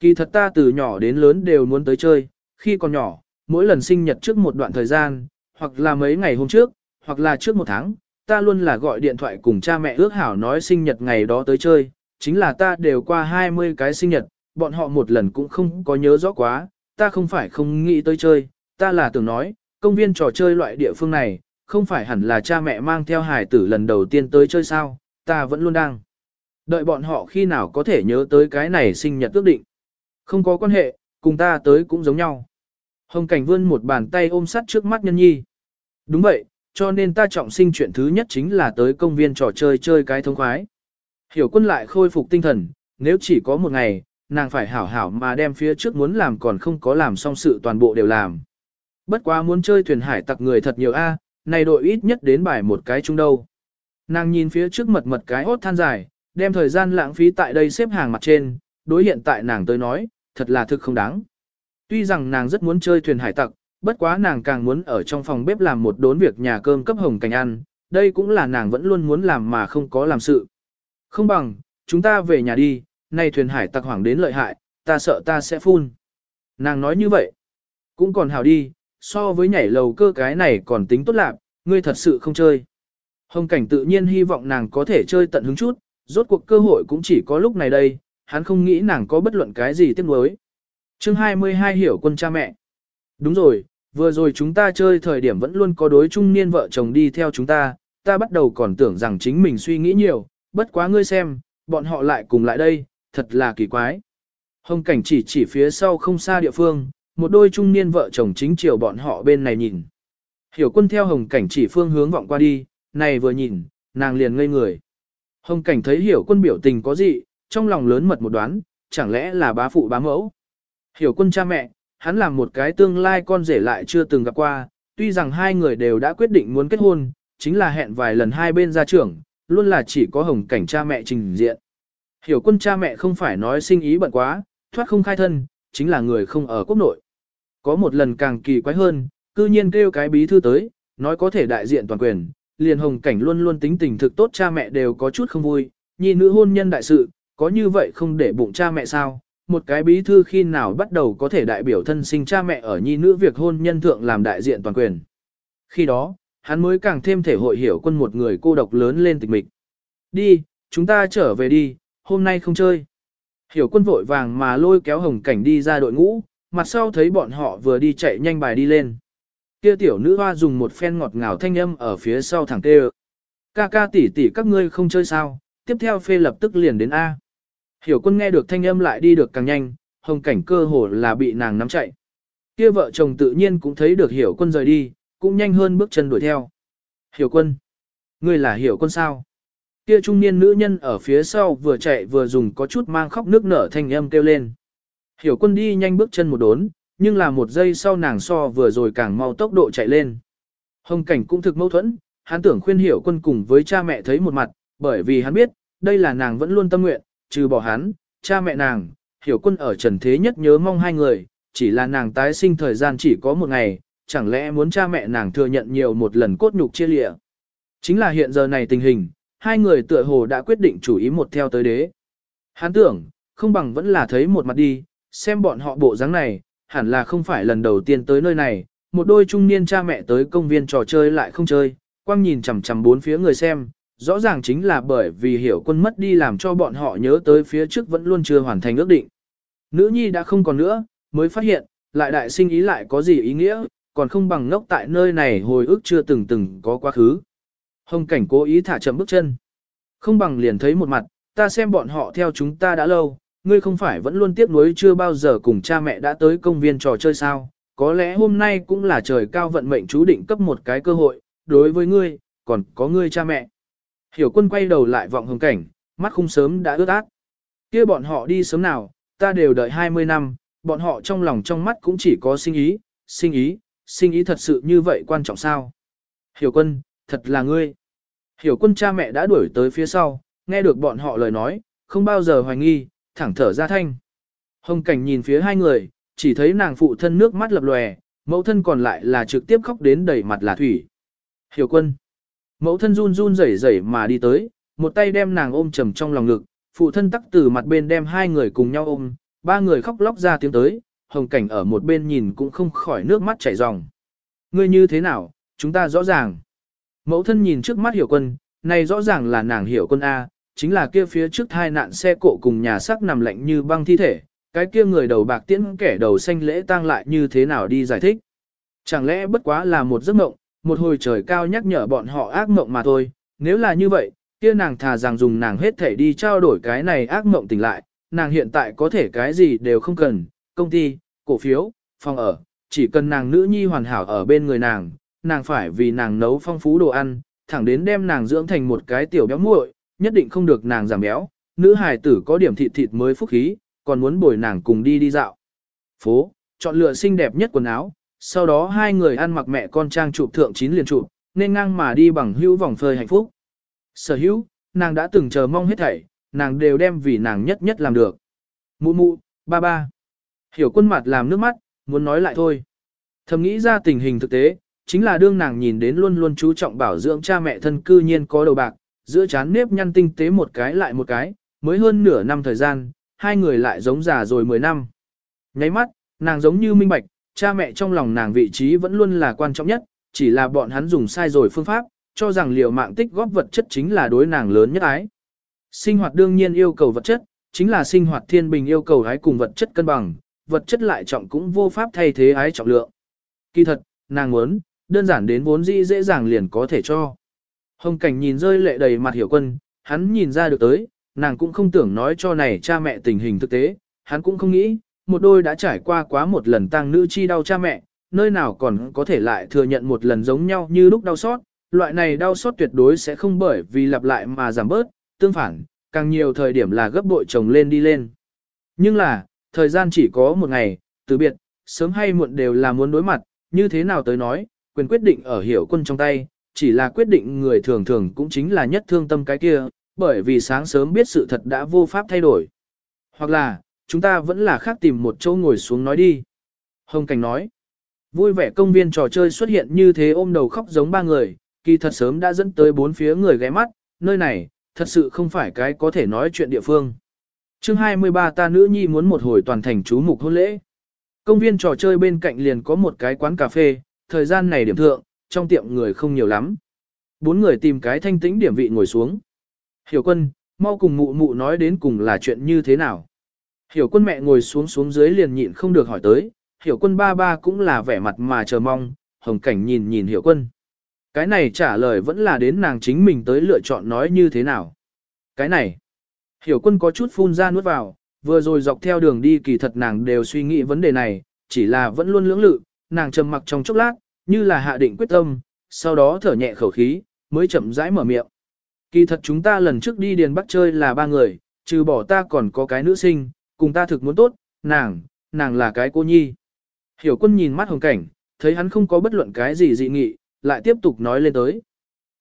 Kỳ thật ta từ nhỏ đến lớn đều muốn tới chơi, khi còn nhỏ, mỗi lần sinh nhật trước một đoạn thời gian, hoặc là mấy ngày hôm trước, hoặc là trước một tháng, ta luôn là gọi điện thoại cùng cha mẹ ước hảo nói sinh nhật ngày đó tới chơi, chính là ta đều qua 20 cái sinh nhật, bọn họ một lần cũng không có nhớ rõ quá, ta không phải không nghĩ tới chơi, ta là tưởng nói, công viên trò chơi loại địa phương này, không phải hẳn là cha mẹ mang theo hải tử lần đầu tiên tới chơi sao, ta vẫn luôn đang. Đợi bọn họ khi nào có thể nhớ tới cái này sinh nhật ước định. Không có quan hệ, cùng ta tới cũng giống nhau. Hồng Cảnh vươn một bàn tay ôm sắt trước mắt nhân nhi. Đúng vậy, cho nên ta trọng sinh chuyện thứ nhất chính là tới công viên trò chơi chơi cái thông khoái. Hiểu quân lại khôi phục tinh thần, nếu chỉ có một ngày, nàng phải hảo hảo mà đem phía trước muốn làm còn không có làm xong sự toàn bộ đều làm. Bất quá muốn chơi thuyền hải tặc người thật nhiều a, này đội ít nhất đến bài một cái chung đâu. Nàng nhìn phía trước mật mật cái hốt than dài, đem thời gian lãng phí tại đây xếp hàng mặt trên, đối hiện tại nàng tới nói, thật là thực không đáng. Tuy rằng nàng rất muốn chơi thuyền hải tặc, bất quá nàng càng muốn ở trong phòng bếp làm một đốn việc nhà cơm cấp hồng cảnh ăn, đây cũng là nàng vẫn luôn muốn làm mà không có làm sự. Không bằng, chúng ta về nhà đi, nay thuyền hải tặc hoảng đến lợi hại, ta sợ ta sẽ phun. Nàng nói như vậy, cũng còn hào đi, so với nhảy lầu cơ cái này còn tính tốt lạc, ngươi thật sự không chơi. Hồng cảnh tự nhiên hy vọng nàng có thể chơi tận hứng chút, rốt cuộc cơ hội cũng chỉ có lúc này đây, hắn không nghĩ nàng có bất luận cái gì tiếc nuối. Chương 22 hiểu quân cha mẹ. Đúng rồi, vừa rồi chúng ta chơi thời điểm vẫn luôn có đối trung niên vợ chồng đi theo chúng ta, ta bắt đầu còn tưởng rằng chính mình suy nghĩ nhiều, bất quá ngươi xem, bọn họ lại cùng lại đây, thật là kỳ quái. Hồng cảnh chỉ chỉ phía sau không xa địa phương, một đôi trung niên vợ chồng chính chiều bọn họ bên này nhìn. Hiểu quân theo hồng cảnh chỉ phương hướng vọng qua đi, này vừa nhìn, nàng liền ngây người. Hồng cảnh thấy hiểu quân biểu tình có gì, trong lòng lớn mật một đoán, chẳng lẽ là bá phụ bá mẫu. Hiểu quân cha mẹ, hắn làm một cái tương lai con rể lại chưa từng gặp qua, tuy rằng hai người đều đã quyết định muốn kết hôn, chính là hẹn vài lần hai bên ra trưởng, luôn là chỉ có hồng cảnh cha mẹ trình diện. Hiểu quân cha mẹ không phải nói sinh ý bận quá, thoát không khai thân, chính là người không ở quốc nội. Có một lần càng kỳ quái hơn, cư nhiên kêu cái bí thư tới, nói có thể đại diện toàn quyền, liền hồng cảnh luôn luôn tính tình thực tốt cha mẹ đều có chút không vui, nhìn nữ hôn nhân đại sự, có như vậy không để bụng cha mẹ sao, một cái bí thư khi nào bắt đầu có thể đại biểu thân sinh cha mẹ ở nhi nữ việc hôn nhân thượng làm đại diện toàn quyền. Khi đó, hắn mới càng thêm thể hội hiểu quân một người cô độc lớn lên tịch mịch. Đi, chúng ta trở về đi, hôm nay không chơi. Hiểu quân vội vàng mà lôi kéo hồng cảnh đi ra đội ngũ, mặt sau thấy bọn họ vừa đi chạy nhanh bài đi lên. Kia tiểu nữ hoa dùng một phen ngọt ngào thanh âm ở phía sau thẳng tê Ca ca tỷ tỷ các ngươi không chơi sao, tiếp theo phê lập tức liền đến A. Hiểu quân nghe được thanh âm lại đi được càng nhanh, hồng cảnh cơ hồ là bị nàng nắm chạy. Kia vợ chồng tự nhiên cũng thấy được hiểu quân rời đi, cũng nhanh hơn bước chân đuổi theo. Hiểu quân. Ngươi là hiểu quân sao? Kia trung niên nữ nhân ở phía sau vừa chạy vừa dùng có chút mang khóc nước nở thanh âm kêu lên. Hiểu quân đi nhanh bước chân một đốn, nhưng là một giây sau nàng so vừa rồi càng mau tốc độ chạy lên. Hồng cảnh cũng thực mâu thuẫn, hắn tưởng khuyên hiểu quân cùng với cha mẹ thấy một mặt, bởi vì hắn biết, đây là nàng vẫn luôn tâm nguyện, trừ bỏ hắn, cha mẹ nàng, hiểu quân ở trần thế nhất nhớ mong hai người, chỉ là nàng tái sinh thời gian chỉ có một ngày, chẳng lẽ muốn cha mẹ nàng thừa nhận nhiều một lần cốt nhục chia lịa. Chính là hiện giờ này tình hình, hai người tựa hồ đã quyết định chủ ý một theo tới đế. Hắn tưởng, không bằng vẫn là thấy một mặt đi, xem bọn họ bộ dáng này, hẳn là không phải lần đầu tiên tới nơi này, một đôi trung niên cha mẹ tới công viên trò chơi lại không chơi, quang nhìn chằm chằm bốn phía người xem, rõ ràng chính là bởi vì hiểu quân mất đi làm cho bọn họ nhớ tới phía trước vẫn luôn chưa hoàn thành ước định. Nữ nhi đã không còn nữa, mới phát hiện, lại đại sinh ý lại có gì ý nghĩa, còn không bằng ngốc tại nơi này hồi ức chưa từng từng có quá khứ. Hồng cảnh cố ý thả chậm bước chân. Không bằng liền thấy một mặt, ta xem bọn họ theo chúng ta đã lâu, ngươi không phải vẫn luôn tiếc nuối chưa bao giờ cùng cha mẹ đã tới công viên trò chơi sao, có lẽ hôm nay cũng là trời cao vận mệnh chú định cấp một cái cơ hội, đối với ngươi, còn có ngươi cha mẹ. Hiểu quân quay đầu lại vọng hồng cảnh, mắt không sớm đã ướt át. kia bọn họ đi sớm nào, ta đều đợi 20 năm, bọn họ trong lòng trong mắt cũng chỉ có sinh ý, sinh ý, sinh ý thật sự như vậy quan trọng sao. Hiểu quân, thật là ngươi. Hiểu quân cha mẹ đã đuổi tới phía sau, nghe được bọn họ lời nói, không bao giờ hoài nghi, thẳng thở ra thanh. Hồng cảnh nhìn phía hai người, chỉ thấy nàng phụ thân nước mắt lập lòe, mẫu thân còn lại là trực tiếp khóc đến đầy mặt là thủy. Hiểu quân. Mẫu thân run run rẩy rẩy mà đi tới, một tay đem nàng ôm chầm trong lòng ngực, phụ thân tắc từ mặt bên đem hai người cùng nhau ôm, ba người khóc lóc ra tiếng tới, hồng cảnh ở một bên nhìn cũng không khỏi nước mắt chảy ròng. Ngươi như thế nào, chúng ta rõ ràng. Mẫu thân nhìn trước mắt hiểu quân, này rõ ràng là nàng hiểu quân A, chính là kia phía trước hai nạn xe cộ cùng nhà xác nằm lạnh như băng thi thể, cái kia người đầu bạc tiễn kẻ đầu xanh lễ tang lại như thế nào đi giải thích. Chẳng lẽ bất quá là một giấc mộng, một hồi trời cao nhắc nhở bọn họ ác mộng mà thôi, nếu là như vậy, kia nàng thà rằng dùng nàng hết thể đi trao đổi cái này ác mộng tỉnh lại, nàng hiện tại có thể cái gì đều không cần, công ty, cổ phiếu, phòng ở, chỉ cần nàng nữ nhi hoàn hảo ở bên người nàng, nàng phải vì nàng nấu phong phú đồ ăn, thẳng đến đem nàng dưỡng thành một cái tiểu béo muội, nhất định không được nàng giảm béo, nữ hài tử có điểm thịt thịt mới phúc khí, còn muốn bồi nàng cùng đi đi dạo. Phố, chọn lựa xinh đẹp nhất quần áo, sau đó hai người ăn mặc mẹ con trang chụp thượng chín liền chụp, nên ngang mà đi bằng hữu vòng phơi hạnh phúc. Sở hữu, nàng đã từng chờ mong hết thảy, nàng đều đem vì nàng nhất nhất làm được. Mụ mụ, ba ba. Hiểu quân mặt làm nước mắt, muốn nói lại thôi. Thầm nghĩ ra tình hình thực tế, chính là đương nàng nhìn đến luôn luôn chú trọng bảo dưỡng cha mẹ thân cư nhiên có đầu bạc, giữa chán nếp nhăn tinh tế một cái lại một cái, mới hơn nửa năm thời gian, hai người lại giống già rồi mười năm. Nháy mắt, nàng giống như minh bạch, cha mẹ trong lòng nàng vị trí vẫn luôn là quan trọng nhất, chỉ là bọn hắn dùng sai rồi phương pháp, cho rằng liều mạng tích góp vật chất chính là đối nàng lớn nhất ái. Sinh hoạt đương nhiên yêu cầu vật chất, chính là sinh hoạt thiên bình yêu cầu ái cùng vật chất cân bằng, vật chất lại trọng cũng vô pháp thay thế ái trọng lượng. Kỳ thật, nàng muốn, đơn giản đến vốn dĩ dễ dàng liền có thể cho. Hồng cảnh nhìn rơi lệ đầy mặt hiểu quân, hắn nhìn ra được tới, nàng cũng không tưởng nói cho này cha mẹ tình hình thực tế, hắn cũng không nghĩ, một đôi đã trải qua quá một lần tăng nữ chi đau cha mẹ, nơi nào còn có thể lại thừa nhận một lần giống nhau như lúc đau xót, loại này đau xót tuyệt đối sẽ không bởi vì lặp lại mà giảm bớt, tương phản, càng nhiều thời điểm là gấp bội chồng lên đi lên. Nhưng là, thời gian chỉ có một ngày, từ biệt, sớm hay muộn đều là muốn đối mặt, như thế nào tới nói, quyền quyết định ở hiểu quân trong tay, chỉ là quyết định người thường thường cũng chính là nhất thương tâm cái kia, bởi vì sáng sớm biết sự thật đã vô pháp thay đổi. Hoặc là, chúng ta vẫn là khác tìm một chỗ ngồi xuống nói đi. Hồng Cảnh nói, vui vẻ công viên trò chơi xuất hiện như thế ôm đầu khóc giống ba người, kỳ thật sớm đã dẫn tới bốn phía người ghé mắt, nơi này, thật sự không phải cái có thể nói chuyện địa phương. chương 23 ta nữ nhi muốn một hồi toàn thành chú mục hôn lễ. Công viên trò chơi bên cạnh liền có một cái quán cà phê, thời gian này điểm thượng, trong tiệm người không nhiều lắm. Bốn người tìm cái thanh tĩnh điểm vị ngồi xuống. Hiểu quân, mau cùng mụ mụ nói đến cùng là chuyện như thế nào. Hiểu quân mẹ ngồi xuống xuống dưới liền nhịn không được hỏi tới, hiểu quân ba ba cũng là vẻ mặt mà chờ mong, hồng cảnh nhìn nhìn hiểu quân. Cái này trả lời vẫn là đến nàng chính mình tới lựa chọn nói như thế nào. Cái này, hiểu quân có chút phun ra nuốt vào, vừa rồi dọc theo đường đi kỳ thật nàng đều suy nghĩ vấn đề này, chỉ là vẫn luôn lưỡng lự, nàng trầm mặc trong chốc lát, như là hạ định quyết tâm, sau đó thở nhẹ khẩu khí, mới chậm rãi mở miệng. Kỳ thật chúng ta lần trước đi Điền Bắc chơi là ba người, trừ bỏ ta còn có cái nữ sinh, cùng ta thực muốn tốt, nàng, nàng là cái cô nhi. Hiểu quân nhìn mắt hồng cảnh, thấy hắn không có bất luận cái gì dị nghị, lại tiếp tục nói lên tới.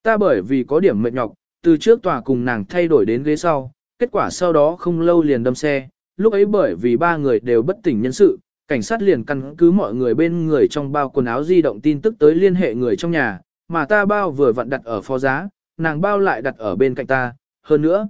Ta bởi vì có điểm mệt nhọc, từ trước tòa cùng nàng thay đổi đến ghế sau, kết quả sau đó không lâu liền đâm xe, lúc ấy bởi vì ba người đều bất tỉnh nhân sự, cảnh sát liền căn cứ mọi người bên người trong bao quần áo di động tin tức tới liên hệ người trong nhà, mà ta bao vừa vặn đặt ở phó giá, nàng bao lại đặt ở bên cạnh ta, hơn nữa.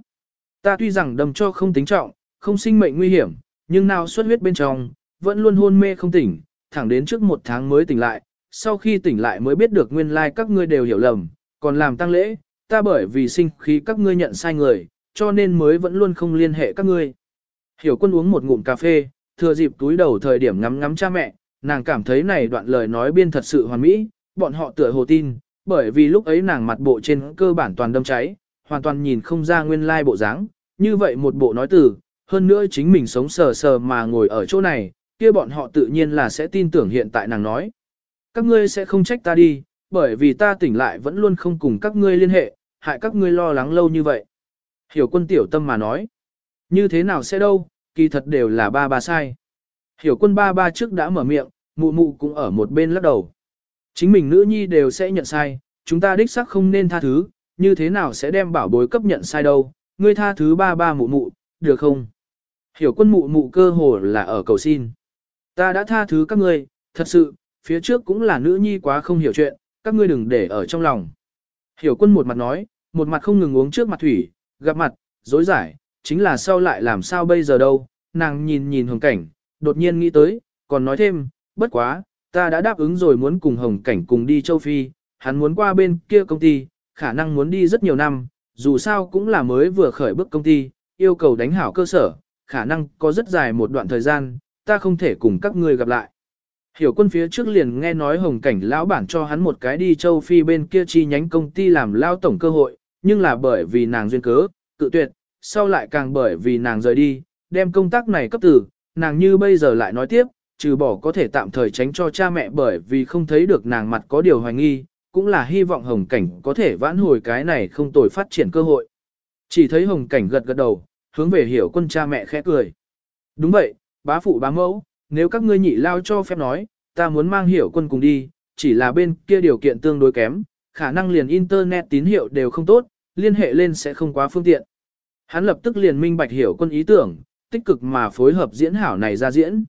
Ta tuy rằng đâm cho không tính trọng, không sinh mệnh nguy hiểm, nhưng nào xuất huyết bên trong, vẫn luôn hôn mê không tỉnh, thẳng đến trước một tháng mới tỉnh lại, sau khi tỉnh lại mới biết được nguyên lai like các ngươi đều hiểu lầm, còn làm tăng lễ, ta bởi vì sinh khí các ngươi nhận sai người, cho nên mới vẫn luôn không liên hệ các ngươi. Hiểu quân uống một ngụm cà phê, thừa dịp túi đầu thời điểm ngắm ngắm cha mẹ, nàng cảm thấy này đoạn lời nói biên thật sự hoàn mỹ, bọn họ tựa hồ tin, bởi vì lúc ấy nàng mặt bộ trên cơ bản toàn đâm cháy, hoàn toàn nhìn không ra nguyên lai bộ dáng, như vậy một bộ nói từ, hơn nữa chính mình sống sờ sờ mà ngồi ở chỗ này, kia bọn họ tự nhiên là sẽ tin tưởng hiện tại nàng nói. Các ngươi sẽ không trách ta đi, bởi vì ta tỉnh lại vẫn luôn không cùng các ngươi liên hệ, hại các ngươi lo lắng lâu như vậy. Hiểu quân tiểu tâm mà nói, như thế nào sẽ đâu, kỳ thật đều là ba ba sai. Hiểu quân ba ba trước đã mở miệng, mụ mụ cũng ở một bên lắc đầu. Chính mình nữ nhi đều sẽ nhận sai, chúng ta đích xác không nên tha thứ, như thế nào sẽ đem bảo bối cấp nhận sai đâu, ngươi tha thứ ba ba mụ mụ, được không? Hiểu quân mụ mụ cơ hồ là ở cầu xin. Ta đã tha thứ các ngươi, thật sự, phía trước cũng là nữ nhi quá không hiểu chuyện, các ngươi đừng để ở trong lòng. Hiểu quân một mặt nói, một mặt không ngừng uống trước mặt thủy, gặp mặt, dối giải, chính là sau lại làm sao bây giờ đâu, nàng nhìn nhìn hồng cảnh, đột nhiên nghĩ tới, còn nói thêm, bất quá, ta đã đáp ứng rồi muốn cùng hồng cảnh cùng đi châu Phi, hắn muốn qua bên kia công ty, khả năng muốn đi rất nhiều năm, dù sao cũng là mới vừa khởi bước công ty, yêu cầu đánh hảo cơ sở, khả năng có rất dài một đoạn thời gian, ta không thể cùng các ngươi gặp lại. Hiểu quân phía trước liền nghe nói hồng cảnh lão bản cho hắn một cái đi châu Phi bên kia chi nhánh công ty làm lao tổng cơ hội, nhưng là bởi vì nàng duyên cớ, cự tuyệt, sau lại càng bởi vì nàng rời đi, đem công tác này cấp từ, nàng như bây giờ lại nói tiếp, trừ bỏ có thể tạm thời tránh cho cha mẹ bởi vì không thấy được nàng mặt có điều hoài nghi, cũng là hy vọng hồng cảnh có thể vãn hồi cái này không tồi phát triển cơ hội. Chỉ thấy hồng cảnh gật gật đầu, hướng về hiểu quân cha mẹ khẽ cười. Đúng vậy, bá phụ bá mẫu, nếu các ngươi nhị lao cho phép nói, ta muốn mang hiểu quân cùng đi, chỉ là bên kia điều kiện tương đối kém, khả năng liền internet tín hiệu đều không tốt, liên hệ lên sẽ không quá phương tiện. Hắn lập tức liền minh bạch hiểu quân ý tưởng, tích cực mà phối hợp diễn hảo này ra diễn.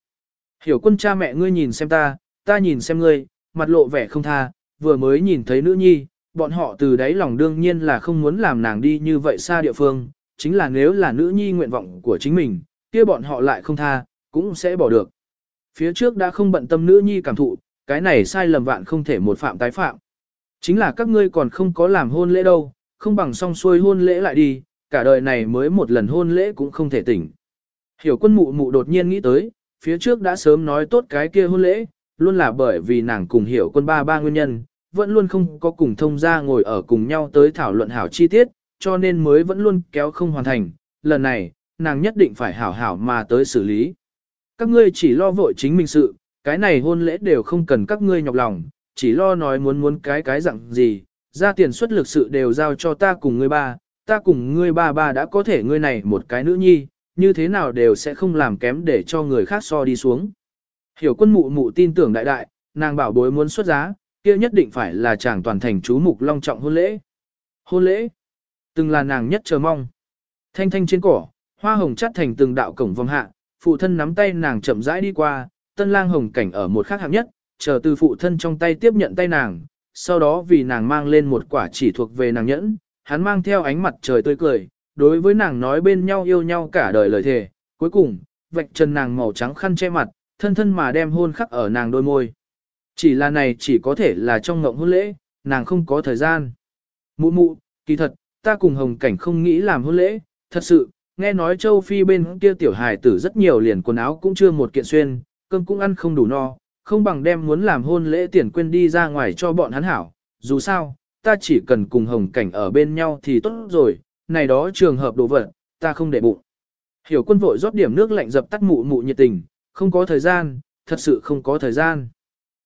Hiểu quân cha mẹ ngươi nhìn xem ta, ta nhìn xem ngươi, mặt lộ vẻ không tha, vừa mới nhìn thấy nữ nhi, bọn họ từ đáy lòng đương nhiên là không muốn làm nàng đi như vậy xa địa phương, chính là nếu là nữ nhi nguyện vọng của chính mình, kia bọn họ lại không tha, cũng sẽ bỏ được. Phía trước đã không bận tâm nữ nhi cảm thụ, cái này sai lầm vạn không thể một phạm tái phạm. Chính là các ngươi còn không có làm hôn lễ đâu, không bằng xong xuôi hôn lễ lại đi, cả đời này mới một lần hôn lễ cũng không thể tỉnh. Hiểu quân mụ mụ đột nhiên nghĩ tới, phía trước đã sớm nói tốt cái kia hôn lễ, luôn là bởi vì nàng cùng hiểu quân ba ba nguyên nhân, vẫn luôn không có cùng thông gia ngồi ở cùng nhau tới thảo luận hảo chi tiết, cho nên mới vẫn luôn kéo không hoàn thành, lần này, nàng nhất định phải hảo hảo mà tới xử lý. Các ngươi chỉ lo vội chính mình sự, cái này hôn lễ đều không cần các ngươi nhọc lòng, chỉ lo nói muốn muốn cái cái dạng gì, ra tiền xuất lực sự đều giao cho ta cùng ngươi ba, ta cùng ngươi ba ba đã có thể ngươi này một cái nữ nhi, như thế nào đều sẽ không làm kém để cho người khác so đi xuống. Hiểu quân mụ mụ tin tưởng đại đại, nàng bảo bối muốn xuất giá, kia nhất định phải là chàng toàn thành chú mục long trọng hôn lễ. Hôn lễ, từng là nàng nhất chờ mong. Thanh thanh trên cỏ, hoa hồng chắt thành từng đạo cổng vòng hạ, phụ thân nắm tay nàng chậm rãi đi qua, tân lang hồng cảnh ở một khác hạng nhất, chờ từ phụ thân trong tay tiếp nhận tay nàng, sau đó vì nàng mang lên một quả chỉ thuộc về nàng nhẫn, hắn mang theo ánh mặt trời tươi cười, đối với nàng nói bên nhau yêu nhau cả đời lời thề, cuối cùng, vạch chân nàng màu trắng khăn che mặt, thân thân mà đem hôn khắc ở nàng đôi môi. Chỉ là này chỉ có thể là trong ngộng hôn lễ, nàng không có thời gian. Mụ mụ, kỳ thật, ta cùng hồng cảnh không nghĩ làm hôn lễ, thật sự, nghe nói châu Phi bên kia tiểu hài tử rất nhiều liền quần áo cũng chưa một kiện xuyên, cơm cũng ăn không đủ no, không bằng đem muốn làm hôn lễ tiền quên đi ra ngoài cho bọn hắn hảo. Dù sao, ta chỉ cần cùng hồng cảnh ở bên nhau thì tốt rồi, này đó trường hợp đồ vật, ta không để bụng. Hiểu quân vội rót điểm nước lạnh dập tắt mụ mụ nhiệt tình, không có thời gian, thật sự không có thời gian.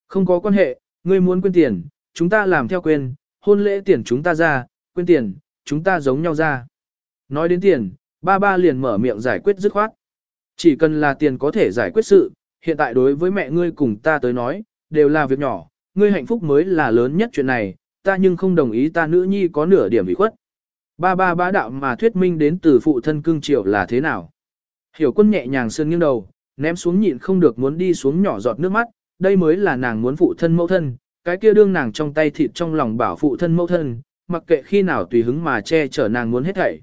Không có quan hệ, ngươi muốn quên tiền, chúng ta làm theo quên, hôn lễ tiền chúng ta ra, quên tiền, chúng ta giống nhau ra. Nói đến tiền, ba ba liền mở miệng giải quyết dứt khoát. Chỉ cần là tiền có thể giải quyết sự, hiện tại đối với mẹ ngươi cùng ta tới nói, đều là việc nhỏ, ngươi hạnh phúc mới là lớn nhất chuyện này, ta nhưng không đồng ý ta nữ nhi có nửa điểm bị khuất. Ba ba bá đạo mà thuyết minh đến từ phụ thân cưng triều là thế nào. Hiểu quân nhẹ nhàng sơn nghiêng đầu, ném xuống nhịn không được muốn đi xuống nhỏ giọt nước mắt, đây mới là nàng muốn phụ thân mẫu thân, cái kia đương nàng trong tay thịt trong lòng bảo phụ thân mẫu thân, mặc kệ khi nào tùy hứng mà che chở nàng muốn hết thảy.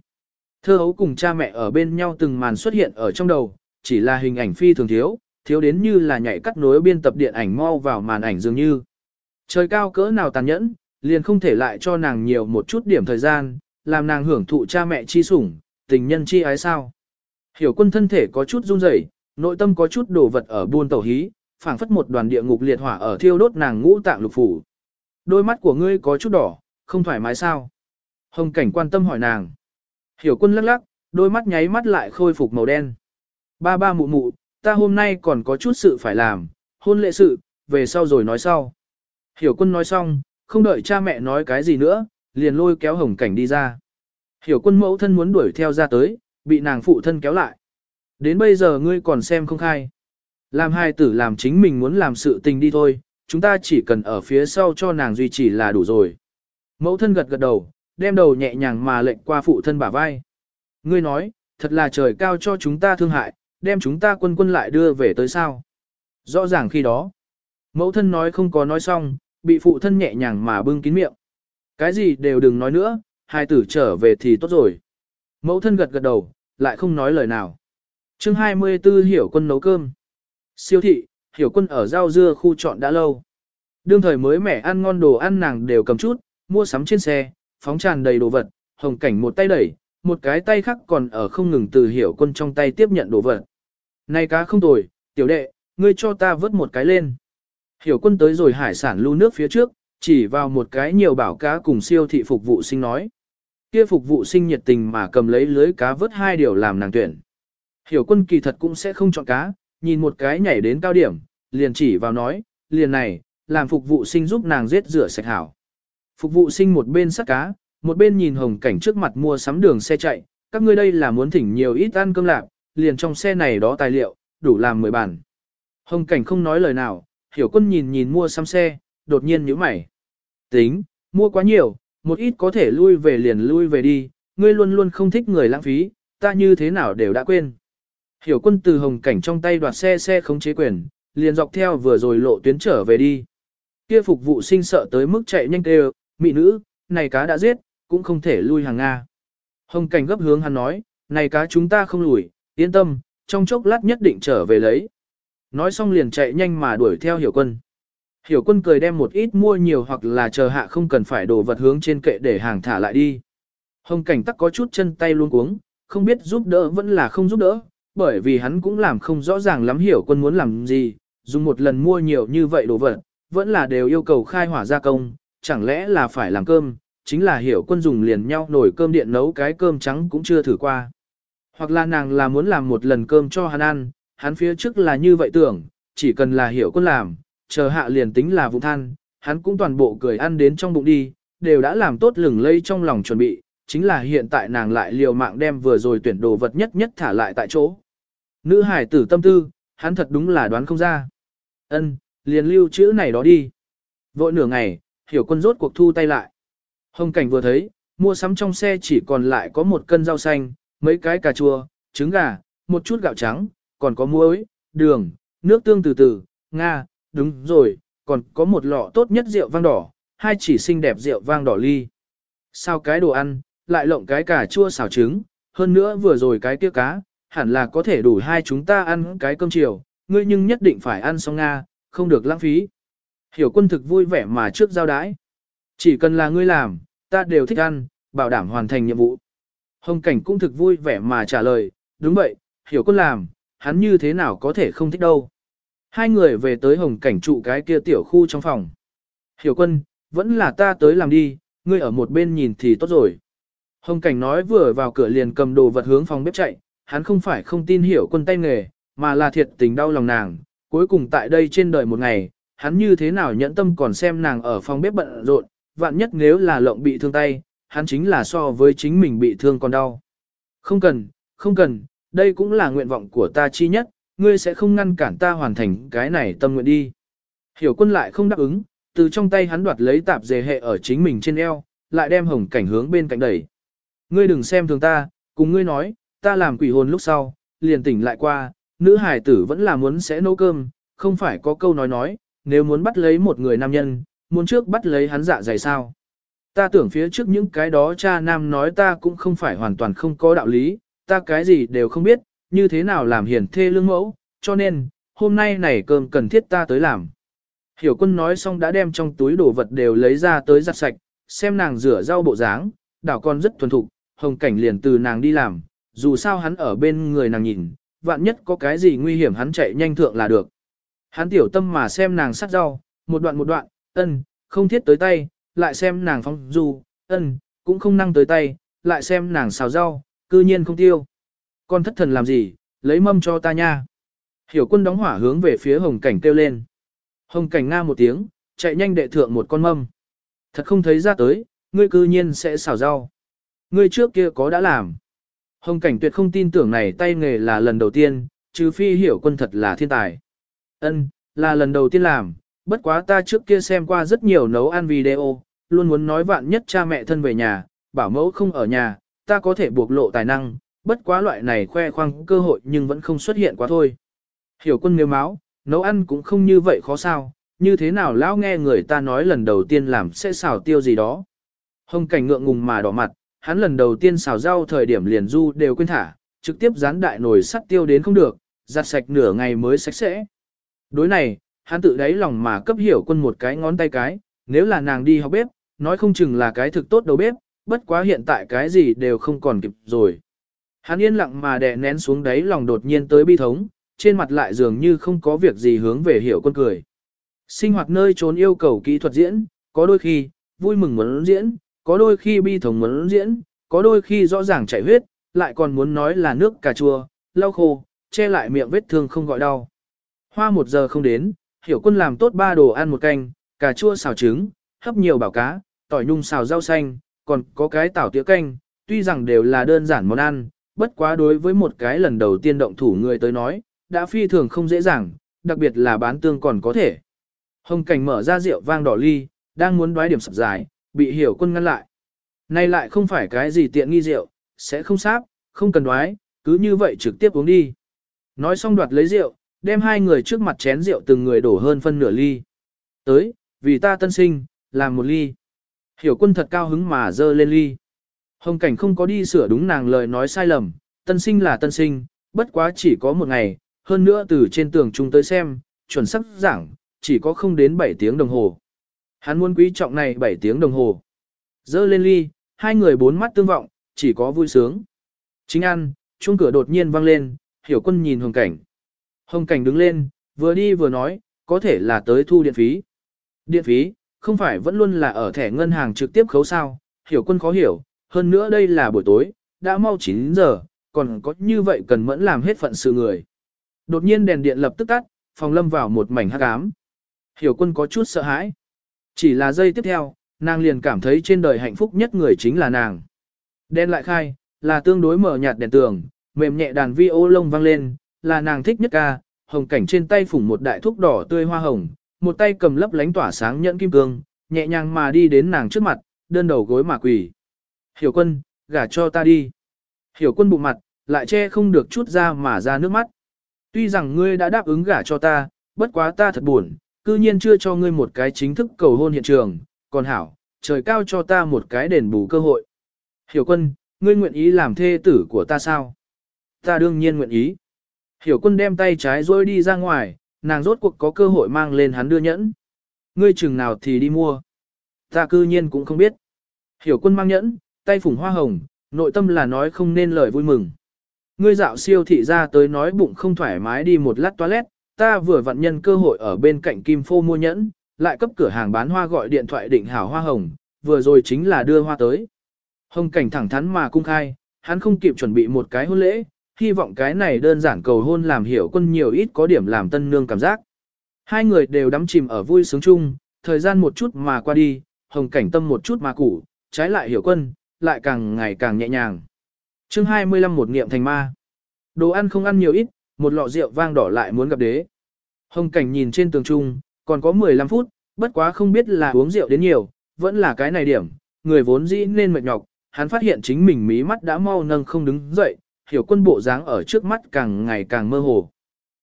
Thơ hấu cùng cha mẹ ở bên nhau từng màn xuất hiện ở trong đầu, chỉ là hình ảnh phi thường thiếu, thiếu đến như là nhảy cắt nối biên tập điện ảnh mau vào màn ảnh dường như. Trời cao cỡ nào tàn nhẫn, liền không thể lại cho nàng nhiều một chút điểm thời gian, làm nàng hưởng thụ cha mẹ chi sủng, tình nhân chi ái sao. Hiểu quân thân thể có chút run rẩy, nội tâm có chút đồ vật ở buôn tẩu hí, phảng phất một đoàn địa ngục liệt hỏa ở thiêu đốt nàng ngũ tạng lục phủ. Đôi mắt của ngươi có chút đỏ, không thoải mái sao? Hồng cảnh quan tâm hỏi nàng. Hiểu quân lắc lắc, đôi mắt nháy mắt lại khôi phục màu đen. Ba ba mụ mụ, ta hôm nay còn có chút sự phải làm, hôn lễ sự, về sau rồi nói sau. Hiểu quân nói xong, không đợi cha mẹ nói cái gì nữa, liền lôi kéo hồng cảnh đi ra. Hiểu quân mẫu thân muốn đuổi theo ra tới, bị nàng phụ thân kéo lại. Đến bây giờ ngươi còn xem không khai. Làm hai tử làm chính mình muốn làm sự tình đi thôi, chúng ta chỉ cần ở phía sau cho nàng duy trì là đủ rồi. Mẫu thân gật gật đầu, đem đầu nhẹ nhàng mà lệnh qua phụ thân bả vai. Ngươi nói, thật là trời cao cho chúng ta thương hại, đem chúng ta quân quân lại đưa về tới sao. Rõ ràng khi đó, mẫu thân nói không có nói xong, bị phụ thân nhẹ nhàng mà bưng kín miệng. Cái gì đều đừng nói nữa, hai tử trở về thì tốt rồi. Mẫu thân gật gật đầu, lại không nói lời nào. chương 24 hiểu quân nấu cơm. Siêu thị, hiểu quân ở rau dưa khu chọn đã lâu. Đương thời mới mẻ ăn ngon đồ ăn nàng đều cầm chút, mua sắm trên xe, phóng tràn đầy đồ vật, hồng cảnh một tay đẩy, một cái tay khác còn ở không ngừng từ hiểu quân trong tay tiếp nhận đồ vật. Này cá không tồi, tiểu đệ, ngươi cho ta vớt một cái lên. Hiểu quân tới rồi hải sản lưu nước phía trước, chỉ vào một cái nhiều bảo cá cùng siêu thị phục vụ sinh nói. Kia phục vụ sinh nhiệt tình mà cầm lấy lưới cá vớt hai điều làm nàng tuyển. Hiểu quân kỳ thật cũng sẽ không chọn cá, nhìn một cái nhảy đến cao điểm, liền chỉ vào nói, liền này, làm phục vụ sinh giúp nàng giết rửa sạch hảo. Phục vụ sinh một bên sắt cá, một bên nhìn hồng cảnh trước mặt mua sắm đường xe chạy, các ngươi đây là muốn thỉnh nhiều ít ăn cơm lạc, liền trong xe này đó tài liệu, đủ làm 10 bàn. Hồng cảnh không nói lời nào, hiểu quân nhìn nhìn mua sắm xe, đột nhiên nhíu mày. Tính, mua quá nhiều, một ít có thể lui về liền lui về đi, ngươi luôn luôn không thích người lãng phí, ta như thế nào đều đã quên. Hiểu quân từ hồng cảnh trong tay đoạt xe xe không chế quyền, liền dọc theo vừa rồi lộ tuyến trở về đi. Kia phục vụ sinh sợ tới mức chạy nhanh kêu, mị nữ, này cá đã giết, cũng không thể lui hàng Nga. Hồng cảnh gấp hướng hắn nói, này cá chúng ta không lùi, yên tâm, trong chốc lát nhất định trở về lấy. Nói xong liền chạy nhanh mà đuổi theo hiểu quân. Hiểu quân cười đem một ít mua nhiều hoặc là chờ hạ không cần phải đổ vật hướng trên kệ để hàng thả lại đi. Hồng cảnh tắc có chút chân tay luôn cuống, không biết giúp đỡ vẫn là không giúp đỡ, bởi vì hắn cũng làm không rõ ràng lắm hiểu quân muốn làm gì, dùng một lần mua nhiều như vậy đồ vật, vẫn là đều yêu cầu khai hỏa gia công, chẳng lẽ là phải làm cơm, chính là hiểu quân dùng liền nhau nổi cơm điện nấu cái cơm trắng cũng chưa thử qua. Hoặc là nàng là muốn làm một lần cơm cho hắn ăn, hắn phía trước là như vậy tưởng, chỉ cần là hiểu quân làm, chờ hạ liền tính là vụ than, hắn cũng toàn bộ cười ăn đến trong bụng đi, đều đã làm tốt lửng lây trong lòng chuẩn bị, chính là hiện tại nàng lại liều mạng đem vừa rồi tuyển đồ vật nhất nhất thả lại tại chỗ. Nữ hải tử tâm tư, hắn thật đúng là đoán không ra. Ân, liền lưu chữ này đó đi. Vội nửa ngày, hiểu quân rốt cuộc thu tay lại. Hồng cảnh vừa thấy, mua sắm trong xe chỉ còn lại có một cân rau xanh, mấy cái cà chua, trứng gà, một chút gạo trắng, còn có muối, đường, nước tương từ từ, nga, đúng rồi, còn có một lọ tốt nhất rượu vang đỏ, hai chỉ xinh đẹp rượu vang đỏ ly. Sao cái đồ ăn, lại lộng cái cà chua xào trứng, hơn nữa vừa rồi cái kia cá, hẳn là có thể đủ hai chúng ta ăn cái cơm chiều, ngươi nhưng nhất định phải ăn xong Nga, không được lãng phí. Hiểu quân thực vui vẻ mà trước giao đái. Chỉ cần là ngươi làm, ta đều thích ăn, bảo đảm hoàn thành nhiệm vụ. Hồng cảnh cũng thực vui vẻ mà trả lời, đúng vậy, hiểu quân làm, hắn như thế nào có thể không thích đâu. Hai người về tới hồng cảnh trụ cái kia tiểu khu trong phòng. Hiểu quân, vẫn là ta tới làm đi, ngươi ở một bên nhìn thì tốt rồi. Hồng cảnh nói vừa vào cửa liền cầm đồ vật hướng phòng bếp chạy, hắn không phải không tin hiểu quân tay nghề, mà là thiệt tình đau lòng nàng. Cuối cùng tại đây trên đời một ngày, hắn như thế nào nhẫn tâm còn xem nàng ở phòng bếp bận rộn, vạn nhất nếu là lộng bị thương tay, hắn chính là so với chính mình bị thương còn đau. Không cần, không cần, đây cũng là nguyện vọng của ta chi nhất, ngươi sẽ không ngăn cản ta hoàn thành cái này tâm nguyện đi. Hiểu quân lại không đáp ứng, từ trong tay hắn đoạt lấy tạp dề hệ ở chính mình trên eo, lại đem hồng cảnh hướng bên cạnh đẩy. Ngươi đừng xem thường ta, cùng ngươi nói, ta làm quỷ hồn lúc sau, liền tỉnh lại qua, nữ hải tử vẫn là muốn sẽ nấu cơm, không phải có câu nói nói, nếu muốn bắt lấy một người nam nhân, muốn trước bắt lấy hắn dạ dày sao. Ta tưởng phía trước những cái đó cha nam nói ta cũng không phải hoàn toàn không có đạo lý, ta cái gì đều không biết, như thế nào làm hiền thê lương mẫu, cho nên, hôm nay này cơm cần thiết ta tới làm. Hiểu quân nói xong đã đem trong túi đồ vật đều lấy ra tới giặt sạch, xem nàng rửa rau bộ dáng, đảo con rất thuần thục, hồng cảnh liền từ nàng đi làm, dù sao hắn ở bên người nàng nhìn, vạn nhất có cái gì nguy hiểm hắn chạy nhanh thượng là được. Hắn tiểu tâm mà xem nàng sát rau, một đoạn một đoạn, ân, không thiết tới tay, lại xem nàng phong du, ân, cũng không năng tới tay, lại xem nàng xào rau, cư nhiên không tiêu. Con thất thần làm gì, lấy mâm cho ta nha. Hiểu quân đóng hỏa hướng về phía hồng cảnh kêu lên. Hồng cảnh nga một tiếng, chạy nhanh đệ thượng một con mâm. Thật không thấy ra tới, ngươi cư nhiên sẽ xào rau. Ngươi trước kia có đã làm. Hồng cảnh tuyệt không tin tưởng này tay nghề là lần đầu tiên, trừ phi hiểu quân thật là thiên tài. Ân, là lần đầu tiên làm, bất quá ta trước kia xem qua rất nhiều nấu ăn video, luôn muốn nói vạn nhất cha mẹ thân về nhà, bảo mẫu không ở nhà, ta có thể buộc lộ tài năng, bất quá loại này khoe khoang cơ hội nhưng vẫn không xuất hiện quá thôi. Hiểu quân nếu máu, nấu ăn cũng không như vậy khó sao, như thế nào lão nghe người ta nói lần đầu tiên làm sẽ xào tiêu gì đó. Hồng cảnh ngượng ngùng mà đỏ mặt, hắn lần đầu tiên xào rau thời điểm liền du đều quên thả, trực tiếp dán đại nồi sắt tiêu đến không được, giặt sạch nửa ngày mới sạch sẽ. Đối này, hắn tự đáy lòng mà cấp hiểu quân một cái ngón tay cái, nếu là nàng đi học bếp, nói không chừng là cái thực tốt đầu bếp, bất quá hiện tại cái gì đều không còn kịp rồi. Hắn yên lặng mà đè nén xuống đáy lòng đột nhiên tới bi thống, trên mặt lại dường như không có việc gì hướng về hiểu quân cười. Sinh hoạt nơi trốn yêu cầu kỹ thuật diễn, có đôi khi, vui mừng muốn diễn, có đôi khi bi thống muốn diễn, có đôi khi rõ ràng chảy huyết, lại còn muốn nói là nước cà chua, lau khô, che lại miệng vết thương không gọi đau. Hoa một giờ không đến, hiểu quân làm tốt ba đồ ăn một canh, cà chua xào trứng, hấp nhiều bảo cá, tỏi nhung xào rau xanh, còn có cái tảo tía canh, tuy rằng đều là đơn giản món ăn, bất quá đối với một cái lần đầu tiên động thủ người tới nói, đã phi thường không dễ dàng, đặc biệt là bán tương còn có thể. Hồng cảnh mở ra rượu vang đỏ ly, đang muốn đoái điểm sập dài, bị hiểu quân ngăn lại. Này lại không phải cái gì tiện nghi rượu, sẽ không sáp, không cần đoái, cứ như vậy trực tiếp uống đi. Nói xong đoạt lấy rượu, đem hai người trước mặt chén rượu từng người đổ hơn phân nửa ly. Tới, vì ta tân sinh, làm một ly. Hiểu quân thật cao hứng mà dơ lên ly. Hồng cảnh không có đi sửa đúng nàng lời nói sai lầm, tân sinh là tân sinh, bất quá chỉ có một ngày, hơn nữa từ trên tường chúng tới xem, chuẩn xác giảng, chỉ có không đến 7 tiếng đồng hồ. Hắn muốn quý trọng này 7 tiếng đồng hồ. Dơ lên ly, hai người bốn mắt tương vọng, chỉ có vui sướng. Chính ăn, chuông cửa đột nhiên vang lên, hiểu quân nhìn hồng cảnh. Hồng cảnh đứng lên, vừa đi vừa nói, có thể là tới thu điện phí. Điện phí, không phải vẫn luôn là ở thẻ ngân hàng trực tiếp khấu sao, hiểu quân khó hiểu, hơn nữa đây là buổi tối, đã mau 9 giờ, còn có như vậy cần mẫn làm hết phận sự người. Đột nhiên đèn điện lập tức tắt, phòng lâm vào một mảnh hắc ám. Hiểu quân có chút sợ hãi. Chỉ là giây tiếp theo, nàng liền cảm thấy trên đời hạnh phúc nhất người chính là nàng. Đen lại khai, là tương đối mở nhạt đèn tường, mềm nhẹ đàn vi ô lông vang lên, là nàng thích nhất ca, hồng cảnh trên tay phủng một đại thuốc đỏ tươi hoa hồng, một tay cầm lấp lánh tỏa sáng nhẫn kim cương, nhẹ nhàng mà đi đến nàng trước mặt, đơn đầu gối mà quỳ. Hiểu quân, gả cho ta đi. Hiểu quân bụng mặt, lại che không được chút ra mà ra nước mắt. Tuy rằng ngươi đã đáp ứng gả cho ta, bất quá ta thật buồn, cư nhiên chưa cho ngươi một cái chính thức cầu hôn hiện trường, còn hảo, trời cao cho ta một cái đền bù cơ hội. Hiểu quân, ngươi nguyện ý làm thê tử của ta sao? Ta đương nhiên nguyện ý. Hiểu quân đem tay trái rôi đi ra ngoài, nàng rốt cuộc có cơ hội mang lên hắn đưa nhẫn. Ngươi chừng nào thì đi mua. Ta cư nhiên cũng không biết. Hiểu quân mang nhẫn, tay phủng hoa hồng, nội tâm là nói không nên lời vui mừng. Ngươi dạo siêu thị ra tới nói bụng không thoải mái đi một lát toilet, ta vừa vặn nhân cơ hội ở bên cạnh Kim Phô mua nhẫn, lại cấp cửa hàng bán hoa gọi điện thoại định hảo hoa hồng, vừa rồi chính là đưa hoa tới. Hồng cảnh thẳng thắn mà cung khai, hắn không kịp chuẩn bị một cái hôn lễ, hy vọng cái này đơn giản cầu hôn làm hiểu quân nhiều ít có điểm làm tân nương cảm giác. Hai người đều đắm chìm ở vui sướng chung, thời gian một chút mà qua đi, hồng cảnh tâm một chút mà củ, trái lại hiểu quân, lại càng ngày càng nhẹ nhàng. chương 25 một nghiệm thành ma. Đồ ăn không ăn nhiều ít, một lọ rượu vang đỏ lại muốn gặp đế. Hồng cảnh nhìn trên tường trung, còn có 15 phút, bất quá không biết là uống rượu đến nhiều, vẫn là cái này điểm, người vốn dĩ nên mệt nhọc, hắn phát hiện chính mình mí mắt đã mau nâng không đứng dậy, hiểu quân bộ dáng ở trước mắt càng ngày càng mơ hồ.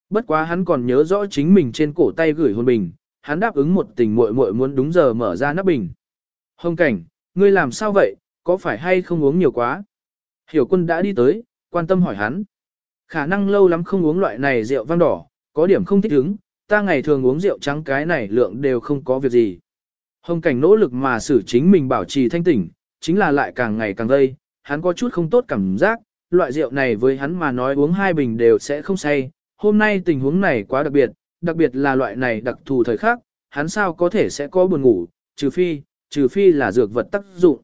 Bất quá hắn còn nhớ rõ chính mình trên cổ tay gửi hôn bình, hắn đáp ứng một tình muội muội muốn đúng giờ mở ra nắp bình. Hồng cảnh, ngươi làm sao vậy, có phải hay không uống nhiều quá? Hiểu quân đã đi tới, quan tâm hỏi hắn. Khả năng lâu lắm không uống loại này rượu vang đỏ, có điểm không thích ứng, ta ngày thường uống rượu trắng cái này lượng đều không có việc gì. Hồng cảnh nỗ lực mà xử chính mình bảo trì thanh tỉnh, chính là lại càng ngày càng gây, hắn có chút không tốt cảm giác, loại rượu này với hắn mà nói uống hai bình đều sẽ không say, hôm nay tình huống này quá đặc biệt, đặc biệt là loại này đặc thù thời khắc, hắn sao có thể sẽ có buồn ngủ, trừ phi, trừ phi là dược vật tác dụng.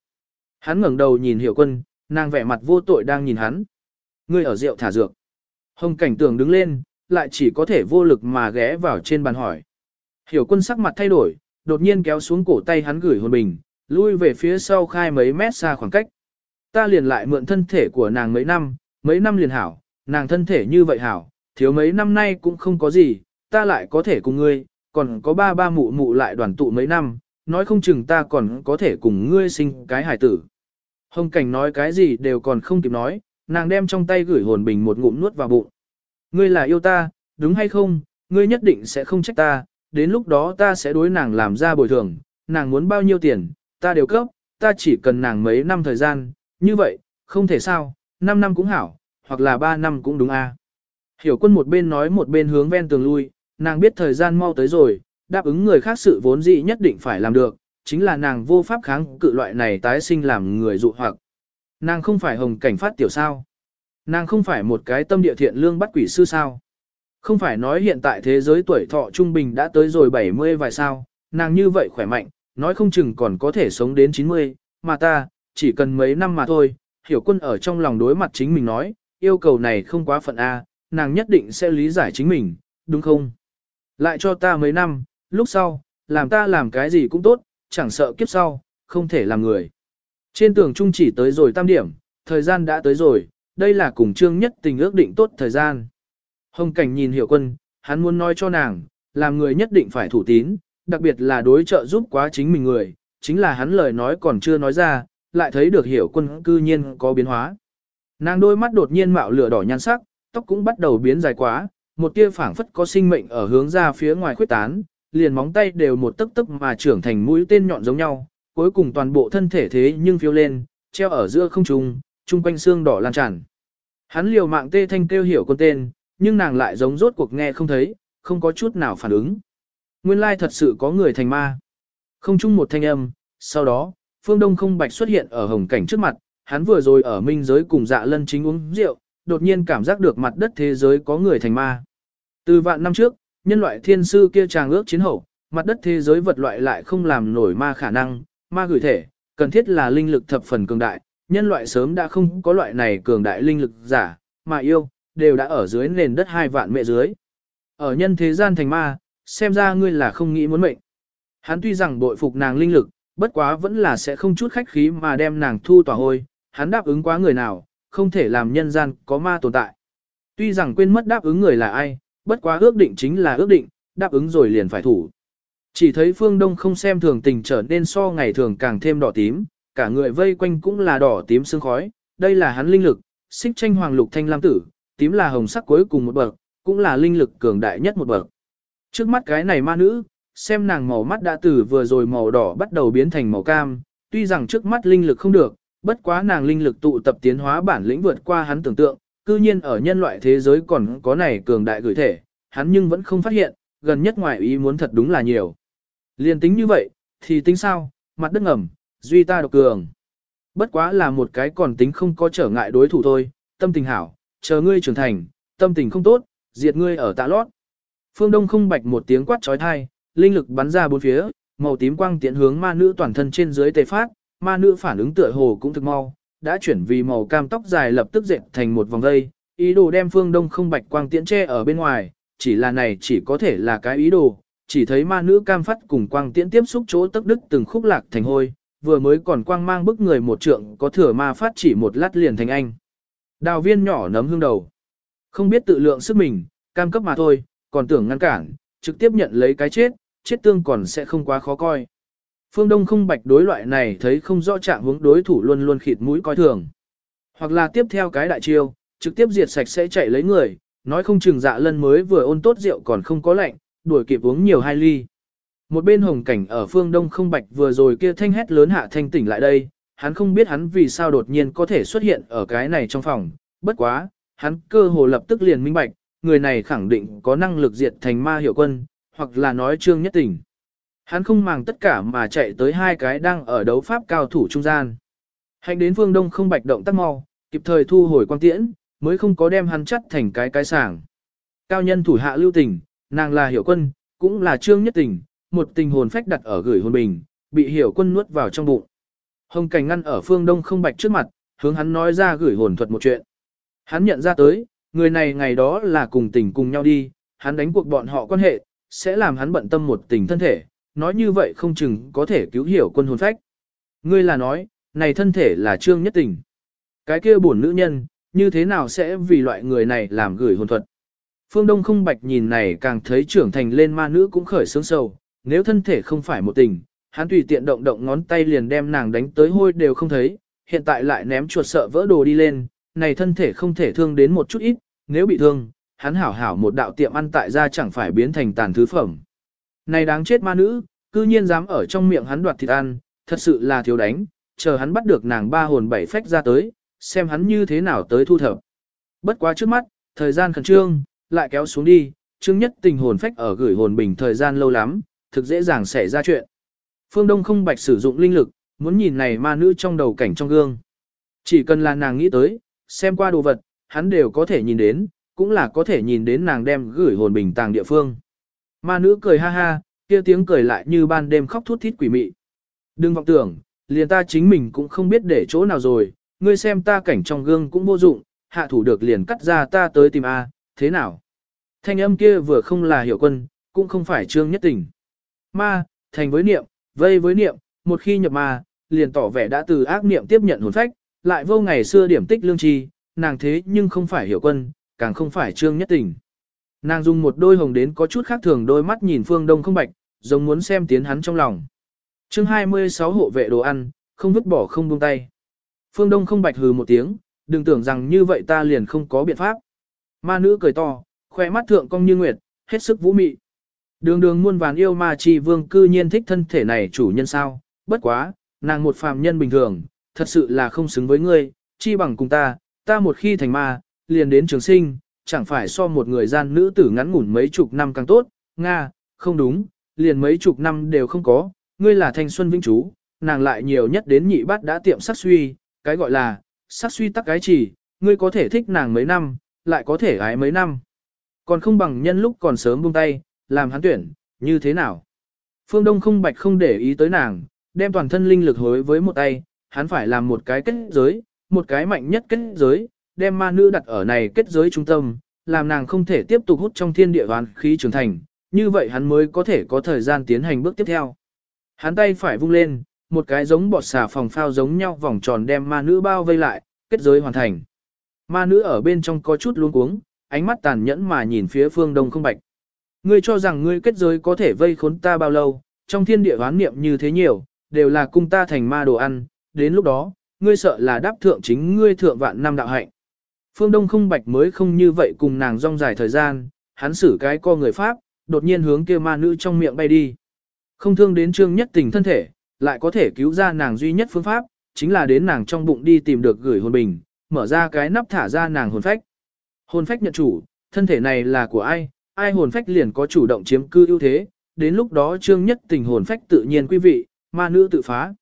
Hắn ngẩng đầu nhìn hiểu quân, nàng vẻ mặt vô tội đang nhìn hắn. Ngươi ở rượu thả dược. Hồng cảnh tường đứng lên, lại chỉ có thể vô lực mà ghé vào trên bàn hỏi. Hiểu quân sắc mặt thay đổi, đột nhiên kéo xuống cổ tay hắn gửi hồn bình, lui về phía sau khai mấy mét xa khoảng cách. Ta liền lại mượn thân thể của nàng mấy năm, mấy năm liền hảo, nàng thân thể như vậy hảo, thiếu mấy năm nay cũng không có gì, ta lại có thể cùng ngươi, còn có ba ba mụ mụ lại đoàn tụ mấy năm, nói không chừng ta còn có thể cùng ngươi sinh cái hải tử. Hồng cảnh nói cái gì đều còn không kịp nói, nàng đem trong tay gửi hồn bình một ngụm nuốt vào bụng. Ngươi là yêu ta, đúng hay không, ngươi nhất định sẽ không trách ta, đến lúc đó ta sẽ đối nàng làm ra bồi thường, nàng muốn bao nhiêu tiền, ta đều cấp, ta chỉ cần nàng mấy năm thời gian, như vậy, không thể sao, 5 năm cũng hảo, hoặc là 3 năm cũng đúng a. Hiểu quân một bên nói một bên hướng ven tường lui, nàng biết thời gian mau tới rồi, đáp ứng người khác sự vốn dĩ nhất định phải làm được, chính là nàng vô pháp kháng cự loại này tái sinh làm người dụ hoặc. Nàng không phải hồng cảnh phát tiểu sao. Nàng không phải một cái tâm địa thiện lương bắt quỷ sư sao. Không phải nói hiện tại thế giới tuổi thọ trung bình đã tới rồi 70 vài sao, nàng như vậy khỏe mạnh, nói không chừng còn có thể sống đến 90, mà ta, chỉ cần mấy năm mà thôi, hiểu quân ở trong lòng đối mặt chính mình nói, yêu cầu này không quá phận A, nàng nhất định sẽ lý giải chính mình, đúng không? Lại cho ta mấy năm, lúc sau, làm ta làm cái gì cũng tốt, chẳng sợ kiếp sau, không thể làm người. Trên tường trung chỉ tới rồi tam điểm, thời gian đã tới rồi, đây là cùng chương nhất tình ước định tốt thời gian. Hồng cảnh nhìn hiểu quân, hắn muốn nói cho nàng, làm người nhất định phải thủ tín, đặc biệt là đối trợ giúp quá chính mình người, chính là hắn lời nói còn chưa nói ra, lại thấy được hiểu quân cư nhiên có biến hóa. Nàng đôi mắt đột nhiên mạo lửa đỏ nhan sắc, tóc cũng bắt đầu biến dài quá, một tia phảng phất có sinh mệnh ở hướng ra phía ngoài khuyết tán, liền móng tay đều một tấc tấc mà trưởng thành mũi tên nhọn giống nhau, cuối cùng toàn bộ thân thể thế nhưng phiêu lên, treo ở giữa không trung, trung quanh xương đỏ lan tràn. Hắn liều mạng tê thanh kêu hiểu con tên, nhưng nàng lại giống rốt cuộc nghe không thấy, không có chút nào phản ứng. Nguyên lai thật sự có người thành ma. Không chung một thanh âm, sau đó, phương đông không bạch xuất hiện ở hồng cảnh trước mặt, hắn vừa rồi ở minh giới cùng dạ lân chính uống rượu, đột nhiên cảm giác được mặt đất thế giới có người thành ma. Từ vạn năm trước, nhân loại thiên sư kia chàng ước chiến hậu, mặt đất thế giới vật loại lại không làm nổi ma khả năng, ma gửi thể, cần thiết là linh lực thập phần cường đại, nhân loại sớm đã không có loại này cường đại linh lực giả, mà yêu, đều đã ở dưới nền đất hai vạn mẹ dưới. Ở nhân thế gian thành ma, xem ra ngươi là không nghĩ muốn mệnh. Hắn tuy rằng bội phục nàng linh lực, bất quá vẫn là sẽ không chút khách khí mà đem nàng thu tỏa hôi, hắn đáp ứng quá người nào, không thể làm nhân gian có ma tồn tại. Tuy rằng quên mất đáp ứng người là ai, bất quá ước định chính là ước định, đáp ứng rồi liền phải thủ. Chỉ thấy phương đông không xem thường tình trở nên so ngày thường càng thêm đỏ tím, cả người vây quanh cũng là đỏ tím sương khói, đây là hắn linh lực, xích tranh hoàng lục thanh lam tử, tím là hồng sắc cuối cùng một bậc, cũng là linh lực cường đại nhất một bậc. Trước mắt cái này ma nữ, xem nàng màu mắt đã từ vừa rồi màu đỏ bắt đầu biến thành màu cam, tuy rằng trước mắt linh lực không được, bất quá nàng linh lực tụ tập tiến hóa bản lĩnh vượt qua hắn tưởng tượng, cư nhiên ở nhân loại thế giới còn có này cường đại gửi thể, hắn nhưng vẫn không phát hiện, gần nhất ngoài ý muốn thật đúng là nhiều. Liên tính như vậy, thì tính sao, mặt đất ngầm, duy ta độc cường. Bất quá là một cái còn tính không có trở ngại đối thủ thôi, tâm tình hảo, chờ ngươi trưởng thành, tâm tình không tốt, diệt ngươi ở tạ lót. Phương Đông không bạch một tiếng quát trói thai, linh lực bắn ra bốn phía, màu tím quang tiện hướng ma nữ toàn thân trên dưới tề phát, ma nữ phản ứng tựa hồ cũng thực mau, đã chuyển vì màu cam tóc dài lập tức dệt thành một vòng dây, ý đồ đem Phương Đông không bạch quang tiễn che ở bên ngoài, chỉ là này chỉ có thể là cái ý đồ, chỉ thấy ma nữ cam phát cùng quang tiễn tiếp xúc chỗ tức đức từng khúc lạc thành hôi, vừa mới còn quang mang bức người một trượng có thừa ma phát chỉ một lát liền thành anh. Đào viên nhỏ nấm hương đầu. Không biết tự lượng sức mình, cam cấp mà thôi, còn tưởng ngăn cản, trực tiếp nhận lấy cái chết, chết tương còn sẽ không quá khó coi. Phương Đông không bạch đối loại này thấy không rõ trạng hướng đối thủ luôn luôn khịt mũi coi thường. Hoặc là tiếp theo cái đại chiêu, trực tiếp diệt sạch sẽ chạy lấy người, nói không chừng dạ lân mới vừa ôn tốt rượu còn không có lạnh, đuổi kịp uống nhiều hai ly. Một bên hồng cảnh ở phương đông không bạch vừa rồi kia thanh hét lớn hạ thanh tỉnh lại đây, hắn không biết hắn vì sao đột nhiên có thể xuất hiện ở cái này trong phòng, bất quá, hắn cơ hồ lập tức liền minh bạch, người này khẳng định có năng lực diệt thành ma hiệu quân, hoặc là nói trương nhất tình Hắn không màng tất cả mà chạy tới hai cái đang ở đấu pháp cao thủ trung gian. Hành đến phương đông không bạch động tác mau, kịp thời thu hồi quang tiễn, mới không có đem hắn chắt thành cái cái sảng. Cao nhân thủ hạ lưu tình, nàng là hiểu quân, cũng là trương nhất tình, một tình hồn phách đặt ở gửi hồn bình, bị hiểu quân nuốt vào trong bụng. Hồng cảnh ngăn ở phương đông không bạch trước mặt, hướng hắn nói ra gửi hồn thuật một chuyện. Hắn nhận ra tới, người này ngày đó là cùng tình cùng nhau đi, hắn đánh cuộc bọn họ quan hệ, sẽ làm hắn bận tâm một tình thân thể, nói như vậy không chừng có thể cứu hiểu quân hồn phách. Ngươi là nói, này thân thể là trương nhất tình. Cái kia buồn nữ nhân, như thế nào sẽ vì loại người này làm gửi hồn thuật. Phương Đông không bạch nhìn này càng thấy trưởng thành lên ma nữ cũng khởi sướng sầu, nếu thân thể không phải một tình, hắn tùy tiện động động ngón tay liền đem nàng đánh tới hôi đều không thấy, hiện tại lại ném chuột sợ vỡ đồ đi lên, này thân thể không thể thương đến một chút ít, nếu bị thương, hắn hảo hảo một đạo tiệm ăn tại gia chẳng phải biến thành tàn thứ phẩm. Này đáng chết ma nữ, cư nhiên dám ở trong miệng hắn đoạt thịt ăn, thật sự là thiếu đánh, chờ hắn bắt được nàng ba hồn bảy phách ra tới, xem hắn như thế nào tới thu thập. Bất quá trước mắt, thời gian khẩn trương, lại kéo xuống đi, Trương Nhất Tình hồn phách ở gửi hồn bình thời gian lâu lắm, thực dễ dàng xảy ra chuyện. Phương Đông không bạch sử dụng linh lực, muốn nhìn này ma nữ trong đầu cảnh trong gương. Chỉ cần là nàng nghĩ tới, xem qua đồ vật, hắn đều có thể nhìn đến, cũng là có thể nhìn đến nàng đem gửi hồn bình tàng địa phương. Ma nữ cười ha ha, kia tiếng cười lại như ban đêm khóc thút thít quỷ mị. Đừng vọng tưởng, liền ta chính mình cũng không biết để chỗ nào rồi, ngươi xem ta cảnh trong gương cũng vô dụng, hạ thủ được liền cắt ra ta tới tìm A, thế nào? Thanh âm kia vừa không là hiểu quân, cũng không phải trương nhất tình. Ma, thành với niệm, vây với niệm, một khi nhập ma, liền tỏ vẻ đã từ ác niệm tiếp nhận hồn phách, lại vô ngày xưa điểm tích lương tri, nàng thế nhưng không phải hiểu quân, càng không phải trương nhất tình. Nàng dùng một đôi hồng đến có chút khác thường đôi mắt nhìn phương đông không bạch, giống muốn xem tiến hắn trong lòng. chương 26 hộ vệ đồ ăn, không vứt bỏ không buông tay. Phương đông không bạch hừ một tiếng, đừng tưởng rằng như vậy ta liền không có biện pháp. Ma nữ cười to, khoe mắt thượng cong như nguyệt, hết sức vũ mị. Đường đường muôn vàn yêu ma chi vương cư nhiên thích thân thể này chủ nhân sao, bất quá, nàng một phàm nhân bình thường, thật sự là không xứng với ngươi, chi bằng cùng ta, ta một khi thành ma, liền đến trường sinh, chẳng phải so một người gian nữ tử ngắn ngủn mấy chục năm càng tốt, Nga, không đúng, liền mấy chục năm đều không có, ngươi là thanh xuân vĩnh chú, nàng lại nhiều nhất đến nhị bát đã tiệm sắc suy, cái gọi là, sắc suy tắc cái chỉ, ngươi có thể thích nàng mấy năm, lại có thể gái mấy năm. Còn không bằng nhân lúc còn sớm buông tay, làm hắn tuyển, như thế nào? Phương Đông không bạch không để ý tới nàng, đem toàn thân linh lực hối với một tay, hắn phải làm một cái kết giới, một cái mạnh nhất kết giới, đem ma nữ đặt ở này kết giới trung tâm, làm nàng không thể tiếp tục hút trong thiên địa hoàn khí trưởng thành, như vậy hắn mới có thể có thời gian tiến hành bước tiếp theo. Hắn tay phải vung lên, một cái giống bọt xà phòng phao giống nhau vòng tròn đem ma nữ bao vây lại, kết giới hoàn thành. Ma nữ ở bên trong có chút luống cuống, ánh mắt tàn nhẫn mà nhìn phía phương đông không bạch. Ngươi cho rằng ngươi kết giới có thể vây khốn ta bao lâu, trong thiên địa hoán niệm như thế nhiều, đều là cung ta thành ma đồ ăn, đến lúc đó, ngươi sợ là đáp thượng chính ngươi thượng vạn năm đạo hạnh. Phương Đông không bạch mới không như vậy cùng nàng rong dài thời gian, hắn xử cái co người Pháp, đột nhiên hướng kia ma nữ trong miệng bay đi. Không thương đến trương nhất tình thân thể, lại có thể cứu ra nàng duy nhất phương pháp, chính là đến nàng trong bụng đi tìm được gửi hồn bình, mở ra cái nắp thả ra nàng hồn phách. Hồn phách nhận chủ, thân thể này là của ai, ai hồn phách liền có chủ động chiếm cư ưu thế, đến lúc đó trương nhất tình hồn phách tự nhiên quý vị, ma nữ tự phá.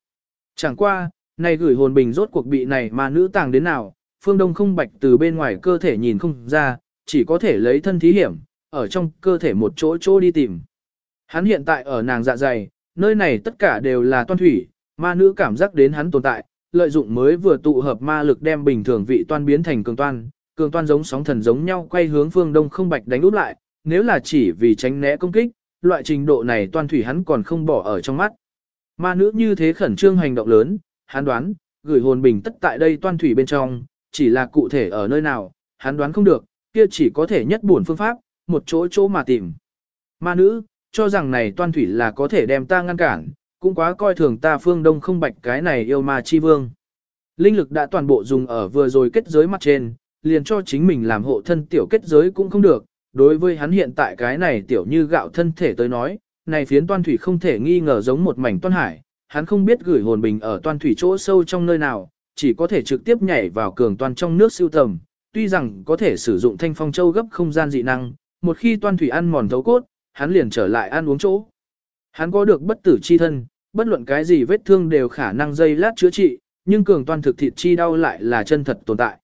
Chẳng qua, này gửi hồn bình rốt cuộc bị này ma nữ tàng đến nào, phương đông không bạch từ bên ngoài cơ thể nhìn không ra, chỉ có thể lấy thân thí hiểm, ở trong cơ thể một chỗ chỗ đi tìm. Hắn hiện tại ở nàng dạ dày, nơi này tất cả đều là toan thủy, ma nữ cảm giác đến hắn tồn tại, lợi dụng mới vừa tụ hợp ma lực đem bình thường vị toan biến thành cường toan, cường toan giống sóng thần giống nhau quay hướng phương đông không bạch đánh úp lại, nếu là chỉ vì tránh né công kích, loại trình độ này toan thủy hắn còn không bỏ ở trong mắt. Ma nữ như thế khẩn trương hành động lớn, hắn đoán, gửi hồn bình tất tại đây toan thủy bên trong, chỉ là cụ thể ở nơi nào, hắn đoán không được, kia chỉ có thể nhất buồn phương pháp, một chỗ chỗ mà tìm. Ma nữ, cho rằng này toan thủy là có thể đem ta ngăn cản, cũng quá coi thường ta phương đông không bạch cái này yêu ma chi vương. Linh lực đã toàn bộ dùng ở vừa rồi kết giới mặt trên, liền cho chính mình làm hộ thân tiểu kết giới cũng không được, đối với hắn hiện tại cái này tiểu như gạo thân thể tới nói, này phiến toan thủy không thể nghi ngờ giống một mảnh toan hải, hắn không biết gửi hồn bình ở toan thủy chỗ sâu trong nơi nào, chỉ có thể trực tiếp nhảy vào cường toàn trong nước siêu tầm, tuy rằng có thể sử dụng thanh phong châu gấp không gian dị năng, một khi toan thủy ăn mòn thấu cốt, hắn liền trở lại ăn uống chỗ. Hắn có được bất tử chi thân, bất luận cái gì vết thương đều khả năng dây lát chữa trị, nhưng cường toàn thực thịt chi đau lại là chân thật tồn tại.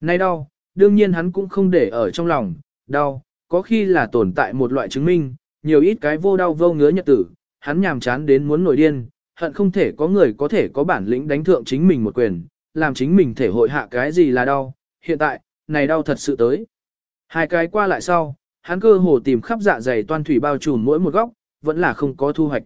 Nay đau, đương nhiên hắn cũng không để ở trong lòng, đau, có khi là tồn tại một loại chứng minh, nhiều ít cái vô đau vô ngứa nhật tử, hắn nhàm chán đến muốn nổi điên, hận không thể có người có thể có bản lĩnh đánh thượng chính mình một quyền, làm chính mình thể hội hạ cái gì là đau, hiện tại, này đau thật sự tới. Hai cái qua lại sau, hắn cơ hồ tìm khắp dạ dày toan thủy bao trùm mỗi một góc, vẫn là không có thu hoạch.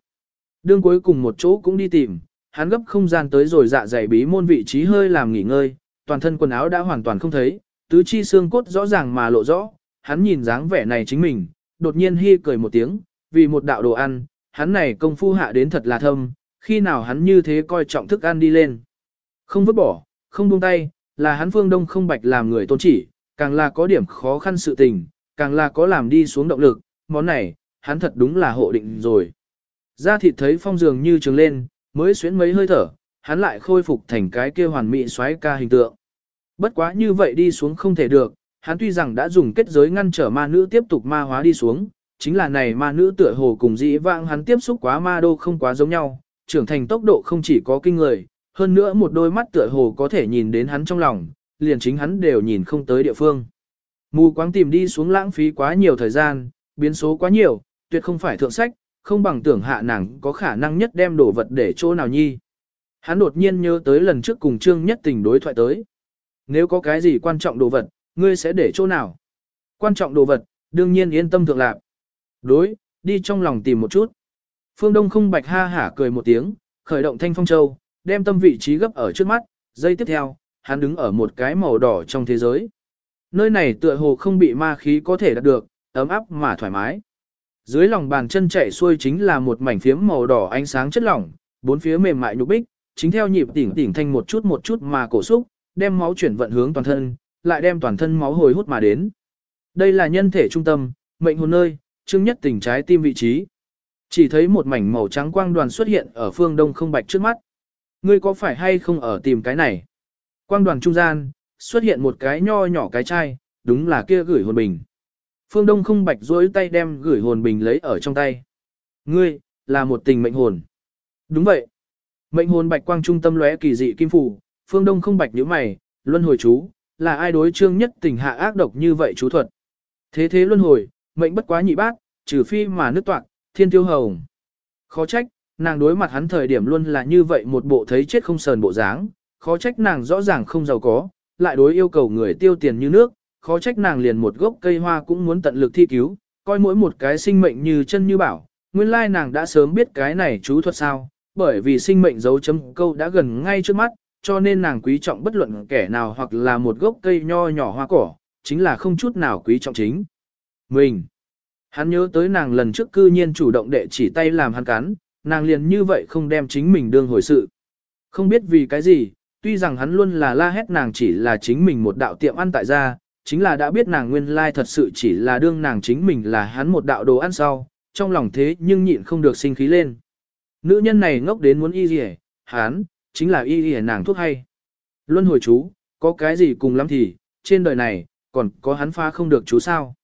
Đương cuối cùng một chỗ cũng đi tìm, hắn gấp không gian tới rồi dạ dày bí môn vị trí hơi làm nghỉ ngơi, toàn thân quần áo đã hoàn toàn không thấy, tứ chi xương cốt rõ ràng mà lộ rõ, hắn nhìn dáng vẻ này chính mình, đột nhiên hi cười một tiếng, vì một đạo đồ ăn, hắn này công phu hạ đến thật là thâm, khi nào hắn như thế coi trọng thức ăn đi lên. Không vứt bỏ, không buông tay, là hắn phương đông không bạch làm người tôn chỉ, càng là có điểm khó khăn sự tình, càng là có làm đi xuống động lực, món này, hắn thật đúng là hộ định rồi. Ra thịt thấy phong dường như trường lên, mới xuyến mấy hơi thở, hắn lại khôi phục thành cái kia hoàn mỹ xoáy ca hình tượng. Bất quá như vậy đi xuống không thể được, Hắn tuy rằng đã dùng kết giới ngăn trở ma nữ tiếp tục ma hóa đi xuống, chính là này ma nữ tựa hồ cùng dĩ vãng hắn tiếp xúc quá ma đô không quá giống nhau, trưởng thành tốc độ không chỉ có kinh người, hơn nữa một đôi mắt tựa hồ có thể nhìn đến hắn trong lòng, liền chính hắn đều nhìn không tới địa phương. Mù quáng tìm đi xuống lãng phí quá nhiều thời gian, biến số quá nhiều, tuyệt không phải thượng sách, không bằng tưởng hạ nàng có khả năng nhất đem đồ vật để chỗ nào nhi. Hắn đột nhiên nhớ tới lần trước cùng Trương Nhất Tình đối thoại tới. Nếu có cái gì quan trọng đồ vật, ngươi sẽ để chỗ nào? Quan trọng đồ vật, đương nhiên yên tâm thượng lạc. Đối, đi trong lòng tìm một chút. Phương Đông không bạch ha hả cười một tiếng, khởi động thanh phong châu, đem tâm vị trí gấp ở trước mắt, giây tiếp theo, hắn đứng ở một cái màu đỏ trong thế giới. Nơi này tựa hồ không bị ma khí có thể đạt được, ấm áp mà thoải mái. Dưới lòng bàn chân chạy xuôi chính là một mảnh phiếm màu đỏ ánh sáng chất lỏng, bốn phía mềm mại nhục bích, chính theo nhịp tỉnh tỉnh thanh một chút một chút mà cổ xúc, đem máu chuyển vận hướng toàn thân, lại đem toàn thân máu hồi hút mà đến. Đây là nhân thể trung tâm, mệnh hồn nơi, chương nhất tỉnh trái tim vị trí. Chỉ thấy một mảnh màu trắng quang đoàn xuất hiện ở phương đông không bạch trước mắt. Ngươi có phải hay không ở tìm cái này? Quang đoàn trung gian, xuất hiện một cái nho nhỏ cái chai, đúng là kia gửi hồn bình. Phương Đông không bạch dối tay đem gửi hồn bình lấy ở trong tay. Ngươi, là một tình mệnh hồn. Đúng vậy. Mệnh hồn bạch quang trung tâm lóe kỳ dị kim phủ, Phương Đông không bạch nhíu mày, luân hồi chú, là ai đối trương nhất tình hạ ác độc như vậy chú thuật. Thế thế luân hồi, mệnh bất quá nhị bác trừ phi mà nước toạc, thiên tiêu hồng. Khó trách, nàng đối mặt hắn thời điểm luôn là như vậy một bộ thấy chết không sờn bộ dáng, khó trách nàng rõ ràng không giàu có, lại đối yêu cầu người tiêu tiền như nước, khó trách nàng liền một gốc cây hoa cũng muốn tận lực thi cứu, coi mỗi một cái sinh mệnh như chân như bảo, nguyên lai nàng đã sớm biết cái này chú thuật sao, bởi vì sinh mệnh dấu chấm câu đã gần ngay trước mắt, cho nên nàng quý trọng bất luận kẻ nào hoặc là một gốc cây nho nhỏ hoa cỏ, chính là không chút nào quý trọng chính. Mình, hắn nhớ tới nàng lần trước cư nhiên chủ động đệ chỉ tay làm hắn cắn, nàng liền như vậy không đem chính mình đương hồi sự. Không biết vì cái gì, tuy rằng hắn luôn là la hét nàng chỉ là chính mình một đạo tiệm ăn tại gia, chính là đã biết nàng nguyên lai thật sự chỉ là đương nàng chính mình là hắn một đạo đồ ăn sau, trong lòng thế nhưng nhịn không được sinh khí lên. Nữ nhân này ngốc đến muốn y gì hắn, chính là y gì nàng thuốc hay. Luân hồi chú, có cái gì cùng lắm thì, trên đời này, còn có hắn pha không được chú sao.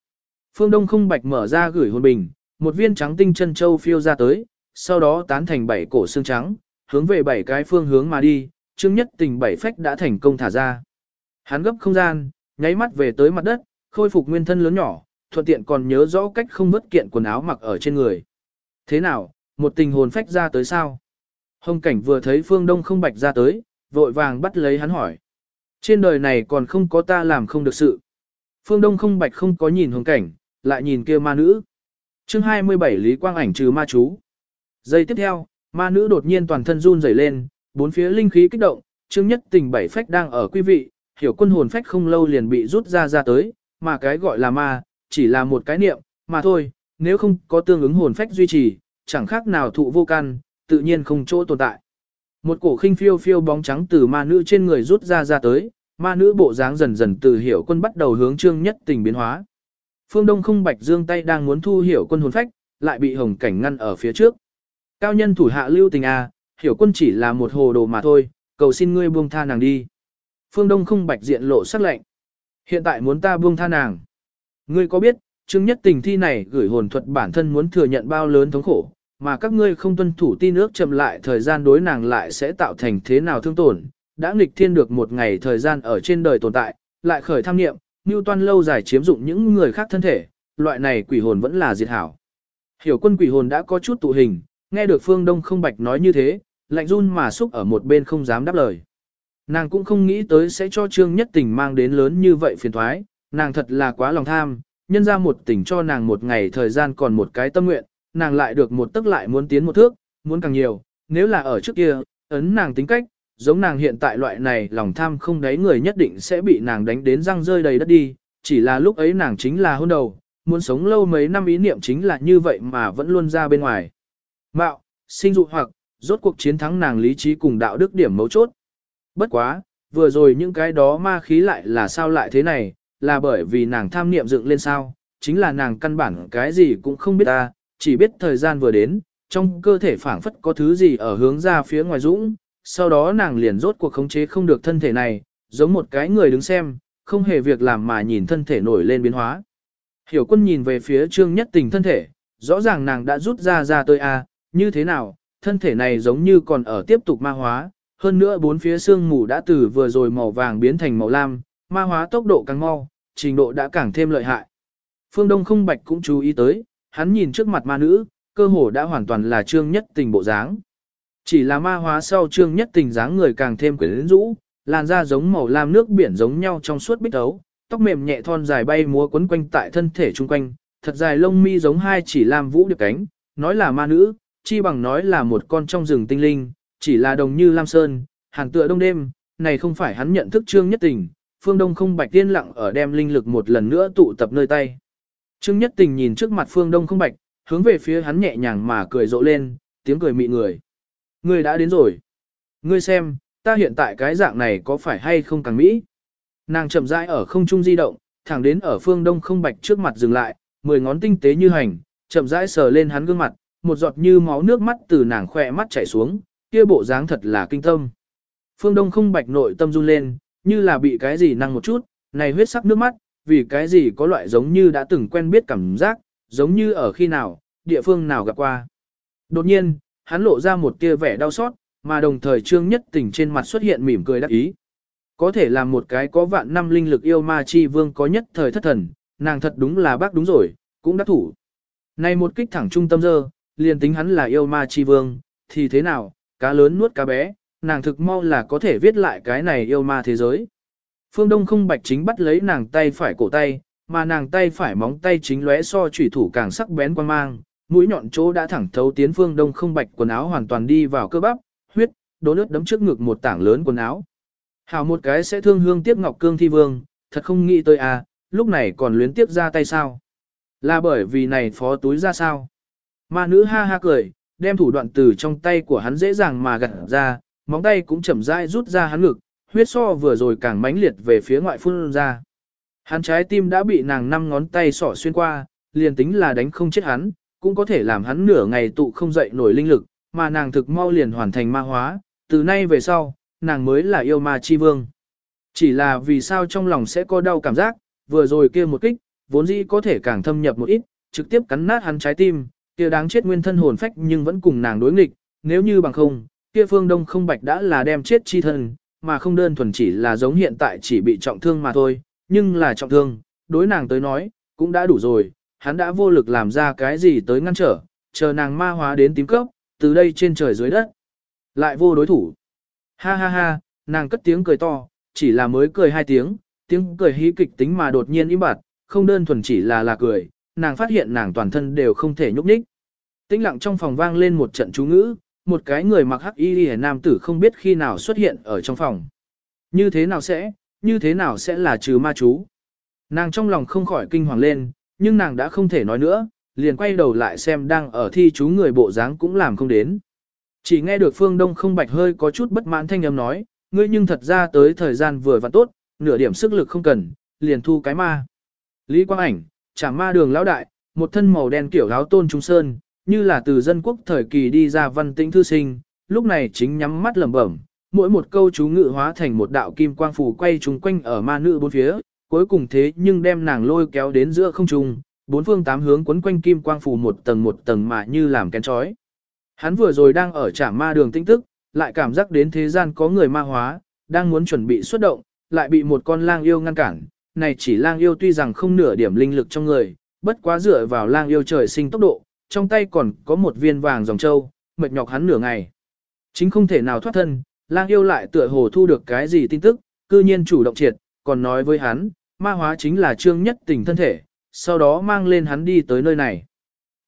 Phương Đông không bạch mở ra gửi hồn bình, một viên trắng tinh chân châu phiêu ra tới, sau đó tán thành bảy cổ xương trắng, hướng về bảy cái phương hướng mà đi, chương nhất tình bảy phách đã thành công thả ra. Hắn gấp không gian, nháy mắt về tới mặt đất, khôi phục nguyên thân lớn nhỏ, thuận tiện còn nhớ rõ cách không vứt kiện quần áo mặc ở trên người. Thế nào, một tình hồn phách ra tới sao? Hồng cảnh vừa thấy phương đông không bạch ra tới, vội vàng bắt lấy hắn hỏi. Trên đời này còn không có ta làm không được sự. Phương đông không bạch không có nhìn hồng cảnh, lại nhìn kia ma nữ. chương 27 Lý Quang ảnh trừ ma chú. Giây tiếp theo, ma nữ đột nhiên toàn thân run rẩy lên, bốn phía linh khí kích động, trương nhất tình bảy phách đang ở quý vị, hiểu quân hồn phách không lâu liền bị rút ra ra tới, mà cái gọi là ma, chỉ là một cái niệm, mà thôi, nếu không có tương ứng hồn phách duy trì, chẳng khác nào thụ vô căn, tự nhiên không chỗ tồn tại. Một cổ khinh phiêu phiêu bóng trắng từ ma nữ trên người rút ra ra tới, ma nữ bộ dáng dần dần từ hiểu quân bắt đầu hướng trương nhất tình biến hóa. Phương Đông không bạch dương tay đang muốn thu hiểu quân hồn phách, lại bị hồng cảnh ngăn ở phía trước. Cao nhân thủ hạ lưu tình a, hiểu quân chỉ là một hồ đồ mà thôi, cầu xin ngươi buông tha nàng đi. Phương Đông không bạch diện lộ sắc lệnh. Hiện tại muốn ta buông tha nàng. Ngươi có biết, chứng nhất tình thi này gửi hồn thuật bản thân muốn thừa nhận bao lớn thống khổ, mà các ngươi không tuân thủ tin ước chậm lại thời gian đối nàng lại sẽ tạo thành thế nào thương tổn, đã nghịch thiên được một ngày thời gian ở trên đời tồn tại, lại khởi tham nghiệm, Ngưu toan lâu dài chiếm dụng những người khác thân thể, loại này quỷ hồn vẫn là diệt hảo. Hiểu quân quỷ hồn đã có chút tụ hình, nghe được phương đông không bạch nói như thế, lạnh run mà xúc ở một bên không dám đáp lời. Nàng cũng không nghĩ tới sẽ cho Trương Nhất Tình mang đến lớn như vậy phiền thoái, nàng thật là quá lòng tham, nhân ra một tình cho nàng một ngày thời gian còn một cái tâm nguyện, nàng lại được một tức lại muốn tiến một thước, muốn càng nhiều, nếu là ở trước kia, ấn nàng tính cách, giống nàng hiện tại loại này lòng tham không đáy người nhất định sẽ bị nàng đánh đến răng rơi đầy đất đi, chỉ là lúc ấy nàng chính là hôn đầu, muốn sống lâu mấy năm ý niệm chính là như vậy mà vẫn luôn ra bên ngoài. Mạo, sinh dụ hoặc, rốt cuộc chiến thắng nàng lý trí cùng đạo đức điểm mấu chốt. Bất quá, vừa rồi những cái đó ma khí lại là sao lại thế này, là bởi vì nàng tham niệm dựng lên sao, chính là nàng căn bản cái gì cũng không biết ta, chỉ biết thời gian vừa đến, trong cơ thể phảng phất có thứ gì ở hướng ra phía ngoài dũng, sau đó nàng liền rốt cuộc khống chế không được thân thể này, giống một cái người đứng xem, không hề việc làm mà nhìn thân thể nổi lên biến hóa. Hiểu quân nhìn về phía trương nhất tình thân thể, rõ ràng nàng đã rút ra ra tới a, à, như thế nào, thân thể này giống như còn ở tiếp tục ma hóa, hơn nữa bốn phía xương mù đã từ vừa rồi màu vàng biến thành màu lam, ma hóa tốc độ càng mau, trình độ đã càng thêm lợi hại. Phương Đông không bạch cũng chú ý tới, hắn nhìn trước mặt ma nữ, cơ hồ đã hoàn toàn là trương nhất tình bộ dáng. Chỉ là ma hóa sau trương nhất tình dáng người càng thêm quyến rũ, làn da giống màu lam nước biển giống nhau trong suốt bích ấu, tóc mềm nhẹ thon dài bay múa quấn quanh tại thân thể chung quanh, thật dài lông mi giống hai chỉ lam vũ điệp cánh, nói là ma nữ, chi bằng nói là một con trong rừng tinh linh, chỉ là đồng như lam sơn, hàng tựa đông đêm, này không phải hắn nhận thức trương nhất tình, phương đông không bạch tiên lặng ở đem linh lực một lần nữa tụ tập nơi tay. Trương nhất tình nhìn trước mặt phương đông không bạch, hướng về phía hắn nhẹ nhàng mà cười rộ lên, tiếng cười mị người. Ngươi đã đến rồi. Ngươi xem, ta hiện tại cái dạng này có phải hay không càng mỹ? Nàng chậm rãi ở không trung di động, thẳng đến ở phương đông không bạch trước mặt dừng lại, mười ngón tinh tế như hành, chậm rãi sờ lên hắn gương mặt, một giọt như máu nước mắt từ nàng khỏe mắt chảy xuống, kia bộ dáng thật là kinh tâm. Phương Đông không bạch nội tâm run lên, như là bị cái gì năng một chút, này huyết sắc nước mắt, vì cái gì có loại giống như đã từng quen biết cảm giác, giống như ở khi nào, địa phương nào gặp qua. Đột nhiên, hắn lộ ra một tia vẻ đau xót, mà đồng thời trương nhất tình trên mặt xuất hiện mỉm cười đắc ý. Có thể làm một cái có vạn năm linh lực yêu ma chi vương có nhất thời thất thần, nàng thật đúng là bác đúng rồi, cũng đã thủ. Này một kích thẳng trung tâm dơ, liền tính hắn là yêu ma chi vương, thì thế nào, cá lớn nuốt cá bé, nàng thực mau là có thể viết lại cái này yêu ma thế giới. Phương Đông không bạch chính bắt lấy nàng tay phải cổ tay, mà nàng tay phải móng tay chính lóe so chủy thủ càng sắc bén quan mang, mũi nhọn chỗ đã thẳng thấu tiến Phương Đông không bạch quần áo hoàn toàn đi vào cơ bắp, huyết, đố nước đấm trước ngực một tảng lớn quần áo. Hảo một cái sẽ thương hương tiếp ngọc cương thi vương, thật không nghĩ tới à, lúc này còn luyến tiếp ra tay sao. Là bởi vì này phó túi ra sao. Ma nữ ha ha cười, đem thủ đoạn từ trong tay của hắn dễ dàng mà gặt ra, móng tay cũng chậm rãi rút ra hắn ngực, huyết so vừa rồi càng mãnh liệt về phía ngoại phun ra. Hắn trái tim đã bị nàng năm ngón tay sỏ xuyên qua, liền tính là đánh không chết hắn, cũng có thể làm hắn nửa ngày tụ không dậy nổi linh lực, mà nàng thực mau liền hoàn thành ma hóa, từ nay về sau, nàng mới là yêu ma chi vương. Chỉ là vì sao trong lòng sẽ có đau cảm giác, vừa rồi kia một kích, vốn dĩ có thể càng thâm nhập một ít, trực tiếp cắn nát hắn trái tim, kia đáng chết nguyên thân hồn phách nhưng vẫn cùng nàng đối nghịch, nếu như bằng không, kia phương đông không bạch đã là đem chết chi thân, mà không đơn thuần chỉ là giống hiện tại chỉ bị trọng thương mà thôi, nhưng là trọng thương, đối nàng tới nói, cũng đã đủ rồi, hắn đã vô lực làm ra cái gì tới ngăn trở, chờ nàng ma hóa đến tím cấp, từ đây trên trời dưới đất. Lại vô đối thủ. Ha ha ha, nàng cất tiếng cười to, chỉ là mới cười hai tiếng, tiếng cười hí kịch tính mà đột nhiên im bặt, không đơn thuần chỉ là là cười, nàng phát hiện nàng toàn thân đều không thể nhúc nhích. Tĩnh lặng trong phòng vang lên một trận chú ngữ, một cái người mặc hắc y liễu nam tử không biết khi nào xuất hiện ở trong phòng. Như thế nào sẽ, như thế nào sẽ là trừ ma chú. Nàng trong lòng không khỏi kinh hoàng lên, nhưng nàng đã không thể nói nữa, liền quay đầu lại xem đang ở thi chú người bộ dáng cũng làm không đến. Chỉ nghe được phương đông không bạch hơi có chút bất mãn thanh âm nói, ngươi nhưng thật ra tới thời gian vừa vặn tốt, nửa điểm sức lực không cần, liền thu cái ma. Lý Quang Ảnh, chàng ma đường lão đại, một thân màu đen kiểu áo tôn trung sơn, như là từ dân quốc thời kỳ đi ra văn tĩnh thư sinh, lúc này chính nhắm mắt lẩm bẩm, mỗi một câu chú ngự hóa thành một đạo kim quang phù quay trung quanh ở ma nữ bốn phía, cuối cùng thế nhưng đem nàng lôi kéo đến giữa không trung, bốn phương tám hướng quấn quanh kim quang phù một tầng một tầng mà như làm kén chói. Hắn vừa rồi đang ở trả ma đường tinh tức, lại cảm giác đến thế gian có người ma hóa, đang muốn chuẩn bị xuất động, lại bị một con lang yêu ngăn cản. Này chỉ lang yêu tuy rằng không nửa điểm linh lực trong người, bất quá dựa vào lang yêu trời sinh tốc độ, trong tay còn có một viên vàng dòng châu, mệt nhọc hắn nửa ngày. Chính không thể nào thoát thân, lang yêu lại tựa hồ thu được cái gì tin tức, cư nhiên chủ động triệt, còn nói với hắn, ma hóa chính là trương nhất tình thân thể, sau đó mang lên hắn đi tới nơi này.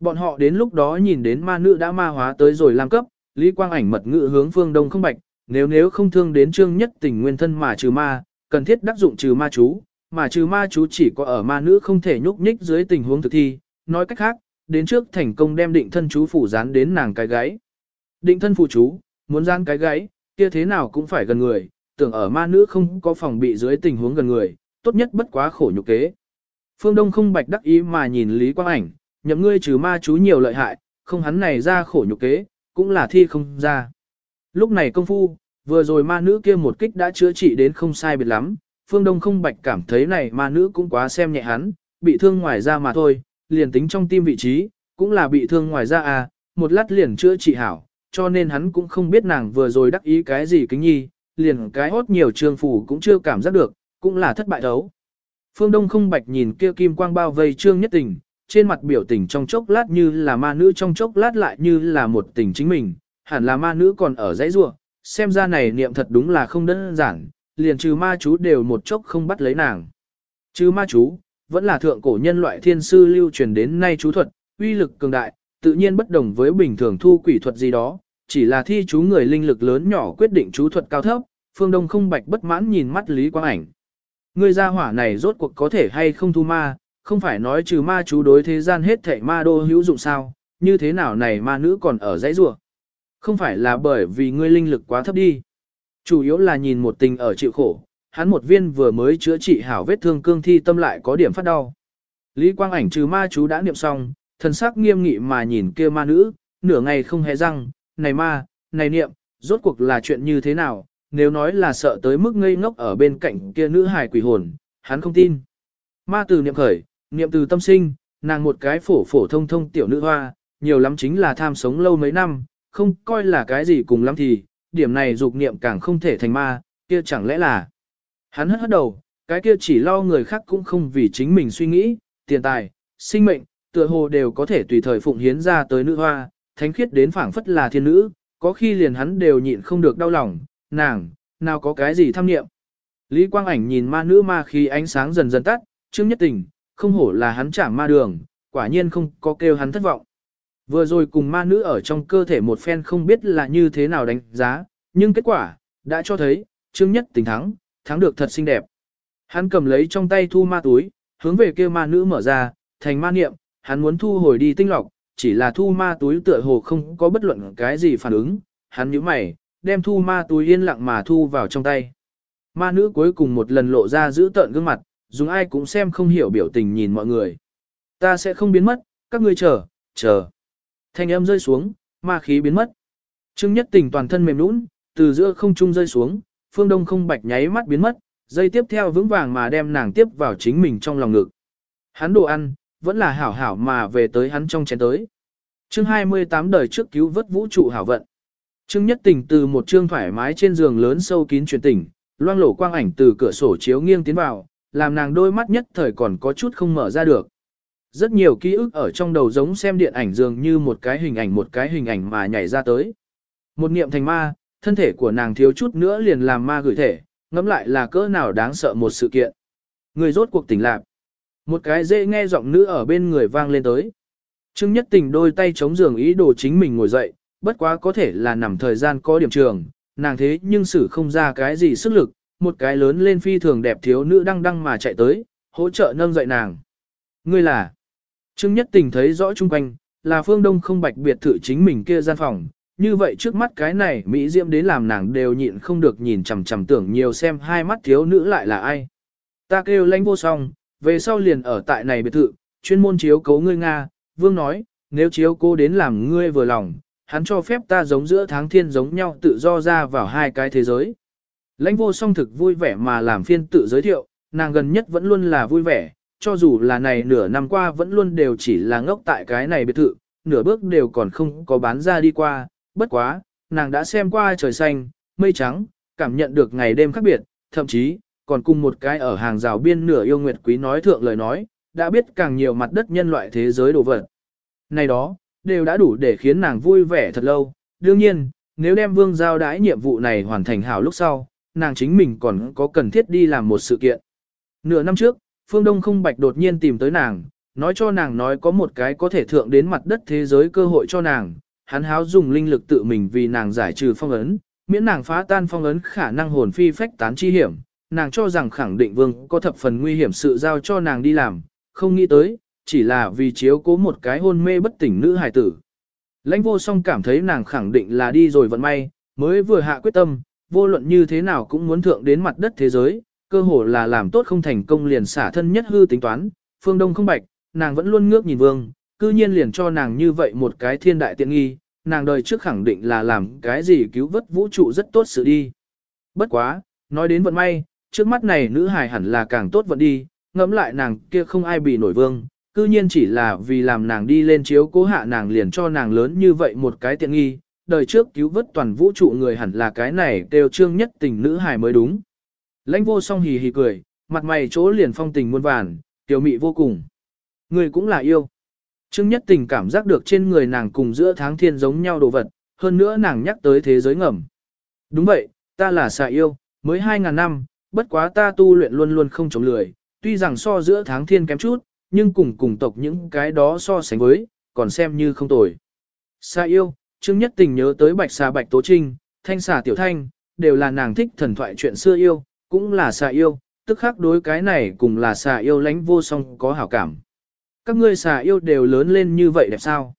Bọn họ đến lúc đó nhìn đến ma nữ đã ma hóa tới rồi làm cấp, Lý Quang ảnh mật ngự hướng phương đông không bạch, nếu nếu không thương đến trương nhất tình nguyên thân mà trừ ma, cần thiết đắc dụng trừ ma chú, mà trừ ma chú chỉ có ở ma nữ không thể nhúc nhích dưới tình huống thực thi, nói cách khác, đến trước thành công đem định thân chú phủ dán đến nàng cái gáy. Định thân phụ chú, muốn dán cái gáy, kia thế nào cũng phải gần người, tưởng ở ma nữ không có phòng bị dưới tình huống gần người, tốt nhất bất quá khổ nhục kế. Phương Đông không bạch đắc ý mà nhìn Lý Quang Ảnh, nhậm ngươi trừ ma chú nhiều lợi hại, không hắn này ra khổ nhục kế, cũng là thi không ra. Lúc này công phu, vừa rồi ma nữ kia một kích đã chữa trị đến không sai biệt lắm, Phương Đông không bạch cảm thấy này ma nữ cũng quá xem nhẹ hắn, bị thương ngoài ra mà thôi, liền tính trong tim vị trí, cũng là bị thương ngoài ra à, một lát liền chữa trị hảo, cho nên hắn cũng không biết nàng vừa rồi đắc ý cái gì kính nhi, liền cái hốt nhiều trương phủ cũng chưa cảm giác được, cũng là thất bại đấu. Phương Đông không bạch nhìn kia kim quang bao vây trương nhất tình, trên mặt biểu tình trong chốc lát như là ma nữ trong chốc lát lại như là một tình chính mình, hẳn là ma nữ còn ở dãy rua, xem ra này niệm thật đúng là không đơn giản, liền trừ ma chú đều một chốc không bắt lấy nàng. Trừ ma chú, vẫn là thượng cổ nhân loại thiên sư lưu truyền đến nay chú thuật, uy lực cường đại, tự nhiên bất đồng với bình thường thu quỷ thuật gì đó, chỉ là thi chú người linh lực lớn nhỏ quyết định chú thuật cao thấp, phương đông không bạch bất mãn nhìn mắt Lý Quang Ảnh. Ngươi gia hỏa này rốt cuộc có thể hay không thu ma, không phải nói trừ ma chú đối thế gian hết thảy ma đô hữu dụng sao, như thế nào này ma nữ còn ở dãy rùa. Không phải là bởi vì ngươi linh lực quá thấp đi. Chủ yếu là nhìn một tình ở chịu khổ, hắn một viên vừa mới chữa trị hảo vết thương cương thi tâm lại có điểm phát đau. Lý Quang Ảnh trừ ma chú đã niệm xong, thần sắc nghiêm nghị mà nhìn kia ma nữ, nửa ngày không hề răng, này ma, này niệm, rốt cuộc là chuyện như thế nào, nếu nói là sợ tới mức ngây ngốc ở bên cạnh kia nữ hài quỷ hồn, hắn không tin. Ma từ niệm khởi, niệm từ tâm sinh, nàng một cái phổ phổ thông thông tiểu nữ hoa, nhiều lắm chính là tham sống lâu mấy năm, không coi là cái gì cùng lắm thì, điểm này dục niệm càng không thể thành ma, kia chẳng lẽ là. Hắn hất hất đầu, cái kia chỉ lo người khác cũng không vì chính mình suy nghĩ, tiền tài, sinh mệnh, tựa hồ đều có thể tùy thời phụng hiến ra tới nữ hoa, thánh khiết đến phảng phất là thiên nữ, có khi liền hắn đều nhịn không được đau lòng, nàng, nào có cái gì tham niệm. Lý Quang Ảnh nhìn ma nữ ma khi ánh sáng dần dần tắt, trương nhất tình, không hổ là hắn chẳng ma đường, quả nhiên không có kêu hắn thất vọng. Vừa rồi cùng ma nữ ở trong cơ thể một phen không biết là như thế nào đánh giá, nhưng kết quả, đã cho thấy, trương nhất tình thắng, thắng được thật xinh đẹp. Hắn cầm lấy trong tay thu ma túi, hướng về kia ma nữ mở ra, thành ma niệm, hắn muốn thu hồi đi tinh lọc, chỉ là thu ma túi tựa hồ không có bất luận cái gì phản ứng, hắn nhíu mày, đem thu ma túi yên lặng mà thu vào trong tay. Ma nữ cuối cùng một lần lộ ra giữ tợn gương mặt, dùng ai cũng xem không hiểu biểu tình nhìn mọi người. Ta sẽ không biến mất, các ngươi chờ, chờ. Thanh âm rơi xuống, ma khí biến mất. Trương nhất tình toàn thân mềm nũng, từ giữa không trung rơi xuống, phương đông không bạch nháy mắt biến mất, dây tiếp theo vững vàng mà đem nàng tiếp vào chính mình trong lòng ngực. Hắn đồ ăn, vẫn là hảo hảo mà về tới hắn trong chén tới. Chương 28 đời trước cứu vớt vũ trụ hảo vận. Trương Nhất Tình từ một trương thoải mái trên giường lớn sâu kín truyền tỉnh, loang lổ quang ảnh từ cửa sổ chiếu nghiêng tiến vào, làm nàng đôi mắt nhất thời còn có chút không mở ra được. Rất nhiều ký ức ở trong đầu giống xem điện ảnh dường như một cái hình ảnh một cái hình ảnh mà nhảy ra tới. Một niệm thành ma, thân thể của nàng thiếu chút nữa liền làm ma gửi thể, ngẫm lại là cỡ nào đáng sợ một sự kiện. Người rốt cuộc tỉnh lạc. Một cái dễ nghe giọng nữ ở bên người vang lên tới. Trương Nhất Tình đôi tay chống giường ý đồ chính mình ngồi dậy, bất quá có thể là nằm thời gian có điểm trường, nàng thế nhưng xử không ra cái gì sức lực, một cái lớn lên phi thường đẹp thiếu nữ đang đăng mà chạy tới, hỗ trợ nâng dậy nàng. Ngươi là? Trương Nhất Tình thấy rõ chung quanh, là phương đông không bạch biệt thự chính mình kia gian phòng, như vậy trước mắt cái này Mỹ Diễm đến làm nàng đều nhịn không được nhìn chằm chằm tưởng nhiều xem hai mắt thiếu nữ lại là ai. Ta kêu lãnh vô song, về sau liền ở tại này biệt thự, chuyên môn chiếu cấu ngươi Nga, vương nói, nếu chiếu cố đến làm ngươi vừa lòng, hắn cho phép ta giống giữa tháng thiên giống nhau tự do ra vào hai cái thế giới. Lãnh vô song thực vui vẻ mà làm phiên tự giới thiệu, nàng gần nhất vẫn luôn là vui vẻ, cho dù là này nửa năm qua vẫn luôn đều chỉ là ngốc tại cái này biệt thự, nửa bước đều còn không có bán ra đi qua, bất quá, nàng đã xem qua trời xanh, mây trắng, cảm nhận được ngày đêm khác biệt, thậm chí, còn cùng một cái ở hàng rào biên nửa yêu nguyệt quý nói thượng lời nói, đã biết càng nhiều mặt đất nhân loại thế giới đồ vật. Này đó, đều đã đủ để khiến nàng vui vẻ thật lâu. Đương nhiên, nếu đem vương giao đãi nhiệm vụ này hoàn thành hảo lúc sau, nàng chính mình còn có cần thiết đi làm một sự kiện. Nửa năm trước, Phương Đông không bạch đột nhiên tìm tới nàng, nói cho nàng nói có một cái có thể thượng đến mặt đất thế giới cơ hội cho nàng, hắn háo dùng linh lực tự mình vì nàng giải trừ phong ấn, miễn nàng phá tan phong ấn khả năng hồn phi phách tán chi hiểm, nàng cho rằng khẳng định vương có thập phần nguy hiểm sự giao cho nàng đi làm, không nghĩ tới, chỉ là vì chiếu cố một cái hôn mê bất tỉnh nữ hài tử. Lãnh vô song cảm thấy nàng khẳng định là đi rồi vận may, mới vừa hạ quyết tâm, vô luận như thế nào cũng muốn thượng đến mặt đất thế giới, cơ hồ là làm tốt không thành công liền xả thân nhất hư tính toán, phương đông không bạch, nàng vẫn luôn ngước nhìn vương, cư nhiên liền cho nàng như vậy một cái thiên đại tiện nghi, nàng đời trước khẳng định là làm cái gì cứu vớt vũ trụ rất tốt sự đi. Bất quá, nói đến vận may, trước mắt này nữ hài hẳn là càng tốt vận đi, ngẫm lại nàng kia không ai bị nổi vương, cư nhiên chỉ là vì làm nàng đi lên chiếu cố hạ nàng liền cho nàng lớn như vậy một cái tiện nghi, đời trước cứu vớt toàn vũ trụ người hẳn là cái này đều trương nhất tình nữ hài mới đúng. Lãnh vô song hì hì cười, mặt mày chỗ liền phong tình muôn vàn, tiểu mị vô cùng. Người cũng là yêu. Trương nhất tình cảm giác được trên người nàng cùng giữa tháng thiên giống nhau đồ vật, hơn nữa nàng nhắc tới thế giới ngầm. Đúng vậy, ta là xà yêu, mới 2.000 năm, bất quá ta tu luyện luôn luôn không chống lười, tuy rằng so giữa tháng thiên kém chút, nhưng cùng cùng tộc những cái đó so sánh với, còn xem như không tồi. Xa yêu, Trương Nhất Tình nhớ tới bạch xà bạch tố trinh, thanh xà tiểu thanh, đều là nàng thích thần thoại chuyện xưa yêu, cũng là xà yêu, tức khác đối cái này cùng là xà yêu lánh vô song có hảo cảm. Các ngươi xà yêu đều lớn lên như vậy đẹp sao?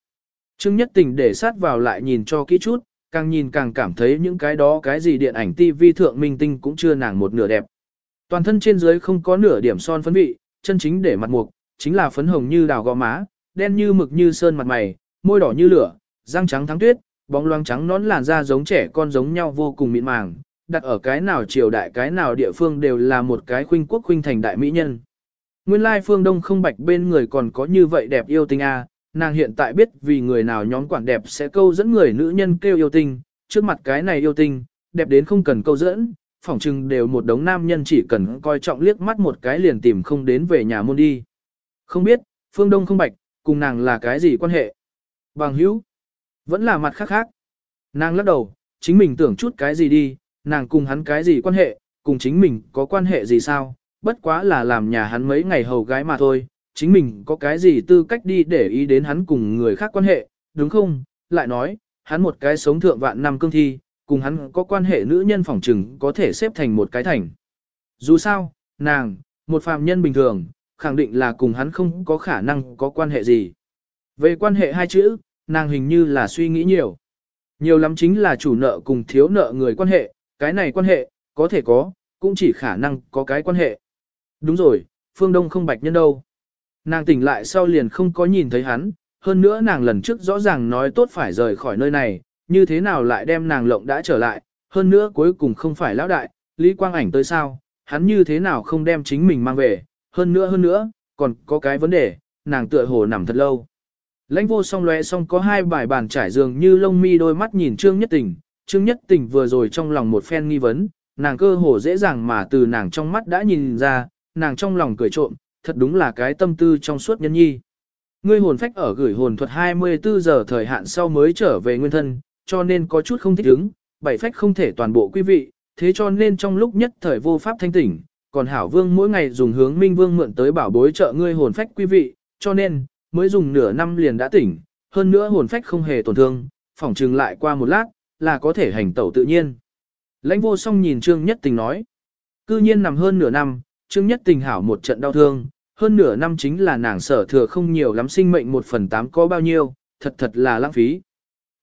Trương Nhất Tình để sát vào lại nhìn cho kỹ chút, càng nhìn càng cảm thấy những cái đó cái gì điện ảnh TV thượng minh tinh cũng chưa nàng một nửa đẹp. Toàn thân trên dưới không có nửa điểm son phấn vị, chân chính để mặt mục, chính là phấn hồng như đào gò má, đen như mực như sơn mặt mày, môi đỏ như lửa, răng trắng thắng tuyết, bóng loáng trắng nón làn da giống trẻ con giống nhau vô cùng mịn màng, đặt ở cái nào triều đại cái nào địa phương đều là một cái khuynh quốc khuynh thành đại mỹ nhân. Nguyên lai phương đông không bạch bên người còn có như vậy đẹp yêu tinh a, nàng hiện tại biết vì người nào nhóm quản đẹp sẽ câu dẫn người nữ nhân kêu yêu tinh, trước mặt cái này yêu tinh, đẹp đến không cần câu dẫn, phỏng chừng đều một đống nam nhân chỉ cần coi trọng liếc mắt một cái liền tìm không đến về nhà môn đi. Không biết, phương đông không bạch, cùng nàng là cái gì quan hệ? Bằng hữu, vẫn là mặt khác khác. Nàng lắc đầu, chính mình tưởng chút cái gì đi, nàng cùng hắn cái gì quan hệ, cùng chính mình có quan hệ gì sao, bất quá là làm nhà hắn mấy ngày hầu gái mà thôi, chính mình có cái gì tư cách đi để ý đến hắn cùng người khác quan hệ, đúng không? Lại nói, hắn một cái sống thượng vạn năm cương thi, cùng hắn có quan hệ nữ nhân phỏng trừng có thể xếp thành một cái thành. Dù sao, nàng, một phàm nhân bình thường, khẳng định là cùng hắn không có khả năng có quan hệ gì. Về quan hệ hai chữ, nàng hình như là suy nghĩ nhiều. Nhiều lắm chính là chủ nợ cùng thiếu nợ người quan hệ, cái này quan hệ, có thể có, cũng chỉ khả năng có cái quan hệ. Đúng rồi, phương đông không bạch nhân đâu. Nàng tỉnh lại sau liền không có nhìn thấy hắn, hơn nữa nàng lần trước rõ ràng nói tốt phải rời khỏi nơi này, như thế nào lại đem nàng lộng đã trở lại, hơn nữa cuối cùng không phải lão đại, Lý Quang Ảnh tới sao, hắn như thế nào không đem chính mình mang về, hơn nữa hơn nữa, còn có cái vấn đề, nàng tựa hồ nằm thật lâu. Lãnh vô song lóe song có hai bài bàn trải giường như lông mi đôi mắt nhìn Trương Nhất Tình, Trương Nhất Tình vừa rồi trong lòng một phen nghi vấn, nàng cơ hồ dễ dàng mà từ nàng trong mắt đã nhìn ra, nàng trong lòng cười trộm, thật đúng là cái tâm tư trong suốt nhân nhi. Ngươi hồn phách ở gửi hồn thuật 24 giờ thời hạn sau mới trở về nguyên thân, cho nên có chút không thích ứng, bảy phách không thể toàn bộ quý vị, thế cho nên trong lúc nhất thời vô pháp thanh tỉnh, còn hảo vương mỗi ngày dùng hướng minh vương mượn tới bảo bối trợ ngươi hồn phách quý vị, cho nên, mới dùng nửa năm liền đã tỉnh, hơn nữa hồn phách không hề tổn thương, phỏng trừng lại qua một lát, là có thể hành tẩu tự nhiên. Lãnh vô song nhìn Trương Nhất Tình nói, cư nhiên nằm hơn nửa năm, Trương Nhất Tình hảo một trận đau thương, hơn nửa năm chính là nàng sở thừa không nhiều lắm sinh mệnh một phần tám có bao nhiêu, thật thật là lãng phí.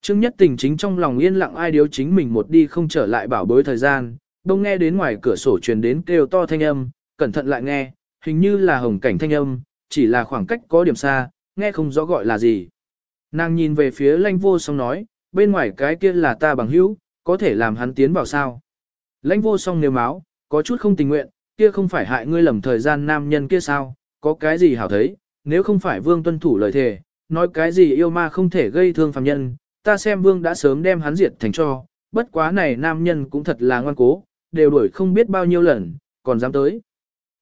Trương Nhất Tình chính trong lòng yên lặng ai điếu chính mình một đi không trở lại bảo bối thời gian, đông nghe đến ngoài cửa sổ truyền đến kêu to thanh âm, cẩn thận lại nghe, hình như là hồng cảnh thanh âm, chỉ là khoảng cách có điểm xa, nghe không rõ gọi là gì. Nàng nhìn về phía lãnh vô song nói, bên ngoài cái kia là ta bằng hữu, có thể làm hắn tiến vào sao. Lãnh vô song nếu máu, có chút không tình nguyện, kia không phải hại ngươi lầm thời gian nam nhân kia sao, có cái gì hảo thấy, nếu không phải vương tuân thủ lời thề, nói cái gì yêu ma không thể gây thương phàm nhân, ta xem vương đã sớm đem hắn diệt thành cho, bất quá này nam nhân cũng thật là ngoan cố, đều đuổi không biết bao nhiêu lần, còn dám tới.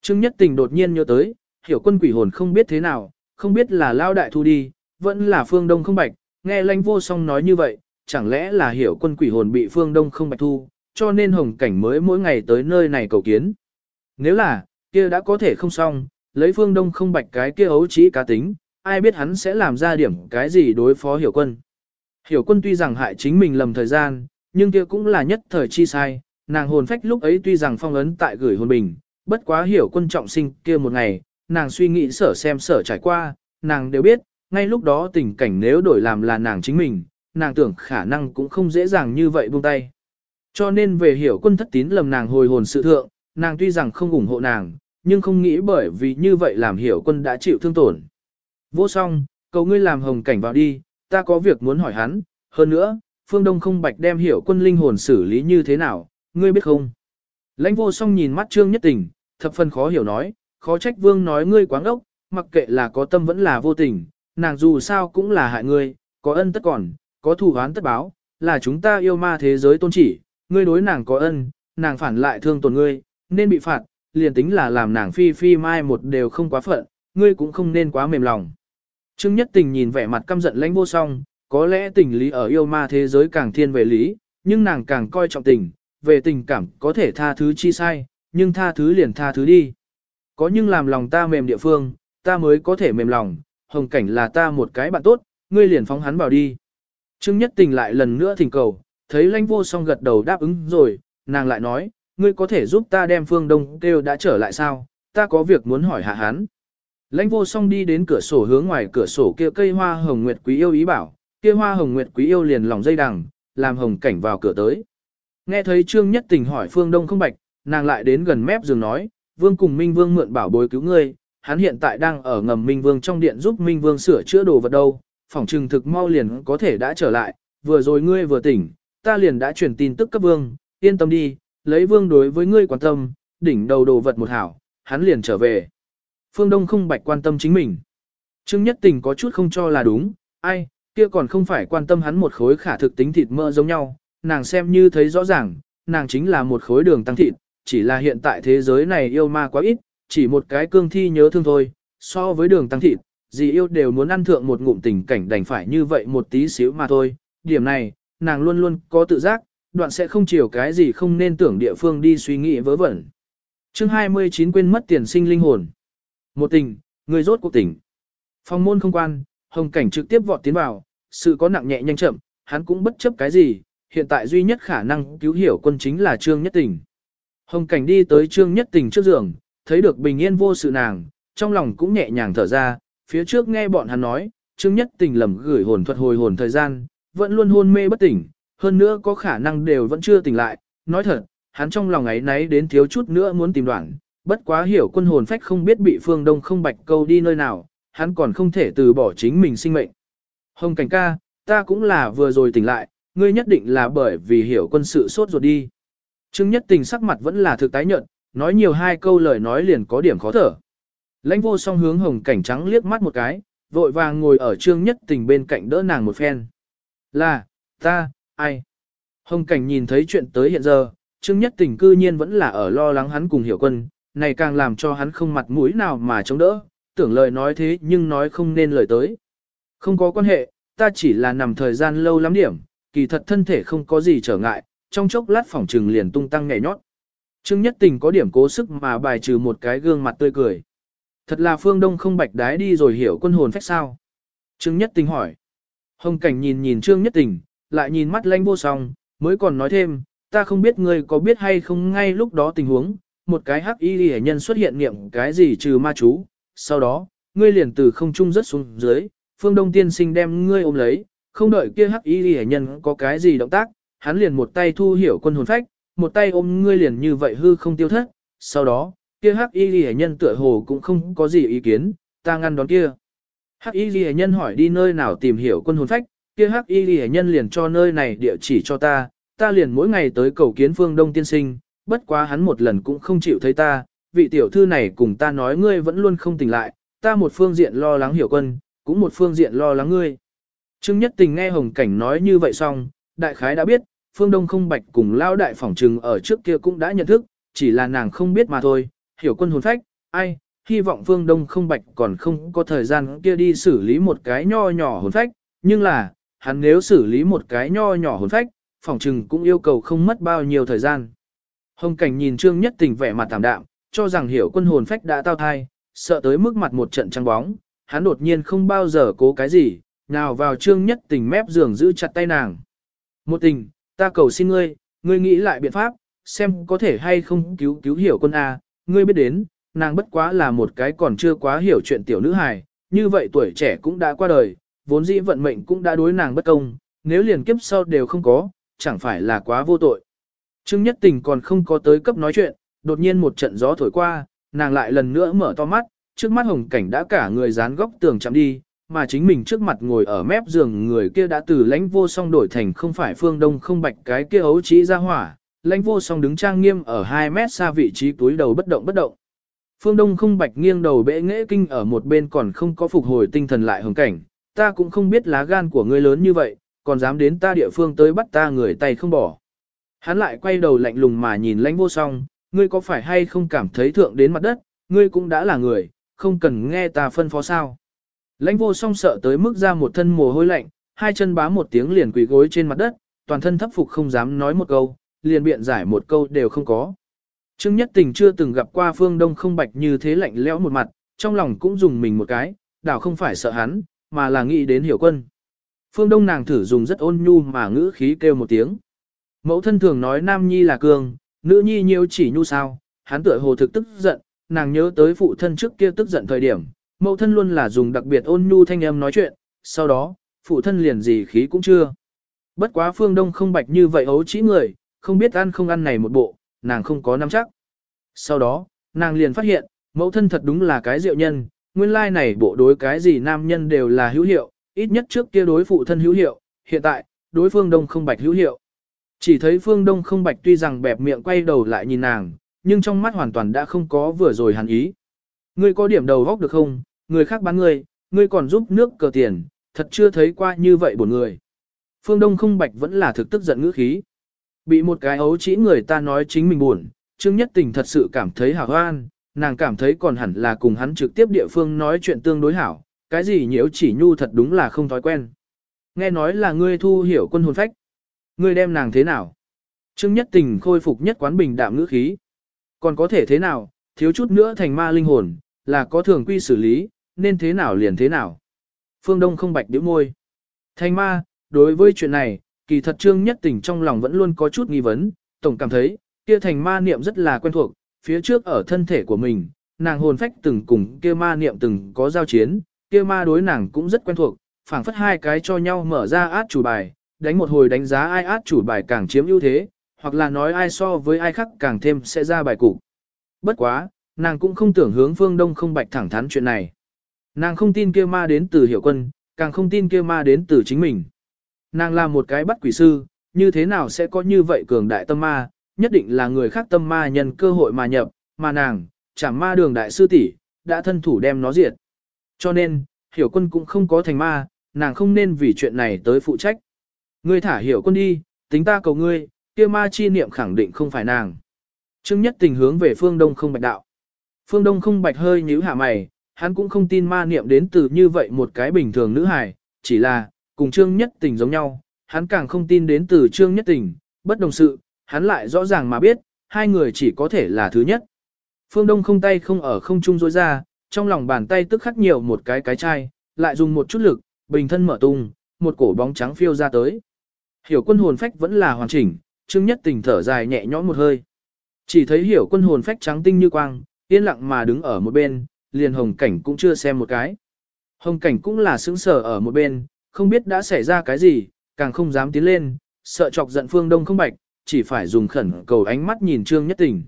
Trương Nhất Tình đột nhiên nhớ tới, hiểu quân quỷ hồn không biết thế nào, không biết là lao đại thu đi, vẫn là phương đông không bạch, nghe lãnh vô song nói như vậy, chẳng lẽ là hiểu quân quỷ hồn bị phương đông không bạch thu, cho nên hồng cảnh mới mỗi ngày tới nơi này cầu kiến. Nếu là, kia đã có thể không xong, lấy phương đông không bạch cái kia ấu trí cá tính, ai biết hắn sẽ làm ra điểm cái gì đối phó hiểu quân. Hiểu quân tuy rằng hại chính mình lầm thời gian, nhưng kia cũng là nhất thời chi sai, nàng hồn phách lúc ấy tuy rằng phong ấn tại gửi hồn bình, bất quá hiểu quân trọng sinh kia một ngày, nàng suy nghĩ sở xem sở trải qua, nàng đều biết, ngay lúc đó tình cảnh nếu đổi làm là nàng chính mình, nàng tưởng khả năng cũng không dễ dàng như vậy buông tay. Cho nên về hiểu quân thất tín lầm nàng hồi hồn sự thượng, nàng tuy rằng không ủng hộ nàng, nhưng không nghĩ bởi vì như vậy làm hiểu quân đã chịu thương tổn. Vô song, cầu ngươi làm hồng cảnh vào đi, ta có việc muốn hỏi hắn, hơn nữa, phương đông không bạch đem hiểu quân linh hồn xử lý như thế nào, ngươi biết không? Lãnh vô song nhìn mắt trương nhất tình, thập phần khó hiểu nói, khó trách vương nói ngươi quáng ốc, mặc kệ là có tâm vẫn là vô tình, nàng dù sao cũng là hại ngươi, có ân tất còn, có thù oán tất báo, là chúng ta yêu ma thế giới tôn chỉ, ngươi đối nàng có ân, nàng phản lại thương tổn ngươi, nên bị phạt, liền tính là làm nàng phi phi mai một đều không quá phận, ngươi cũng không nên quá mềm lòng. Trương Nhất Tình nhìn vẻ mặt căm giận lãnh vô song, có lẽ tình lý ở yêu ma thế giới càng thiên về lý, nhưng nàng càng coi trọng tình, về tình cảm có thể tha thứ chi sai, nhưng tha thứ liền tha thứ đi. Có nhưng làm lòng ta mềm địa phương, ta mới có thể mềm lòng, hồng cảnh là ta một cái bạn tốt, ngươi liền phóng hắn vào đi. Trương Nhất Tình lại lần nữa thỉnh cầu, thấy lãnh vô song gật đầu đáp ứng rồi, nàng lại nói, ngươi có thể giúp ta đem phương đông kêu đã trở lại sao, ta có việc muốn hỏi hạ hắn. Lãnh vô song đi đến cửa sổ hướng ngoài cửa sổ kia cây hoa hồng nguyệt quý yêu ý bảo, kia hoa hồng nguyệt quý yêu liền lòng dây đằng, làm hồng cảnh vào cửa tới. Nghe thấy Trương Nhất Tình hỏi phương đông không bạch, nàng lại đến gần mép giường nói, vương cùng Minh Vương mượn bảo bối cứu ngươi, hắn hiện tại đang ở ngầm Minh Vương trong điện giúp Minh Vương sửa chữa đồ vật đâu, phòng trừng thực mau liền có thể đã trở lại, vừa rồi ngươi vừa tỉnh, ta liền đã truyền tin tức cấp Vương, yên tâm đi, lấy Vương đối với ngươi quan tâm, đỉnh đầu đồ vật một hảo, hắn liền trở về. Phương Đông không bạch quan tâm chính mình. Trương Nhất Tình có chút không cho là đúng, ai, kia còn không phải quan tâm hắn một khối khả thực tính thịt mỡ giống nhau, nàng xem như thấy rõ ràng, nàng chính là một khối đường tăng thịt, chỉ là hiện tại thế giới này yêu ma quá ít, chỉ một cái cương thi nhớ thương thôi, so với đường tăng thịt, gì yêu đều muốn ăn thượng một ngụm tình cảnh đành phải như vậy một tí xíu mà thôi, điểm này, nàng luôn luôn có tự giác, đoạn sẽ không chiều cái gì không nên tưởng địa phương đi suy nghĩ vớ vẩn. chương 29 quên mất tiền sinh linh hồn. Một tình, người rốt cuộc tỉnh. Phong môn không quan, hồng cảnh trực tiếp vọt tiến vào, sự có nặng nhẹ nhanh chậm, hắn cũng bất chấp cái gì, hiện tại duy nhất khả năng cứu hiểu quân chính là Trương Nhất Tình. Hồng cảnh đi tới Trương Nhất Tình trước giường, thấy được bình yên vô sự nàng, trong lòng cũng nhẹ nhàng thở ra, phía trước nghe bọn hắn nói, Trương Nhất Tình lầm gửi hồn thuật hồi hồn thời gian, vẫn luôn hôn mê bất tỉnh, hơn nữa có khả năng đều vẫn chưa tỉnh lại, nói thật, hắn trong lòng ấy nấy đến thiếu chút nữa muốn tìm đoạn, bất quá hiểu quân hồn phách không biết bị phương đông không bạch câu đi nơi nào, hắn còn không thể từ bỏ chính mình sinh mệnh. Hồng cảnh ca, ta cũng là vừa rồi tỉnh lại, ngươi nhất định là bởi vì hiểu quân sự sốt ruột đi. Trương Nhất Tình sắc mặt vẫn là thực tái nhợt, nói nhiều hai câu lời nói liền có điểm khó thở. Lãnh vô song hướng hồng cảnh trắng liếc mắt một cái, vội vàng ngồi ở Trương Nhất Tình bên cạnh đỡ nàng một phen. Là, ta, ai? Hồng cảnh nhìn thấy chuyện tới hiện giờ, Trương Nhất Tình cư nhiên vẫn là ở lo lắng hắn cùng hiểu quân, này càng làm cho hắn không mặt mũi nào mà chống đỡ, tưởng lời nói thế nhưng nói không nên lời tới. Không có quan hệ, ta chỉ là nằm thời gian lâu lắm điểm, kỳ thật thân thể không có gì trở ngại, trong chốc lát phòng trừng liền tung tăng nhảy nhót. Trương Nhất Tình có điểm cố sức mà bài trừ một cái gương mặt tươi cười. Thật là phương đông không bạch đái đi rồi hiểu quân hồn phách sao. Trương Nhất Tình hỏi. Hồng Cảnh nhìn nhìn Trương Nhất Tình, lại nhìn mắt lanh vô song, mới còn nói thêm, ta không biết ngươi có biết hay không ngay lúc đó tình huống, một cái hắc y hệ nhân xuất hiện niệm cái gì trừ ma chú, sau đó, ngươi liền từ không trung rất xuống dưới, phương đông tiên sinh đem ngươi ôm lấy, không đợi kia hắc y hệ nhân có cái gì động tác, hắn liền một tay thu hiểu quân hồn phách, một tay ôm ngươi liền như vậy hư không tiêu thất, sau đó, kia hắc y hệ nhân tựa hồ cũng không có gì ý kiến, ta ngăn đón kia. Hắc y hệ nhân hỏi đi nơi nào tìm hiểu quân hồn phách, kia hắc y hệ nhân liền cho nơi này địa chỉ cho ta, ta liền mỗi ngày tới cầu kiến phương đông tiên sinh, bất quá hắn một lần cũng không chịu thấy ta, vị tiểu thư này cùng ta nói ngươi vẫn luôn không tỉnh lại, ta một phương diện lo lắng hiểu quân, cũng một phương diện lo lắng ngươi. Trương Nhất Tình nghe Hồng Cảnh nói như vậy xong, đại khái đã biết, phương Đông không bạch cùng lao đại phỏng trừng ở trước kia cũng đã nhận thức, chỉ là nàng không biết mà thôi, hiểu quân hồn phách, ai, hy vọng phương Đông không bạch còn không có thời gian kia đi xử lý một cái nho nhỏ hồn phách, nhưng là, hắn nếu xử lý một cái nho nhỏ hồn phách, phỏng trừng cũng yêu cầu không mất bao nhiêu thời gian. Hồng cảnh nhìn Trương Nhất Tình vẻ mặt tạm đạm, cho rằng hiểu quân hồn phách đã tao thai, sợ tới mức mặt một trận trăng bóng, hắn đột nhiên không bao giờ cố cái gì, nào vào Trương Nhất Tình mép giường giữ chặt tay nàng. Một tình, ta cầu xin ngươi, ngươi nghĩ lại biện pháp, xem có thể hay không cứu cứu hiểu quân A, ngươi biết đến, nàng bất quá là một cái còn chưa quá hiểu chuyện tiểu nữ hài, như vậy tuổi trẻ cũng đã qua đời, vốn dĩ vận mệnh cũng đã đối nàng bất công, nếu liền kiếp sau đều không có, chẳng phải là quá vô tội. Trương Nhất Tình còn không có tới cấp nói chuyện, đột nhiên một trận gió thổi qua, nàng lại lần nữa mở to mắt, trước mắt hồng cảnh đã cả người dán góc tường chạm đi, mà chính mình trước mặt ngồi ở mép giường người kia đã từ lãnh vô song đổi thành không phải phương đông không bạch cái kia ấu trí ra hỏa, lãnh vô song đứng trang nghiêm ở 2 mét xa vị trí túi đầu bất động bất động. Phương Đông không bạch nghiêng đầu bệ nghễ kinh ở một bên còn không có phục hồi tinh thần lại hồng cảnh, ta cũng không biết lá gan của ngươi lớn như vậy, còn dám đến ta địa phương tới bắt ta người tay không bỏ. Hắn lại quay đầu lạnh lùng mà nhìn lãnh vô song, ngươi có phải hay không cảm thấy thượng đến mặt đất, ngươi cũng đã là người, không cần nghe ta phân phó sao. Lãnh vô song sợ tới mức ra một thân mồ hôi lạnh, hai chân bám một tiếng liền quỳ gối trên mặt đất, toàn thân thấp phục không dám nói một câu, liền biện giải một câu đều không có. Trương Nhất Tình chưa từng gặp qua Phương Đông không bạch như thế lạnh lẽo một mặt, trong lòng cũng dùng mình một cái, đảo không phải sợ hắn, mà là nghĩ đến hiểu quân. Phương Đông nàng thử dùng rất ôn nhu mà ngữ khí kêu một tiếng. Mẫu thân thường nói nam nhi là cường, nữ nhi nhiêu chỉ nhu sao, hắn tựa hồ thực tức giận, nàng nhớ tới phụ thân trước kia tức giận thời điểm, mẫu thân luôn là dùng đặc biệt ôn nhu thanh âm nói chuyện, sau đó, phụ thân liền gì khí cũng chưa. Bất quá phương đông không bạch như vậy ấu chỉ người, không biết ăn không ăn này một bộ, nàng không có nắm chắc. Sau đó, nàng liền phát hiện, mẫu thân thật đúng là cái diệu nhân, nguyên lai này bộ đối cái gì nam nhân đều là hữu hiệu, ít nhất trước kia đối phụ thân hữu hiệu, hiện tại, đối phương đông không bạch hữu hiệu. Chỉ thấy phương đông không bạch tuy rằng bẹp miệng quay đầu lại nhìn nàng, nhưng trong mắt hoàn toàn đã không có vừa rồi hẳn ý. Ngươi có điểm đầu góc được không, người khác bán ngươi, ngươi còn giúp nước cờ tiền, thật chưa thấy qua như vậy buồn người. Phương Đông không bạch vẫn là thực tức giận ngữ khí. Bị một cái ấu chỉ người ta nói chính mình buồn, Trương Nhất Tình thật sự cảm thấy hảo hoan, nàng cảm thấy còn hẳn là cùng hắn trực tiếp địa phương nói chuyện tương đối hảo, cái gì nhiễu chỉ nhu thật đúng là không thói quen. Nghe nói là ngươi thu hiểu quân hồn phách. Ngươi đem nàng thế nào? Trương Nhất Tình khôi phục nhất quán bình đạm ngữ khí. Còn có thể thế nào, thiếu chút nữa thành ma linh hồn, là có thường quy xử lý, nên thế nào liền thế nào. Phương Đông không bạch điếu môi. Thanh ma, đối với chuyện này, kỳ thật Trương Nhất Tình trong lòng vẫn luôn có chút nghi vấn, tổng cảm thấy, kia thành ma niệm rất là quen thuộc, phía trước ở thân thể của mình, nàng hồn phách từng cùng kia ma niệm từng có giao chiến, kia ma đối nàng cũng rất quen thuộc, phảng phất hai cái cho nhau mở ra át chủ bài, đánh một hồi đánh giá ai át chủ bài càng chiếm ưu thế, hoặc là nói ai so với ai khác càng thêm sẽ ra bài cục. Bất quá, nàng cũng không tưởng hướng phương đông không bạch thẳng thắn chuyện này. Nàng không tin kia ma đến từ hiệu quân, càng không tin kia ma đến từ chính mình. Nàng là một cái bắt quỷ sư, như thế nào sẽ có như vậy cường đại tâm ma, nhất định là người khác tâm ma nhân cơ hội mà nhập, mà nàng, chẳng ma đường đại sư tỷ đã thân thủ đem nó diệt. Cho nên, hiểu quân cũng không có thành ma, nàng không nên vì chuyện này tới phụ trách. Ngươi thả hiểu quân đi, tính ta cầu ngươi, kia ma chi niệm khẳng định không phải nàng. Trương nhất tình hướng về phương đông không bạch đạo. Phương đông không bạch hơi nhíu hạ mày, hắn cũng không tin ma niệm đến từ như vậy một cái bình thường nữ hài, chỉ là, cùng trương nhất tình giống nhau, hắn càng không tin đến từ trương nhất tình, bất đồng sự, hắn lại rõ ràng mà biết, hai người chỉ có thể là thứ nhất. Phương Đông không tay không ở không trung rối ra, trong lòng bàn tay tức khắc nhiều một cái cái chai, lại dùng một chút lực, bình thân mở tung, một cổ bóng trắng phiêu ra tới. Hiểu quân hồn phách vẫn là hoàn chỉnh, Trương Nhất Tình thở dài nhẹ nhõm một hơi. Chỉ thấy hiểu quân hồn phách trắng tinh như quang, yên lặng mà đứng ở một bên, liền hồng cảnh cũng chưa xem một cái. Hồng cảnh cũng là sững sờ ở một bên, không biết đã xảy ra cái gì, càng không dám tiến lên, sợ chọc giận phương đông không bạch, chỉ phải dùng khẩn cầu ánh mắt nhìn Trương Nhất Tình.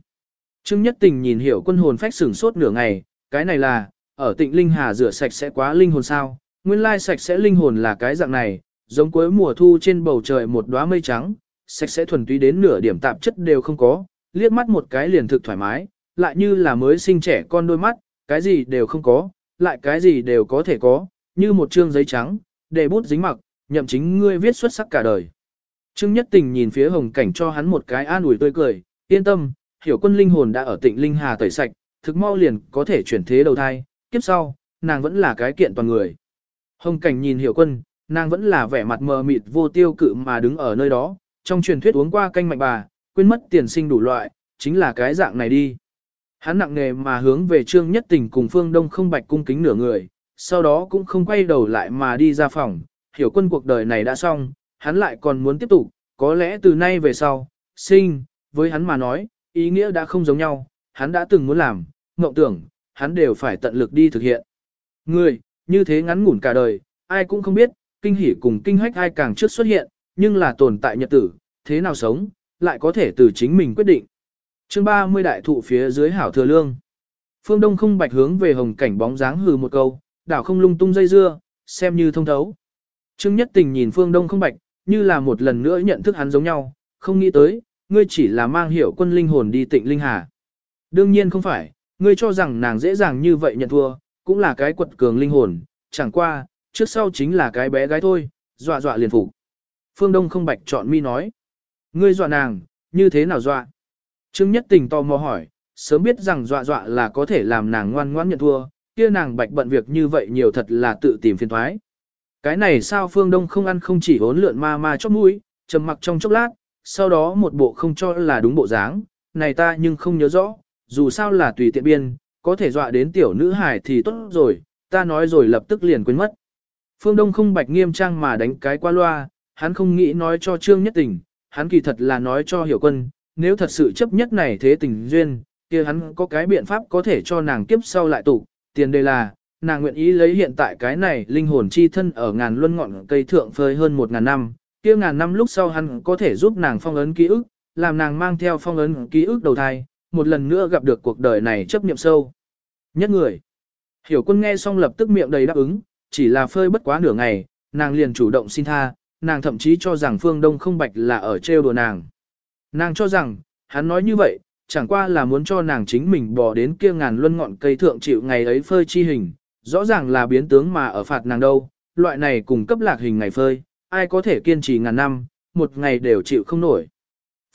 Trương Nhất Tình nhìn hiểu quân hồn phách sửng sốt nửa ngày, cái này là, ở tịnh Linh Hà rửa sạch sẽ quá linh hồn sao, nguyên lai sạch sẽ linh hồn là cái dạng này, giống cuối mùa thu trên bầu trời một đóa mây trắng, sạch sẽ thuần túy đến nửa điểm tạp chất đều không có, liếc mắt một cái liền thực thoải mái, lại như là mới sinh trẻ con đôi mắt, cái gì đều không có, lại cái gì đều có thể có, như một chương giấy trắng, để bút dính mặc, nhậm chính ngươi viết xuất sắc cả đời. Trương Nhất Tình nhìn phía Hồng Cảnh cho hắn một cái an ủi tươi cười, yên tâm, hiểu quân linh hồn đã ở tịnh Linh Hà tẩy sạch, thực mau liền có thể chuyển thế đầu thai, kiếp sau, nàng vẫn là cái kiện toàn người. Hồng Cảnh nhìn hiểu quân, nàng vẫn là vẻ mặt mờ mịt vô tiêu cự mà đứng ở nơi đó, trong truyền thuyết uống qua canh mạnh bà, quên mất tiền sinh đủ loại, chính là cái dạng này đi. Hắn nặng nề mà hướng về Trương Nhất Tình cùng Phương Đông không bạch cung kính nửa người, sau đó cũng không quay đầu lại mà đi ra phòng, hiểu quân cuộc đời này đã xong, hắn lại còn muốn tiếp tục, có lẽ từ nay về sau, sinh, với hắn mà nói, ý nghĩa đã không giống nhau, hắn đã từng muốn làm, mộng tưởng, hắn đều phải tận lực đi thực hiện. Người, như thế ngắn ngủn cả đời, ai cũng không biết, kinh hỉ cùng kinh hách ai càng trước xuất hiện, nhưng là tồn tại nhật tử, thế nào sống, lại có thể từ chính mình quyết định chương 30 đại thụ phía dưới hảo thừa lương. Phương Đông không bạch hướng về hồng cảnh bóng dáng hừ một câu, đảo không lung tung dây dưa, xem như thông thấu. Trương Nhất Tình nhìn Phương Đông không bạch, như là một lần nữa nhận thức hắn giống nhau, không nghĩ tới, ngươi chỉ là mang hiểu quân linh hồn đi tịnh linh hà. Đương nhiên không phải, ngươi cho rằng nàng dễ dàng như vậy nhận thua, cũng là cái quật cường linh hồn, chẳng qua, trước sau chính là cái bé gái thôi, dọa dọa liền phục. Phương Đông không bạch chọn mi nói. Ngươi dọa nàng, như thế nào dọa? Trương Nhất Tình tò mò hỏi, sớm biết rằng dọa dọa là có thể làm nàng ngoan ngoãn nhận thua, kia nàng bạch bận việc như vậy nhiều thật là tự tìm phiền thoái. Cái này sao Phương Đông không ăn không chỉ hốn lượn ma ma chóp mũi, trầm mặc trong chốc lát, sau đó một bộ không cho là đúng bộ dáng, này ta nhưng không nhớ rõ, dù sao là tùy tiện biên, có thể dọa đến tiểu nữ hài thì tốt rồi, ta nói rồi lập tức liền quên mất. Phương Đông không bạch nghiêm trang mà đánh cái qua loa, hắn không nghĩ nói cho Trương Nhất Tình, hắn kỳ thật là nói cho hiểu quân, nếu thật sự chấp nhất này thế tình duyên, kia hắn có cái biện pháp có thể cho nàng kiếp sau lại tụ, tiền đề là, nàng nguyện ý lấy hiện tại cái này linh hồn chi thân ở ngàn luân ngọn cây thượng phơi hơn một ngàn năm, kia ngàn năm lúc sau hắn có thể giúp nàng phong ấn ký ức, làm nàng mang theo phong ấn ký ức đầu thai, một lần nữa gặp được cuộc đời này chấp niệm sâu. Nhất người. Hiểu quân nghe xong lập tức miệng đầy đáp ứng, chỉ là phơi bất quá nửa ngày, nàng liền chủ động xin tha, nàng thậm chí cho rằng phương đông không bạch là ở trêu đùa nàng. Nàng cho rằng, hắn nói như vậy, chẳng qua là muốn cho nàng chính mình bỏ đến kia ngàn luân ngọn cây thượng chịu ngày ấy phơi chi hình, rõ ràng là biến tướng mà ở phạt nàng đâu, loại này cùng cấp lạc hình ngày phơi, ai có thể kiên trì ngàn năm, một ngày đều chịu không nổi.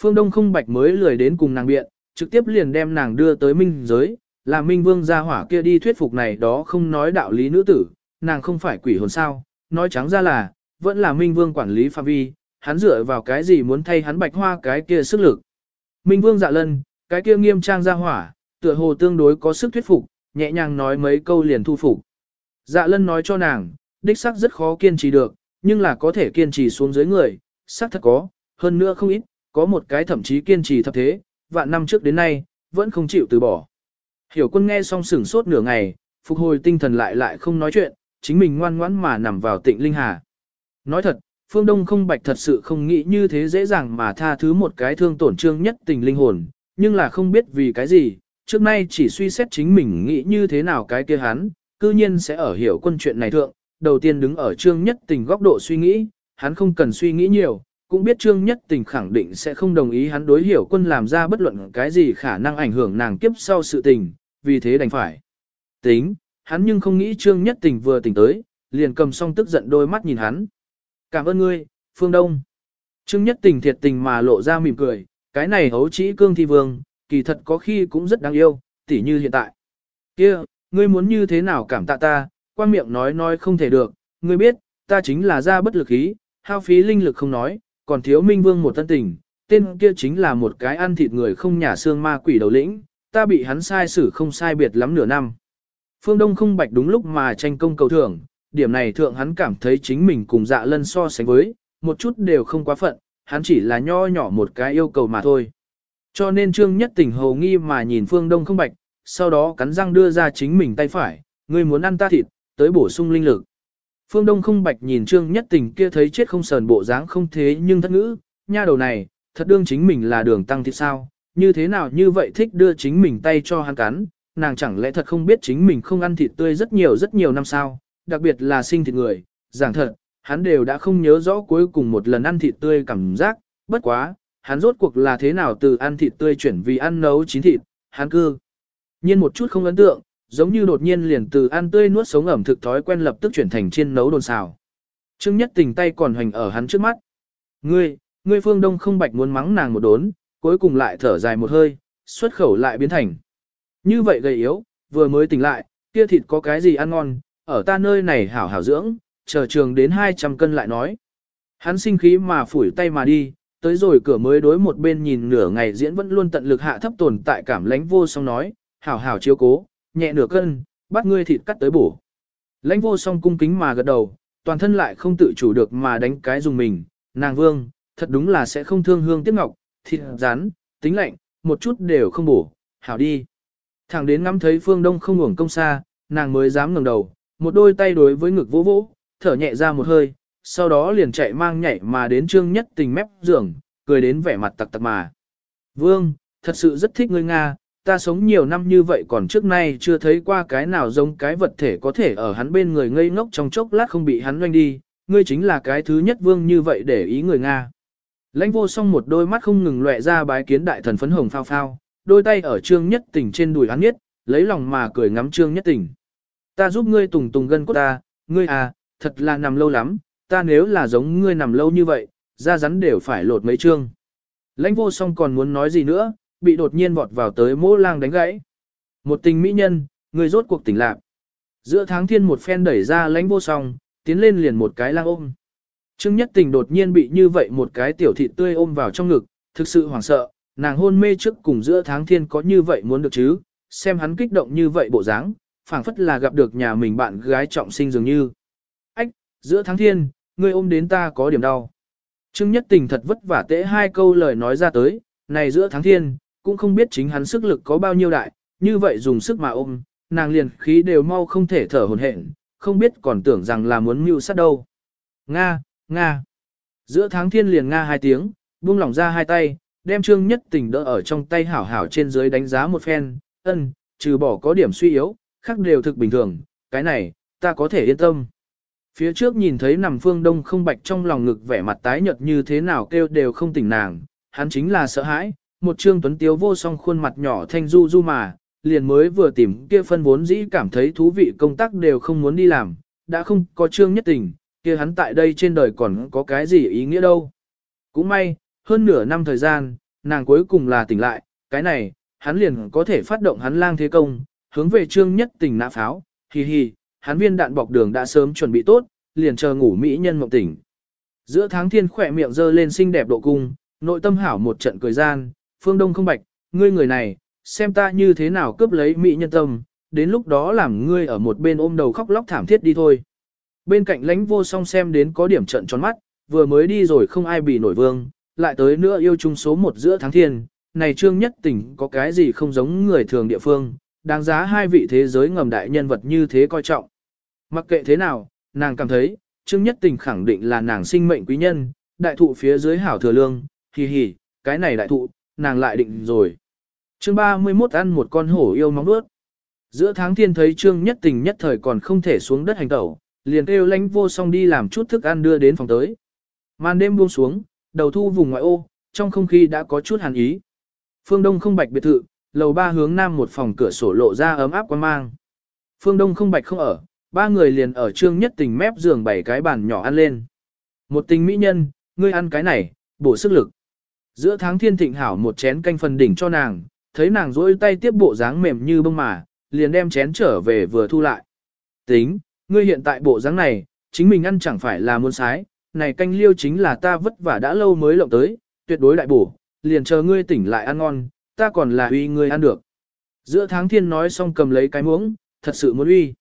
Phương Đông không bạch mới lười đến cùng nàng biện, trực tiếp liền đem nàng đưa tới minh giới, làm minh vương ra hỏa kia đi thuyết phục này đó không nói đạo lý nữ tử, nàng không phải quỷ hồn sao, nói trắng ra là, vẫn là minh vương quản lý phạm vi, hắn dựa vào cái gì muốn thay hắn bạch hoa cái kia sức lực. Minh vương dạ lân, cái kia nghiêm trang ra hỏa, tựa hồ tương đối có sức thuyết phục, nhẹ nhàng nói mấy câu liền thu phục. Dạ lân nói cho nàng, đích xác rất khó kiên trì được, nhưng là có thể kiên trì xuống dưới người, xác thật có, hơn nữa không ít, có một cái thậm chí kiên trì thập thế, vạn năm trước đến nay, vẫn không chịu từ bỏ. Hiểu quân nghe xong sửng sốt nửa ngày, phục hồi tinh thần lại lại không nói chuyện, chính mình ngoan ngoãn mà nằm vào tịnh linh hà. Nói thật, phương Đông không bạch thật sự không nghĩ như thế dễ dàng mà tha thứ một cái thương tổn trương nhất tình linh hồn, nhưng là không biết vì cái gì, trước nay chỉ suy xét chính mình nghĩ như thế nào cái kia hắn, cư nhiên sẽ ở hiểu quân chuyện này thượng, đầu tiên đứng ở trương nhất tình góc độ suy nghĩ, hắn không cần suy nghĩ nhiều, cũng biết trương nhất tình khẳng định sẽ không đồng ý hắn đối hiểu quân làm ra bất luận cái gì khả năng ảnh hưởng nàng kiếp sau sự tình, vì thế đành phải. Tính, hắn nhưng không nghĩ trương nhất tình vừa tỉnh tới, liền cầm song tức giận đôi mắt nhìn hắn. Cảm ơn ngươi, Phương Đông. Trương nhất tình thiệt tình mà lộ ra mỉm cười, cái này hấu chỉ cương thi vương, kỳ thật có khi cũng rất đáng yêu, tỉ như hiện tại. kia ngươi muốn như thế nào cảm tạ ta, quan miệng nói nói không thể được, ngươi biết, ta chính là ra bất lực ý, hao phí linh lực không nói, còn thiếu minh vương một thân tình, tên kia chính là một cái ăn thịt người không nhả xương ma quỷ đầu lĩnh, ta bị hắn sai xử không sai biệt lắm nửa năm. Phương Đông không bạch đúng lúc mà tranh công cầu thưởng, điểm này thượng hắn cảm thấy chính mình cùng dạ lân so sánh với, một chút đều không quá phận, hắn chỉ là nho nhỏ một cái yêu cầu mà thôi. Cho nên Trương Nhất Tỉnh hầu nghi mà nhìn Phương Đông không bạch, sau đó cắn răng đưa ra chính mình tay phải, ngươi muốn ăn ta thịt, tới bổ sung linh lực. Phương Đông không bạch nhìn Trương Nhất Tình kia thấy chết không sờn bộ dáng không thế nhưng thất ngữ, nha đầu này, thật đương chính mình là đường tăng thịt sao, như thế nào như vậy thích đưa chính mình tay cho hắn cắn, nàng chẳng lẽ thật không biết chính mình không ăn thịt tươi rất nhiều rất nhiều năm sao, đặc biệt là sinh thịt người, giảng thật, hắn đều đã không nhớ rõ cuối cùng một lần ăn thịt tươi cảm giác, bất quá, hắn rốt cuộc là thế nào từ ăn thịt tươi chuyển vì ăn nấu chín thịt, hắn cư. Nhiên một chút không ấn tượng, giống như đột nhiên liền từ ăn tươi nuốt sống ẩm thực thói quen lập tức chuyển thành chiên nấu đồn xào. Trương Nhất Tình tay còn hoành ở hắn trước mắt. Ngươi, ngươi phương đông không bạch muốn mắng nàng một đốn, cuối cùng lại thở dài một hơi, xuất khẩu lại biến thành. Như vậy gầy yếu, vừa mới tỉnh lại, kia thịt có cái gì ăn ngon, ở ta nơi này hảo hảo dưỡng, chờ trường đến 200 cân lại nói. Hắn sinh khí mà phủi tay mà đi, tới rồi cửa mới đối một bên nhìn nửa ngày diễn vẫn luôn tận lực hạ thấp tồn tại cảm lánh vô song nói, hảo hảo chiếu cố, nhẹ nửa cân, bắt ngươi thịt cắt tới bổ. Lãnh vô song cung kính mà gật đầu, toàn thân lại không tự chủ được mà đánh cái dùng mình, nàng vương, thật đúng là sẽ không thương hương tiếc ngọc, thịt rán, tính lạnh, một chút đều không bổ, hảo đi. Thẳng đến ngắm thấy phương đông không ngủng công xa, nàng mới dám ngẩng đầu, một đôi tay đối với ngực vỗ vỗ, thở nhẹ ra một hơi, sau đó liền chạy mang nhảy mà đến trương nhất tình mép giường, cười đến vẻ mặt tặc tặc mà. Vương, thật sự rất thích ngươi Nga, ta sống nhiều năm như vậy còn trước nay chưa thấy qua cái nào giống cái vật thể có thể ở hắn bên người ngây ngốc trong chốc lát không bị hắn doanh đi, ngươi chính là cái thứ nhất vương như vậy để ý người Nga. Lãnh vô song một đôi mắt không ngừng lóe ra bái kiến đại thần phấn hồng phao phao, đôi tay ở trương nhất tình trên đùi hắn nhất, lấy lòng mà cười ngắm trương nhất tình Ta giúp ngươi tùng tùng gân cốt ta, ngươi à, thật là nằm lâu lắm, ta nếu là giống ngươi nằm lâu như vậy, da rắn đều phải lột mấy trương. Lãnh vô song còn muốn nói gì nữa, bị đột nhiên vọt vào tới mỗ lang đánh gãy. Một tình mỹ nhân, ngươi rốt cuộc tỉnh lạc. Giữa tháng thiên một phen đẩy ra lãnh vô song, tiến lên liền một cái lang ôm. Trương Nhất Tình đột nhiên bị như vậy một cái tiểu thịt tươi ôm vào trong ngực, thực sự hoảng sợ, nàng hôn mê trước cùng giữa tháng thiên có như vậy muốn được chứ, xem hắn kích động như vậy bộ dáng, phảng phất là gặp được nhà mình bạn gái trọng sinh dường như. Ách, giữa tháng thiên, ngươi ôm đến ta có điểm đau. Trương Nhất Tình thật vất vả tễ hai câu lời nói ra tới, này giữa tháng thiên, cũng không biết chính hắn sức lực có bao nhiêu đại, như vậy dùng sức mà ôm, nàng liền khí đều mau không thể thở hồn hển, không biết còn tưởng rằng là muốn mưu sát đâu. Nga, Nga. Giữa tháng thiên liền Nga hai tiếng, buông lỏng ra hai tay, đem Trương Nhất Tình đỡ ở trong tay hảo hảo trên dưới đánh giá một phen, ân, trừ bỏ có điểm suy yếu, khác đều thực bình thường, cái này, ta có thể yên tâm. Phía trước nhìn thấy nằm phương đông không bạch trong lòng ngực vẻ mặt tái nhợt như thế nào kêu đều không tỉnh nàng, hắn chính là sợ hãi, một trương tuấn tiếu vô song khuôn mặt nhỏ thanh du du mà, liền mới vừa tìm kia phân vốn dĩ cảm thấy thú vị công tác đều không muốn đi làm, đã không có trương nhất tình, kia hắn tại đây trên đời còn có cái gì ý nghĩa đâu. Cũng may, hơn nửa năm thời gian, nàng cuối cùng là tỉnh lại, cái này, hắn liền có thể phát động hắn lang thế công, hướng về trương nhất tình nã pháo, hì hì, hắn viên đạn bọc đường đã sớm chuẩn bị tốt, liền chờ ngủ mỹ nhân mộng tỉnh. Giữa tháng thiên khỏe miệng dơ lên xinh đẹp độ cung, nội tâm hảo một trận cười gian, phương đông không bạch, ngươi người này, xem ta như thế nào cướp lấy mỹ nhân tâm, đến lúc đó làm ngươi ở một bên ôm đầu khóc lóc thảm thiết đi thôi. Bên cạnh lãnh vô song xem đến có điểm trận tròn mắt, vừa mới đi rồi không ai bị nổi vương, lại tới nữa yêu chung số một giữa tháng thiên, này trương nhất tỉnh có cái gì không giống người thường địa phương, đáng giá hai vị thế giới ngầm đại nhân vật như thế coi trọng. Mặc kệ thế nào, nàng cảm thấy, trương nhất tình khẳng định là nàng sinh mệnh quý nhân, đại thụ phía dưới hảo thừa lương, hì hì, cái này đại thụ, nàng lại định rồi. Chương 31 ăn một con hổ yêu móng đuốt. Giữa tháng thiên thấy trương nhất tình nhất thời còn không thể xuống đất hành tẩu, liền kêu lánh vô song đi làm chút thức ăn đưa đến phòng tới. Màn đêm buông xuống, đầu thu vùng ngoại ô, trong không khí đã có chút hàn ý. Phương Đông không bạch biệt thự, lầu ba hướng nam một phòng cửa sổ lộ ra ấm áp quan mang. Phương Đông không bạch không ở, ba người liền ở trương nhất tình mép giường bảy cái bàn nhỏ ăn lên. Một tình mỹ nhân, ngươi ăn cái này, bổ sức lực. Giữa tháng thiên thịnh hảo một chén canh phần đỉnh cho nàng, thấy nàng rỗi tay tiếp bộ dáng mềm như bông mà, liền đem chén trở về vừa thu lại. Tính, ngươi hiện tại bộ dáng này, chính mình ăn chẳng phải là muốn sái, này canh liêu chính là ta vất vả đã lâu mới lộng tới, tuyệt đối đại bổ, liền chờ ngươi tỉnh lại ăn ngon, ta còn là uy ngươi ăn được. Giữa tháng thiên nói xong cầm lấy cái muỗng, thật sự muốn uy.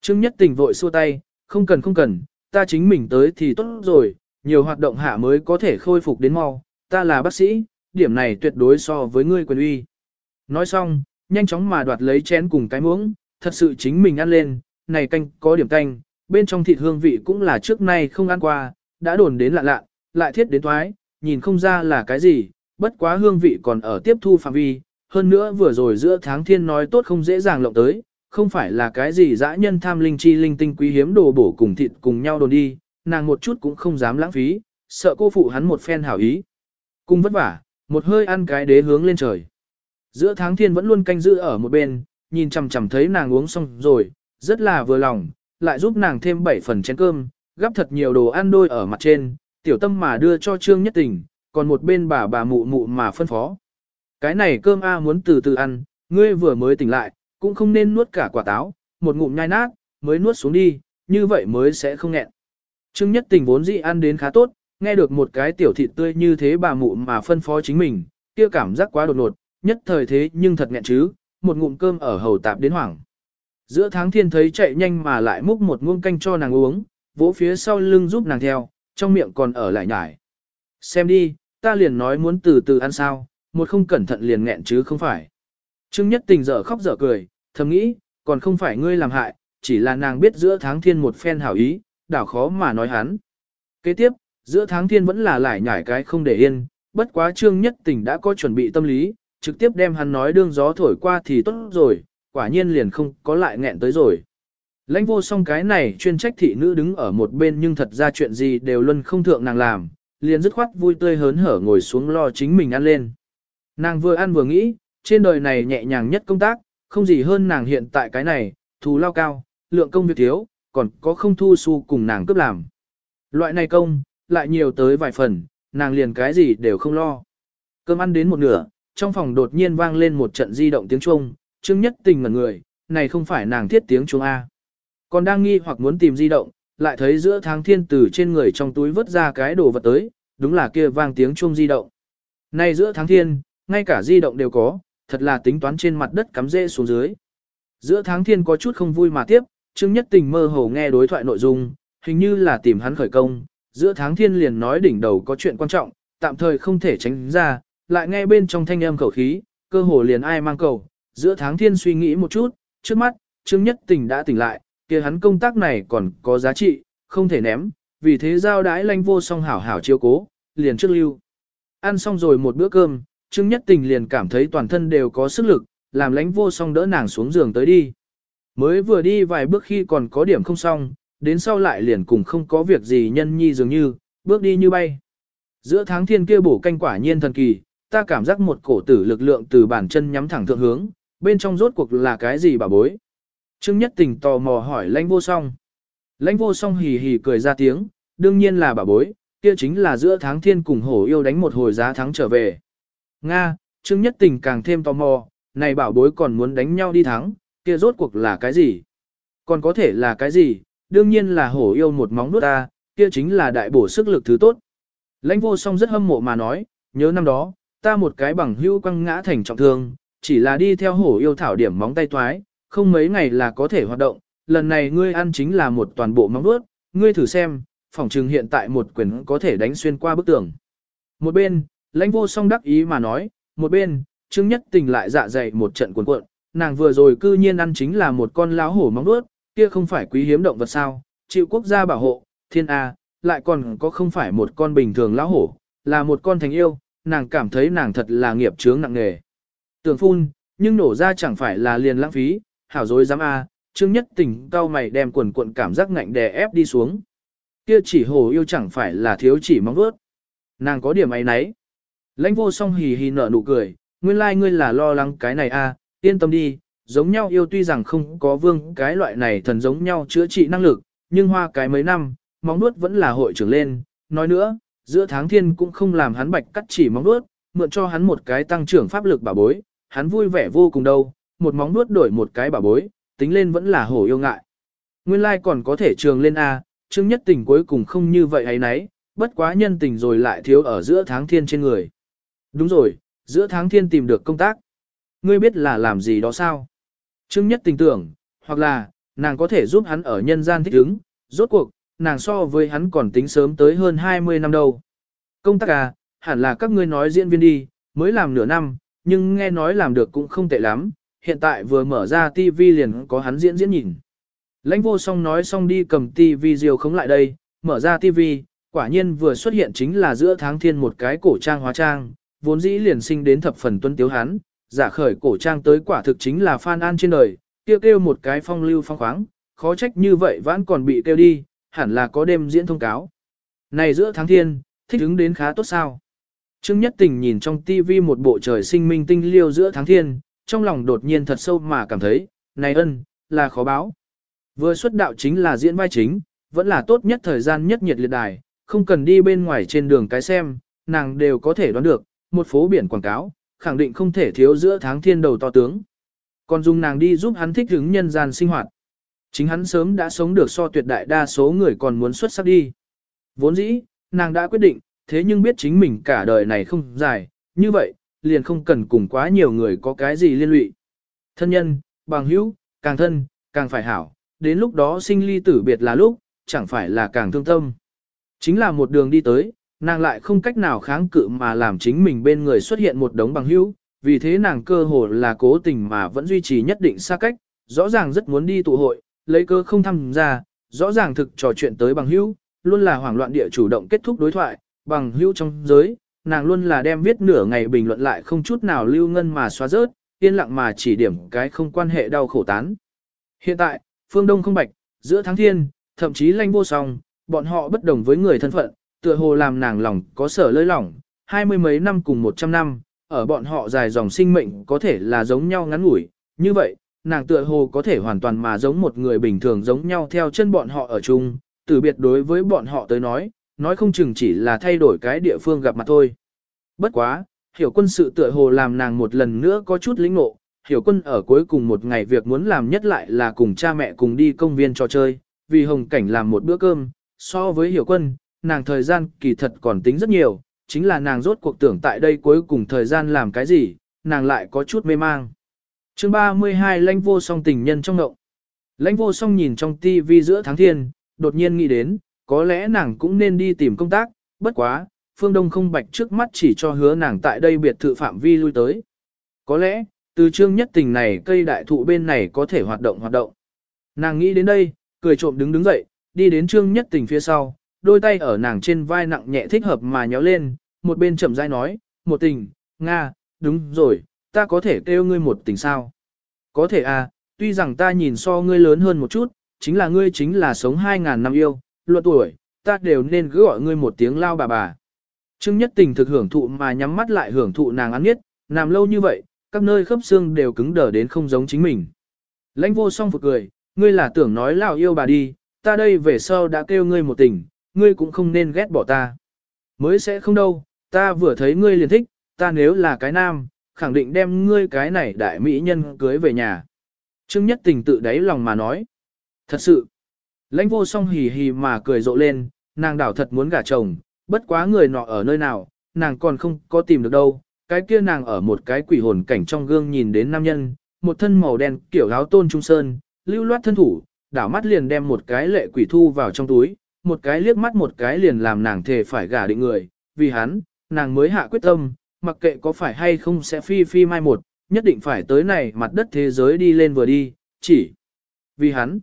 Trương Nhất Tình vội xua tay, không cần không cần, ta chính mình tới thì tốt rồi, nhiều hoạt động hạ mới có thể khôi phục đến mau, ta là bác sĩ, điểm này tuyệt đối so với ngươi quyền uy. Nói xong, nhanh chóng mà đoạt lấy chén cùng cái muỗng, thật sự chính mình ăn lên, này canh có điểm canh, bên trong thịt hương vị cũng là trước nay không ăn qua, đã đồn đến lạ lạ, lại thiết đến thoái, nhìn không ra là cái gì, bất quá hương vị còn ở tiếp thu phạm vi, hơn nữa vừa rồi giữa tháng thiên nói tốt không dễ dàng lộng tới, không phải là cái gì dã nhân tham linh chi linh tinh quý hiếm đồ bổ cùng thịt cùng nhau đồn đi, nàng một chút cũng không dám lãng phí, sợ cô phụ hắn một phen hảo ý. Cùng vất vả, một hơi ăn cái đế hướng lên trời. Giữa tháng thiên vẫn luôn canh giữ ở một bên, nhìn chằm chằm thấy nàng uống xong rồi, rất là vừa lòng, lại giúp nàng thêm 7 phần chén cơm, gắp thật nhiều đồ ăn đôi ở mặt trên, tiểu tâm mà đưa cho Trương Nhất Tình, còn một bên bà bà mụ mụ mà phân phó. Cái này cơm A muốn từ từ ăn, ngươi vừa mới tỉnh lại, cũng không nên nuốt cả quả táo, một ngụm nhai nát, mới nuốt xuống đi, như vậy mới sẽ không nghẹn. Trương Nhất Tình vốn dĩ ăn đến khá tốt, nghe được một cái tiểu thịt tươi như thế bà mụ mà phân phó chính mình, kia cảm giác quá đột ngột, nhất thời thế nhưng thật nghẹn chứ, một ngụm cơm ở hầu tạp đến hoảng. Giữa tháng thiên thấy chạy nhanh mà lại múc một muông canh cho nàng uống, vỗ phía sau lưng giúp nàng theo, trong miệng còn ở lại nhải. Xem đi, ta liền nói muốn từ từ ăn sao, một không cẩn thận liền nghẹn chứ không phải. Trương Nhất Tình dở khóc dở cười, thầm nghĩ, còn không phải ngươi làm hại, chỉ là nàng biết giữa tháng thiên một phen hảo ý, đảo khó mà nói hắn. Kế tiếp, giữa tháng thiên vẫn là lải nhải cái không để yên, bất quá Trương Nhất Tình đã có chuẩn bị tâm lý, trực tiếp đem hắn nói đương gió thổi qua thì tốt rồi, quả nhiên liền không có lại nghẹn tới rồi. Lãnh vô song cái này chuyên trách thị nữ đứng ở một bên nhưng thật ra chuyện gì đều luân không thượng nàng làm, liền dứt khoát vui tươi hớn hở ngồi xuống lo chính mình ăn lên. Nàng vừa ăn vừa nghĩ, trên đời này nhẹ nhàng nhất công tác, không gì hơn nàng hiện tại cái này, thù lao cao, lượng công việc thiếu, còn có không thu xu cùng nàng cướp làm. Loại này công, lại nhiều tới vài phần, nàng liền cái gì đều không lo. Cơm ăn đến một nửa, trong phòng đột nhiên vang lên một trận di động tiếng Trung, Trương Nhất Tình ngẩn người, này không phải nàng thiết tiếng Trung A. Còn đang nghi hoặc muốn tìm di động, lại thấy giữa tháng thiên từ trên người trong túi vứt ra cái đồ vật tới, đúng là kia vang tiếng chuông di động. Nay giữa tháng thiên, ngay cả di động đều có, thật là tính toán trên mặt đất cắm rễ xuống dưới. Giữa tháng thiên có chút không vui mà tiếp, Trương Nhất Tình mơ hồ nghe đối thoại nội dung, hình như là tìm hắn khởi công, giữa tháng thiên liền nói đỉnh đầu có chuyện quan trọng, tạm thời không thể tránh ra, lại nghe bên trong thanh âm khẩu khí, cơ hồ liền ai mang cầu, giữa tháng thiên suy nghĩ một chút, trước mắt, Trương Nhất Tình đã tỉnh lại, kia hắn công tác này còn có giá trị, không thể ném, vì thế giao đái lanh vô song hảo hảo chiêu cố, liền trước lưu. Ăn xong rồi một bữa cơm, Trương Nhất Tình liền cảm thấy toàn thân đều có sức lực, làm lánh vô song đỡ nàng xuống giường tới đi. Mới vừa đi vài bước khi còn có điểm không xong, đến sau lại liền cùng không có việc gì nhân nhi dường như, bước đi như bay. Giữa tháng thiên kia bổ canh quả nhiên thần kỳ, ta cảm giác một cổ tử lực lượng từ bàn chân nhắm thẳng thượng hướng, bên trong rốt cuộc là cái gì bà bối. Trương Nhất Tình tò mò hỏi lãnh vô song. Lãnh vô song hì hì cười ra tiếng, đương nhiên là bà bối, kia chính là giữa tháng thiên cùng hổ yêu đánh một hồi giá thắng trở về. Nga, Trương Nhất Tình càng thêm tò mò, này bảo bối còn muốn đánh nhau đi thắng, kia rốt cuộc là cái gì? Còn có thể là cái gì? Đương nhiên là hổ yêu một móng nuốt ta, kia chính là đại bổ sức lực thứ tốt. Lãnh vô song rất hâm mộ mà nói, nhớ năm đó, ta một cái bằng hữu quăng ngã thành trọng thương, chỉ là đi theo hổ yêu thảo điểm móng tay toái, không mấy ngày là có thể hoạt động, lần này ngươi ăn chính là một toàn bộ móng vuốt, ngươi thử xem, phòng trừng hiện tại một quyền có thể đánh xuyên qua bức tường. Một bên, lãnh vô song đắc ý mà nói, một bên, Trương Nhất Tình lại dạ dày một trận cuộn cuộn, nàng vừa rồi cư nhiên ăn chính là một con láo hổ móng vuốt, kia không phải quý hiếm động vật sao, chịu quốc gia bảo hộ, thiên A, lại còn có không phải một con bình thường lão hổ, là một con thành yêu, nàng cảm thấy nàng thật là nghiệp chướng nặng nghề. Tưởng phun, nhưng nổ ra chẳng phải là liền lãng phí, hảo dối dám A, Trương Nhất Tình cao mày đem quần cuộn cảm giác ngạnh đè ép đi xuống. Kia chỉ hồ yêu chẳng phải là thiếu chỉ móng vuốt. Nàng có điểm ấy nấy. Lãnh vô song hì hì nở nụ cười, nguyên lai like ngươi là lo lắng cái này a, yên tâm đi, giống nhau yêu tuy rằng không có vương cái loại này thần giống nhau chữa trị năng lực, nhưng hoa cái mấy năm, móng nuốt vẫn là hội trưởng lên, nói nữa, giữa tháng thiên cũng không làm hắn bạch cắt chỉ móng nuốt, mượn cho hắn một cái tăng trưởng pháp lực bảo bối, hắn vui vẻ vô cùng đâu, một móng nuốt đổi một cái bảo bối, tính lên vẫn là hổ yêu ngại. Nguyên lai like còn có thể trường lên A, chương nhất tình cuối cùng không như vậy ấy nấy, bất quá nhân tình rồi lại thiếu ở giữa tháng thiên trên người. Đúng rồi, giữa tháng thiên tìm được công tác. Ngươi biết là làm gì đó sao? Trương nhất tình tưởng, hoặc là, nàng có thể giúp hắn ở nhân gian thích ứng, rốt cuộc, nàng so với hắn còn tính sớm tới hơn 20 năm đâu. Công tác à, hẳn là các ngươi nói diễn viên đi, mới làm nửa năm, nhưng nghe nói làm được cũng không tệ lắm, hiện tại vừa mở ra TV liền có hắn diễn diễn nhìn. Lãnh vô song nói xong đi cầm TV diều không lại đây, mở ra TV, quả nhiên vừa xuất hiện chính là giữa tháng thiên một cái cổ trang hóa trang, vốn dĩ liền sinh đến thập phần tuân tiếu hắn, giả khởi cổ trang tới quả thực chính là Phan An trên đời, kêu kêu một cái phong lưu phong khoáng, khó trách như vậy vẫn còn bị kêu đi, hẳn là có đêm diễn thông cáo. Này giữa tháng thiên, thích ứng đến khá tốt sao. Trương Nhất Tình nhìn trong TV một bộ trời sinh minh tinh liêu giữa tháng thiên, trong lòng đột nhiên thật sâu mà cảm thấy, này ân, là khó báo. Vừa xuất đạo chính là diễn vai chính, vẫn là tốt nhất thời gian nhất nhiệt liệt đài, không cần đi bên ngoài trên đường cái xem, nàng đều có thể đoán được, một phố biển quảng cáo, khẳng định không thể thiếu giữa tháng thiên đầu to tướng. Còn dùng nàng đi giúp hắn thích ứng nhân gian sinh hoạt. Chính hắn sớm đã sống được so tuyệt đại đa số người còn muốn xuất sắc đi. Vốn dĩ, nàng đã quyết định, thế nhưng biết chính mình cả đời này không dài, như vậy, liền không cần cùng quá nhiều người có cái gì liên lụy. Thân nhân, bằng hữu, càng thân, càng phải hảo, đến lúc đó sinh ly tử biệt là lúc, chẳng phải là càng thương tâm. Chính là một đường đi tới, nàng lại không cách nào kháng cự mà làm chính mình bên người xuất hiện một đống bằng hữu, vì thế nàng cơ hồ là cố tình mà vẫn duy trì nhất định xa cách, rõ ràng rất muốn đi tụ hội, lấy cơ không tham gia, rõ ràng thực trò chuyện tới bằng hữu, luôn là hoảng loạn địa chủ động kết thúc đối thoại, bằng hữu trong giới, nàng luôn là đem viết nửa ngày bình luận lại không chút nào lưu ngân mà xóa rớt, yên lặng mà chỉ điểm cái không quan hệ đau khổ tán. Hiện tại, phương Đông không bạch, giữa tháng thiên, thậm chí lanh vô song, bọn họ bất đồng với người thân phận, tựa hồ làm nàng lòng có sở lơi lỏng, hai mươi mấy năm cùng một trăm năm, ở bọn họ dài dòng sinh mệnh có thể là giống nhau ngắn ngủi, như vậy, nàng tựa hồ có thể hoàn toàn mà giống một người bình thường giống nhau theo chân bọn họ ở chung, từ biệt đối với bọn họ tới nói, nói không chừng chỉ là thay đổi cái địa phương gặp mặt thôi. Bất quá, hiểu quân sự tựa hồ làm nàng một lần nữa có chút lĩnh ngộ, hiểu quân ở cuối cùng một ngày việc muốn làm nhất lại là cùng cha mẹ cùng đi công viên trò chơi, vì hồng cảnh làm một bữa cơm, so với hiểu quân, nàng thời gian kỳ thật còn tính rất nhiều, chính là nàng rốt cuộc tưởng tại đây cuối cùng thời gian làm cái gì, nàng lại có chút mê mang. chương 32 lãnh vô song tình nhân trong ngậu. Lãnh vô song nhìn trong tivi giữa tháng thiên, đột nhiên nghĩ đến, có lẽ nàng cũng nên đi tìm công tác, bất quá, phương đông không bạch trước mắt chỉ cho hứa nàng tại đây biệt thự phạm vi lui tới. Có lẽ, từ trương nhất tình này cây đại thụ bên này có thể hoạt động hoạt động. Nàng nghĩ đến đây, cười trộm đứng đứng dậy, đi đến trương nhất tình phía sau, đôi tay ở nàng trên vai nặng nhẹ thích hợp mà nhéo lên, một bên chậm rãi nói, một tình, Nga, đúng rồi, ta có thể kêu ngươi một tình sao? Có thể à, tuy rằng ta nhìn so ngươi lớn hơn một chút, chính là ngươi chính là sống 2.000 năm yêu, luận tuổi, ta đều nên cứ gọi ngươi một tiếng lao bà bà. Trương nhất tình thực hưởng thụ mà nhắm mắt lại hưởng thụ nàng ăn nhất, nằm lâu như vậy, các nơi khớp xương đều cứng đờ đến không giống chính mình. Lãnh vô song phục cười, ngươi là tưởng nói lão yêu bà đi, ta đây về sau đã kêu ngươi một tình, ngươi cũng không nên ghét bỏ ta. Mới sẽ không đâu, ta vừa thấy ngươi liền thích, ta nếu là cái nam, khẳng định đem ngươi cái này đại mỹ nhân cưới về nhà. Trương Nhất Tình tự đáy lòng mà nói. Thật sự, lãnh vô song hì hì mà cười rộ lên, nàng đảo thật muốn gả chồng, bất quá người nọ ở nơi nào, nàng còn không có tìm được đâu. Cái kia nàng ở một cái quỷ hồn cảnh trong gương nhìn đến nam nhân, một thân màu đen kiểu áo tôn trung sơn, lưu loát thân thủ, đảo mắt liền đem một cái lệ quỷ thu vào trong túi, một cái liếc mắt một cái liền làm nàng thề phải gả định người, vì hắn, nàng mới hạ quyết tâm, mặc kệ có phải hay không sẽ phi phi mai một, nhất định phải tới này mặt đất thế giới đi lên vừa đi, chỉ vì hắn.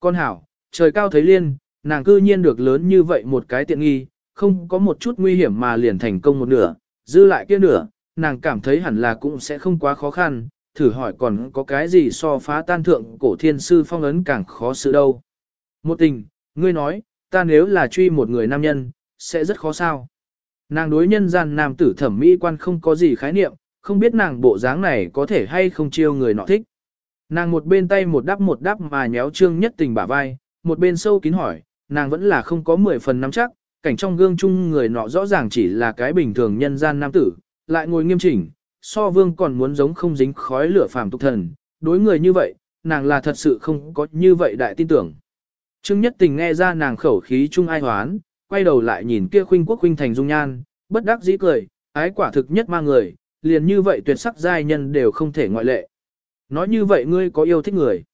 Con hảo, trời cao thấy liên, nàng cư nhiên được lớn như vậy một cái tiện nghi, không có một chút nguy hiểm mà liền thành công một nửa, dư lại kia nửa, nàng cảm thấy hẳn là cũng sẽ không quá khó khăn, thử hỏi còn có cái gì so phá tan thượng cổ thiên sư phong ấn càng khó xử đâu. Một tình, ngươi nói, ta nếu là truy một người nam nhân, sẽ rất khó sao. Nàng đối nhân gian nam tử thẩm mỹ quan không có gì khái niệm, không biết nàng bộ dáng này có thể hay không chiêu người nọ thích. Nàng một bên tay một đắp một đắp mà nhéo trương nhất tình bả vai, một bên sâu kín hỏi, nàng vẫn là không có 10 phần nắm chắc, cảnh trong gương chung người nọ rõ ràng chỉ là cái bình thường nhân gian nam tử, lại ngồi nghiêm chỉnh, so vương còn muốn giống không dính khói lửa phàm tục thần, đối người như vậy, nàng là thật sự không có như vậy đại tin tưởng. Trương Nhất Tình nghe ra nàng khẩu khí chung ai hoán, quay đầu lại nhìn kia khuynh quốc khuynh thành dung nhan, bất đắc dĩ cười, ái quả thực nhất ma người, liền như vậy tuyệt sắc giai nhân đều không thể ngoại lệ. Nói như vậy ngươi có yêu thích người.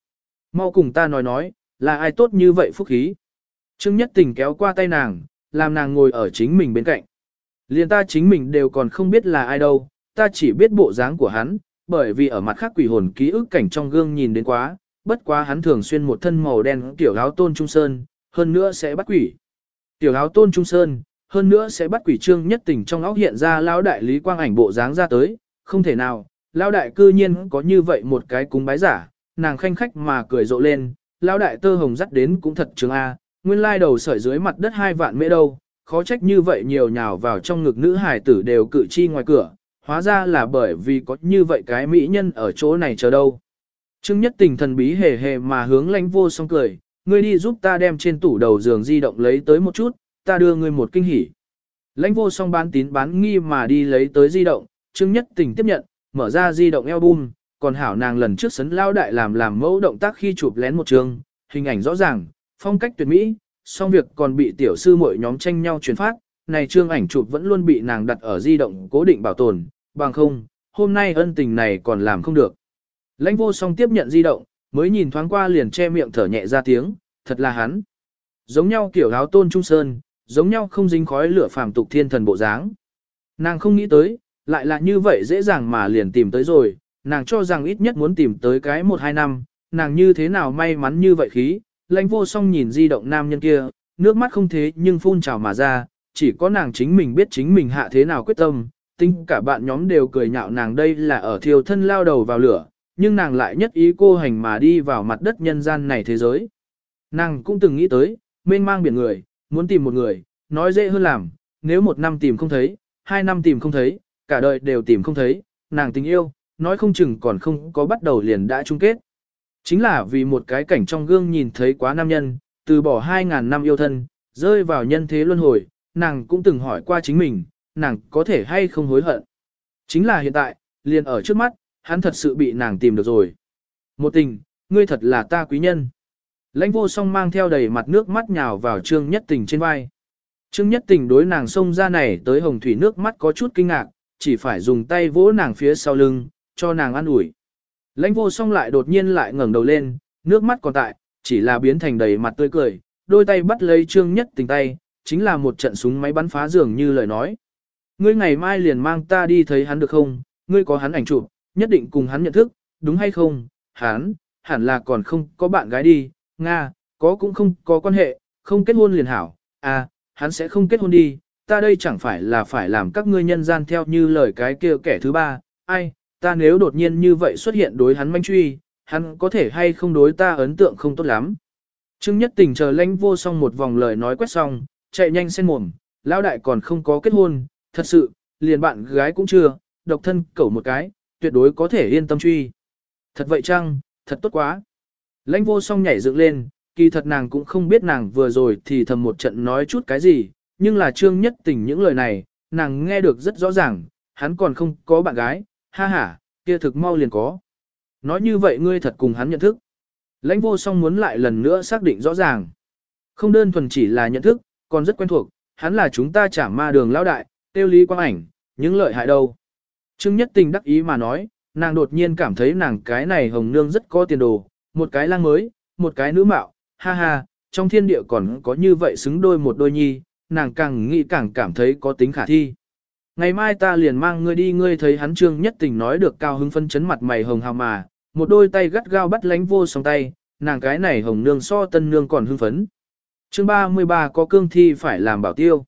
Mau cùng ta nói nói, là ai tốt như vậy phúc khí. Trương Nhất Tình kéo qua tay nàng, làm nàng ngồi ở chính mình bên cạnh. Liền ta chính mình đều còn không biết là ai đâu, ta chỉ biết bộ dáng của hắn, bởi vì ở mặt khác quỷ hồn ký ức cảnh trong gương nhìn đến quá, bất quá hắn thường xuyên một thân màu đen tiểu áo tôn trung sơn, hơn nữa sẽ bắt quỷ. Tiểu áo tôn trung sơn, hơn nữa sẽ bắt quỷ trương nhất tình trong óc hiện ra lão đại lý quang ảnh bộ dáng ra tới, không thể nào, lão đại cư nhiên có như vậy một cái cúng bái giả, nàng khanh khách mà cười rộ lên, lão đại tơ hồng dắt đến cũng thật trường a, nguyên lai đầu sợi dưới mặt đất hai vạn mễ đâu, khó trách như vậy nhiều nhào vào trong ngực nữ hải tử đều cự chi ngoài cửa, hóa ra là bởi vì có như vậy cái mỹ nhân ở chỗ này chờ đâu. Trương nhất tình thần bí hề hề mà hướng lãnh vô song cười, ngươi đi giúp ta đem trên tủ đầu giường di động lấy tới một chút, ta đưa ngươi một kinh hỉ. Lãnh vô song bán tín bán nghi mà đi lấy tới di động, Trương nhất tình tiếp nhận, mở ra di động album, còn hảo nàng lần trước sấn lao đại làm làm mẫu động tác khi chụp lén một trường, hình ảnh rõ ràng, phong cách tuyệt mỹ, song việc còn bị tiểu sư muội nhóm tranh nhau truyền phát, này trương ảnh chụp vẫn luôn bị nàng đặt ở di động cố định bảo tồn, bằng không, hôm nay ân tình này còn làm không được. Lãnh vô song tiếp nhận di động, mới nhìn thoáng qua liền che miệng thở nhẹ ra tiếng, thật là hắn. Giống nhau kiểu áo tôn trung sơn, giống nhau không dính khói lửa phàm tục thiên thần bộ dáng. Nàng không nghĩ tới, lại là như vậy dễ dàng mà liền tìm tới rồi, nàng cho rằng ít nhất muốn tìm tới cái 1-2 năm, nàng như thế nào may mắn như vậy khí, lãnh vô song nhìn di động nam nhân kia, nước mắt không thế nhưng phun trào mà ra, chỉ có nàng chính mình biết chính mình hạ thế nào quyết tâm, tính cả bạn nhóm đều cười nhạo nàng đây là ở thiêu thân lao đầu vào lửa, nhưng nàng lại nhất ý cô hành mà đi vào mặt đất nhân gian này thế giới. Nàng cũng từng nghĩ tới, mênh mang biển người, muốn tìm một người, nói dễ hơn làm, nếu một năm tìm không thấy, hai năm tìm không thấy, cả đời đều tìm không thấy, nàng tình yêu, nói không chừng còn không có bắt đầu liền đã chung kết. Chính là vì một cái cảnh trong gương nhìn thấy quá nam nhân, từ bỏ hai ngàn năm yêu thân, rơi vào nhân thế luân hồi, nàng cũng từng hỏi qua chính mình, nàng có thể hay không hối hận. Chính là hiện tại, liền ở trước mắt, hắn thật sự bị nàng tìm được rồi. Một tình, ngươi thật là ta quý nhân. Lãnh vô song mang theo đầy mặt nước mắt nhào vào trương nhất tình trên vai. Trương nhất tình đối nàng xông ra này tới hồng thủy nước mắt có chút kinh ngạc, chỉ phải dùng tay vỗ nàng phía sau lưng, cho nàng ăn ủi. Lãnh vô song lại đột nhiên lại ngẩng đầu lên, nước mắt còn tại, chỉ là biến thành đầy mặt tươi cười, đôi tay bắt lấy trương nhất tình tay, chính là một trận súng máy bắn phá dường như lời nói. Ngươi ngày mai liền mang ta đi thấy hắn được không, ngươi có hắn ảnh chụp, nhất định cùng hắn nhận thức, đúng hay không, hắn, hẳn là còn không có bạn gái đi, Nga, có cũng không có quan hệ, không kết hôn liền hảo, à, hắn sẽ không kết hôn đi, ta đây chẳng phải là phải làm các ngươi nhân gian theo như lời cái kia kẻ thứ ba, ai, ta nếu đột nhiên như vậy xuất hiện đối hắn manh truy, hắn có thể hay không đối ta ấn tượng không tốt lắm. Trương Nhất Tình chờ lãnh vô xong một vòng lời nói quét xong, chạy nhanh sen mồm, lão đại còn không có kết hôn, thật sự, liền bạn gái cũng chưa, độc thân cẩu một cái, tuyệt đối có thể yên tâm truy. Thật vậy chăng, thật tốt quá. Lãnh vô song nhảy dựng lên, kỳ thật nàng cũng không biết nàng vừa rồi thì thầm một trận nói chút cái gì, nhưng là trương nhất tình những lời này, nàng nghe được rất rõ ràng, hắn còn không có bạn gái, ha ha, kia thực mau liền có. Nói như vậy ngươi thật cùng hắn nhận thức. Lãnh vô song muốn lại lần nữa xác định rõ ràng. Không đơn thuần chỉ là nhận thức, còn rất quen thuộc, hắn là chúng ta trả ma đường lão đại, tiêu lý quang ảnh, những lợi hại đâu. Trương Nhất Tình đắc ý mà nói, nàng đột nhiên cảm thấy nàng cái này hồng nương rất có tiền đồ, một cái lang mới, một cái nữ mạo, ha ha, trong thiên địa còn có như vậy xứng đôi một đôi nhi, nàng càng nghĩ càng cảm thấy có tính khả thi. Ngày mai ta liền mang ngươi đi ngươi thấy hắn trương nhất tình nói được cao hứng phân chấn mặt mày hồng hào mà, một đôi tay gắt gao bắt lánh vô song tay, nàng cái này hồng nương so tân nương còn hưng phấn. Chương 33 có cương thi phải làm bảo tiêu.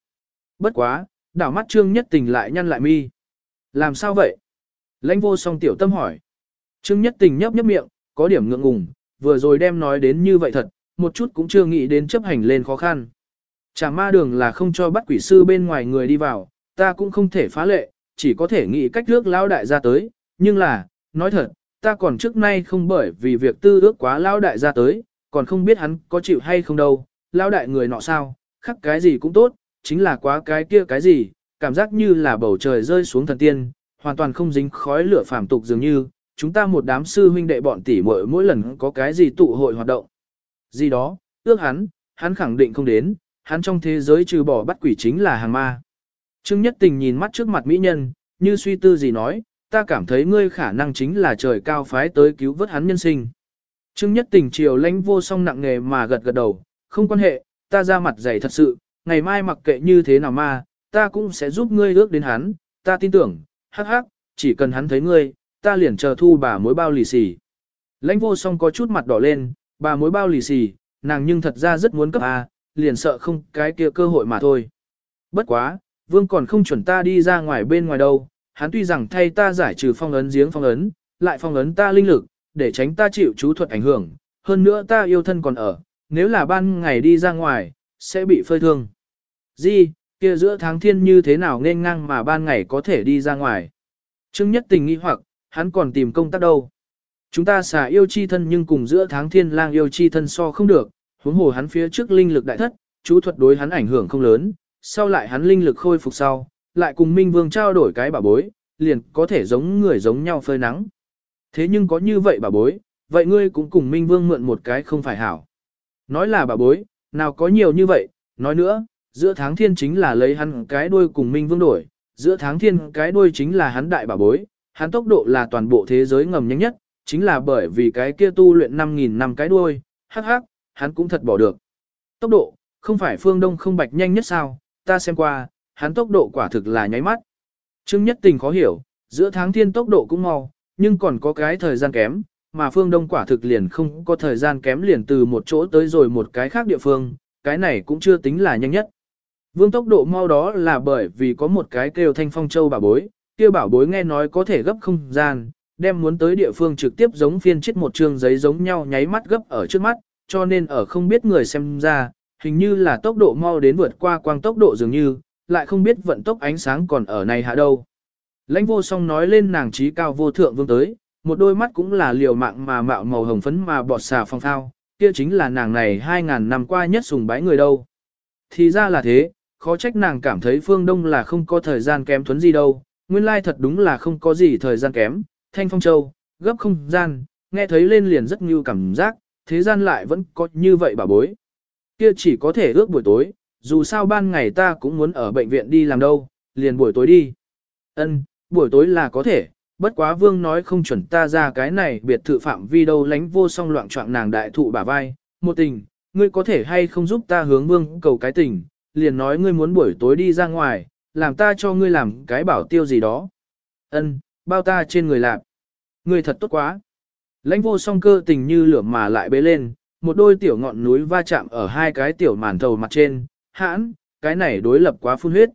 Bất quá, đảo mắt trương nhất tình lại nhăn lại mi. Làm sao vậy? Lãnh vô song tiểu tâm hỏi. Trương nhất tình nhấp nhấp miệng, có điểm ngượng ngùng, vừa rồi đem nói đến như vậy thật, một chút cũng chưa nghĩ đến chấp hành lên khó khăn. Chả ma đường là không cho bắt quỷ sư bên ngoài người đi vào, ta cũng không thể phá lệ, chỉ có thể nghĩ cách trước lao đại ra tới, nhưng là, nói thật, ta còn trước nay không bởi vì việc tư ước quá lao đại ra tới, còn không biết hắn có chịu hay không đâu, Lao đại người nọ sao, khắc cái gì cũng tốt, chính là quá cái kia cái gì, cảm giác như là bầu trời rơi xuống thần tiên, hoàn toàn không dính khói lửa phàm tục dường như, chúng ta một đám sư huynh đệ bọn tỷ muội mỗi lần có cái gì tụ hội hoạt động. Gì đó, ước hắn, hắn khẳng định không đến, hắn trong thế giới trừ bỏ bắt quỷ chính là hàng ma. Trương Nhất Tình nhìn mắt trước mặt mỹ nhân, như suy tư gì nói, ta cảm thấy ngươi khả năng chính là trời cao phái tới cứu vớt hắn nhân sinh. Trương Nhất Tình chiều lãnh vô song nặng nghề mà gật gật đầu, không quan hệ, ta ra mặt dày thật sự, ngày mai mặc kệ như thế nào mà, ta cũng sẽ giúp ngươi ước đến hắn, ta tin tưởng, hắc hắc, chỉ cần hắn thấy ngươi, ta liền chờ thu bà mối bao lì xì. Lãnh vô song có chút mặt đỏ lên, bà mối bao lì xì, nàng nhưng thật ra rất muốn cấp A, liền sợ không cái kia cơ hội mà thôi. Bất quá, vương còn không chuẩn ta đi ra ngoài bên ngoài đâu, hắn tuy rằng thay ta giải trừ phong ấn giếng phong ấn, lại phong ấn ta linh lực, để tránh ta chịu chú thuật ảnh hưởng, hơn nữa ta yêu thân còn ở, nếu là ban ngày đi ra ngoài, sẽ bị phơi thương. Di, kia giữa tháng thiên như thế nào nên ngang mà ban ngày có thể đi ra ngoài. Trương nhất tình nghi hoặc, hắn còn tìm công tác đâu. Chúng ta xả yêu chi thân nhưng cùng giữa tháng thiên lang yêu chi thân so không được, huống hồ hắn phía trước linh lực đại thất, chú thuật đối hắn ảnh hưởng không lớn, sau lại hắn linh lực khôi phục sau, lại cùng Minh Vương trao đổi cái bảo bối, liền có thể giống người giống nhau phơi nắng. Thế nhưng có như vậy bảo bối, vậy ngươi cũng cùng Minh Vương mượn một cái không phải hảo. Nói là bảo bối, nào có nhiều như vậy, nói nữa, giữa tháng thiên chính là lấy hắn cái đuôi cùng Minh Vương đổi, giữa tháng thiên cái đuôi chính là hắn đại bảo bối, hắn tốc độ là toàn bộ thế giới ngầm nhanh nhất, chính là bởi vì cái kia tu luyện 5.000 năm cái đuôi, hắc hắc, hắn cũng thật bỏ được. Tốc độ, không phải phương đông không bạch nhanh nhất sao, ta xem qua, hắn tốc độ quả thực là nháy mắt. Trương nhất tình khó hiểu, giữa tháng thiên tốc độ cũng mau, nhưng còn có cái thời gian kém, mà phương đông quả thực liền không có thời gian kém liền từ một chỗ tới rồi một cái khác địa phương, cái này cũng chưa tính là nhanh nhất. Vương tốc độ mau đó là bởi vì có một cái kêu thanh phong châu bảo bối, kia bảo bối nghe nói có thể gấp không gian, đem muốn tới địa phương trực tiếp giống phiên chết một trường giấy giống nhau nháy mắt gấp ở trước mắt, cho nên ở không biết người xem ra, hình như là tốc độ mau đến vượt qua quang tốc độ dường như, lại không biết vận tốc ánh sáng còn ở này hạ đâu. Lãnh vô song nói lên nàng trí cao vô thượng vương tới, một đôi mắt cũng là liều mạng mà mạo màu hồng phấn mà bọt xà phong thao, kia chính là nàng này 2.000 năm qua nhất sùng bái người đâu. Thì ra là thế, khó trách nàng cảm thấy phương đông là không có thời gian kém thuấn gì đâu, nguyên lai thật đúng là không có gì thời gian kém, thanh phong châu, gấp không gian, nghe thấy lên liền rất như cảm giác, thế gian lại vẫn có như vậy bà bối. Kia chỉ có thể ước buổi tối, dù sao ban ngày ta cũng muốn ở bệnh viện đi làm đâu, liền buổi tối đi. Ân, buổi tối là có thể, bất quá vương nói không chuẩn ta ra cái này biệt thự phạm vi đâu lánh vô song loạn trọng nàng đại thụ bả vai, một tình, ngươi có thể hay không giúp ta hướng vương cầu cái tình, liền nói ngươi muốn buổi tối đi ra ngoài, làm ta cho ngươi làm cái bảo tiêu gì đó. Ân, bao ta trên người lạp. Ngươi thật tốt quá. Lãnh vô song cơ tình như lửa mà lại bế lên, một đôi tiểu ngọn núi va chạm ở hai cái tiểu màn thầu mặt trên, hãn, cái này đối lập quá phun huyết.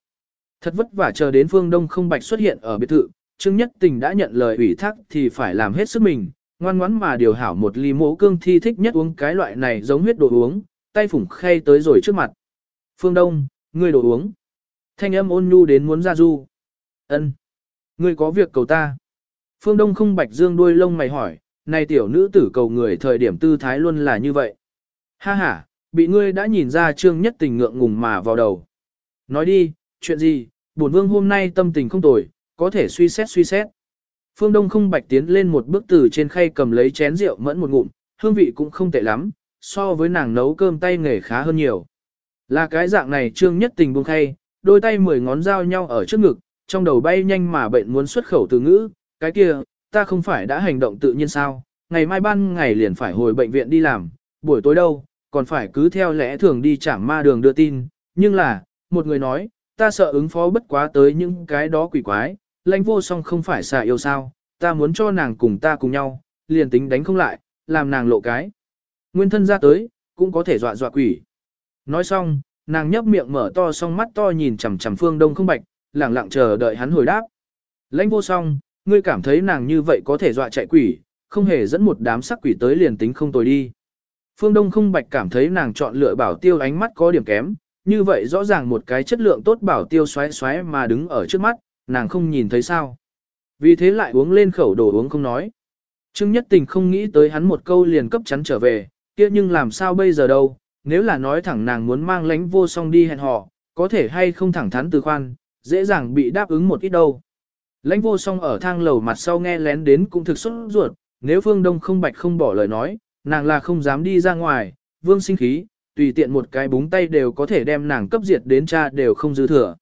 Thật vất vả chờ đến phương đông không bạch xuất hiện ở biệt thự, Trương Nhất Tình đã nhận lời ủy thác thì phải làm hết sức mình, ngoan ngoãn mà điều hảo một ly mỗ cương thi thích nhất uống cái loại này giống huyết đồ uống, tay phủng khay tới rồi trước mặt. Phương Đông, ngươi đồ uống. Thanh âm ôn nhu đến muốn ra du. Ân, Ngươi có việc cầu ta. Phương Đông không bạch dương đuôi lông mày hỏi, này tiểu nữ tử cầu người thời điểm tư thái luôn là như vậy. Ha ha, bị ngươi đã nhìn ra trương nhất tình ngượng ngùng mà vào đầu. Nói đi, chuyện gì, bổn vương hôm nay tâm tình không tồi, có thể suy xét suy xét. Phương Đông không bạch tiến lên một bước từ trên khay cầm lấy chén rượu mẫn một ngụm, hương vị cũng không tệ lắm, so với nàng nấu cơm tay nghề khá hơn nhiều. Là cái dạng này trương nhất tình buông khay, đôi tay mười ngón giao nhau ở trước ngực, trong đầu bay nhanh mà bệnh muốn xuất khẩu từ ngữ, cái kia, ta không phải đã hành động tự nhiên sao, ngày mai ban ngày liền phải hồi bệnh viện đi làm, buổi tối đâu, còn phải cứ theo lẽ thường đi chảm ma đường đưa tin, nhưng là, một người nói, ta sợ ứng phó bất quá tới những cái đó quỷ quái, lãnh vô song không phải xà yêu sao, ta muốn cho nàng cùng ta cùng nhau, liền tính đánh không lại, làm nàng lộ cái. Nguyên thân ra tới, cũng có thể dọa dọa quỷ. Nói xong, nàng nhấp miệng mở to song mắt to nhìn chằm chằm phương đông không bạch, lẳng lặng chờ đợi hắn hồi đáp. Lãnh vô song, ngươi cảm thấy nàng như vậy có thể dọa chạy quỷ, không hề dẫn một đám sắc quỷ tới liền tính không tồi đi. Phương Đông không bạch cảm thấy nàng chọn lựa bảo tiêu ánh mắt có điểm kém, như vậy rõ ràng một cái chất lượng tốt bảo tiêu xoáy xoáy mà đứng ở trước mắt, nàng không nhìn thấy sao. Vì thế lại uống lên khẩu đồ uống không nói. Trương Nhất Tình không nghĩ tới hắn một câu liền cấp chắn trở về, kia nhưng làm sao bây giờ đâu, nếu là nói thẳng nàng muốn mang lánh vô song đi hẹn hò, có thể hay không thẳng thắn từ khoan, dễ dàng bị đáp ứng một ít đâu. Lãnh vô song ở thang lầu mặt sau nghe lén đến cũng thực xuất ruột, nếu phương đông không bạch không bỏ lời nói, nàng là không dám đi ra ngoài, vương sinh khí, tùy tiện một cái búng tay đều có thể đem nàng cấp diệt đến cha đều không dư thừa.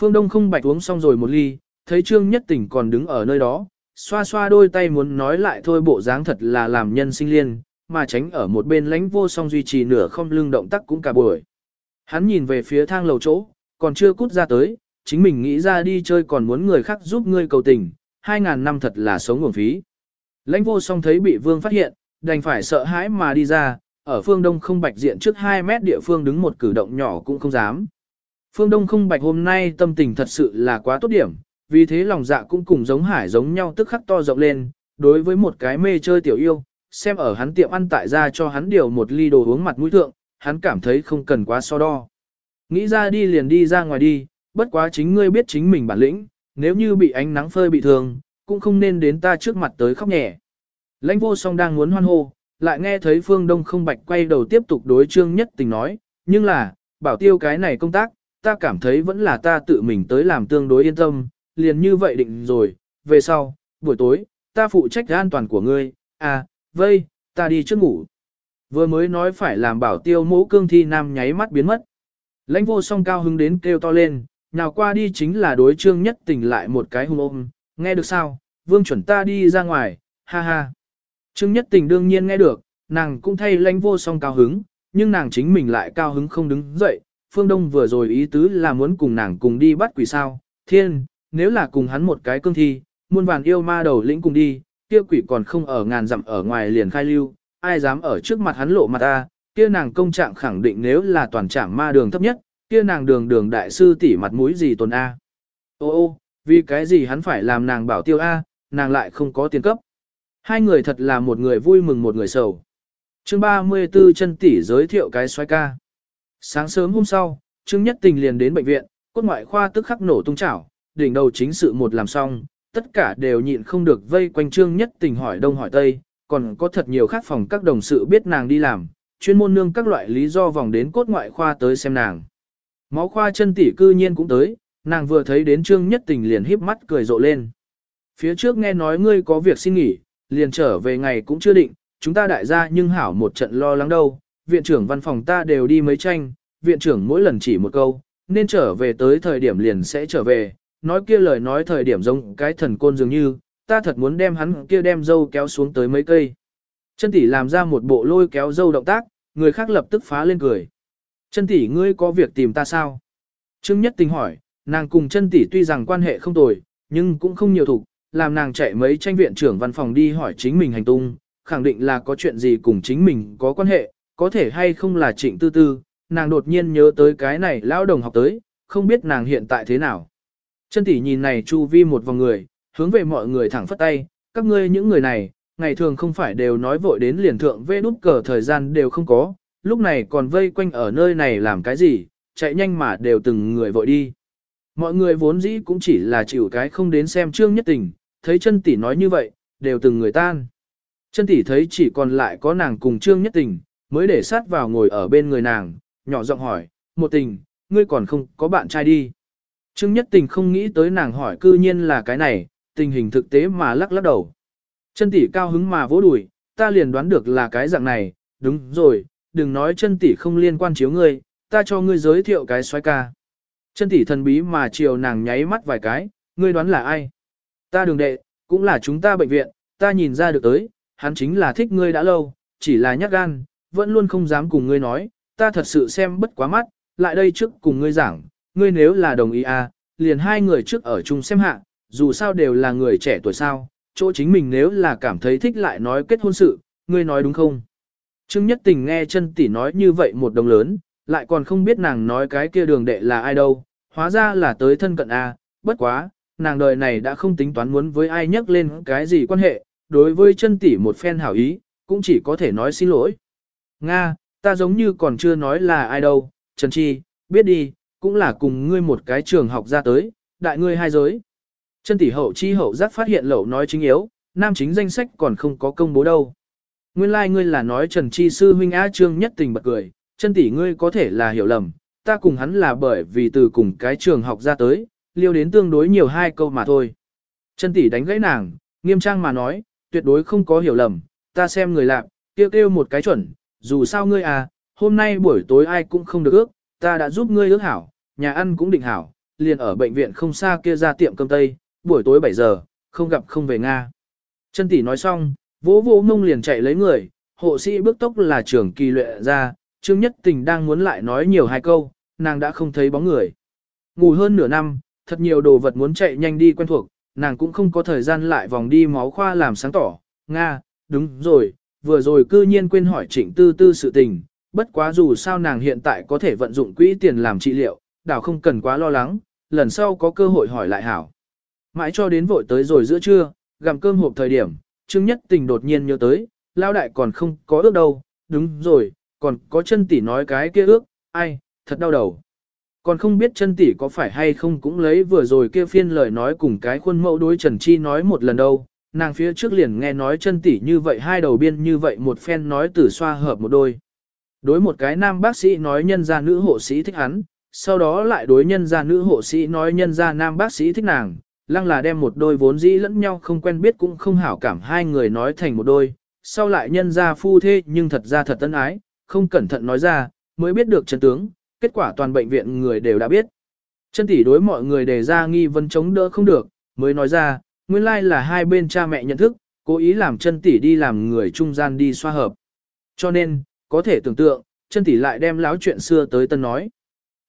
Phương đông không bạch uống xong rồi một ly, thấy trương nhất tỉnh còn đứng ở nơi đó, xoa xoa đôi tay muốn nói lại thôi bộ dáng thật là làm nhân sinh liên, mà tránh ở một bên lãnh vô song duy trì nửa không lưng động tác cũng cả buổi. Hắn nhìn về phía thang lầu chỗ, còn chưa cút ra tới, chính mình nghĩ ra đi chơi còn muốn người khác giúp ngươi cầu tình, hai ngàn năm thật là sống nguồn phí. Lãnh vô song thấy bị vương phát hiện, đành phải sợ hãi mà đi ra, ở phương đông không bạch diện trước 2 mét địa phương đứng một cử động nhỏ cũng không dám. Phương đông không bạch hôm nay tâm tình thật sự là quá tốt điểm, vì thế lòng dạ cũng cùng giống hải giống nhau tức khắc to rộng lên, đối với một cái mê chơi tiểu yêu, xem ở hắn tiệm ăn tại ra cho hắn điều một ly đồ uống mặt mũi thượng, hắn cảm thấy không cần quá so đo. Nghĩ ra đi liền đi ra ngoài đi, bất quá chính ngươi biết chính mình bản lĩnh, nếu như bị ánh nắng phơi bị thương, cũng không nên đến ta trước mặt tới khóc nhẹ. Lãnh vô song đang muốn hoan hô, lại nghe thấy phương đông không bạch quay đầu tiếp tục đối trương nhất tình nói, nhưng là, bảo tiêu cái này công tác, ta cảm thấy vẫn là ta tự mình tới làm tương đối yên tâm, liền như vậy định rồi, về sau, buổi tối, ta phụ trách an toàn của ngươi, à, vây, ta đi trước ngủ. Vừa mới nói phải làm bảo tiêu mũ cương thi nam nháy mắt biến mất. Lãnh vô song cao hứng đến kêu to lên, nào qua đi chính là đối trương nhất tình lại một cái hung ôm, nghe được sao, vương chuẩn ta đi ra ngoài, ha ha. Trương nhất tình đương nhiên nghe được, nàng cũng thay lãnh vô song cao hứng, nhưng nàng chính mình lại cao hứng không đứng dậy, phương đông vừa rồi ý tứ là muốn cùng nàng cùng đi bắt quỷ sao, thiên, nếu là cùng hắn một cái cương thi, muôn vàn yêu ma đầu lĩnh cùng đi, kia quỷ còn không ở ngàn dặm ở ngoài liền khai lưu, ai dám ở trước mặt hắn lộ mặt ta, kia nàng công trạng khẳng định nếu là toàn trạng ma đường thấp nhất, kia nàng đường đường đại sư tỷ mặt mũi gì tồn A. Ô ô, vì cái gì hắn phải làm nàng bảo tiêu A, nàng lại không có tiền cấp. Hai người thật là một người vui mừng một người sầu. chương 34 chân tỷ giới thiệu cái xoay ca. Sáng sớm hôm sau, Trương Nhất Tình liền đến bệnh viện, cốt ngoại khoa tức khắc nổ tung chảo, đỉnh đầu chính sự một làm xong, tất cả đều nhịn không được vây quanh Trương Nhất Tình hỏi đông hỏi tây, còn có thật nhiều khác phòng các đồng sự biết nàng đi làm, chuyên môn nương các loại lý do vòng đến cốt ngoại khoa tới xem nàng. Máu khoa chân tỷ cư nhiên cũng tới, nàng vừa thấy đến Trương Nhất Tình liền híp mắt cười rộ lên. Phía trước nghe nói ngươi có việc xin nghỉ, liền trở về ngày cũng chưa định, chúng ta đại gia nhưng hảo một trận lo lắng đâu, viện trưởng văn phòng ta đều đi mấy tranh, viện trưởng mỗi lần chỉ một câu, nên trở về tới thời điểm liền sẽ trở về, nói kia lời nói thời điểm giống cái thần côn dường như, ta thật muốn đem hắn kia đem dâu kéo xuống tới mấy cây. Chân tỷ làm ra một bộ lôi kéo dâu động tác, người khác lập tức phá lên cười. Chân tỷ ngươi có việc tìm ta sao? Trương Nhất Tình hỏi, nàng cùng chân tỷ tuy rằng quan hệ không tồi, nhưng cũng không nhiều thủ, làm nàng chạy mấy tranh viện trưởng văn phòng đi hỏi chính mình hành tung, khẳng định là có chuyện gì cùng chính mình có quan hệ, có thể hay không là trịnh tư tư, nàng đột nhiên nhớ tới cái này lão đồng học tới, không biết nàng hiện tại thế nào. Chân tỷ nhìn này chu vi một vòng người, hướng về mọi người thẳng phất tay, các ngươi những người này, ngày thường không phải đều nói vội đến liền thượng vê đút cờ thời gian đều không có, lúc này còn vây quanh ở nơi này làm cái gì, chạy nhanh mà đều từng người vội đi. Mọi người vốn dĩ cũng chỉ là chịu cái không đến xem trương nhất tình, thấy chân tỷ nói như vậy, đều từng người tan. Chân tỷ thấy chỉ còn lại có nàng cùng trương nhất tình, mới để sát vào ngồi ở bên người nàng, nhỏ giọng hỏi, một tình, ngươi còn không có bạn trai đi. Trương nhất tình không nghĩ tới nàng hỏi cư nhiên là cái này, tình hình thực tế mà lắc lắc đầu. Chân tỷ cao hứng mà vỗ đùi, ta liền đoán được là cái dạng này, đúng rồi, đừng nói chân tỷ không liên quan chiếu ngươi, ta cho ngươi giới thiệu cái xoái ca. Chân tỷ thần bí mà chiều nàng nháy mắt vài cái, ngươi đoán là ai? Ta đường đệ, cũng là chúng ta bệnh viện, ta nhìn ra được tới, hắn chính là thích ngươi đã lâu, chỉ là nhát gan, vẫn luôn không dám cùng ngươi nói, ta thật sự xem bất quá mắt, lại đây trước cùng ngươi giảng, ngươi nếu là đồng ý à, liền hai người trước ở chung xem hạ, dù sao đều là người trẻ tuổi sao, chỗ chính mình nếu là cảm thấy thích lại nói kết hôn sự, ngươi nói đúng không? Trương Nhất Tình nghe chân tỷ nói như vậy một đồng lớn, lại còn không biết nàng nói cái kia đường đệ là ai đâu, hóa ra là tới thân cận A, bất quá, nàng đời này đã không tính toán muốn với ai nhắc lên cái gì quan hệ, đối với chân tỷ một phen hảo ý, cũng chỉ có thể nói xin lỗi. Nga, ta giống như còn chưa nói là ai đâu, Trần Chi, biết đi, cũng là cùng ngươi một cái trường học ra tới, đại ngươi hai giới. Chân tỷ hậu chi hậu giác phát hiện lẩu nói chính yếu, nam chính danh sách còn không có công bố đâu. Nguyên lai like ngươi là nói Trần Chi sư huynh á trương nhất tình bật cười, chân tỷ ngươi có thể là hiểu lầm, ta cùng hắn là bởi vì từ cùng cái trường học ra tới, liêu đến tương đối nhiều hai câu mà thôi. Chân tỷ đánh gãy nàng, nghiêm trang mà nói, tuyệt đối không có hiểu lầm, ta xem người lạc, kêu kêu một cái chuẩn, dù sao ngươi à, hôm nay buổi tối ai cũng không được ước, ta đã giúp ngươi ước hảo, nhà ăn cũng định hảo, liền ở bệnh viện không xa kia ra tiệm cơm tây, buổi tối 7 giờ, không gặp không về Nga. Chân tỷ nói xong, vỗ vỗ mông liền chạy lấy người, hộ sĩ bước tốc là trưởng kỳ luyện ra, Trương Nhất Tình đang muốn lại nói nhiều hai câu, nàng đã không thấy bóng người. Ngủ hơn nửa năm, thật nhiều đồ vật muốn chạy nhanh đi quen thuộc, nàng cũng không có thời gian lại vòng đi máu khoa làm sáng tỏ. Nga, đúng rồi, vừa rồi cư nhiên quên hỏi trịnh tư tư sự tình, bất quá dù sao nàng hiện tại có thể vận dụng quỹ tiền làm trị liệu, đảo không cần quá lo lắng, lần sau có cơ hội hỏi lại hảo. Mãi cho đến vội tới rồi giữa trưa, gặm cơm hộp thời điểm, Trương Nhất Tình đột nhiên nhớ tới, lao đại còn không có ước đâu, đúng rồi, còn có chân tỷ nói cái kia ước, ai, thật đau đầu. Còn không biết chân tỷ có phải hay không cũng lấy vừa rồi kia phiên lời nói cùng cái khuôn mẫu đối Trần Chi nói một lần đâu, nàng phía trước liền nghe nói chân tỷ như vậy hai đầu biên như vậy một phen nói từ xoa hợp một đôi. Đối một cái nam bác sĩ nói nhân gia nữ hộ sĩ thích hắn, sau đó lại đối nhân gia nữ hộ sĩ nói nhân gia nam bác sĩ thích nàng, lăng là đem một đôi vốn dĩ lẫn nhau không quen biết cũng không hảo cảm hai người nói thành một đôi, sau lại nhân gia phu thế nhưng thật ra thật tân ái, không cẩn thận nói ra, mới biết được chân tướng, kết quả toàn bệnh viện người đều đã biết. Chân tỷ đối mọi người đề ra nghi vấn chống đỡ không được, mới nói ra, nguyên lai là hai bên cha mẹ nhận thức, cố ý làm chân tỷ đi làm người trung gian đi xoa hợp. Cho nên, có thể tưởng tượng, chân tỷ lại đem láo chuyện xưa tới tân nói.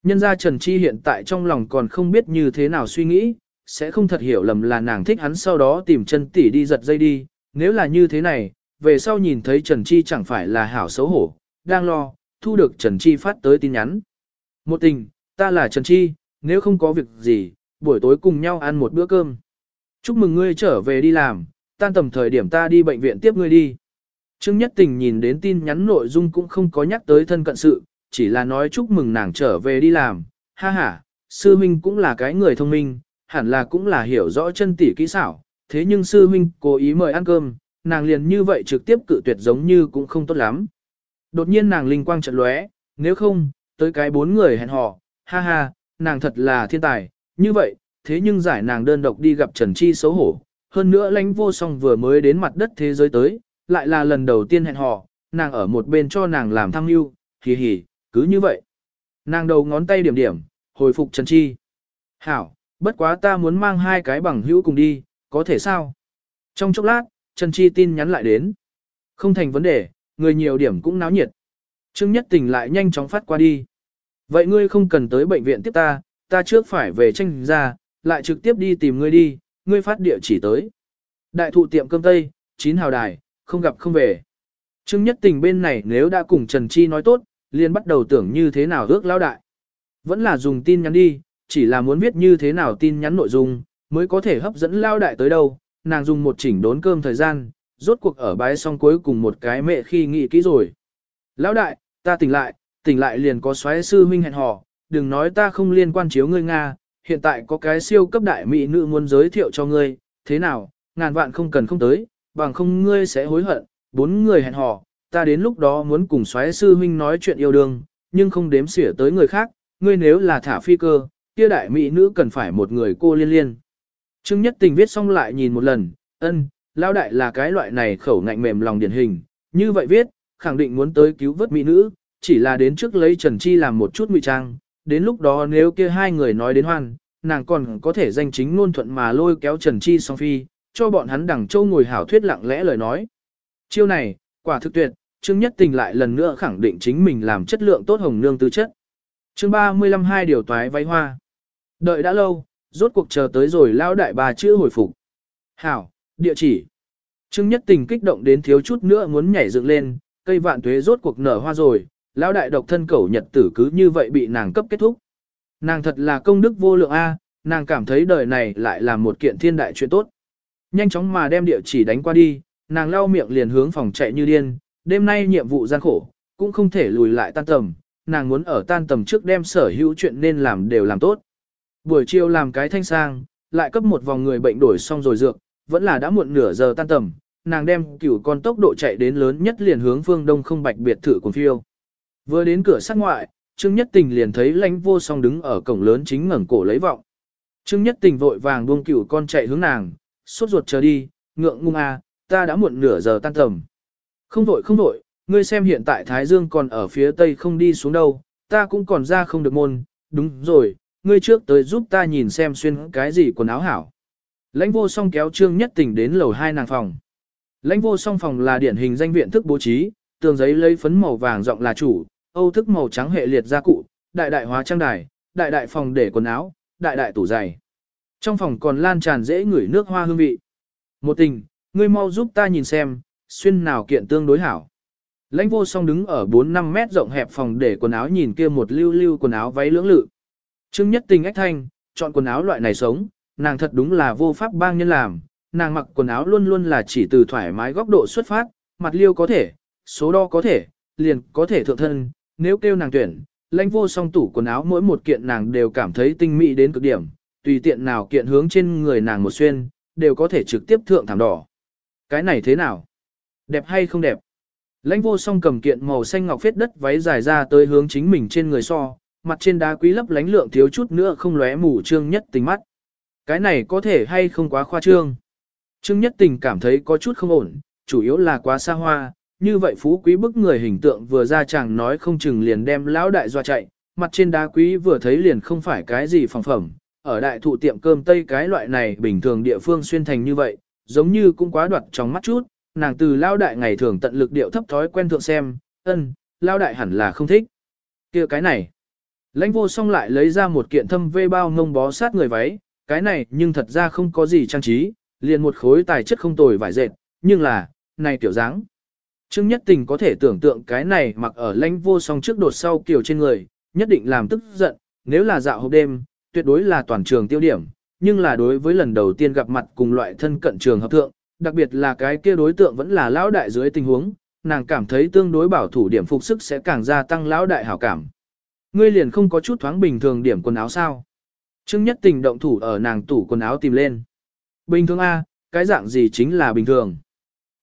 Nhân ra Trần Chi hiện tại trong lòng còn không biết như thế nào suy nghĩ, sẽ không thật hiểu lầm là nàng thích hắn sau đó tìm chân tỷ đi giật dây đi, nếu là như thế này, về sau nhìn thấy Trần Chi chẳng phải là hảo xấu hổ, đang lo, thu được Trần Chi phát tới tin nhắn. Một tình, ta là Trần Chi, nếu không có việc gì, buổi tối cùng nhau ăn một bữa cơm. Chúc mừng ngươi trở về đi làm, tan tầm thời điểm ta đi bệnh viện tiếp ngươi đi. Trương Nhất Tình nhìn đến tin nhắn nội dung cũng không có nhắc tới thân cận sự, chỉ là nói chúc mừng nàng trở về đi làm, ha ha, sư minh cũng là cái người thông minh, hẳn là cũng là hiểu rõ chân tỷ kỹ xảo, thế nhưng sư huynh cố ý mời ăn cơm, nàng liền như vậy trực tiếp cự tuyệt giống như cũng không tốt lắm. Đột nhiên nàng linh quang chợt lóe, nếu không, tới cái bốn người hẹn hò, ha ha, nàng thật là thiên tài, như vậy, thế nhưng giải nàng đơn độc đi gặp Trần Chi xấu hổ, hơn nữa lãnh vô song vừa mới đến mặt đất thế giới tới, lại là lần đầu tiên hẹn hò, nàng ở một bên cho nàng làm thăng lưu, hì hì, cứ như vậy. Nàng đầu ngón tay điểm điểm, hồi phục Trần Chi. Hảo, bất quá ta muốn mang hai cái bằng hữu cùng đi, có thể sao? Trong chốc lát, Trần Chi tin nhắn lại đến. Không thành vấn đề, người nhiều điểm cũng náo nhiệt. Trương Nhất Tình lại nhanh chóng phát qua đi. Vậy ngươi không cần tới bệnh viện tiếp ta, ta trước phải về tranh ra, lại trực tiếp đi tìm ngươi đi, ngươi phát địa chỉ tới. Đại thụ tiệm cơm Tây, chín hào đài, không gặp không về. Trương Nhất Tình bên này nếu đã cùng Trần Chi nói tốt, liền bắt đầu tưởng như thế nào ước lao đại. Vẫn là dùng tin nhắn đi, chỉ là muốn viết như thế nào tin nhắn nội dung, mới có thể hấp dẫn lao đại tới đâu. Nàng dùng một chỉnh đốn cơm thời gian, rốt cuộc ở bái xong cuối cùng một cái mẹ khi nghĩ kỹ rồi. Lão đại, ta tỉnh lại, tỉnh lại liền có xoáy sư huynh hẹn hò, đừng nói ta không liên quan chiếu ngươi Nga, hiện tại có cái siêu cấp đại mỹ nữ muốn giới thiệu cho ngươi, thế nào, ngàn vạn không cần không tới, bằng không ngươi sẽ hối hận, bốn người hẹn hò, ta đến lúc đó muốn cùng xoáy sư huynh nói chuyện yêu đương, nhưng không đếm xỉa tới người khác, ngươi nếu là thả phi cơ, kia đại mỹ nữ cần phải một người cô liên liên. Trương Nhất Tình viết xong lại nhìn một lần, ân, Lão đại là cái loại này khẩu ngạnh mềm lòng điển hình, như vậy viết, khẳng định muốn tới cứu vớt mỹ nữ, chỉ là đến trước lấy Trần Chi làm một chút ngụy trang, đến lúc đó nếu kia hai người nói đến hoan, nàng còn có thể danh chính ngôn thuận mà lôi kéo Trần Chi song phi, cho bọn hắn đằng châu ngồi hảo thuyết lặng lẽ lời nói. Chiêu này, quả thực tuyệt, Trương Nhất Tình lại lần nữa khẳng định chính mình làm chất lượng tốt hồng nương tư chất. Chương 35 hai điều toái váy hoa. Đợi đã lâu, rốt cuộc chờ tới rồi lao đại bà chữ hồi phục. Hảo, địa chỉ. Trương Nhất Tình kích động đến thiếu chút nữa muốn nhảy dựng lên, cây vạn tuế rốt cuộc nở hoa rồi, lão đại độc thân cẩu nhật tử cứ như vậy bị nàng cấp kết thúc. Nàng thật là công đức vô lượng A, nàng cảm thấy đời này lại là một kiện thiên đại chuyện tốt. Nhanh chóng mà đem địa chỉ đánh qua đi, nàng lau miệng liền hướng phòng chạy như điên, đêm nay nhiệm vụ gian khổ, cũng không thể lùi lại tan tầm, nàng muốn ở tan tầm trước đem sở hữu chuyện nên làm đều làm tốt. Buổi chiều làm cái thanh sang, lại cấp một vòng người bệnh đổi xong rồi dược, vẫn là đã muộn nửa giờ tan tầm, nàng đem cửu con tốc độ chạy đến lớn nhất liền hướng phương đông không bạch biệt thự của phiêu. Vừa đến cửa sát ngoại, Trương Nhất Tình liền thấy lãnh vô song đứng ở cổng lớn chính ngẩng cổ lấy vọng. Trương Nhất Tình vội vàng buông cửu con chạy hướng nàng, sốt ruột chờ đi, ngượng ngung à, ta đã muộn nửa giờ tan tầm. Không vội không vội, ngươi xem hiện tại Thái Dương còn ở phía tây không đi xuống đâu, ta cũng còn ra không được môn, đúng rồi, ngươi trước tới giúp ta nhìn xem xuyên cái gì quần áo hảo. Lãnh vô song kéo Trương Nhất Tình đến lầu hai nàng phòng. Lãnh vô song phòng là điển hình danh viện thức bố trí, tường giấy lấy phấn màu vàng rộng là chủ, âu thức màu trắng hệ liệt gia cụ, đại đại hóa trang đài, đại đại phòng để quần áo, đại đại tủ giày. Trong phòng còn lan tràn dễ ngửi nước hoa hương vị. Một tình, ngươi mau giúp ta nhìn xem, xuyên nào kiện tương đối hảo. Lãnh vô song đứng ở 4-5 mét rộng hẹp phòng để quần áo nhìn kia một lưu lưu quần áo váy lưỡng lự. Trương nhất tình ách thanh, chọn quần áo loại này sống, nàng thật đúng là vô pháp bang nhân làm, nàng mặc quần áo luôn luôn là chỉ từ thoải mái góc độ xuất phát, mặt liêu có thể, số đo có thể, liền có thể thượng thân, nếu kêu nàng tuyển, lãnh vô song tủ quần áo mỗi một kiện nàng đều cảm thấy tinh mỹ đến cực điểm, tùy tiện nào kiện hướng trên người nàng một xuyên, đều có thể trực tiếp thượng thảm đỏ. Cái này thế nào? Đẹp hay không đẹp? Lãnh vô song cầm kiện màu xanh ngọc phết đất váy dài ra tới hướng chính mình trên người so, mặt trên đá quý lấp lánh lượng thiếu chút nữa không lóe mù trương nhất tình mắt. Cái này có thể hay không quá khoa trương. Trương nhất tình cảm thấy có chút không ổn, chủ yếu là quá xa hoa, như vậy phú quý bức người hình tượng vừa ra chàng nói không chừng liền đem lão đại doa chạy, mặt trên đá quý vừa thấy liền không phải cái gì phòng phẩm, ở đại thụ tiệm cơm tây cái loại này bình thường địa phương xuyên thành như vậy, giống như cũng quá đoạt trong mắt chút, nàng từ lão đại ngày thường tận lực điệu thấp thói quen thượng xem, ân, lão đại hẳn là không thích. kia cái này, lãnh vô song lại lấy ra một kiện thâm vê bao ngông bó sát người váy, cái này nhưng thật ra không có gì trang trí, liền một khối tài chất không tồi vải dệt, nhưng là, này tiểu dáng. Trương Nhất Tình có thể tưởng tượng cái này mặc ở lãnh vô song trước đột sau kiểu trên người, nhất định làm tức giận, nếu là dạo hộp đêm, tuyệt đối là toàn trường tiêu điểm, nhưng là đối với lần đầu tiên gặp mặt cùng loại thân cận trường hợp thượng, đặc biệt là cái kia đối tượng vẫn là lão đại dưới tình huống, nàng cảm thấy tương đối bảo thủ điểm phục sức sẽ càng gia tăng lão đại hảo cảm. Ngươi liền không có chút thoáng bình thường điểm quần áo sao? Trương Nhất Tình động thủ ở nàng tủ quần áo tìm lên. Bình thường A, cái dạng gì chính là bình thường.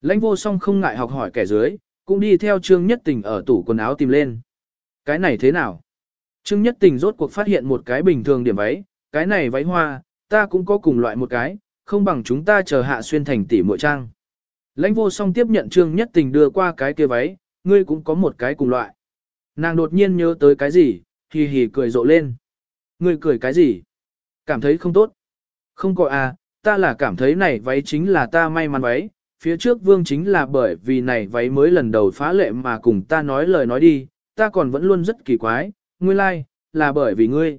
Lãnh vô song không ngại học hỏi kẻ dưới, cũng đi theo Trương Nhất Tình ở tủ quần áo tìm lên. Cái này thế nào? Trương Nhất Tình rốt cuộc phát hiện một cái bình thường điểm váy, cái này váy hoa, ta cũng có cùng loại một cái, không bằng chúng ta chờ hạ xuyên thành tỷ muội trang. Lãnh vô song tiếp nhận Trương Nhất Tình đưa qua cái kia váy, ngươi cũng có một cái cùng loại. Nàng đột nhiên nhớ tới cái gì, hì hì cười rộ lên. Ngươi cười cái gì? Cảm thấy không tốt. Không có à, ta là cảm thấy này váy chính là ta may mắn váy, phía trước vương chính là bởi vì này váy mới lần đầu phá lệ mà cùng ta nói lời nói đi, ta còn vẫn luôn rất kỳ quái, ngươi lai, like, là bởi vì ngươi.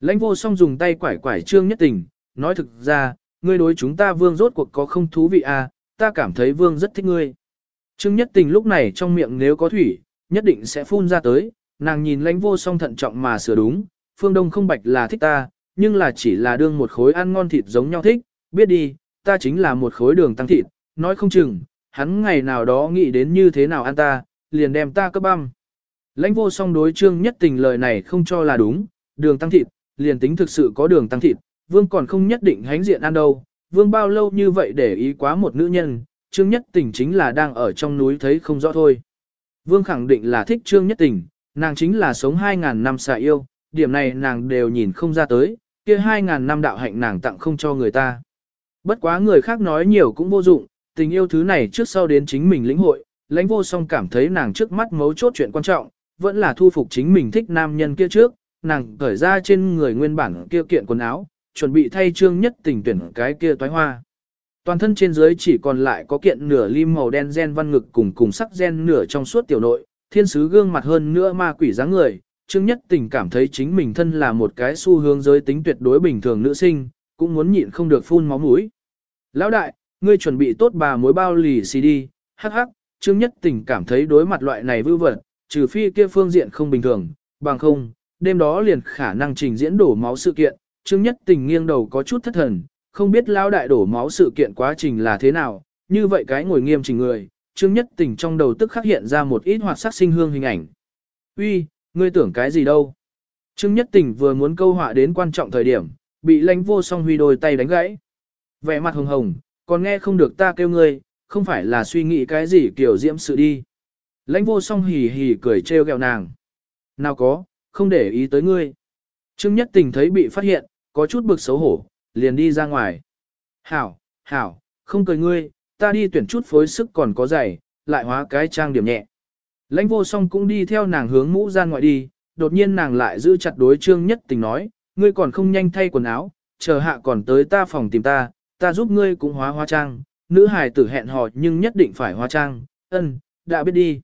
Lãnh vô song dùng tay quải quải trương nhất tình, nói thực ra, ngươi đối chúng ta vương rốt cuộc có không thú vị à, ta cảm thấy vương rất thích ngươi. Trương nhất tình lúc này trong miệng nếu có thủy, nhất định sẽ phun ra tới, nàng nhìn lãnh vô song thận trọng mà sửa đúng, phương đông không bạch là thích ta, nhưng là chỉ là đương một khối ăn ngon thịt giống nhau thích, biết đi, ta chính là một khối đường tăng thịt, nói không chừng, hắn ngày nào đó nghĩ đến như thế nào ăn ta, liền đem ta cấp băm. Lãnh vô song đối trương nhất tình lời này không cho là đúng, đường tăng thịt, liền tính thực sự có đường tăng thịt, vương còn không nhất định hánh diện ăn đâu, vương bao lâu như vậy để ý quá một nữ nhân, trương nhất tình chính là đang ở trong núi thấy không rõ thôi. Vương khẳng định là thích trương nhất tình, nàng chính là sống 2.000 năm xà yêu, điểm này nàng đều nhìn không ra tới, kia 2.000 năm đạo hạnh nàng tặng không cho người ta. Bất quá người khác nói nhiều cũng vô dụng, tình yêu thứ này trước sau đến chính mình lĩnh hội, lãnh vô song cảm thấy nàng trước mắt mấu chốt chuyện quan trọng, vẫn là thu phục chính mình thích nam nhân kia trước, nàng cởi ra trên người nguyên bản kia kiện quần áo, chuẩn bị thay trương nhất tình tuyển cái kia toái hoa. Toàn thân trên dưới chỉ còn lại có kiện nửa lim màu đen gen văn ngực cùng cùng sắc gen nửa trong suốt tiểu nội, thiên sứ gương mặt hơn nữa ma quỷ dáng người, Trương Nhất Tình cảm thấy chính mình thân là một cái xu hướng giới tính tuyệt đối bình thường nữ sinh, cũng muốn nhịn không được phun máu mũi. Lão đại, ngươi chuẩn bị tốt bà mối bao lì xì đi, hắc hắc, Trương Nhất Tình cảm thấy đối mặt loại này vư vật, trừ phi kia phương diện không bình thường, bằng không, đêm đó liền khả năng trình diễn đổ máu sự kiện, Trương Nhất Tình nghiêng đầu có chút thất thần, không biết lão đại đổ máu sự kiện quá trình là thế nào, như vậy cái ngồi nghiêm chỉnh người, Trương Nhất Tình trong đầu tức khắc hiện ra một ít hoạt sắc sinh hương hình ảnh. Uy, ngươi tưởng cái gì đâu? Trương Nhất Tình vừa muốn câu họa đến quan trọng thời điểm, bị lãnh vô song huy đôi tay đánh gãy. Vẻ mặt hồng hồng, còn nghe không được ta kêu ngươi, không phải là suy nghĩ cái gì kiểu diễm sự đi. Lãnh vô song hì hì cười trêu ghẹo nàng. Nào có, không để ý tới ngươi. Trương Nhất Tình thấy bị phát hiện, có chút bực xấu hổ, liền đi ra ngoài. Hảo, hảo, không cười ngươi, ta đi tuyển chút phối sức còn có giày, lại hóa cái trang điểm nhẹ. Lãnh vô song cũng đi theo nàng hướng mũ ra ngoài đi, đột nhiên nàng lại giữ chặt đối trương nhất tình nói, ngươi còn không nhanh thay quần áo, chờ hạ còn tới ta phòng tìm ta, ta giúp ngươi cũng hóa hóa trang, nữ hài tử hẹn hò nhưng nhất định phải hóa trang, ân, đã biết đi.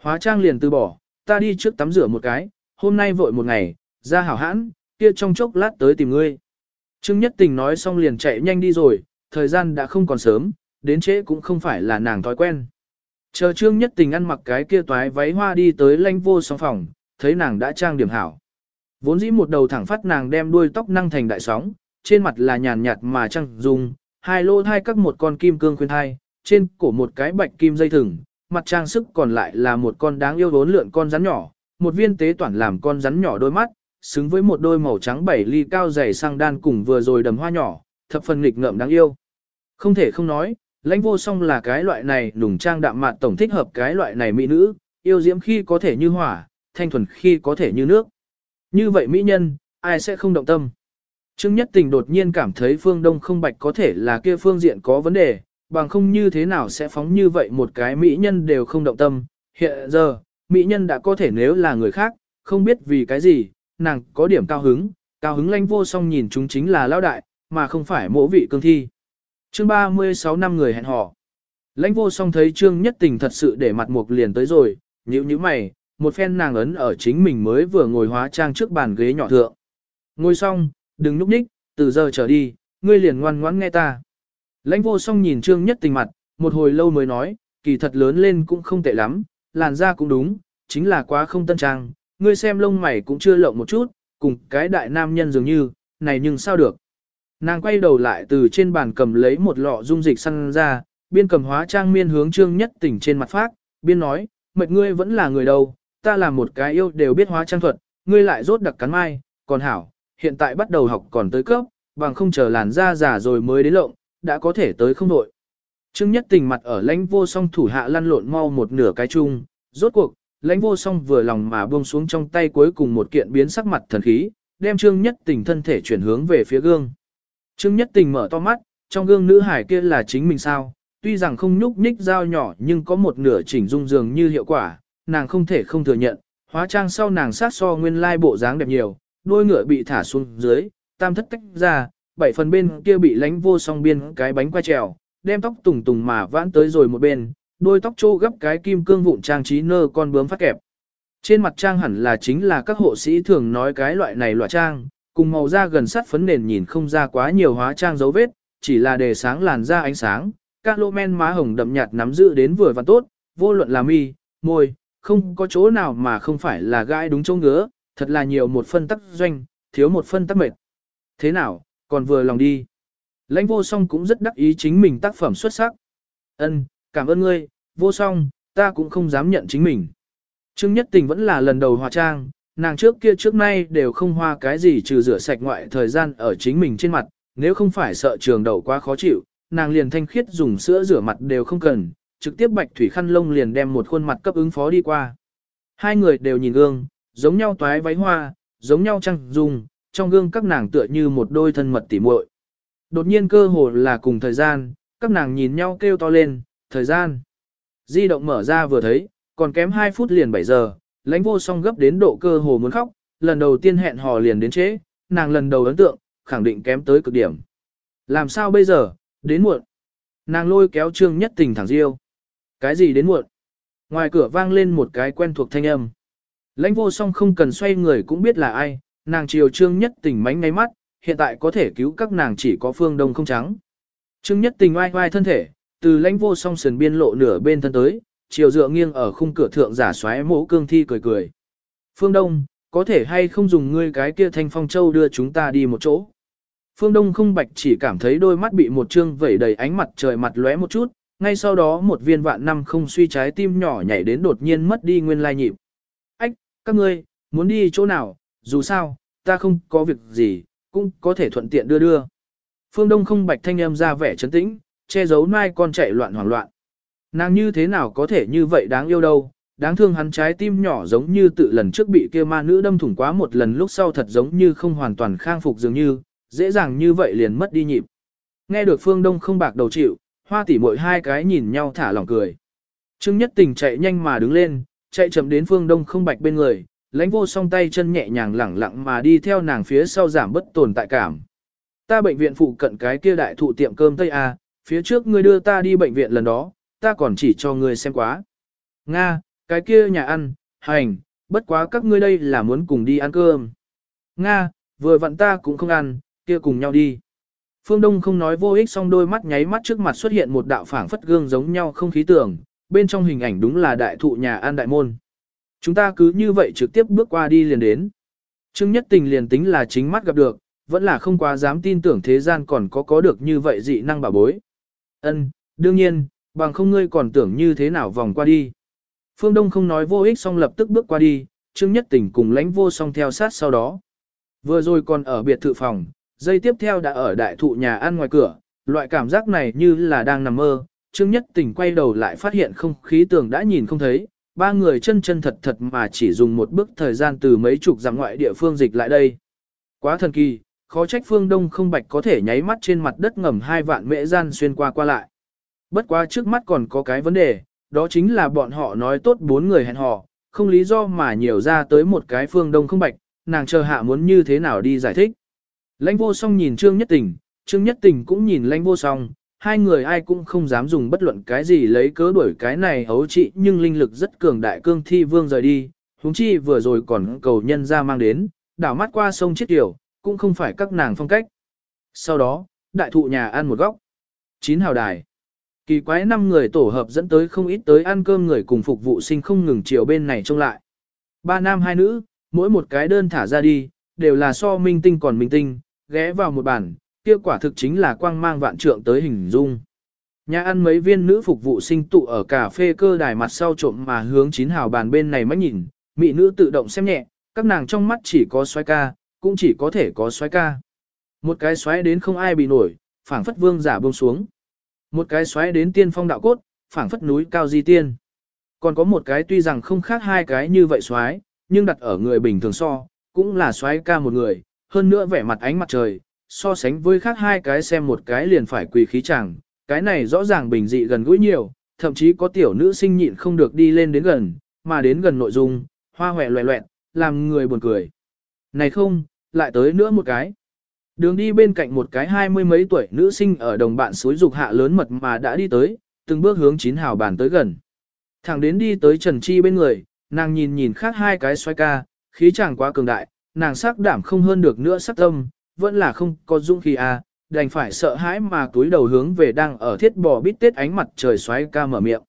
Hóa trang liền từ bỏ, ta đi trước tắm rửa một cái, hôm nay vội một ngày, ra hảo hãn, kia trong chốc lát tới tìm ngươi. Trương Nhất Tình nói xong liền chạy nhanh đi rồi, thời gian đã không còn sớm, đến trễ cũng không phải là nàng thói quen. Chờ Trương Nhất Tình ăn mặc cái kia toái váy hoa đi tới lanh vô song phòng, thấy nàng đã trang điểm hảo. Vốn dĩ một đầu thẳng phát nàng đem đuôi tóc năng thành đại sóng, trên mặt là nhàn nhạt mà trăng dùng, hai lô thai cắt một con kim cương khuyên thai, trên cổ một cái bạch kim dây thừng, mặt trang sức còn lại là một con đáng yêu vốn lượn con rắn nhỏ, một viên tế toàn làm con rắn nhỏ đôi mắt, xứng với một đôi màu trắng bảy ly cao dày sang đan cùng vừa rồi đầm hoa nhỏ, thập phần nghịch ngợm đáng yêu. Không thể không nói, lãnh vô song là cái loại này nùng trang đạm mạn tổng thích hợp cái loại này mỹ nữ, yêu diễm khi có thể như hỏa, thanh thuần khi có thể như nước. Như vậy mỹ nhân, ai sẽ không động tâm. Trương Nhất Tình đột nhiên cảm thấy phương đông không bạch có thể là kia phương diện có vấn đề, bằng không như thế nào sẽ phóng như vậy một cái mỹ nhân đều không động tâm. Hiện giờ, mỹ nhân đã có thể nếu là người khác, không biết vì cái gì, nàng có điểm cao hứng, cao hứng lanh vô song nhìn chúng chính là lão đại, mà không phải mỗ vị cương thi. Chương 36 năm người hẹn hò. Lãnh vô song thấy trương nhất tình thật sự để mặt mục liền tới rồi, nhữ như mày, một phen nàng ấn ở chính mình mới vừa ngồi hóa trang trước bàn ghế nhỏ thượng. Ngồi xong, đừng núp ních, từ giờ trở đi, ngươi liền ngoan ngoãn nghe ta. Lãnh vô song nhìn trương nhất tình mặt, một hồi lâu mới nói, kỳ thật lớn lên cũng không tệ lắm, làn da cũng đúng, chính là quá không tân trang, ngươi xem lông mày cũng chưa lộng một chút, cùng cái đại nam nhân dường như, này nhưng sao được. Nàng quay đầu lại từ trên bàn cầm lấy một lọ dung dịch săn ra, biên cầm hóa trang miên hướng trương nhất tỉnh trên mặt phát, biên nói, mệt ngươi vẫn là người đâu, ta là một cái yêu đều biết hóa trang thuật, ngươi lại rốt đặc cắn mai, còn hảo, hiện tại bắt đầu học còn tới cấp, bằng không chờ làn da già rồi mới đến lộng, đã có thể tới không đội. Trương Nhất Tình mặt ở lãnh vô song thủ hạ lăn lộn mau một nửa cái chung, rốt cuộc, lãnh vô song vừa lòng mà buông xuống trong tay cuối cùng một kiện biến sắc mặt thần khí, đem Trương Nhất Tình thân thể chuyển hướng về phía gương. Trương Nhất Tình mở to mắt, trong gương nữ hải kia là chính mình sao, tuy rằng không nhúc nhích dao nhỏ nhưng có một nửa chỉnh dung dường như hiệu quả, nàng không thể không thừa nhận, hóa trang sau nàng sát so nguyên lai bộ dáng đẹp nhiều, đôi ngựa bị thả xuống dưới, tam thất tách ra, bảy phần bên kia bị lánh vô song biên cái bánh quay trèo, đem tóc tùng tùng mà vãn tới rồi một bên, đôi tóc trô gấp cái kim cương vụn trang trí nơ con bướm phát kẹp. Trên mặt trang hẳn là chính là các hộ sĩ thường nói cái loại này loại trang, cùng màu da gần sát phấn nền nhìn không ra quá nhiều hóa trang dấu vết, chỉ là để sáng làn da ánh sáng, các lô men má hồng đậm nhạt nắm giữ đến vừa và tốt, vô luận là mi, môi, không có chỗ nào mà không phải là gai đúng chỗ ngứa, thật là nhiều một phân tắc doanh, thiếu một phân tắc mệt. Thế nào, còn vừa lòng đi. Lãnh vô song cũng rất đắc ý chính mình tác phẩm xuất sắc. Ân, cảm ơn ngươi, vô song, ta cũng không dám nhận chính mình. Trương Nhất Tình vẫn là lần đầu hóa trang, nàng trước kia trước nay đều không hoa cái gì trừ rửa sạch ngoại thời gian ở chính mình trên mặt, nếu không phải sợ trường đầu quá khó chịu, nàng liền thanh khiết dùng sữa rửa mặt đều không cần, trực tiếp bạch thủy khăn lông liền đem một khuôn mặt cấp ứng phó đi qua. Hai người đều nhìn gương, giống nhau toái váy hoa, giống nhau trăng dung, trong gương các nàng tựa như một đôi thân mật tỉ muội. Đột nhiên cơ hồ là cùng thời gian, các nàng nhìn nhau kêu to lên, thời gian. Di động mở ra vừa thấy, còn kém 2 phút liền 7 giờ, lãnh vô song gấp đến độ cơ hồ muốn khóc, lần đầu tiên hẹn hò liền đến trễ, nàng lần đầu ấn tượng, khẳng định kém tới cực điểm. Làm sao bây giờ, đến muộn. Nàng lôi kéo trương nhất tình thẳng riêu. Cái gì đến muộn? Ngoài cửa vang lên một cái quen thuộc thanh âm. Lãnh vô song không cần xoay người cũng biết là ai, nàng chiều trương nhất tình mánh ngay mắt, hiện tại có thể cứu các nàng chỉ có phương đông không trắng. Trương nhất tình oai oai thân thể, từ lãnh vô song sườn biên lộ nửa bên thân tới, chiều dựa nghiêng ở khung cửa thượng giả xoáy mỗ cương thi cười cười. Phương Đông, có thể hay không dùng ngươi cái kia thanh phong châu đưa chúng ta đi một chỗ. Phương Đông không bạch chỉ cảm thấy đôi mắt bị một trương vẩy đầy ánh mặt trời mặt lóe một chút, ngay sau đó một viên vạn năm không suy trái tim nhỏ nhảy đến đột nhiên mất đi nguyên lai nhịp. Ách, các ngươi, muốn đi chỗ nào, dù sao, ta không có việc gì, cũng có thể thuận tiện đưa đưa. Phương Đông không bạch thanh âm ra vẻ trấn tĩnh, che giấu mai con chạy loạn hoảng loạn. Nàng như thế nào có thể như vậy đáng yêu đâu, đáng thương hắn trái tim nhỏ giống như tự lần trước bị kia ma nữ đâm thủng quá một lần lúc sau thật giống như không hoàn toàn khang phục dường như, dễ dàng như vậy liền mất đi nhịp. Nghe được phương đông không bạc đầu chịu, hoa tỉ mội hai cái nhìn nhau thả lỏng cười. Trương nhất tình chạy nhanh mà đứng lên, chạy chậm đến phương đông không bạch bên người, lãnh vô song tay chân nhẹ nhàng lẳng lặng mà đi theo nàng phía sau giảm bất tồn tại cảm. Ta bệnh viện phụ cận cái kia đại thụ tiệm cơm Tây A, phía trước ngươi đưa ta đi bệnh viện lần đó, ta còn chỉ cho ngươi xem quá. Nga, cái kia nhà ăn, hành, bất quá các ngươi đây là muốn cùng đi ăn cơm. Nga, vừa vặn ta cũng không ăn, kia cùng nhau đi. Phương Đông không nói vô ích song đôi mắt nháy mắt trước mặt xuất hiện một đạo phảng phất gương giống nhau không khí tưởng, bên trong hình ảnh đúng là đại thụ nhà ăn đại môn. Chúng ta cứ như vậy trực tiếp bước qua đi liền đến. Trương Nhất Tình liền tính là chính mắt gặp được, vẫn là không quá dám tin tưởng thế gian còn có có được như vậy dị năng bảo bối. Ân, đương nhiên, bằng không ngươi còn tưởng như thế nào vòng qua đi. Phương Đông không nói vô ích xong lập tức bước qua đi, Trương Nhất Tình cùng lãnh vô song theo sát sau đó. Vừa rồi còn ở biệt thự phòng, dây tiếp theo đã ở đại thụ nhà ăn ngoài cửa, loại cảm giác này như là đang nằm mơ. Trương Nhất Tình quay đầu lại phát hiện không khí tường đã nhìn không thấy, ba người chân chân thật thật mà chỉ dùng một bước thời gian từ mấy chục dặm ngoại địa phương dịch lại đây. Quá thần kỳ, khó trách phương đông không bạch có thể nháy mắt trên mặt đất ngầm hai vạn mễ gian xuyên qua qua lại. Bất quá trước mắt còn có cái vấn đề, đó chính là bọn họ nói tốt bốn người hẹn hò, không lý do mà nhiều ra tới một cái phương đông không bạch, nàng chờ hạ muốn như thế nào đi giải thích. Lãnh vô song nhìn Trương Nhất Tình, Trương Nhất Tình cũng nhìn lãnh vô song, hai người ai cũng không dám dùng bất luận cái gì lấy cớ đuổi cái này hấu trị nhưng linh lực rất cường đại cương thi vương rời đi, huống chi vừa rồi còn cầu nhân ra mang đến, đảo mắt qua sông chết tiểu, cũng không phải các nàng phong cách. Sau đó, đại thụ nhà ăn một góc. Chín hào đài. Kỳ quái năm người tổ hợp dẫn tới không ít tới ăn cơm người cùng phục vụ sinh không ngừng chiều bên này trông lại. Ba nam hai nữ, mỗi một cái đơn thả ra đi, đều là so minh tinh còn minh tinh, ghé vào một bàn, kia quả thực chính là quang mang vạn trượng tới hình dung. Nhà ăn mấy viên nữ phục vụ sinh tụ ở cà phê cơ đài mặt sau trộm mà hướng chín hào bàn bên này mắt nhìn, mỹ nữ tự động xem nhẹ, các nàng trong mắt chỉ có xoay ca, cũng chỉ có thể có xoáy ca. Một cái xoáy đến không ai bị nổi, phảng phất vương giả buông xuống. Một cái xoáy đến tiên phong đạo cốt, phảng phất núi cao di tiên. Còn có một cái tuy rằng không khác hai cái như vậy xoáy, nhưng đặt ở người bình thường so, cũng là xoáy ca một người, hơn nữa vẻ mặt ánh mặt trời, so sánh với khác hai cái xem một cái liền phải quỳ khí chẳng, cái này rõ ràng bình dị gần gũi nhiều, thậm chí có tiểu nữ sinh nhịn không được đi lên đến gần, mà đến gần nội dung, hoa hòe loẹ loẹn, làm người buồn cười. Này không, lại tới nữa một cái. Đường đi bên cạnh một cái hai mươi mấy tuổi nữ sinh ở đồng bạn suối dục hạ lớn mật mà đã đi tới, từng bước hướng chín hào bàn tới gần. Thẳng đến đi tới Trần Chi bên người, nàng nhìn nhìn khác hai cái xoay ca, khí chàng quá cường đại, nàng sắc đảm không hơn được nữa sắc tâm, vẫn là không có dung khí à, đành phải sợ hãi mà túi đầu hướng về đang ở thiết bò bít tết ánh mặt trời xoáy ca mở miệng.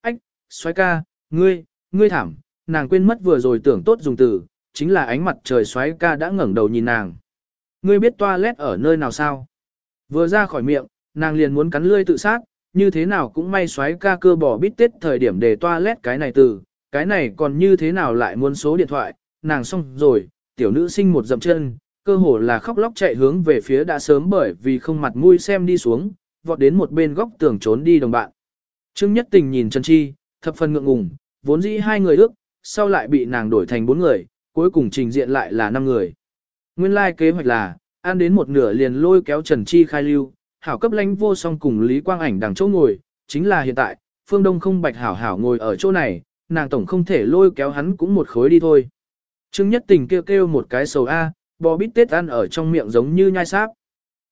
Ách, xoáy ca, ngươi, ngươi thảm, nàng quên mất vừa rồi tưởng tốt dùng từ, chính là ánh mặt trời xoáy ca đã ngẩng đầu nhìn nàng. Ngươi biết toilet ở nơi nào sao? Vừa ra khỏi miệng, nàng liền muốn cắn lươi tự sát, như thế nào cũng may xoáy ca cơ bỏ bít tết thời điểm để toilet cái này từ, cái này còn như thế nào lại muốn số điện thoại, nàng xong rồi, tiểu nữ sinh một dậm chân, cơ hồ là khóc lóc chạy hướng về phía đã sớm bởi vì không mặt mũi xem đi xuống, vọt đến một bên góc tường trốn đi đồng bạn. Trương Nhất Tình nhìn Trần Chi, thập phần ngượng ngùng, vốn dĩ hai người ước, sau lại bị nàng đổi thành bốn người, cuối cùng trình diện lại là năm người. Nguyên lai like kế hoạch là, ăn đến một nửa liền lôi kéo Trần Chi khai lưu, hảo cấp lãnh vô song cùng Lý Quang Ảnh đằng chỗ ngồi, chính là hiện tại, Phương Đông không bạch hảo hảo ngồi ở chỗ này, nàng tổng không thể lôi kéo hắn cũng một khối đi thôi. Trương Nhất Tình kêu kêu một cái sầu A, bò bít tết ăn ở trong miệng giống như nhai sáp.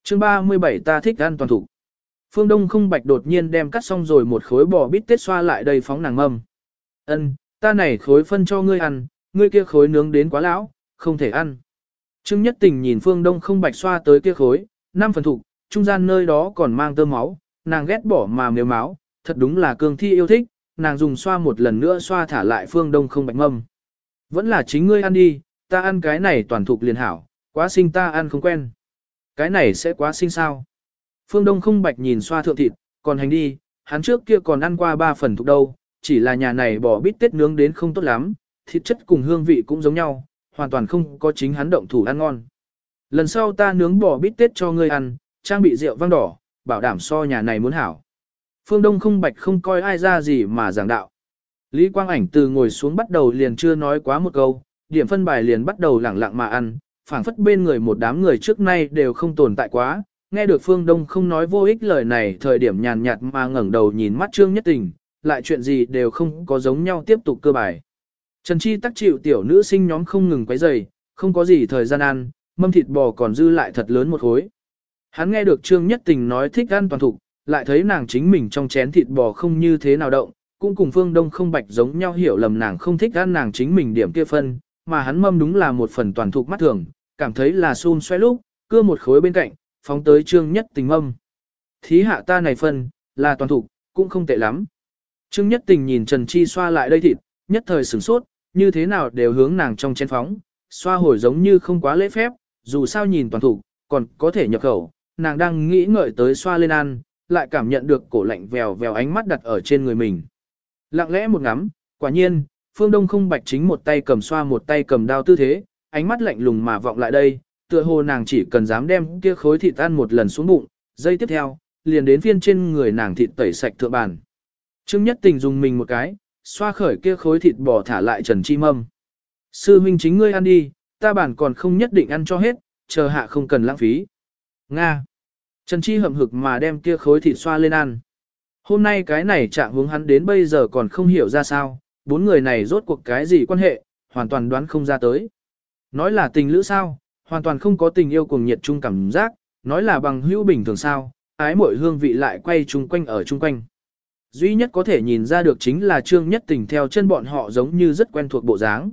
Chương 37 ta thích ăn toàn thủ. Phương Đông không bạch đột nhiên đem cắt xong rồi một khối bò bít tết xoa lại đây phóng nàng mâm. Ân, ta này khối phân cho ngươi ăn, ngươi kia khối nướng đến quá lão, không thể ăn. Trương Nhất Tình nhìn Phương Đông không bạch xoa tới kia khối, năm phần thục, trung gian nơi đó còn mang tơ máu, nàng ghét bỏ mà nếu máu, thật đúng là cương thi yêu thích, nàng dùng xoa một lần nữa xoa thả lại Phương Đông không bạch mâm. Vẫn là chính ngươi ăn đi, ta ăn cái này toàn thục liền hảo, quá sinh ta ăn không quen. Cái này sẽ quá sinh sao? Phương Đông không bạch nhìn xoa thượng thịt, còn hành đi, hắn trước kia còn ăn qua ba phần thục đâu, chỉ là nhà này bỏ bít tết nướng đến không tốt lắm, thịt chất cùng hương vị cũng giống nhau, hoàn toàn không có chính hắn động thủ ăn ngon. Lần sau ta nướng bò bít tết cho ngươi ăn, trang bị rượu vang đỏ, bảo đảm so nhà này muốn hảo. Phương Đông không bạch không coi ai ra gì mà giảng đạo. Lý Quang Ảnh từ ngồi xuống bắt đầu liền chưa nói quá một câu, điểm phân bài liền bắt đầu lẳng lặng mà ăn, phảng phất bên người một đám người trước nay đều không tồn tại quá. Nghe được Phương Đông không nói vô ích lời này thời điểm nhàn nhạt mà ngẩng đầu nhìn mắt Trương Nhất Tình, lại chuyện gì đều không có giống nhau tiếp tục cơ bài. Trần Chi tắc chịu tiểu nữ sinh nhóm không ngừng quấy rầy, không có gì thời gian ăn, mâm thịt bò còn dư lại thật lớn một khối. Hắn nghe được Trương Nhất Tình nói thích ăn toàn thục, lại thấy nàng chính mình trong chén thịt bò không như thế nào động, cũng cùng Phương Đông không bạch giống nhau hiểu lầm nàng không thích ăn nàng chính mình điểm kia phân, mà hắn mâm đúng là một phần toàn thục mắt thường, cảm thấy là xun xoay lúc, cưa một khối bên cạnh, phóng tới Trương Nhất Tình mâm. Thí hạ ta này phân, là toàn thục, cũng không tệ lắm. Trương Nhất Tình nhìn Trần Chi xoa lại đây thịt, nhất thời sửng sốt, như thế nào đều hướng nàng trong chén phóng, xoa hồi giống như không quá lễ phép, dù sao nhìn toàn thủ, còn có thể nhập khẩu, nàng đang nghĩ ngợi tới xoa lên ăn, lại cảm nhận được cổ lạnh vèo vèo ánh mắt đặt ở trên người mình. Lặng lẽ một ngắm, quả nhiên, phương đông không bạch chính một tay cầm xoa một tay cầm đao tư thế, ánh mắt lạnh lùng mà vọng lại đây, tựa hồ nàng chỉ cần dám đem kia khối thịt ăn một lần xuống bụng, giây tiếp theo, liền đến phiên trên người nàng thịt tẩy sạch thượng bàn. Trương Nhất Tình dùng mình một cái, xoa khởi kia khối thịt bò thả lại Trần Chi Mâm. Sư huynh chính ngươi ăn đi, ta bản còn không nhất định ăn cho hết, chờ hạ không cần lãng phí. Nga. Trần Chi hậm hực mà đem kia khối thịt xoa lên ăn. Hôm nay cái này trạng hướng hắn đến bây giờ còn không hiểu ra sao, bốn người này rốt cuộc cái gì quan hệ, hoàn toàn đoán không ra tới. Nói là tình lữ sao, hoàn toàn không có tình yêu cùng nhiệt chung cảm giác, nói là bằng hữu bình thường sao, ái mỗi hương vị lại quay chung quanh ở chung quanh. Duy nhất có thể nhìn ra được chính là Trương Nhất Tình theo chân bọn họ giống như rất quen thuộc bộ dáng.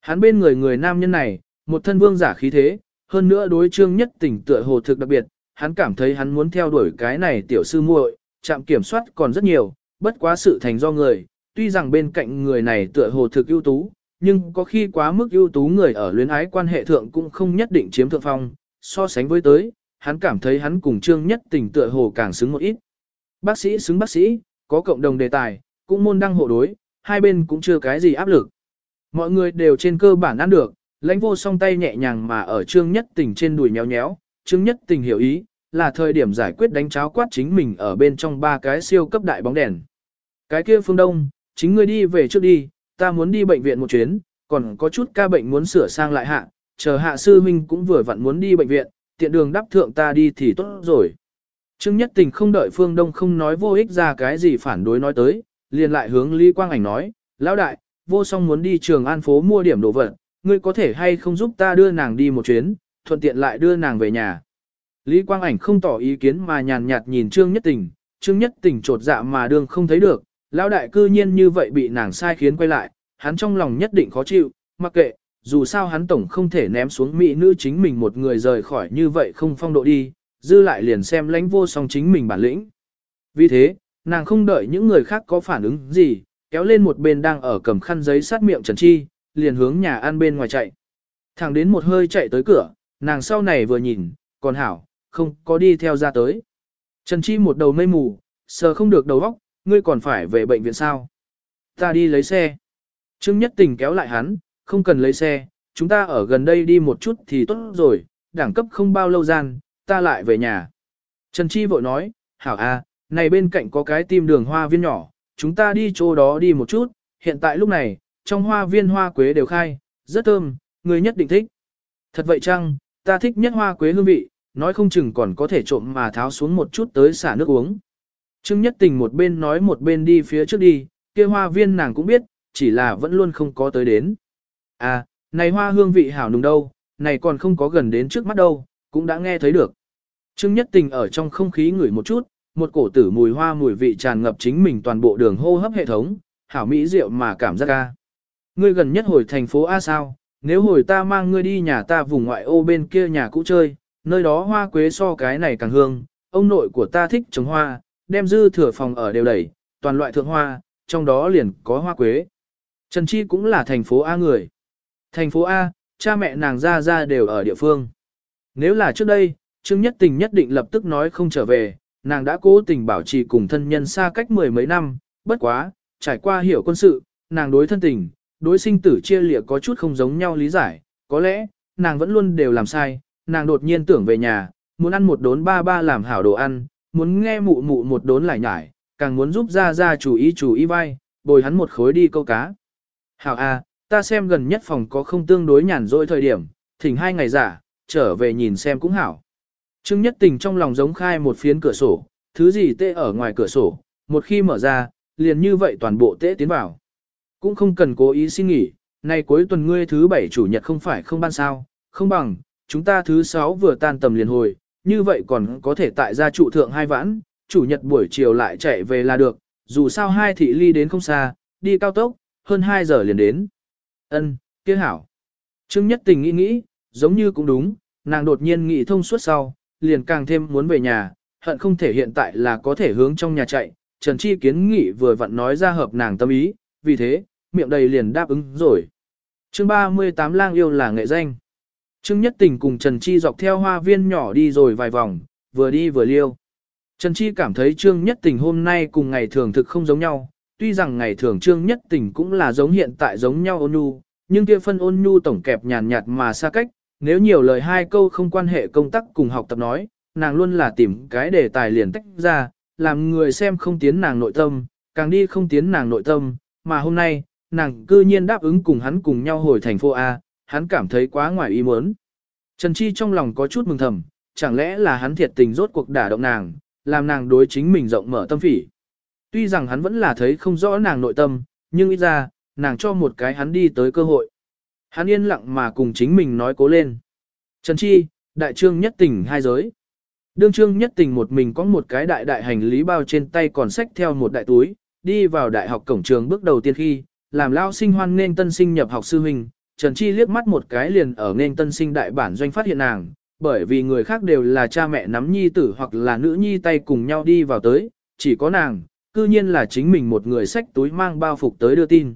Hắn bên người người nam nhân này, một thân vương giả khí thế, hơn nữa đối Trương Nhất Tình tựa hồ thực đặc biệt, hắn cảm thấy hắn muốn theo đuổi cái này tiểu sư muội, chạm kiểm soát còn rất nhiều, bất quá sự thành do người, tuy rằng bên cạnh người này tựa hồ thực ưu tú, nhưng có khi quá mức ưu tú người ở luyến ái quan hệ thượng cũng không nhất định chiếm thượng phong, so sánh với tới, hắn cảm thấy hắn cùng Trương Nhất Tình tựa hồ càng xứng một ít. Bác sĩ xứng bác sĩ, có cộng đồng đề tài, cũng môn đăng hộ đối, hai bên cũng chưa cái gì áp lực. Mọi người đều trên cơ bản ăn được, lãnh vô song tay nhẹ nhàng mà ở trương nhất tình trên đùi nhéo nhéo, trương nhất tình hiểu ý, là thời điểm giải quyết đánh cháo quát chính mình ở bên trong ba cái siêu cấp đại bóng đèn. Cái kia phương đông, chính ngươi đi về trước đi, ta muốn đi bệnh viện một chuyến, còn có chút ca bệnh muốn sửa sang lại hạ, chờ hạ sư huynh cũng vừa vặn muốn đi bệnh viện, tiện đường đáp thượng ta đi thì tốt rồi. Trương Nhất Tình không đợi Phương Đông không nói vô ích ra cái gì phản đối nói tới, liền lại hướng Lý Quang Ảnh nói, lão đại, vô song muốn đi trường an phố mua điểm đồ vật, ngươi có thể hay không giúp ta đưa nàng đi một chuyến, thuận tiện lại đưa nàng về nhà. Lý Quang Ảnh không tỏ ý kiến mà nhàn nhạt nhìn Trương Nhất Tình, Trương Nhất Tình trột dạ mà đương không thấy được, lão đại cư nhiên như vậy bị nàng sai khiến quay lại, hắn trong lòng nhất định khó chịu, mặc kệ, dù sao hắn tổng không thể ném xuống mỹ nữ chính mình một người rời khỏi như vậy không phong độ đi, dư lại liền xem lãnh vô song chính mình bản lĩnh. Vì thế, nàng không đợi những người khác có phản ứng gì, kéo lên một bên đang ở cầm khăn giấy sát miệng Trần Chi, liền hướng nhà ăn bên ngoài chạy. Thẳng đến một hơi chạy tới cửa, nàng sau này vừa nhìn, còn hảo, không có đi theo ra tới. Trần Chi một đầu mây mù, sờ không được đầu óc, ngươi còn phải về bệnh viện sao? Ta đi lấy xe. Trương Nhất Tình kéo lại hắn, không cần lấy xe, chúng ta ở gần đây đi một chút thì tốt rồi, đẳng cấp không bao lâu gian, ta lại về nhà. Trần Chi vội nói, hảo a, này bên cạnh có cái tim đường hoa viên nhỏ, chúng ta đi chỗ đó đi một chút, hiện tại lúc này, trong hoa viên hoa quế đều khai, rất thơm, người nhất định thích. Thật vậy chăng, ta thích nhất hoa quế hương vị, nói không chừng còn có thể trộm mà tháo xuống một chút tới xả nước uống. Trương Nhất Tình một bên nói một bên đi phía trước đi, kia hoa viên nàng cũng biết, chỉ là vẫn luôn không có tới đến. À, này hoa hương vị hảo nùng đâu, này còn không có gần đến trước mắt đâu, cũng đã nghe thấy được. Trương Nhất Tình ở trong không khí ngửi một chút, một cổ tử mùi hoa mùi vị tràn ngập chính mình toàn bộ đường hô hấp hệ thống, hảo mỹ diệu mà cảm giác ca. Ngươi gần nhất hồi thành phố A sao, nếu hồi ta mang ngươi đi nhà ta vùng ngoại ô bên kia nhà cũ chơi, nơi đó hoa quế so cái này càng hương, ông nội của ta thích trồng hoa, đem dư thừa phòng ở đều đẩy, toàn loại thượng hoa, trong đó liền có hoa quế. Trần Chi cũng là thành phố A người. Thành phố A, cha mẹ nàng ra ra đều ở địa phương. Nếu là trước đây, Trương Nhất Tình nhất định lập tức nói không trở về, nàng đã cố tình bảo trì cùng thân nhân xa cách mười mấy năm, bất quá, trải qua hiểu quân sự, nàng đối thân tình, đối sinh tử chia lịa có chút không giống nhau lý giải, có lẽ, nàng vẫn luôn đều làm sai, nàng đột nhiên tưởng về nhà, muốn ăn một đốn ba ba làm hảo đồ ăn, muốn nghe mụ mụ một đốn lại nhải, càng muốn giúp ra ra chủ ý chủ ý vai, bồi hắn một khối đi câu cá. Hảo a, ta xem gần nhất phòng có không tương đối nhàn rỗi thời điểm, thỉnh hai ngày giả, trở về nhìn xem cũng hảo. Trương Nhất Tình trong lòng giống khai một phiến cửa sổ, thứ gì tê ở ngoài cửa sổ, một khi mở ra, liền như vậy toàn bộ tê tiến vào. Cũng không cần cố ý xin nghỉ, nay cuối tuần ngươi thứ bảy chủ nhật không phải không ban sao, không bằng, chúng ta thứ sáu vừa tan tầm liền hồi, như vậy còn có thể tại gia trụ thượng hai vãn, chủ nhật buổi chiều lại chạy về là được, dù sao hai thị ly đến không xa, đi cao tốc, hơn 2 giờ liền đến. Ân, kia hảo. Trương Nhất Tình nghĩ nghĩ, giống như cũng đúng, nàng đột nhiên nghĩ thông suốt sau, liền càng thêm muốn về nhà, hận không thể hiện tại là có thể hướng trong nhà chạy. Trần Chi kiến nghị vừa vặn nói ra hợp nàng tâm ý, vì thế, miệng đầy liền đáp ứng rồi. Chương 38 lang yêu là nghệ danh. Trương Nhất Tình cùng Trần Chi dọc theo hoa viên nhỏ đi rồi vài vòng, vừa đi vừa liêu. Trần Chi cảm thấy Trương Nhất Tình hôm nay cùng ngày thường thực không giống nhau, tuy rằng ngày thường Trương Nhất Tình cũng là giống hiện tại giống nhau ôn nhu, nhưng kia phân ôn nhu tổng kẹp nhàn nhạt mà xa cách, nếu nhiều lời hai câu không quan hệ công tác cùng học tập nói, nàng luôn là tìm cái đề tài liền tách ra, làm người xem không tiến nàng nội tâm, càng đi không tiến nàng nội tâm, mà hôm nay, nàng cư nhiên đáp ứng cùng hắn cùng nhau hồi thành phố A, hắn cảm thấy quá ngoài ý muốn. Trần Chi trong lòng có chút mừng thầm, chẳng lẽ là hắn thiệt tình rốt cuộc đả động nàng, làm nàng đối chính mình rộng mở tâm phỉ. Tuy rằng hắn vẫn là thấy không rõ nàng nội tâm, nhưng ít ra, nàng cho một cái hắn đi tới cơ hội. Hắn yên lặng mà cùng chính mình nói cố lên. Trần Chi, đại trương nhất tình hai giới. Đương trương nhất tình một mình có một cái đại đại hành lý bao trên tay còn xách theo một đại túi, đi vào đại học cổng trường bước đầu tiên khi, làm lao sinh hoan nên tân sinh nhập học sư huynh, Trần Chi liếc mắt một cái liền ở nên tân sinh đại bản doanh phát hiện nàng, bởi vì người khác đều là cha mẹ nắm nhi tử hoặc là nữ nhi tay cùng nhau đi vào tới, chỉ có nàng, cư nhiên là chính mình một người xách túi mang bao phục tới đưa tin.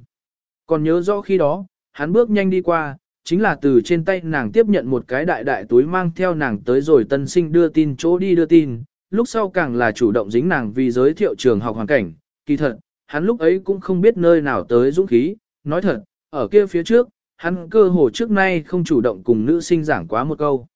Còn nhớ rõ khi đó, hắn bước nhanh đi qua, chính là từ trên tay nàng tiếp nhận một cái đại đại túi mang theo nàng tới rồi tân sinh đưa tin chỗ đi đưa tin, lúc sau càng là chủ động dính nàng vì giới thiệu trường học hoàn cảnh, kỳ thật, hắn lúc ấy cũng không biết nơi nào tới dũng khí, nói thật, ở kia phía trước, hắn cơ hồ trước nay không chủ động cùng nữ sinh giảng quá một câu.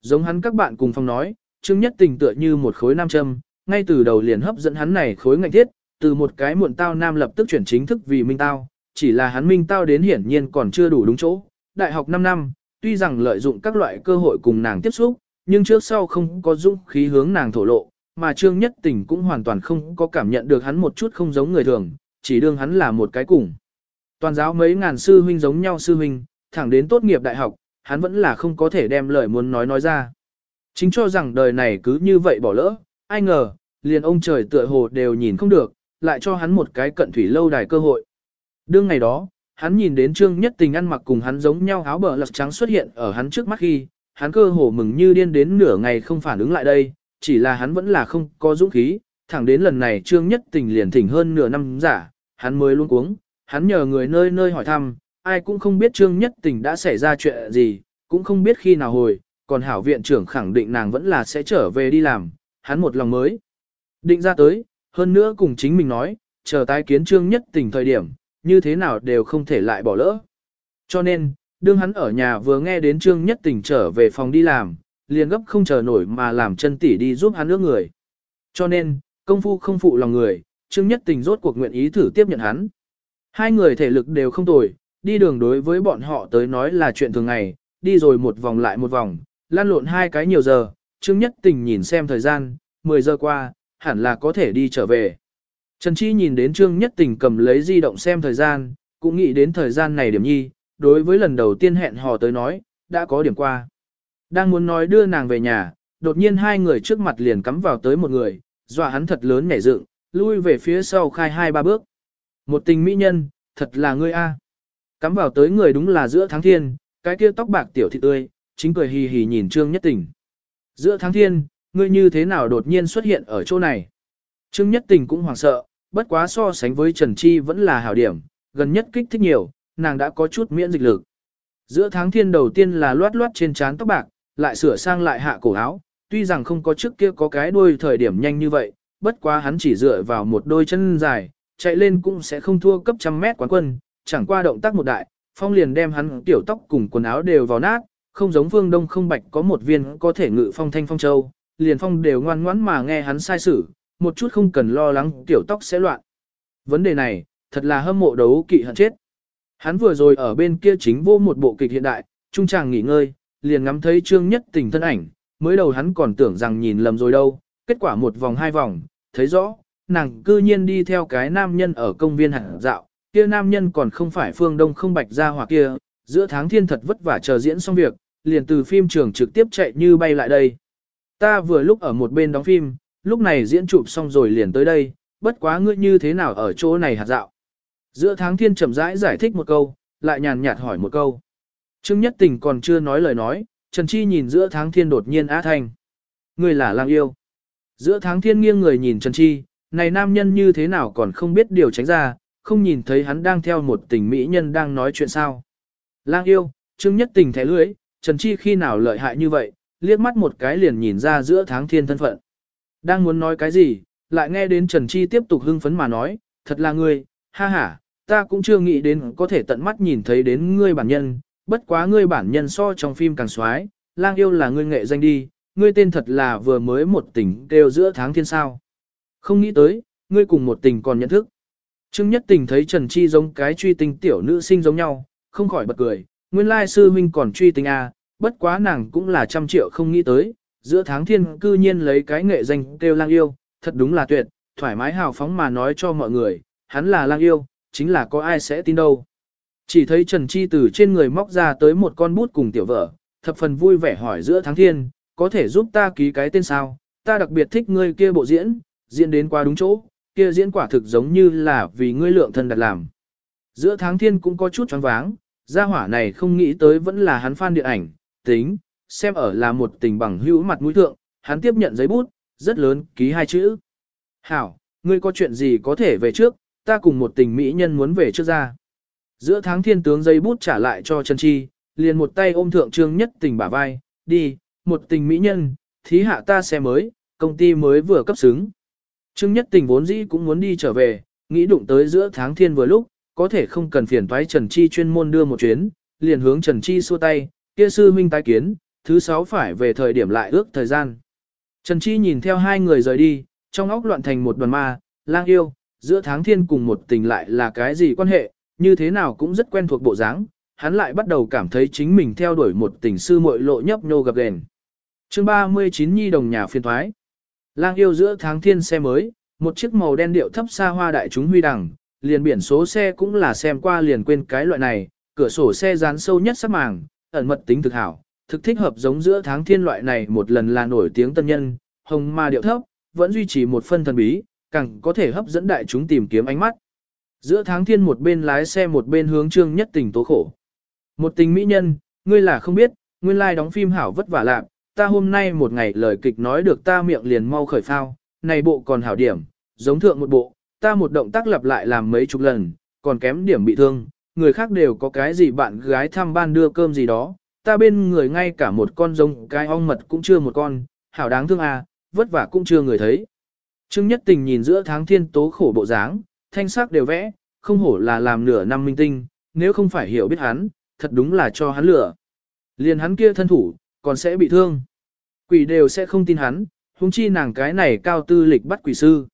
Giống hắn các bạn cùng phòng nói, Trương Nhất Tình tựa như một khối nam châm, ngay từ đầu liền hấp dẫn hắn này khối ngạnh thiết, từ một cái muộn tao nam lập tức chuyển chính thức vì minh tao, chỉ là hắn minh tao đến hiển nhiên còn chưa đủ đúng chỗ. Đại học 5 năm, tuy rằng lợi dụng các loại cơ hội cùng nàng tiếp xúc, nhưng trước sau không có dũng khí hướng nàng thổ lộ, mà Trương Nhất Tình cũng hoàn toàn không có cảm nhận được hắn một chút không giống người thường, chỉ đương hắn là một cái cùng. Toàn giáo mấy ngàn sư huynh giống nhau sư huynh, thẳng đến tốt nghiệp đại học, hắn vẫn là không có thể đem lời muốn nói nói ra. Chính cho rằng đời này cứ như vậy bỏ lỡ, ai ngờ, liền ông trời tựa hồ đều nhìn không được, lại cho hắn một cái cận thủy lâu đài cơ hội. Đương ngày đó, hắn nhìn đến Trương Nhất Tình ăn mặc cùng hắn giống nhau áo bờ lật trắng xuất hiện ở hắn trước mắt khi, hắn cơ hồ mừng như điên đến nửa ngày không phản ứng lại đây, chỉ là hắn vẫn là không có dũng khí, thẳng đến lần này Trương Nhất Tình liền thỉnh hơn nửa năm giả, hắn mới luôn cuống, hắn nhờ người nơi nơi hỏi thăm, ai cũng không biết Trương Nhất Tình đã xảy ra chuyện gì, cũng không biết khi nào hồi, còn hảo viện trưởng khẳng định nàng vẫn là sẽ trở về đi làm, hắn một lòng mới. Định ra tới, hơn nữa cùng chính mình nói, chờ tái kiến Trương Nhất Tình thời điểm, như thế nào đều không thể lại bỏ lỡ. Cho nên, đương hắn ở nhà vừa nghe đến Trương Nhất Tình trở về phòng đi làm, liền gấp không chờ nổi mà làm chân tỉ đi giúp hắn nước người. Cho nên, công phu không phụ lòng người, Trương Nhất Tình rốt cuộc nguyện ý thử tiếp nhận hắn. Hai người thể lực đều không tồi, đi đường đối với bọn họ tới nói là chuyện thường ngày, đi rồi một vòng lại một vòng, lan lộn hai cái nhiều giờ, Trương Nhất Tình nhìn xem thời gian, 10 giờ qua, hẳn là có thể đi trở về. Trần Chi nhìn đến Trương Nhất Tình cầm lấy di động xem thời gian, cũng nghĩ đến thời gian này điểm nhi, đối với lần đầu tiên hẹn hò tới nói, đã có điểm qua. Đang muốn nói đưa nàng về nhà, đột nhiên hai người trước mặt liền cắm vào tới một người, dọa hắn thật lớn nhảy dựng, lui về phía sau khai hai ba bước. Một tình mỹ nhân, thật là ngươi a. Cắm vào tới người đúng là giữa tháng thiên, cái kia tóc bạc tiểu thị tươi, chính cười hì hì nhìn Trương Nhất Tình. Giữa tháng thiên, ngươi như thế nào đột nhiên xuất hiện ở chỗ này? Trương Nhất Tình cũng hoảng sợ, bất quá so sánh với Trần Chi vẫn là hảo điểm, gần nhất kích thích nhiều, nàng đã có chút miễn dịch lực. Giữa tháng thiên đầu tiên là loát loát trên trán tóc bạc, lại sửa sang lại hạ cổ áo, tuy rằng không có trước kia có cái đuôi thời điểm nhanh như vậy, bất quá hắn chỉ dựa vào một đôi chân dài, chạy lên cũng sẽ không thua cấp trăm mét quán quân, chẳng qua động tác một đại, phong liền đem hắn tiểu tóc cùng quần áo đều vào nát, không giống phương đông không bạch có một viên có thể ngự phong thanh phong châu, liền phong đều ngoan ngoãn mà nghe hắn sai sử, một chút không cần lo lắng tiểu tóc sẽ loạn. Vấn đề này, thật là hâm mộ đấu kỵ hận chết. Hắn vừa rồi ở bên kia chính vô một bộ kịch hiện đại, trung chàng nghỉ ngơi, liền ngắm thấy trương nhất tình thân ảnh, mới đầu hắn còn tưởng rằng nhìn lầm rồi đâu, kết quả một vòng hai vòng, thấy rõ, nàng cư nhiên đi theo cái nam nhân ở công viên hẳn dạo, kia nam nhân còn không phải phương đông không bạch ra hoặc kia, giữa tháng thiên thật vất vả chờ diễn xong việc, liền từ phim trường trực tiếp chạy như bay lại đây. Ta vừa lúc ở một bên đóng phim, lúc này diễn chụp xong rồi liền tới đây, bất quá ngươi như thế nào ở chỗ này hạt dạo. Giữa tháng thiên chậm rãi giải thích một câu, lại nhàn nhạt hỏi một câu. Trương Nhất Tình còn chưa nói lời nói, Trần Chi nhìn giữa tháng thiên đột nhiên á thanh. Ngươi là lang yêu. Giữa tháng thiên nghiêng người nhìn Trần Chi, này nam nhân như thế nào còn không biết điều tránh ra, không nhìn thấy hắn đang theo một tình mỹ nhân đang nói chuyện sao. Lang yêu, Trương Nhất Tình thẻ lưới, Trần Chi khi nào lợi hại như vậy, liếc mắt một cái liền nhìn ra giữa tháng thiên thân phận. Đang muốn nói cái gì, lại nghe đến Trần Chi tiếp tục hưng phấn mà nói, thật là ngươi, ha ha, ta cũng chưa nghĩ đến có thể tận mắt nhìn thấy đến ngươi bản nhân, bất quá ngươi bản nhân so trong phim càng xoái, lang yêu là ngươi nghệ danh đi, ngươi tên thật là vừa mới một tình đều giữa tháng thiên sao. Không nghĩ tới, ngươi cùng một tình còn nhận thức. Trương Nhất Tình thấy Trần Chi giống cái truy tinh tiểu nữ sinh giống nhau, không khỏi bật cười, nguyên lai sư huynh còn truy tinh a, bất quá nàng cũng là trăm triệu không nghĩ tới, giữa tháng thiên cư nhiên lấy cái nghệ danh kêu lang yêu, thật đúng là tuyệt, thoải mái hào phóng mà nói cho mọi người, hắn là lang yêu, chính là có ai sẽ tin đâu. Chỉ thấy Trần Chi từ trên người móc ra tới một con bút cùng tiểu vợ, thập phần vui vẻ hỏi giữa tháng thiên, có thể giúp ta ký cái tên sao, ta đặc biệt thích ngươi kia bộ diễn, diễn đến quá đúng chỗ, kia diễn quả thực giống như là vì ngươi lượng thân đặt làm. Giữa tháng thiên cũng có chút choáng váng, gia hỏa này không nghĩ tới vẫn là hắn fan điện ảnh, tính, xem ở là một tình bằng hữu mặt mũi thượng, hắn tiếp nhận giấy bút, rất lớn, ký hai chữ. Hảo, ngươi có chuyện gì có thể về trước, ta cùng một tình mỹ nhân muốn về trước ra. Giữa tháng thiên tướng giấy bút trả lại cho Trần Chi, liền một tay ôm thượng trương nhất tình bả vai, đi, một tình mỹ nhân, thí hạ ta xe mới, công ty mới vừa cấp xứng. Trương Nhất Tình vốn dĩ cũng muốn đi trở về, nghĩ đụng tới giữa tháng thiên vừa lúc, có thể không cần phiền toái Trần Chi chuyên môn đưa một chuyến, liền hướng Trần Chi xua tay, kia sư minh tái kiến, thứ sáu phải về thời điểm lại ước thời gian. Trần Chi nhìn theo hai người rời đi, trong óc loạn thành một đoàn ma, lang yêu, giữa tháng thiên cùng một tình lại là cái gì quan hệ, như thế nào cũng rất quen thuộc bộ dáng, hắn lại bắt đầu cảm thấy chính mình theo đuổi một tình sư muội lộ nhấp nhô gặp gền. Chương 39 Nhi đồng nhà phiên thoái. Lang yêu giữa tháng thiên xe mới, một chiếc màu đen điệu thấp xa hoa đại chúng huy đằng, liền biển số xe cũng là xem qua liền quên cái loại này, cửa sổ xe dán sâu nhất sắc màng, ẩn mật tính thực hảo, thực thích hợp giống giữa tháng thiên loại này một lần là nổi tiếng tân nhân, hồng ma điệu thấp, vẫn duy trì một phân thần bí, càng có thể hấp dẫn đại chúng tìm kiếm ánh mắt. Giữa tháng thiên một bên lái xe một bên hướng trương nhất tình tố khổ. Một tình mỹ nhân, ngươi là không biết, nguyên lai like đóng phim hảo vất vả lạc, ta hôm nay một ngày lời kịch nói được ta miệng liền mau khởi phao, này bộ còn hảo điểm, giống thượng một bộ, ta một động tác lặp lại làm mấy chục lần, còn kém điểm bị thương, người khác đều có cái gì bạn gái thăm ban đưa cơm gì đó, ta bên người ngay cả một con rồng cái ong mật cũng chưa một con, hảo đáng thương à, vất vả cũng chưa người thấy. Trương Nhất Tình nhìn giữa tháng thiên tố khổ bộ dáng, thanh sắc đều vẽ, không hổ là làm nửa năm minh tinh, nếu không phải hiểu biết hắn, thật đúng là cho hắn lửa. Liền hắn kia thân thủ, còn sẽ bị thương. Quỷ đều sẽ không tin hắn, huống chi nàng cái này cao tư lịch bắt quỷ sư.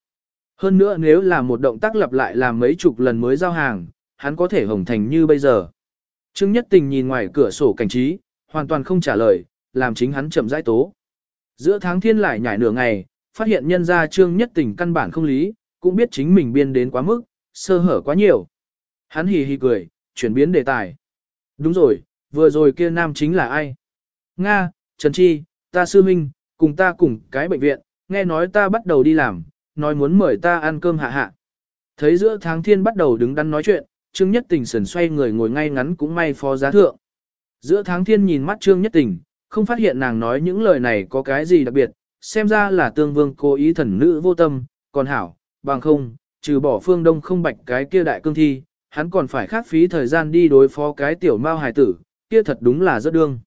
Hơn nữa nếu là một động tác lặp lại làm mấy chục lần mới giao hàng, hắn có thể hồng thành như bây giờ. Trương Nhất Tình nhìn ngoài cửa sổ cảnh trí, hoàn toàn không trả lời, làm chính hắn chậm rãi tố. Giữa tháng thiên lại nhảy nửa ngày, phát hiện nhân ra Trương Nhất Tình căn bản không lý, cũng biết chính mình biên đến quá mức, sơ hở quá nhiều. Hắn hì hì cười, chuyển biến đề tài. Đúng rồi, vừa rồi kia nam chính là ai? Nga, Trần Chi, ta sư minh, cùng ta cùng cái bệnh viện, nghe nói ta bắt đầu đi làm, nói muốn mời ta ăn cơm hạ hạ. Thấy giữa tháng thiên bắt đầu đứng đắn nói chuyện, Trương Nhất Tình sần xoay người ngồi ngay ngắn cũng may phó giá thượng. Giữa tháng thiên nhìn mắt Trương Nhất Tình, không phát hiện nàng nói những lời này có cái gì đặc biệt, xem ra là tương vương cố ý thần nữ vô tâm, còn hảo, bằng không, trừ bỏ phương đông không bạch cái kia đại cương thi, hắn còn phải khác phí thời gian đi đối phó cái tiểu mao hài tử, kia thật đúng là rất đương.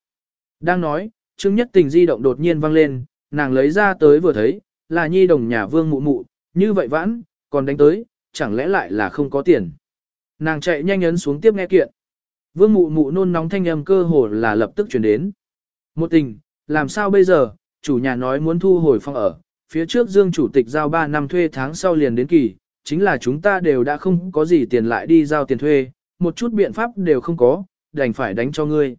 Đang nói, Trương Nhất Tình di động đột nhiên vang lên, nàng lấy ra tới vừa thấy, là nhi đồng nhà vương mụ mụ, như vậy vãn, còn đánh tới, chẳng lẽ lại là không có tiền. Nàng chạy nhanh ấn xuống tiếp nghe kiện. Vương mụ mụ nôn nóng thanh âm cơ hồ là lập tức chuyển đến. Một tình, làm sao bây giờ, chủ nhà nói muốn thu hồi phòng ở, phía trước Dương chủ tịch giao 3 năm thuê tháng sau liền đến kỳ, chính là chúng ta đều đã không có gì tiền lại đi giao tiền thuê, một chút biện pháp đều không có, đành phải đánh cho ngươi.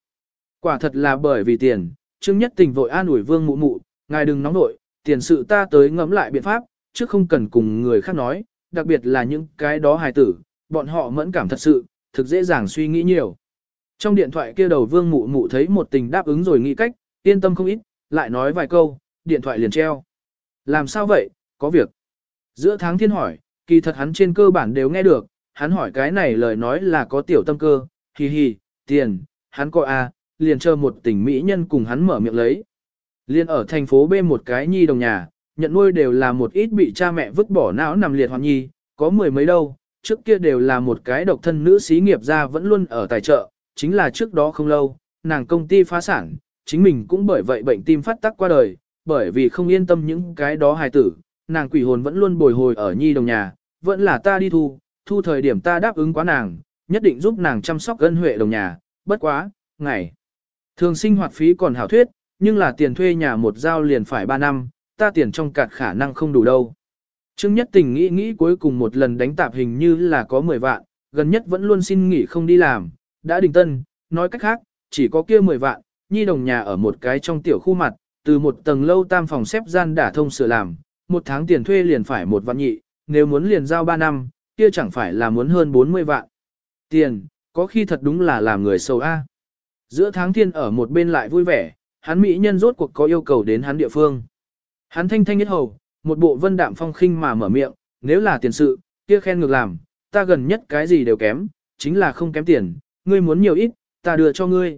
Quả thật là bởi vì tiền, Trương Nhất Tình vội an ủi Vương Mụ Mụ, ngài đừng nóng nội, tiền sự ta tới ngẫm lại biện pháp, chứ không cần cùng người khác nói, đặc biệt là những cái đó hài tử, bọn họ mẫn cảm thật sự, thực dễ dàng suy nghĩ nhiều. Trong điện thoại kia đầu Vương Mụ Mụ thấy một tình đáp ứng rồi nghĩ cách, yên tâm không ít, lại nói vài câu, điện thoại liền treo. Làm sao vậy, có việc. Giữa tháng thiên hỏi, kỳ thật hắn trên cơ bản đều nghe được, hắn hỏi cái này lời nói là có tiểu tâm cơ, hì hì, tiền, hắn coi a, liền chờ một tình mỹ nhân cùng hắn mở miệng lấy. Liên ở thành phố B một cái nhi đồng nhà, nhận nuôi đều là một ít bị cha mẹ vứt bỏ não nằm liệt hoàn nhi, có mười mấy đâu, trước kia đều là một cái độc thân nữ xí nghiệp ra vẫn luôn ở tài trợ, chính là trước đó không lâu, nàng công ty phá sản, chính mình cũng bởi vậy bệnh tim phát tắc qua đời, bởi vì không yên tâm những cái đó hài tử, nàng quỷ hồn vẫn luôn bồi hồi ở nhi đồng nhà, vẫn là ta đi thu, thu thời điểm ta đáp ứng quá nàng, nhất định giúp nàng chăm sóc gân huệ đồng nhà, bất quá, ngày. Thường sinh hoạt phí còn hảo thuyết, nhưng là tiền thuê nhà một giao liền phải 3 năm, ta tiền trong cạt khả năng không đủ đâu. Trương Nhất Tình nghĩ nghĩ cuối cùng một lần đánh tạp hình như là có 10 vạn, gần nhất vẫn luôn xin nghỉ không đi làm, đã đình tân, nói cách khác, chỉ có kia 10 vạn, nhi đồng nhà ở một cái trong tiểu khu mặt, từ một tầng lâu tam phòng xếp gian đả thông sửa làm, một tháng tiền thuê liền phải một vạn nhị, nếu muốn liền giao 3 năm, kia chẳng phải là muốn hơn 40 vạn. Tiền, có khi thật đúng là làm người sâu A. Giữa tháng thiên ở một bên lại vui vẻ, hắn mỹ nhân rốt cuộc có yêu cầu đến hắn địa phương. Hắn thanh thanh nhất hầu, một bộ vân đạm phong khinh mà mở miệng, nếu là tiền sự, kia khen ngược làm, ta gần nhất cái gì đều kém, chính là không kém tiền, ngươi muốn nhiều ít, ta đưa cho ngươi.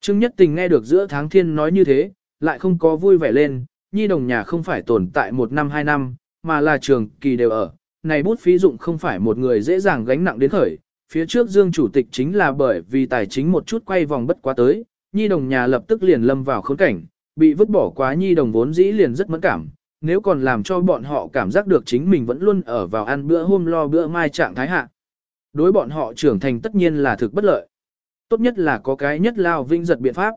Trương Nhất Tình nghe được giữa tháng thiên nói như thế, lại không có vui vẻ lên, nhi đồng nhà không phải tồn tại một năm hai năm, mà là trường kỳ đều ở. Này bút phí dụng không phải một người dễ dàng gánh nặng đến khởi, phía trước Dương Chủ tịch chính là bởi vì tài chính một chút quay vòng bất quá tới, nhi đồng nhà lập tức liền lâm vào khốn cảnh, bị vứt bỏ quá nhi đồng vốn dĩ liền rất mẫn cảm, nếu còn làm cho bọn họ cảm giác được chính mình vẫn luôn ở vào ăn bữa hôm lo bữa mai trạng thái hạ. Đối bọn họ trưởng thành tất nhiên là thực bất lợi. Tốt nhất là có cái nhất lao vinh giật biện pháp.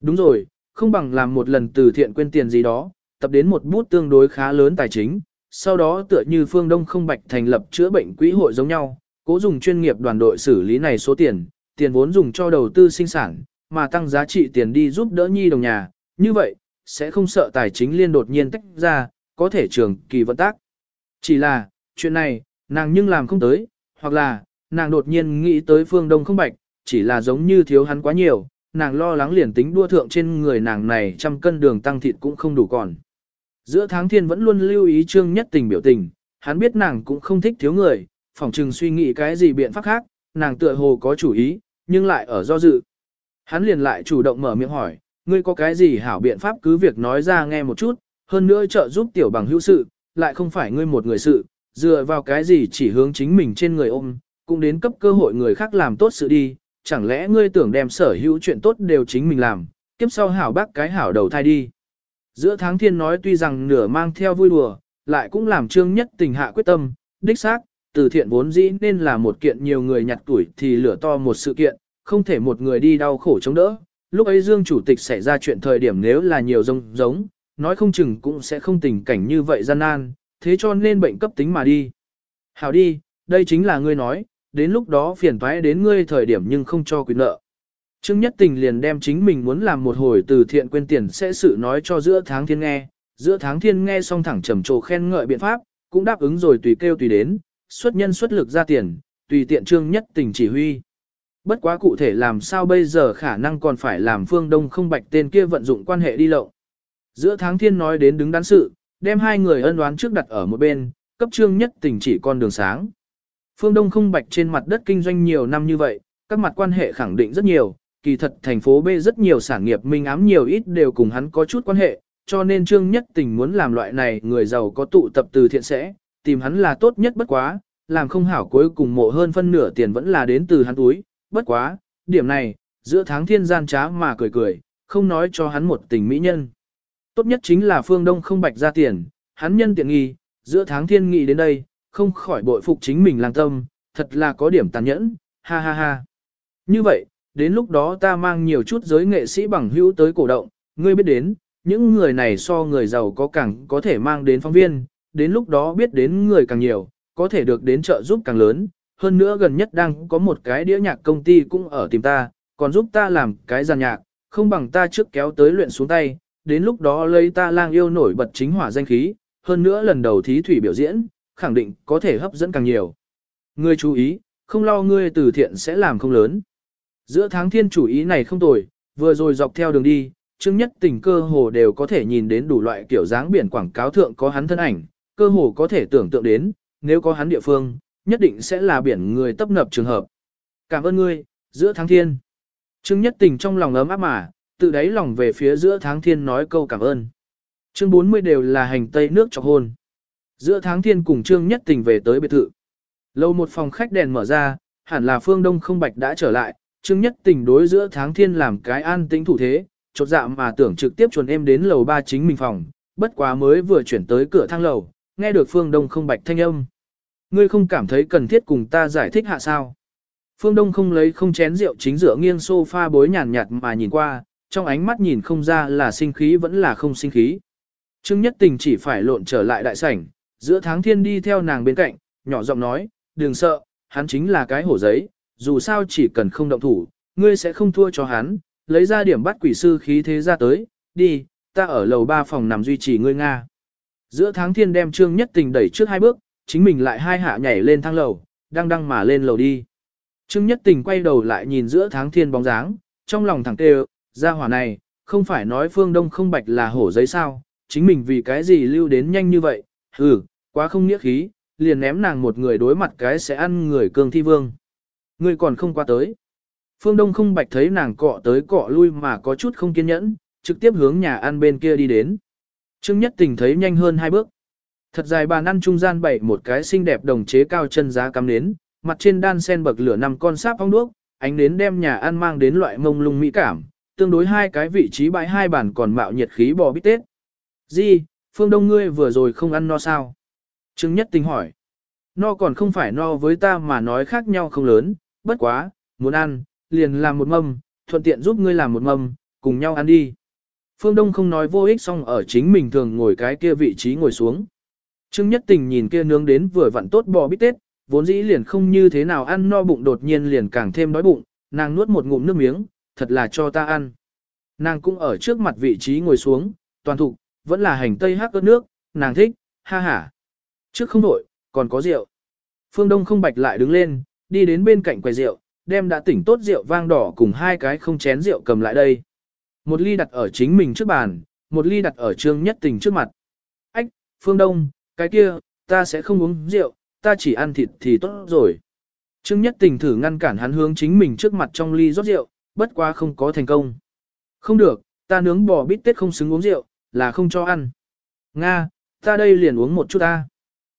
Đúng rồi, không bằng làm một lần từ thiện quên tiền gì đó, tập đến một bút tương đối khá lớn tài chính, sau đó tựa như phương Đông không bạch thành lập chữa bệnh quỹ hội giống nhau, cố dùng chuyên nghiệp đoàn đội xử lý này số tiền, tiền vốn dùng cho đầu tư sinh sản, mà tăng giá trị tiền đi giúp đỡ nhi đồng nhà, như vậy, sẽ không sợ tài chính liên đột nhiên tách ra, có thể trường kỳ vận tác. Chỉ là, chuyện này, nàng nhưng làm không tới, hoặc là, nàng đột nhiên nghĩ tới phương Đông không bạch, chỉ là giống như thiếu hắn quá nhiều, nàng lo lắng liền tính đua thượng trên người nàng này trăm cân đường tăng thịt cũng không đủ còn. Giữa tháng thiên vẫn luôn lưu ý trương nhất tình biểu tình, hắn biết nàng cũng không thích thiếu người, phỏng chừng suy nghĩ cái gì biện pháp khác, nàng tựa hồ có chủ ý, nhưng lại ở do dự. Hắn liền lại chủ động mở miệng hỏi, ngươi có cái gì hảo biện pháp cứ việc nói ra nghe một chút, hơn nữa trợ giúp tiểu bằng hữu sự, lại không phải ngươi một người sự, dựa vào cái gì chỉ hướng chính mình trên người ôm, cũng đến cấp cơ hội người khác làm tốt sự đi, chẳng lẽ ngươi tưởng đem sở hữu chuyện tốt đều chính mình làm, kiếp sau hảo bác cái hảo đầu thai đi. Giữa tháng thiên nói tuy rằng nửa mang theo vui đùa, lại cũng làm trương nhất tình hạ quyết tâm, đích xác, từ thiện vốn dĩ nên là một kiện nhiều người nhặt tuổi thì lửa to một sự kiện, không thể một người đi đau khổ chống đỡ. Lúc ấy Dương Chủ tịch xảy ra chuyện thời điểm nếu là nhiều giống giống, nói không chừng cũng sẽ không tình cảnh như vậy gian nan, thế cho nên bệnh cấp tính mà đi. Hảo đi, đây chính là ngươi nói, đến lúc đó phiền toái đến ngươi thời điểm nhưng không cho quyền nợ. Trương Nhất Tình liền đem chính mình muốn làm một hồi từ thiện quên tiền sẽ sự nói cho giữa tháng thiên nghe, giữa tháng thiên nghe xong thẳng trầm trồ khen ngợi biện pháp, cũng đáp ứng rồi tùy kêu tùy đến, xuất nhân xuất lực ra tiền, tùy tiện Trương Nhất Tình chỉ huy. Bất quá cụ thể làm sao bây giờ khả năng còn phải làm phương đông không bạch tên kia vận dụng quan hệ đi lậu. Giữa tháng thiên nói đến đứng đắn sự, đem hai người ân oán trước đặt ở một bên, cấp Trương Nhất Tình chỉ con đường sáng. Phương Đông không bạch trên mặt đất kinh doanh nhiều năm như vậy, các mặt quan hệ khẳng định rất nhiều, kỳ thật thành phố B rất nhiều sản nghiệp minh ám nhiều ít đều cùng hắn có chút quan hệ, cho nên Trương Nhất Tình muốn làm loại này người giàu có tụ tập từ thiện sẽ, tìm hắn là tốt nhất bất quá, làm không hảo cuối cùng mộ hơn phân nửa tiền vẫn là đến từ hắn túi, bất quá, điểm này, giữa tháng thiên gian trá mà cười cười, không nói cho hắn một tình mỹ nhân. Tốt nhất chính là phương đông không bạch ra tiền, hắn nhân tiện nghi, giữa tháng thiên nghị đến đây, không khỏi bội phục chính mình lang tâm, thật là có điểm tàn nhẫn, ha ha ha. Như vậy, đến lúc đó ta mang nhiều chút giới nghệ sĩ bằng hữu tới cổ động, ngươi biết đến, những người này so người giàu có càng có thể mang đến phóng viên, đến lúc đó biết đến người càng nhiều, có thể được đến trợ giúp càng lớn, hơn nữa gần nhất đang có một cái đĩa nhạc công ty cũng ở tìm ta, còn giúp ta làm cái giàn nhạc, không bằng ta trước kéo tới luyện xuống tay, đến lúc đó lấy ta lang yêu nổi bật chính hỏa danh khí, hơn nữa lần đầu thí thủy biểu diễn, khẳng định có thể hấp dẫn càng nhiều. Ngươi chú ý, không lo ngươi từ thiện sẽ làm không lớn. Giữa tháng thiên chủ ý này không tồi, vừa rồi dọc theo đường đi, chương nhất tình cơ hồ đều có thể nhìn đến đủ loại kiểu dáng biển quảng cáo thượng có hắn thân ảnh, cơ hồ có thể tưởng tượng đến, nếu có hắn địa phương, nhất định sẽ là biển người tấp nập trường hợp. Cảm ơn ngươi, giữa tháng thiên. Trương nhất tình trong lòng ấm áp mà, tự đáy lòng về phía giữa tháng thiên nói câu cảm ơn. Chương 40 đều là hành tây nước chọc hôn. Giữa tháng thiên cùng Trương nhất tình về tới biệt thự. Lâu một phòng khách đèn mở ra, hẳn là phương đông không bạch đã trở lại, Trương nhất tình đối giữa tháng thiên làm cái an tĩnh thủ thế, chột dạ mà tưởng trực tiếp chuẩn em đến lầu ba chính mình phòng, bất quá mới vừa chuyển tới cửa thang lầu, nghe được phương đông không bạch thanh âm. Ngươi không cảm thấy cần thiết cùng ta giải thích hạ sao? Phương Đông không lấy không chén rượu chính giữa nghiêng sofa bối nhàn nhạt mà nhìn qua, trong ánh mắt nhìn không ra là sinh khí vẫn là không sinh khí. Trương Nhất Tình chỉ phải lộn trở lại đại sảnh, giữa tháng thiên đi theo nàng bên cạnh, nhỏ giọng nói, đừng sợ, hắn chính là cái hổ giấy, dù sao chỉ cần không động thủ, ngươi sẽ không thua cho hắn, lấy ra điểm bắt quỷ sư khí thế ra tới, đi, ta ở lầu ba phòng nằm duy trì ngươi Nga. Giữa tháng thiên đem Trương Nhất Tình đẩy trước hai bước, chính mình lại hai hạ nhảy lên thang lầu, đang đăng mà lên lầu đi. Trương Nhất Tình quay đầu lại nhìn giữa tháng thiên bóng dáng, trong lòng thẳng tê gia hỏa này, không phải nói phương đông không bạch là hổ giấy sao, chính mình vì cái gì lưu đến nhanh như vậy, hừ, quá không nghĩa khí, liền ném nàng một người đối mặt cái sẽ ăn người cương thi vương. Người còn không qua tới. Phương Đông không bạch thấy nàng cọ tới cọ lui mà có chút không kiên nhẫn, trực tiếp hướng nhà ăn bên kia đi đến. Trương Nhất Tình thấy nhanh hơn hai bước. Thật dài bàn ăn trung gian bày một cái xinh đẹp đồng chế cao chân giá cắm nến, mặt trên đan sen bậc lửa năm con sáp ong đuốc, ánh nến đem nhà ăn mang đến loại mông lung mỹ cảm, tương đối hai cái vị trí bãi hai bàn còn mạo nhiệt khí bò bít tết. Di, Phương Đông ngươi vừa rồi không ăn no sao? Trương Nhất Tình hỏi. No còn không phải no với ta mà nói khác nhau không lớn, bất quá, muốn ăn, liền làm một mâm, thuận tiện giúp ngươi làm một mâm, cùng nhau ăn đi. Phương Đông không nói vô ích xong ở chính mình thường ngồi cái kia vị trí ngồi xuống. Trương Nhất Tình nhìn kia nướng đến vừa vặn tốt bò bít tết, vốn dĩ liền không như thế nào ăn no bụng đột nhiên liền càng thêm đói bụng, nàng nuốt một ngụm nước miếng, thật là cho ta ăn. Nàng cũng ở trước mặt vị trí ngồi xuống, toàn thục, vẫn là hành tây hắc ớt nước, nàng thích, ha ha. Trước không đổi, còn có rượu. Phương Đông không bạch lại đứng lên, đi đến bên cạnh quầy rượu, đem đã tỉnh tốt rượu vang đỏ cùng hai cái không chén rượu cầm lại đây. Một ly đặt ở chính mình trước bàn, một ly đặt ở trương nhất tình trước mặt. Ách, Phương Đông, cái kia, ta sẽ không uống rượu, ta chỉ ăn thịt thì tốt rồi. Trương nhất tình thử ngăn cản hắn hướng chính mình trước mặt trong ly rót rượu, bất quá không có thành công. Không được, ta nướng bò bít tết không xứng uống rượu, là không cho ăn. Nga, ta đây liền uống một chút ta.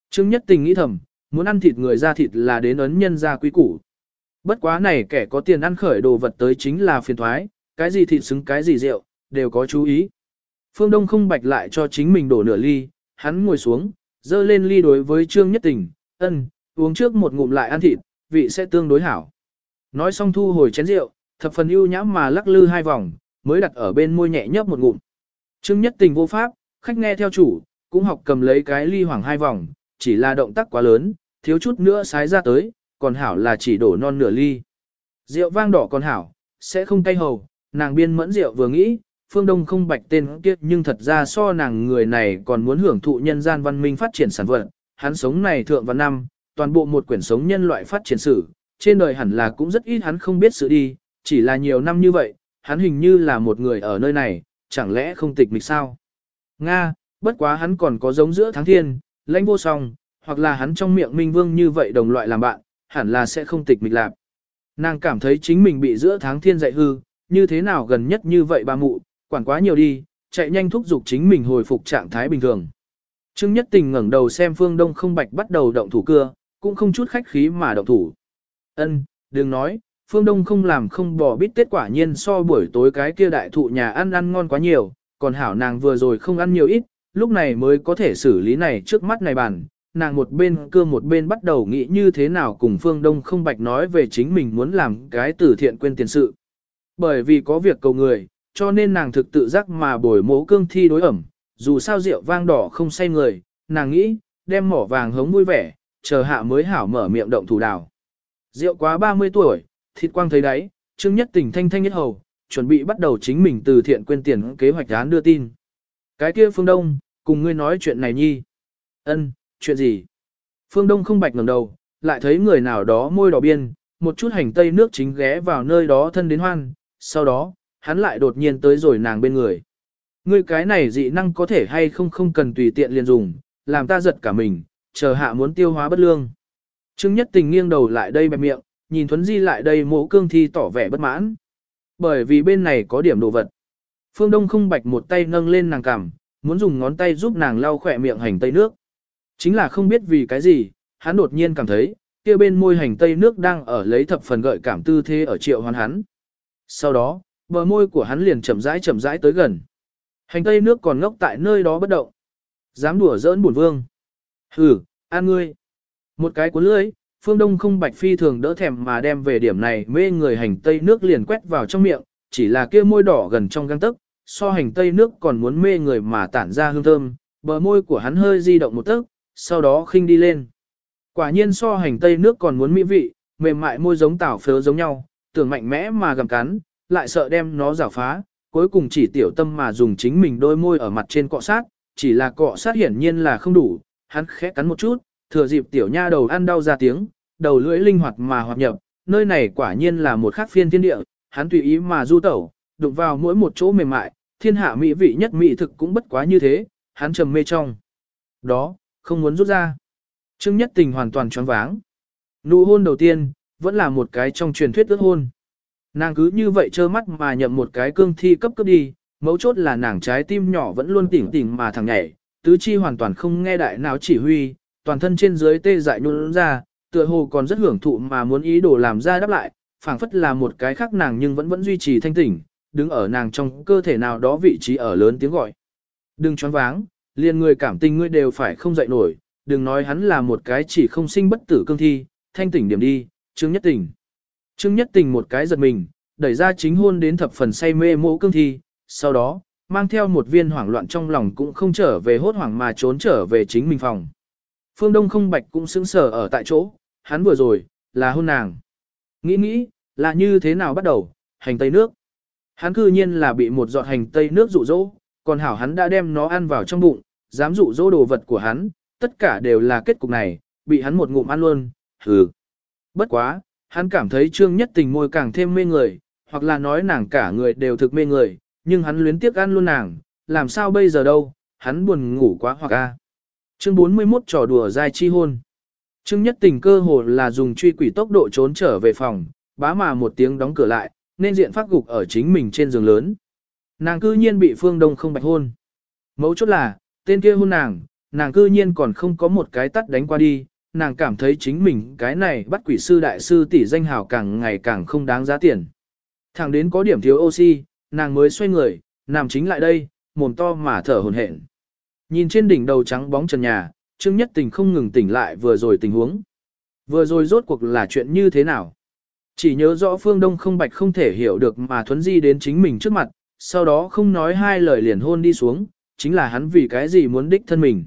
Trương nhất tình nghĩ thầm, muốn ăn thịt người ra thịt là đến ấn nhân ra quý củ. Bất quá này kẻ có tiền ăn khởi đồ vật tới chính là phiền thoái, cái gì thịt xứng cái gì rượu, đều có chú ý. Phương Đông không bạch lại cho chính mình đổ nửa ly, hắn ngồi xuống, dơ lên ly đối với Trương Nhất Tình, ân, uống trước một ngụm lại ăn thịt, vị sẽ tương đối hảo. Nói xong thu hồi chén rượu, thập phần ưu nhãm mà lắc lư hai vòng, mới đặt ở bên môi nhẹ nhấp một ngụm. Trương Nhất Tình vô pháp, khách nghe theo chủ, cũng học cầm lấy cái ly hoàng hai vòng, chỉ là động tác quá lớn, thiếu chút nữa sái ra tới, còn hảo là chỉ đổ non nửa ly. Rượu vang đỏ còn hảo, sẽ không cay hầu, nàng biên mẫn rượu vừa nghĩ, phương đông không bạch tên kia nhưng thật ra so nàng người này còn muốn hưởng thụ nhân gian văn minh phát triển sản vật, hắn sống này thượng văn năm, toàn bộ một quyển sống nhân loại phát triển sử, trên đời hẳn là cũng rất ít hắn không biết sự đi, chỉ là nhiều năm như vậy, hắn hình như là một người ở nơi này, chẳng lẽ không tịch mịch sao? Nga, bất quá hắn còn có giống giữa tháng thiên, lãnh vô song, hoặc là hắn trong miệng minh vương như vậy đồng loại làm bạn, hẳn là sẽ không tịch mịch lạc. Nàng cảm thấy chính mình bị giữa tháng thiên dạy hư, như thế nào gần nhất như vậy ba mụ, quản quá nhiều đi, chạy nhanh thúc giục chính mình hồi phục trạng thái bình thường. Trương Nhất Tình ngẩng đầu xem Phương Đông không bạch bắt đầu động thủ cưa, cũng không chút khách khí mà động thủ. Ân, đừng nói, Phương Đông không làm không bỏ bít tết quả nhiên so buổi tối cái kia đại thụ nhà ăn ăn ngon quá nhiều, còn hảo nàng vừa rồi không ăn nhiều ít, lúc này mới có thể xử lý này trước mắt này bàn. Nàng một bên cưa một bên bắt đầu nghĩ như thế nào cùng Phương Đông không bạch nói về chính mình muốn làm cái từ thiện quên tiền sự. Bởi vì có việc cầu người, cho nên nàng thực tự giác mà bồi mố cương thi đối ẩm, dù sao rượu vang đỏ không say người, nàng nghĩ, đem mỏ vàng hống vui vẻ, chờ hạ mới hảo mở miệng động thủ đào. Rượu quá 30 tuổi, thịt quang thấy đáy, Trương Nhất Tình thanh thanh nhất hầu, chuẩn bị bắt đầu chính mình từ thiện quên tiền kế hoạch án đưa tin. Cái kia Phương Đông, cùng ngươi nói chuyện này nhi. Ân, chuyện gì? Phương Đông không bạch ngẩng đầu, lại thấy người nào đó môi đỏ biên, một chút hành tây nước chính ghé vào nơi đó thân đến hoan, sau đó, hắn lại đột nhiên tới rồi nàng bên người. Ngươi cái này dị năng có thể hay không không cần tùy tiện liền dùng, làm ta giật cả mình, chờ hạ muốn tiêu hóa bất lương. Trương Nhất Tình nghiêng đầu lại đây bẹp miệng, nhìn Thuấn Di lại đây mộ cương thi tỏ vẻ bất mãn. Bởi vì bên này có điểm đồ vật. Phương Đông không bạch một tay nâng lên nàng cằm, muốn dùng ngón tay giúp nàng lau khỏe miệng hành tây nước. Chính là không biết vì cái gì, hắn đột nhiên cảm thấy, kia bên môi hành tây nước đang ở lấy thập phần gợi cảm tư thế ở triệu hoàn hắn. Sau đó, bờ môi của hắn liền chậm rãi chậm rãi tới gần. Hành tây nước còn ngốc tại nơi đó bất động. Dám đùa giỡn bổn vương. Hừ, an ngươi. Một cái cuốn lưới, phương đông không bạch phi thường đỡ thèm mà đem về điểm này mê người hành tây nước liền quét vào trong miệng, chỉ là kia môi đỏ gần trong găng tức, so hành tây nước còn muốn mê người mà tản ra hương thơm, bờ môi của hắn hơi di động một tấc, sau đó khinh đi lên. Quả nhiên so hành tây nước còn muốn mỹ vị, mềm mại môi giống tảo phớ giống nhau, tưởng mạnh mẽ mà gầm cắn, lại sợ đem nó rào phá, cuối cùng chỉ tiểu tâm mà dùng chính mình đôi môi ở mặt trên cọ sát, chỉ là cọ sát hiển nhiên là không đủ, hắn khẽ cắn một chút, thừa dịp tiểu nha đầu ăn đau ra tiếng, đầu lưỡi linh hoạt mà hoạt nhập, nơi này quả nhiên là một khác phiên thiên địa, hắn tùy ý mà du tẩu, đụng vào mỗi một chỗ mềm mại, thiên hạ mỹ vị nhất mỹ thực cũng bất quá như thế, hắn trầm mê trong. Đó, không muốn rút ra. Trương Nhất Tình hoàn toàn choáng váng. Nụ hôn đầu tiên, vẫn là một cái trong truyền thuyết ước hôn. Nàng cứ như vậy trơ mắt mà nhậm một cái cương thi cấp cấp đi, mấu chốt là nàng trái tim nhỏ vẫn luôn tỉnh tỉnh mà thằng nhảy, tứ chi hoàn toàn không nghe đại nào chỉ huy, toàn thân trên dưới tê dại nhún ra, tựa hồ còn rất hưởng thụ mà muốn ý đồ làm ra đáp lại, phảng phất là một cái khác nàng nhưng vẫn vẫn duy trì thanh tỉnh, đứng ở nàng trong cơ thể nào đó vị trí ở lớn tiếng gọi. Đừng choáng váng, liền người cảm tình ngươi đều phải không dậy nổi, đừng nói hắn là một cái chỉ không sinh bất tử cương thi, thanh tỉnh điểm đi, Trương Nhất Tình. Trương Nhất Tình một cái giật mình, đẩy ra chính hôn đến thập phần say mê mộ cương thi, sau đó, mang theo một viên hoảng loạn trong lòng cũng không trở về hốt hoảng mà trốn trở về chính mình phòng. Phương Đông không bạch cũng sững sờ ở tại chỗ, hắn vừa rồi, là hôn nàng. Nghĩ nghĩ, là như thế nào bắt đầu, hành tây nước. Hắn cư nhiên là bị một giọt hành tây nước dụ dỗ, còn hảo hắn đã đem nó ăn vào trong bụng, dám dụ dỗ đồ vật của hắn, tất cả đều là kết cục này, bị hắn một ngụm ăn luôn, hừ. Bất quá, hắn cảm thấy trương nhất tình môi càng thêm mê người, hoặc là nói nàng cả người đều thực mê người, nhưng hắn luyến tiếc ăn luôn nàng, làm sao bây giờ đâu, hắn buồn ngủ quá hoặc a. Chương 41 trò đùa dai chi hôn. Trương nhất tình cơ hồ là dùng truy quỷ tốc độ trốn trở về phòng, bá mà một tiếng đóng cửa lại, nên diện phát gục ở chính mình trên giường lớn. Nàng cư nhiên bị phương đông không bạch hôn. Mấu chốt là, tên kia hôn nàng, nàng cư nhiên còn không có một cái tắt đánh qua đi, nàng cảm thấy chính mình cái này bắt quỷ sư đại sư tỷ danh hào càng ngày càng không đáng giá tiền. Thẳng đến có điểm thiếu oxy, nàng mới xoay người, nằm chính lại đây, mồm to mà thở hồn hển. Nhìn trên đỉnh đầu trắng bóng trần nhà, Trương Nhất Tình không ngừng tỉnh lại vừa rồi tình huống. Vừa rồi rốt cuộc là chuyện như thế nào? Chỉ nhớ rõ Phương Đông không bạch không thể hiểu được mà thuấn di đến chính mình trước mặt, sau đó không nói hai lời liền hôn đi xuống, chính là hắn vì cái gì muốn đích thân mình.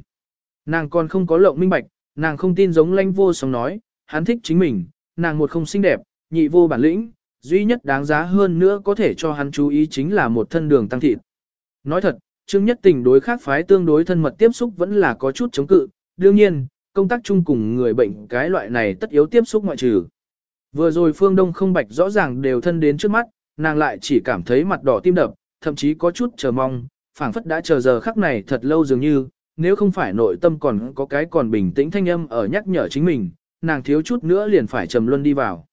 Nàng còn không có lộng minh bạch, nàng không tin giống lanh vô sống nói, hắn thích chính mình, nàng một không xinh đẹp, nhị vô bản lĩnh, duy nhất đáng giá hơn nữa có thể cho hắn chú ý chính là một thân đường tăng thịt. Nói thật, Trương Nhất Tình đối khác phái tương đối thân mật tiếp xúc vẫn là có chút chống cự, đương nhiên, công tác chung cùng người bệnh cái loại này tất yếu tiếp xúc ngoại trừ. Vừa rồi Phương Đông không bạch rõ ràng đều thân đến trước mắt, nàng lại chỉ cảm thấy mặt đỏ tim đập, thậm chí có chút chờ mong, phảng phất đã chờ giờ khắc này thật lâu dường như, nếu không phải nội tâm còn có cái còn bình tĩnh thanh âm ở nhắc nhở chính mình, nàng thiếu chút nữa liền phải trầm luân đi vào.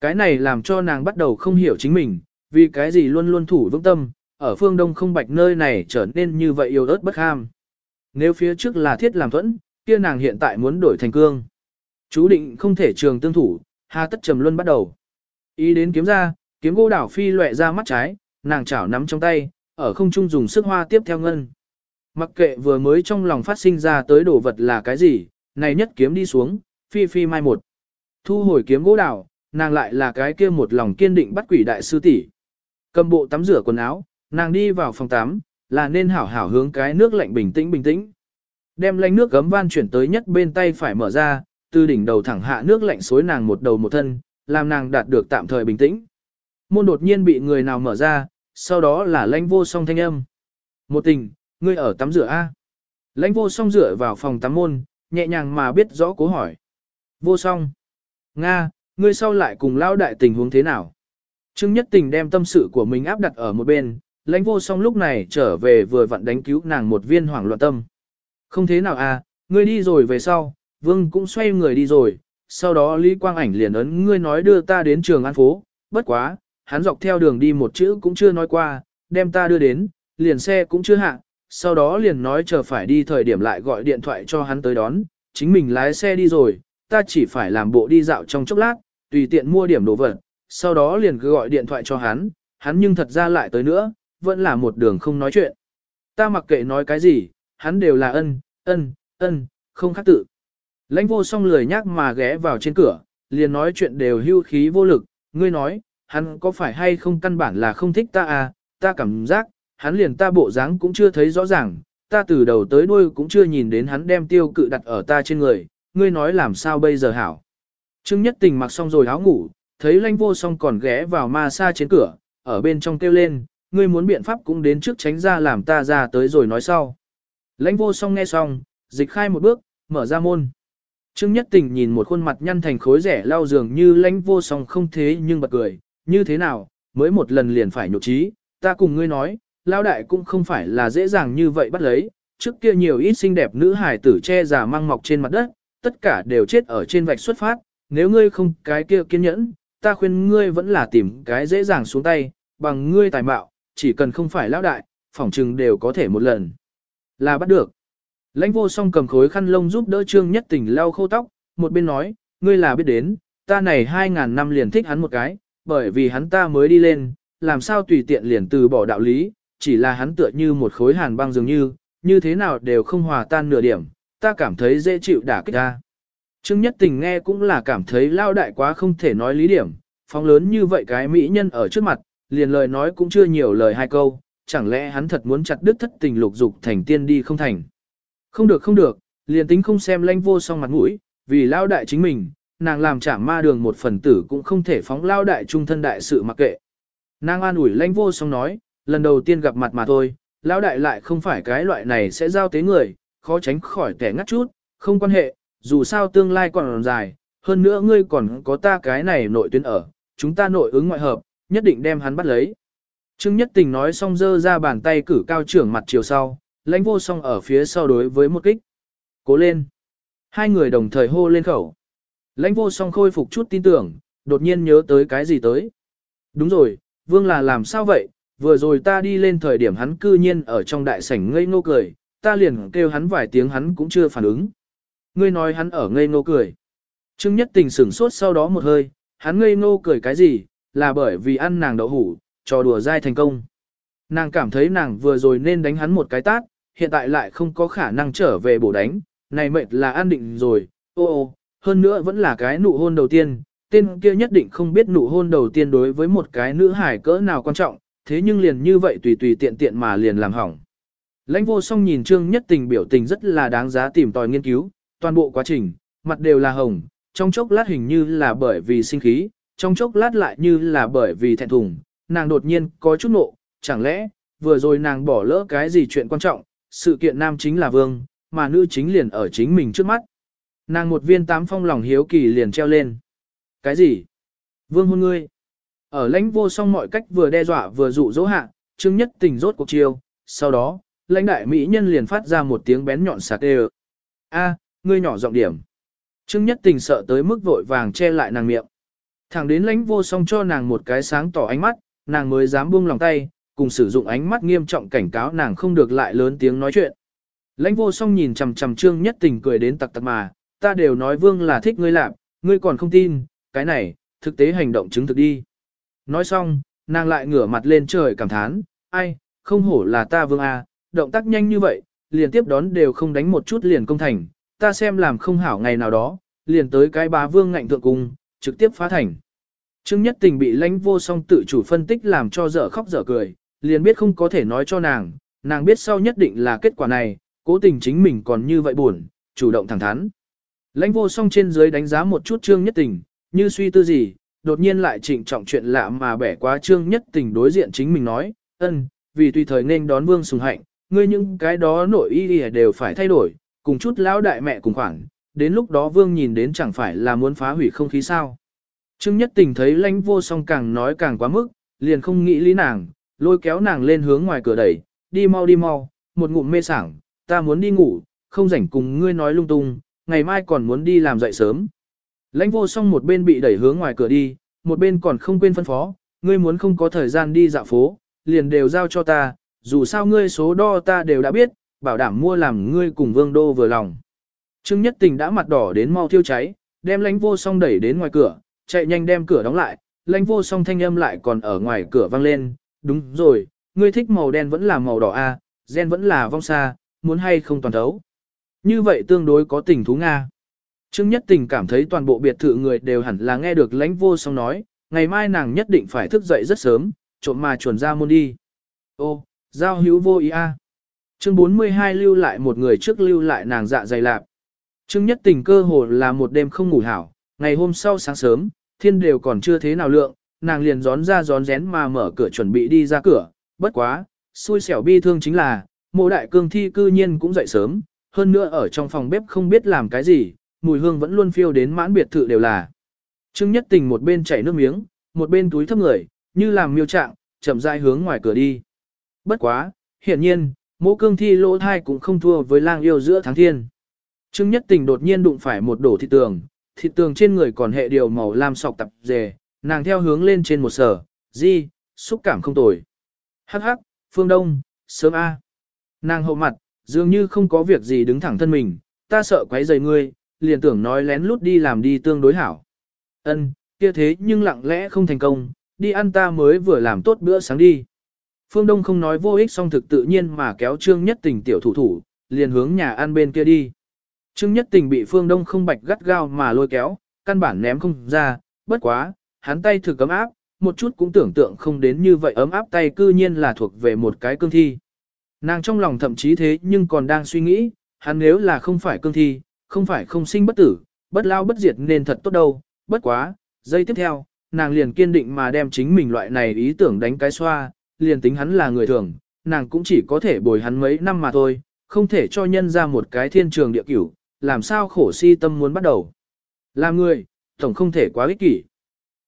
Cái này làm cho nàng bắt đầu không hiểu chính mình, vì cái gì luôn luôn thủ vững tâm, ở phương đông không bạch nơi này trở nên như vậy yêu ớt bất ham. Nếu phía trước là thiết làm thuẫn, kia nàng hiện tại muốn đổi thành cương. Chú định không thể trường tương thủ, hà tất trầm luân bắt đầu. Ý đến kiếm ra, kiếm gỗ đảo phi loẹ ra mắt trái, nàng chảo nắm trong tay, ở không trung dùng sức hoa tiếp theo ngân. Mặc kệ vừa mới trong lòng phát sinh ra tới đồ vật là cái gì, này nhất kiếm đi xuống, phi phi mai một. Thu hồi kiếm gỗ đảo, nàng lại là cái kia một lòng kiên định bắt quỷ đại sư tỷ. Cầm bộ tắm rửa quần áo, nàng đi vào phòng tắm, là nên hảo hảo hướng cái nước lạnh bình tĩnh bình tĩnh. Đem lạnh nước gấm van chuyển tới nhất bên tay phải mở ra, từ đỉnh đầu thẳng hạ nước lạnh xối nàng một đầu một thân, làm nàng đạt được tạm thời bình tĩnh. Môn đột nhiên bị người nào mở ra, sau đó là lãnh vô song thanh âm. Một tình, ngươi ở tắm rửa A. Lãnh vô song rửa vào phòng tắm môn, nhẹ nhàng mà biết rõ cố hỏi. Vô song. Nga, ngươi sau lại cùng lao đại tình huống thế nào? Trương Nhất Tình đem tâm sự của mình áp đặt ở một bên, lãnh vô song lúc này trở về vừa vặn đánh cứu nàng một viên hoảng loạn tâm. Không thế nào à, ngươi đi rồi về sau, vương cũng xoay người đi rồi, sau đó Lý Quang Ảnh liền ấn ngươi nói đưa ta đến trường an phố, bất quá, hắn dọc theo đường đi một chữ cũng chưa nói qua, đem ta đưa đến, liền xe cũng chưa hạ, sau đó liền nói chờ phải đi thời điểm lại gọi điện thoại cho hắn tới đón, chính mình lái xe đi rồi, ta chỉ phải làm bộ đi dạo trong chốc lát, tùy tiện mua điểm đồ vật, sau đó liền cứ gọi điện thoại cho hắn, hắn nhưng thật ra lại tới nữa, vẫn là một đường không nói chuyện. Ta mặc kệ nói cái gì, hắn đều là ân, ân, ân, không khác tự. Lãnh vô song lười nhác mà ghé vào trên cửa, liền nói chuyện đều hưu khí vô lực, ngươi nói, hắn có phải hay không căn bản là không thích ta à, ta cảm giác, hắn liền ta bộ dáng cũng chưa thấy rõ ràng, ta từ đầu tới đuôi cũng chưa nhìn đến hắn đem tiêu cự đặt ở ta trên người, ngươi nói làm sao bây giờ hảo. Trương Nhất Tình mặc xong rồi áo ngủ, thấy lãnh vô song còn ghé vào ma sa trên cửa, ở bên trong kêu lên, ngươi muốn biện pháp cũng đến trước tránh ra làm ta ra tới rồi nói sau. Lãnh vô song nghe xong, dịch khai một bước, mở ra môn. Trương Nhất Tình nhìn một khuôn mặt nhăn thành khối rẻ lao dường như lãnh vô song không thế nhưng bật cười, như thế nào, mới một lần liền phải nhục trí, ta cùng ngươi nói, lao đại cũng không phải là dễ dàng như vậy bắt lấy, trước kia nhiều ít xinh đẹp nữ hài tử che giả mang mọc trên mặt đất, tất cả đều chết ở trên vạch xuất phát, nếu ngươi không cái kia kiên nhẫn, ta khuyên ngươi vẫn là tìm cái dễ dàng xuống tay, bằng ngươi tài mạo, chỉ cần không phải lão đại, phỏng trừng đều có thể một lần. Là bắt được. Lãnh vô song cầm khối khăn lông giúp đỡ trương nhất tình lau khô tóc, một bên nói, ngươi là biết đến, ta này hai ngàn năm liền thích hắn một cái, bởi vì hắn ta mới đi lên, làm sao tùy tiện liền từ bỏ đạo lý, chỉ là hắn tựa như một khối hàn băng dường như, như thế nào đều không hòa tan nửa điểm, ta cảm thấy dễ chịu đả kích ta. Trương Nhất Tình nghe cũng là cảm thấy lao đại quá không thể nói lý điểm, phóng lớn như vậy cái mỹ nhân ở trước mặt, liền lời nói cũng chưa nhiều lời hai câu, chẳng lẽ hắn thật muốn chặt đứt thất tình lục dục thành tiên đi không thành. Không được không được, liền tính không xem lanh vô song mặt mũi, vì lao đại chính mình, nàng làm trả ma đường một phần tử cũng không thể phóng lao đại trung thân đại sự mặc kệ. Nàng an ủi lanh vô song nói, lần đầu tiên gặp mặt mà thôi, lao đại lại không phải cái loại này sẽ giao tế người, khó tránh khỏi kẻ ngắt chút, không quan hệ, dù sao tương lai còn dài, hơn nữa ngươi còn có ta cái này nội tuyến ở, chúng ta nội ứng ngoại hợp, nhất định đem hắn bắt lấy. Trương Nhất Tình nói xong dơ ra bàn tay cử cao trưởng mặt chiều sau, lãnh vô song ở phía sau đối với một kích. Cố lên. Hai người đồng thời hô lên khẩu. Lãnh vô song khôi phục chút tin tưởng, đột nhiên nhớ tới cái gì tới. Đúng rồi, vương là làm sao vậy, vừa rồi ta đi lên thời điểm hắn cư nhiên ở trong đại sảnh ngây ngô cười, ta liền kêu hắn vài tiếng hắn cũng chưa phản ứng. Ngươi nói hắn ở ngây ngô cười. Trương Nhất Tình sửng sốt sau đó một hơi, hắn ngây ngô cười cái gì, là bởi vì ăn nàng đậu hủ, trò đùa dai thành công. Nàng cảm thấy nàng vừa rồi nên đánh hắn một cái tát, hiện tại lại không có khả năng trở về bổ đánh, này mệt là an định rồi, ô ô, hơn nữa vẫn là cái nụ hôn đầu tiên, tên kia nhất định không biết nụ hôn đầu tiên đối với một cái nữ hải cỡ nào quan trọng, thế nhưng liền như vậy tùy tùy tiện tiện mà liền làm hỏng. Lãnh vô song nhìn trương nhất tình biểu tình rất là đáng giá tìm tòi nghiên cứu, toàn bộ quá trình, mặt đều là hồng, trong chốc lát hình như là bởi vì sinh khí, trong chốc lát lại như là bởi vì thẹn thùng, nàng đột nhiên có chút nộ, chẳng lẽ, vừa rồi nàng bỏ lỡ cái gì chuyện quan trọng, sự kiện nam chính là vương, mà nữ chính liền ở chính mình trước mắt. Nàng một viên tám phong lòng hiếu kỳ liền treo lên. Cái gì? Vương hôn ngươi. Ở lãnh vô song mọi cách vừa đe dọa vừa dụ dỗ hạ, trương nhất tình rốt cuộc chiêu, sau đó, lãnh đại mỹ nhân liền phát ra một tiếng bén nhọn sạc đê A, ngươi nhỏ giọng điểm. Trương nhất tình sợ tới mức vội vàng che lại nàng miệng. Thẳng đến lãnh vô song cho nàng một cái sáng tỏ ánh mắt, nàng mới dám buông lòng tay, cùng sử dụng ánh mắt nghiêm trọng cảnh cáo nàng không được lại lớn tiếng nói chuyện. Lãnh vô song nhìn chằm chằm trương nhất tình cười đến tặc tặc mà, ta đều nói vương là thích ngươi làm, ngươi còn không tin, cái này, thực tế hành động chứng thực đi. Nói xong, nàng lại ngửa mặt lên trời cảm thán, ai, không hổ là ta vương a, động tác nhanh như vậy, liền tiếp đón đều không đánh một chút liền công thành, ta xem làm không hảo ngày nào đó, liền tới cái bá vương ngạnh thượng cung, trực tiếp phá thành. Trương Nhất Tình bị lãnh vô song tự chủ phân tích làm cho dở khóc dở cười, liền biết không có thể nói cho nàng, nàng biết sau nhất định là kết quả này, cố tình chính mình còn như vậy buồn, chủ động thẳng thắn. Lãnh vô song trên dưới đánh giá một chút Trương Nhất Tình, như suy tư gì, đột nhiên lại trịnh trọng chuyện lạ mà bẻ quá Trương Nhất Tình đối diện chính mình nói, ân, vì tùy thời nên đón vương sùng hạnh, ngươi những cái đó nội y đều phải thay đổi, cùng chút lão đại mẹ cùng khoảng, đến lúc đó vương nhìn đến chẳng phải là muốn phá hủy không khí sao. Trương Nhất Tình thấy lãnh vô song càng nói càng quá mức, liền không nghĩ lý nàng, lôi kéo nàng lên hướng ngoài cửa đẩy, đi mau đi mau, một ngụm mê sảng, ta muốn đi ngủ, không rảnh cùng ngươi nói lung tung, ngày mai còn muốn đi làm dậy sớm. Lãnh vô song một bên bị đẩy hướng ngoài cửa đi, một bên còn không quên phân phó, ngươi muốn không có thời gian đi dạo phố, liền đều giao cho ta, dù sao ngươi số đo ta đều đã biết, bảo đảm mua làm ngươi cùng vương đô vừa lòng. Trương Nhất Tình đã mặt đỏ đến mau thiêu cháy, đem lãnh vô song đẩy đến ngoài cửa, chạy nhanh đem cửa đóng lại, lãnh vô song thanh âm lại còn ở ngoài cửa vang lên, đúng rồi, ngươi thích màu đen vẫn là màu đỏ a, à, gen vẫn là vong xa, muốn hay không toàn thấu. Như vậy tương đối có tình thú Nga. Trương Nhất Tình cảm thấy toàn bộ biệt thự người đều hẳn là nghe được lãnh vô song nói, ngày mai nàng nhất định phải thức dậy rất sớm, trộm mà chuẩn ra môn đi. Ô, giao hữu vô ý a. À. Chương 42 lưu lại một người trước lưu lại nàng dạ dày lạp. Trương Nhất Tình cơ hồ là một đêm không ngủ hảo, ngày hôm sau sáng sớm, thiên đều còn chưa thế nào lượng, nàng liền gión ra gión rén mà mở cửa chuẩn bị đi ra cửa, bất quá, xui xẻo bi thương chính là, mộ đại cương thi cư nhiên cũng dậy sớm, hơn nữa ở trong phòng bếp không biết làm cái gì, mùi hương vẫn luôn phiêu đến mãn biệt thự đều là. Trương Nhất Tình một bên chảy nước miếng, một bên túi thấp người, như làm miêu trạng, chậm rãi hướng ngoài cửa đi. Bất quá, hiển nhiên, mộ cương thi lỗ thai cũng không thua với lang yêu giữa tháng thiên. Trương Nhất Tình đột nhiên đụng phải một đổ thị tường, thịt tường trên người còn hệ điều màu lam sọc tập dề, nàng theo hướng lên trên một sở, di, xúc cảm không tồi. Hắc hắc, phương đông, sớm A. Nàng hậu mặt, dường như không có việc gì đứng thẳng thân mình, ta sợ quấy rầy ngươi, liền tưởng nói lén lút đi làm đi tương đối hảo. Ân, kia thế nhưng lặng lẽ không thành công, đi ăn ta mới vừa làm tốt bữa sáng đi. Phương Đông không nói vô ích song thực tự nhiên mà kéo Trương Nhất Tình tiểu thủ thủ, liền hướng nhà ăn bên kia đi. Trương Nhất Tình bị Phương Đông không bạch gắt gao mà lôi kéo, căn bản ném không ra, bất quá, hắn tay thử cấm áp, một chút cũng tưởng tượng không đến như vậy ấm áp tay cư nhiên là thuộc về một cái cương thi. Nàng trong lòng thậm chí thế nhưng còn đang suy nghĩ, hắn nếu là không phải cương thi, không phải không sinh bất tử, bất lao bất diệt nên thật tốt đâu, bất quá, giây tiếp theo, nàng liền kiên định mà đem chính mình loại này ý tưởng đánh cái xoa, liền tính hắn là người thường, nàng cũng chỉ có thể bồi hắn mấy năm mà thôi, không thể cho nhân ra một cái thiên trường địa cửu, làm sao khổ si tâm muốn bắt đầu. Làm người, tổng không thể quá ích kỷ.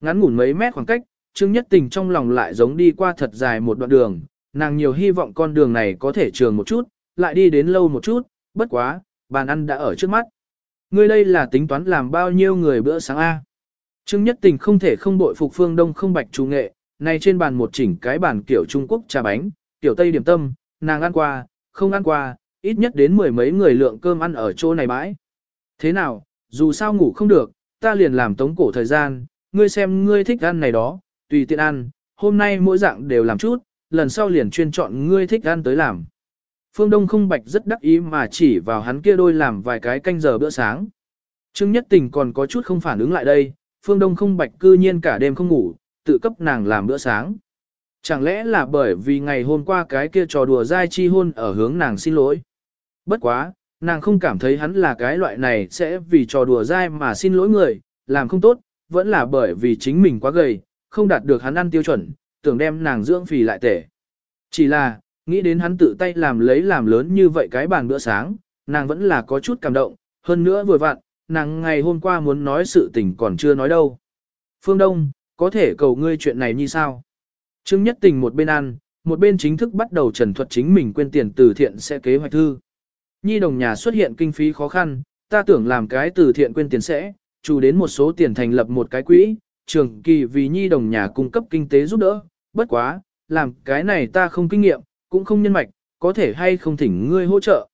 Ngắn ngủn mấy mét khoảng cách, Trương Nhất Tình trong lòng lại giống đi qua thật dài một đoạn đường, nàng nhiều hy vọng con đường này có thể trường một chút, lại đi đến lâu một chút, bất quá, bàn ăn đã ở trước mắt. Ngươi đây là tính toán làm bao nhiêu người bữa sáng A. Trương Nhất Tình không thể không bội phục phương đông không bạch chủ nghệ, này trên bàn một chỉnh cái bàn kiểu Trung Quốc trà bánh, kiểu Tây điểm tâm, nàng ăn qua, không ăn qua, ít nhất đến mười mấy người lượng cơm ăn ở chỗ này bãi. Thế nào, dù sao ngủ không được, ta liền làm tống cổ thời gian, ngươi xem ngươi thích ăn này đó, tùy tiện ăn, hôm nay mỗi dạng đều làm chút, lần sau liền chuyên chọn ngươi thích ăn tới làm. Phương Đông không bạch rất đắc ý mà chỉ vào hắn kia đôi làm vài cái canh giờ bữa sáng. Trương Nhất Tình còn có chút không phản ứng lại đây, Phương Đông không bạch cư nhiên cả đêm không ngủ, tự cấp nàng làm bữa sáng. Chẳng lẽ là bởi vì ngày hôm qua cái kia trò đùa dai chi hôn ở hướng nàng xin lỗi. Bất quá, nàng không cảm thấy hắn là cái loại này sẽ vì trò đùa dai mà xin lỗi người, làm không tốt, vẫn là bởi vì chính mình quá gầy, không đạt được hắn ăn tiêu chuẩn, tưởng đem nàng dưỡng phì lại tệ. Chỉ là, nghĩ đến hắn tự tay làm lấy làm lớn như vậy cái bàn bữa sáng, nàng vẫn là có chút cảm động, hơn nữa vừa vặn, nàng ngày hôm qua muốn nói sự tình còn chưa nói đâu. Phương Đông, có thể cầu ngươi chuyện này như sao? Trương Nhất Tình một bên ăn, một bên chính thức bắt đầu trần thuật chính mình quên tiền từ thiện sẽ kế hoạch thư. Nhi đồng nhà xuất hiện kinh phí khó khăn, ta tưởng làm cái từ thiện quên tiền sẽ, chủ đến một số tiền thành lập một cái quỹ, trường kỳ vì nhi đồng nhà cung cấp kinh tế giúp đỡ, bất quá, làm cái này ta không kinh nghiệm, cũng không nhân mạch, có thể hay không thỉnh ngươi hỗ trợ.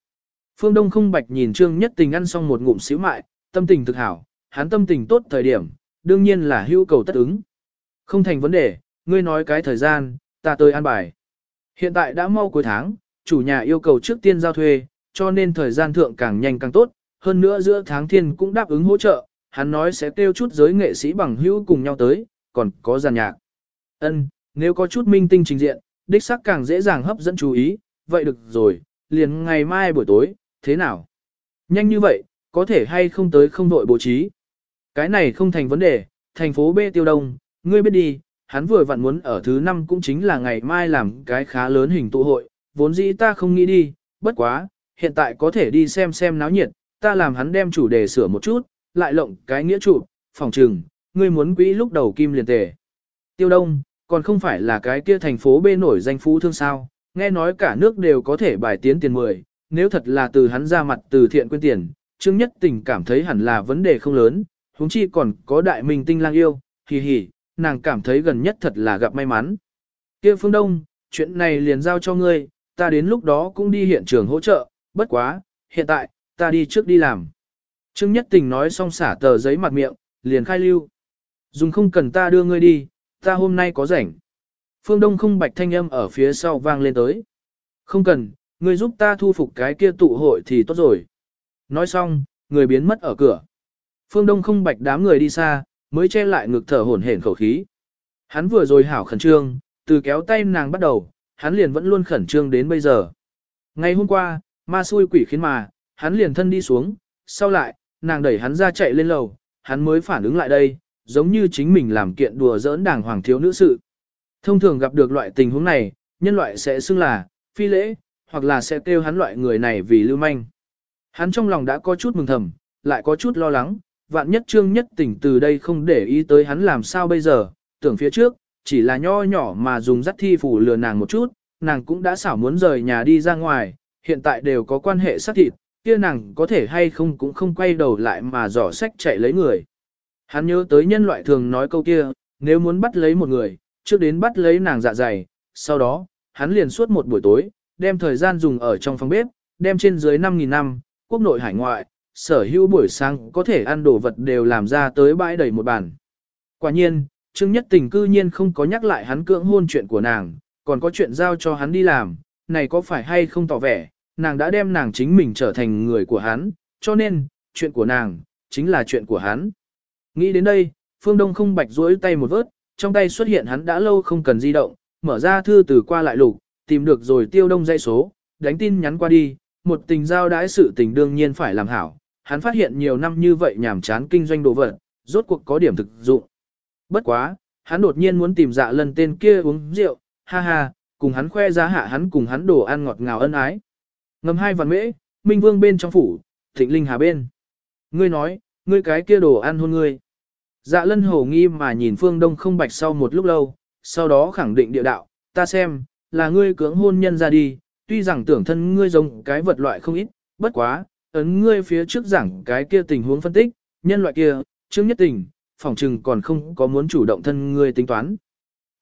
Phương Đông không bạch nhìn Trương Nhất Tình ăn xong một ngụm xíu mại, tâm tình thực hảo, hắn tâm tình tốt thời điểm, đương nhiên là hữu cầu tất ứng. Không thành vấn đề, ngươi nói cái thời gian, ta tới an bài. Hiện tại đã mau cuối tháng, chủ nhà yêu cầu trước tiên giao thuê, cho nên thời gian thượng càng nhanh càng tốt, hơn nữa giữa tháng thiên cũng đáp ứng hỗ trợ, hắn nói sẽ kêu chút giới nghệ sĩ bằng hữu cùng nhau tới, còn có giàn nhạc. Ân, nếu có chút minh tinh trình diện, đích xác càng dễ dàng hấp dẫn chú ý, vậy được rồi, liền ngày mai buổi tối, thế nào? Nhanh như vậy, có thể hay không tới không đội bố trí? Cái này không thành vấn đề, thành phố B tiêu đông, ngươi biết đi, hắn vừa vặn muốn ở thứ năm cũng chính là ngày mai làm cái khá lớn hình tụ hội, vốn dĩ ta không nghĩ đi, bất quá, hiện tại có thể đi xem xem náo nhiệt, ta làm hắn đem chủ đề sửa một chút, lại lộng cái nghĩa trụ, phòng trừng, ngươi muốn quỹ lúc đầu kim liền tề. Tiêu đông, còn không phải là cái kia thành phố bê nổi danh phú thương sao, nghe nói cả nước đều có thể bài tiến tiền 10, nếu thật là từ hắn ra mặt từ thiện quên tiền, Trương Nhất Tình cảm thấy hẳn là vấn đề không lớn, huống chi còn có đại minh tinh lang yêu, hì hì, nàng cảm thấy gần nhất thật là gặp may mắn. Kia Phương Đông, chuyện này liền giao cho ngươi, ta đến lúc đó cũng đi hiện trường hỗ trợ, bất quá, hiện tại, ta đi trước đi làm. Trương Nhất Tình nói xong xả tờ giấy mặt miệng, liền khai lưu. Dùng không cần ta đưa ngươi đi, ta hôm nay có rảnh. Phương Đông không bạch thanh âm ở phía sau vang lên tới. Không cần, ngươi giúp ta thu phục cái kia tụ hội thì tốt rồi. Nói xong, người biến mất ở cửa. Phương Đông không bạch đám người đi xa, mới che lại ngực thở hổn hển khẩu khí. Hắn vừa rồi hảo khẩn trương, từ kéo tay nàng bắt đầu, hắn liền vẫn luôn khẩn trương đến bây giờ. Ngày hôm qua, ma xui quỷ khiến mà, hắn liền thân đi xuống, sau lại, nàng đẩy hắn ra chạy lên lầu, hắn mới phản ứng lại đây, giống như chính mình làm kiện đùa giỡn đảng hoàng thiếu nữ sự. Thông thường gặp được loại tình huống này, nhân loại sẽ xưng là, phi lễ, hoặc là sẽ kêu hắn loại người này vì lưu manh. Hắn trong lòng đã có chút mừng thầm, lại có chút lo lắng, vạn nhất trương nhất tỉnh từ đây không để ý tới hắn làm sao bây giờ, tưởng phía trước, chỉ là nho nhỏ mà dùng dắt thi phủ lừa nàng một chút, nàng cũng đã xảo muốn rời nhà đi ra ngoài, hiện tại đều có quan hệ sát thịt, kia nàng có thể hay không cũng không quay đầu lại mà dò sách chạy lấy người. Hắn nhớ tới nhân loại thường nói câu kia, nếu muốn bắt lấy một người, trước đến bắt lấy nàng dạ dày, sau đó, hắn liền suốt một buổi tối, đem thời gian dùng ở trong phòng bếp, đem trên dưới 5.000 năm, quốc nội hải ngoại, sở hữu buổi sáng có thể ăn đồ vật đều làm ra tới bãi đầy một bàn. Quả nhiên, Trương Nhất Tình cư nhiên không có nhắc lại hắn cưỡng hôn chuyện của nàng, còn có chuyện giao cho hắn đi làm, này có phải hay không tỏ vẻ, nàng đã đem nàng chính mình trở thành người của hắn, cho nên, chuyện của nàng, chính là chuyện của hắn. Nghĩ đến đây, Phương Đông không bạch duỗi tay một vớt, trong tay xuất hiện hắn đã lâu không cần di động, mở ra thư từ qua lại lục, tìm được rồi tiêu đông dây số, đánh tin nhắn qua đi, một tình giao đãi sự tình đương nhiên phải làm hảo. Hắn phát hiện nhiều năm như vậy nhàm chán kinh doanh đồ vật, rốt cuộc có điểm thực dụng. Bất quá, hắn đột nhiên muốn tìm dạ lần tên kia uống rượu, ha ha, cùng hắn khoe giá hạ hắn cùng hắn đồ ăn ngọt ngào ân ái. Ngầm hai vạn mễ, Minh Vương bên trong phủ, Thịnh Linh Hà bên. Ngươi nói, ngươi cái kia đồ ăn hôn ngươi. Dạ lân hồ nghi mà nhìn phương đông không bạch sau một lúc lâu, sau đó khẳng định địa đạo, ta xem, là ngươi cưỡng hôn nhân ra đi, tuy rằng tưởng thân ngươi giống cái vật loại không ít, bất quá, ấn ngươi phía trước giảng cái kia tình huống phân tích, nhân loại kia, trước nhất tình, phỏng chừng còn không có muốn chủ động thân ngươi tính toán.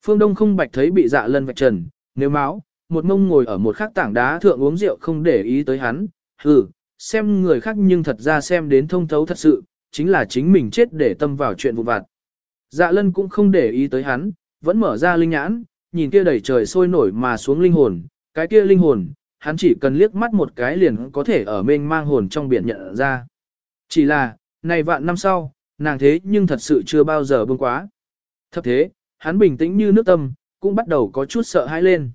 Phương Đông không bạch thấy bị dạ lân vạch trần, nếu máu, một mông ngồi ở một khắc tảng đá thượng uống rượu không để ý tới hắn, hừ, xem người khác nhưng thật ra xem đến thông thấu thật sự, chính là chính mình chết để tâm vào chuyện vụ vặt. Dạ lân cũng không để ý tới hắn, vẫn mở ra linh nhãn, nhìn kia đầy trời sôi nổi mà xuống linh hồn, cái kia linh hồn, hắn chỉ cần liếc mắt một cái liền có thể ở mênh mang hồn trong biển nhận ra. Chỉ là, này vạn năm sau, nàng thế nhưng thật sự chưa bao giờ bưng quá. Thập thế, hắn bình tĩnh như nước tâm, cũng bắt đầu có chút sợ hãi lên.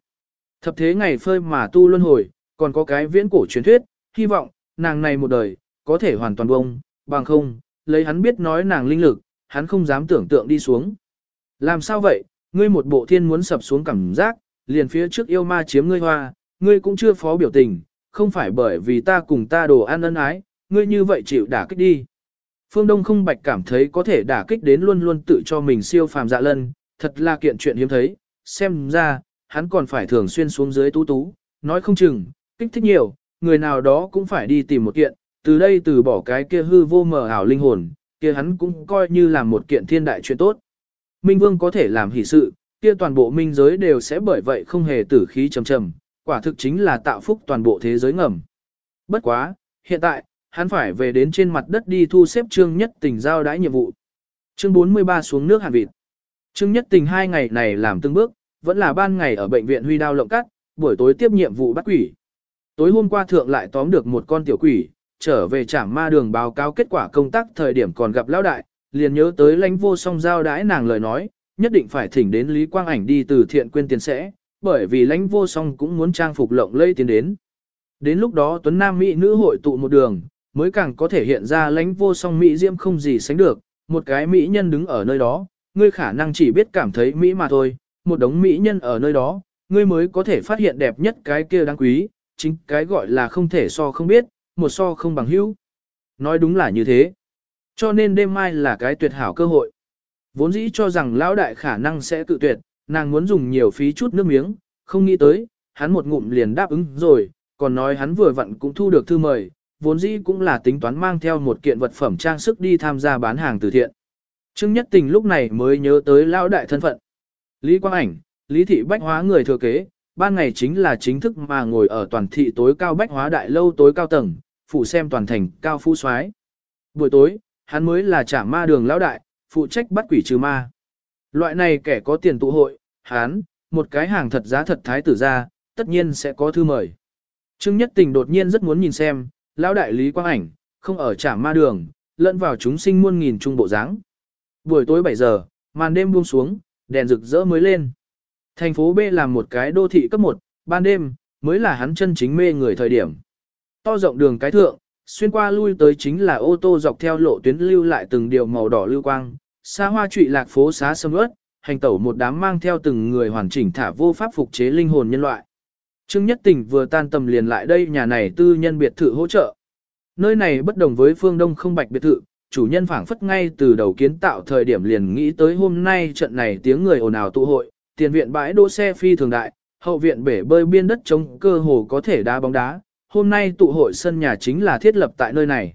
Thập thế ngày phơi mà tu luân hồi, còn có cái viễn cổ truyền thuyết, hy vọng, nàng này một đời, có thể hoàn toàn bông, bằng không, lấy hắn biết nói nàng linh lực, hắn không dám tưởng tượng đi xuống. Làm sao vậy, ngươi một bộ thiên muốn sập xuống cảm giác, liền phía trước yêu ma chiếm ngươi hoa, ngươi cũng chưa phó biểu tình, không phải bởi vì ta cùng ta đồ ăn ân ái, ngươi như vậy chịu đả kích đi. Phương Đông không bạch cảm thấy có thể đả kích đến luôn luôn tự cho mình siêu phàm dạ lân, thật là kiện chuyện hiếm thấy, xem ra, hắn còn phải thường xuyên xuống dưới tú tú, nói không chừng, kích thích nhiều, người nào đó cũng phải đi tìm một kiện, từ đây từ bỏ cái kia hư vô mờ ảo linh hồn, kia hắn cũng coi như là một kiện thiên đại chuyện tốt. Minh Vương có thể làm hỷ sự, kia toàn bộ minh giới đều sẽ bởi vậy không hề tử khí trầm trầm, quả thực chính là tạo phúc toàn bộ thế giới ngầm. Bất quá, hiện tại, hắn phải về đến trên mặt đất đi thu xếp trương nhất tình giao đãi nhiệm vụ. Chương 43 xuống nước hàn vịt. Trương nhất tình hai ngày này làm từng bước, vẫn là ban ngày ở bệnh viện huy đao lộng cắt, buổi tối tiếp nhiệm vụ bắt quỷ. Tối hôm qua thượng lại tóm được một con tiểu quỷ, trở về trảm ma đường báo cáo kết quả công tác thời điểm còn gặp lão đại, liền nhớ tới lãnh vô song giao đãi nàng lời nói, nhất định phải thỉnh đến Lý Quang Ảnh đi từ thiện quyên tiền sẽ, bởi vì lãnh vô song cũng muốn trang phục lộng lây tiền đến. Đến lúc đó Tuấn Nam Mỹ nữ hội tụ một đường, mới càng có thể hiện ra lãnh vô song Mỹ diễm không gì sánh được, một cái Mỹ nhân đứng ở nơi đó, ngươi khả năng chỉ biết cảm thấy Mỹ mà thôi, một đống Mỹ nhân ở nơi đó, ngươi mới có thể phát hiện đẹp nhất cái kia đáng quý, chính cái gọi là không thể so không biết, một so không bằng hữu. Nói đúng là như thế. Cho nên đêm mai là cái tuyệt hảo cơ hội. Vốn dĩ cho rằng lão đại khả năng sẽ tự tuyệt, nàng muốn dùng nhiều phí chút nước miếng, không nghĩ tới, hắn một ngụm liền đáp ứng rồi, còn nói hắn vừa vặn cũng thu được thư mời, vốn dĩ cũng là tính toán mang theo một kiện vật phẩm trang sức đi tham gia bán hàng từ thiện. Trương Nhất Tình lúc này mới nhớ tới lão đại thân phận. Lý Quang Ảnh, Lý Thị Bách Hóa người thừa kế, ban ngày chính là chính thức mà ngồi ở toàn thị tối cao Bách Hóa đại lâu tối cao tầng, phụ xem toàn thành cao phú soái. Buổi tối, hắn mới là trả ma đường lão đại, phụ trách bắt quỷ trừ ma. Loại này kẻ có tiền tụ hội, hắn, một cái hàng thật giá thật thái tử ra, tất nhiên sẽ có thư mời. Trương Nhất Tình đột nhiên rất muốn nhìn xem, lão đại lý quang ảnh, không ở trả ma đường, lẫn vào chúng sinh muôn nghìn trung bộ dáng. Buổi tối 7 giờ, màn đêm buông xuống, đèn rực rỡ mới lên. Thành phố B là một cái đô thị cấp 1, ban đêm, mới là hắn chân chính mê người thời điểm. To rộng đường cái thượng, xuyên qua lui tới chính là ô tô dọc theo lộ tuyến lưu lại từng điều màu đỏ lưu quang, xa hoa trụy lạc phố xá sâm ướt, hành tẩu một đám mang theo từng người hoàn chỉnh thả vô pháp phục chế linh hồn nhân loại. Trương Nhất Tình vừa tan tầm liền lại đây nhà này tư nhân biệt thự hỗ trợ. Nơi này bất đồng với phương đông không bạch biệt thự, chủ nhân phảng phất ngay từ đầu kiến tạo thời điểm liền nghĩ tới hôm nay trận này tiếng người ồn ào tụ hội, tiền viện bãi đỗ xe phi thường đại, hậu viện bể bơi biên đất trống cơ hồ có thể đá bóng đá, hôm nay tụ hội sân nhà chính là thiết lập tại nơi này.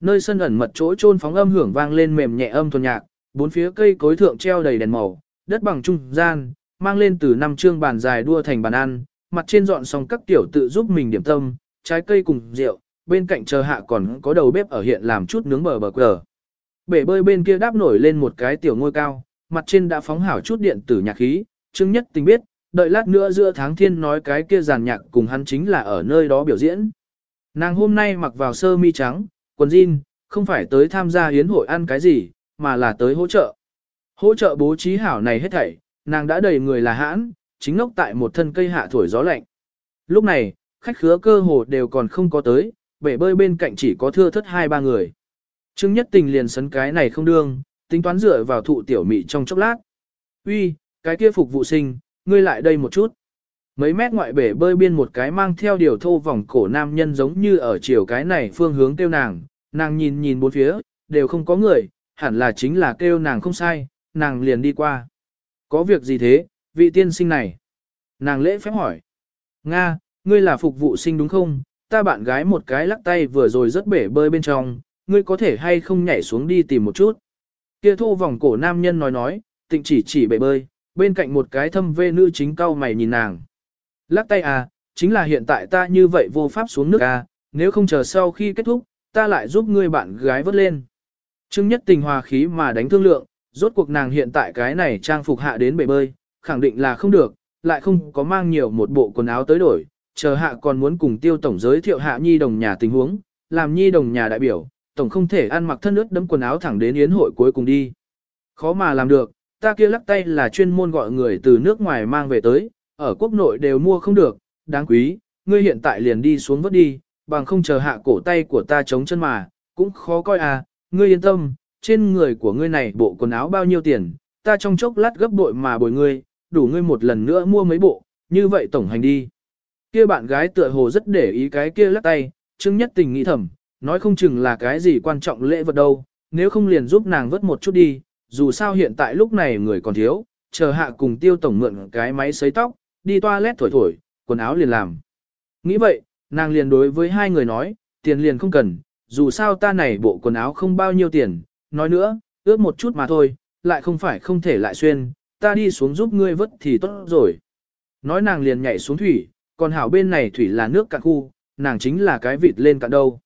Nơi sân ẩn mật chỗ trôn phóng âm hưởng vang lên mềm nhẹ âm thuần nhạc, bốn phía cây cối thượng treo đầy đèn màu, đất bằng trung gian, mang lên từ năm chương bàn dài đua thành bàn ăn, mặt trên dọn xong các tiểu tự giúp mình điểm tâm, trái cây cùng rượu, bên cạnh chờ hạ còn có đầu bếp ở hiện làm chút nướng bờ bờ cờ. Bể bơi bên kia đáp nổi lên một cái tiểu ngôi cao, mặt trên đã phóng hảo chút điện tử nhạc khí, Trương Nhất Tình biết, đợi lát nữa giữa tháng thiên nói cái kia giàn nhạc cùng hắn chính là ở nơi đó biểu diễn. Nàng hôm nay mặc vào sơ mi trắng, quần jean, không phải tới tham gia hiến hội ăn cái gì, mà là tới hỗ trợ. Hỗ trợ bố trí hảo này hết thảy, nàng đã đầy người là hãn, chính ngốc tại một thân cây hạ thổi gió lạnh. Lúc này, khách khứa cơ hồ đều còn không có tới, bể bơi bên cạnh chỉ có thưa thất hai ba người. Trương Nhất Tình liền sấn cái này không đương, tính toán dựa vào thụ tiểu mị trong chốc lát. Uy, cái kia phục vụ sinh, ngươi lại đây một chút. Mấy mét ngoại bể bơi biên một cái mang theo điều thô vòng cổ nam nhân giống như ở chiều cái này phương hướng kêu nàng, nàng nhìn nhìn bốn phía, đều không có người, hẳn là chính là kêu nàng không sai, nàng liền đi qua. Có việc gì thế, vị tiên sinh này? Nàng lễ phép hỏi. Nga, ngươi là phục vụ sinh đúng không? Ta bạn gái một cái lắc tay vừa rồi rất bể bơi bên trong, ngươi có thể hay không nhảy xuống đi tìm một chút. Kia thô vòng cổ nam nhân nói nói, tịnh chỉ chỉ bể bơi, bên cạnh một cái thâm vê nữ chính cao mày nhìn nàng. Lắc tay à, chính là hiện tại ta như vậy vô pháp xuống nước à, nếu không chờ sau khi kết thúc, ta lại giúp ngươi bạn gái vớt lên. Trương nhất tình hòa khí mà đánh thương lượng, rốt cuộc nàng hiện tại cái này trang phục hạ đến bể bơi, khẳng định là không được, lại không có mang nhiều một bộ quần áo tới đổi, chờ hạ còn muốn cùng tiêu tổng giới thiệu hạ nhi đồng nhà tình huống, làm nhi đồng nhà đại biểu, tổng không thể ăn mặc thân ướt đấm quần áo thẳng đến yến hội cuối cùng đi. Khó mà làm được, ta kia lắc tay là chuyên môn gọi người từ nước ngoài mang về tới, ở quốc nội đều mua không được, đáng quý, ngươi hiện tại liền đi xuống vớt đi, bằng không chờ hạ cổ tay của ta chống chân mà, cũng khó coi à, ngươi yên tâm, trên người của ngươi này bộ quần áo bao nhiêu tiền, ta trong chốc lát gấp bội mà bồi ngươi, đủ ngươi một lần nữa mua mấy bộ, như vậy tổng hành đi. Kia bạn gái tựa hồ rất để ý cái kia lắc tay, trương nhất tình nghĩ thầm, nói không chừng là cái gì quan trọng lễ vật đâu, nếu không liền giúp nàng vớt một chút đi, dù sao hiện tại lúc này người còn thiếu, chờ hạ cùng tiêu tổng mượn cái máy sấy tóc, đi toilet thổi thổi, quần áo liền làm. Nghĩ vậy, nàng liền đối với hai người nói, tiền liền không cần, dù sao ta này bộ quần áo không bao nhiêu tiền, nói nữa, ướt một chút mà thôi, lại không phải không thể lại xuyên, ta đi xuống giúp ngươi vớt thì tốt rồi. Nói nàng liền nhảy xuống thủy, còn hảo bên này thủy là nước cạn khu, nàng chính là cái vịt lên cạn đâu.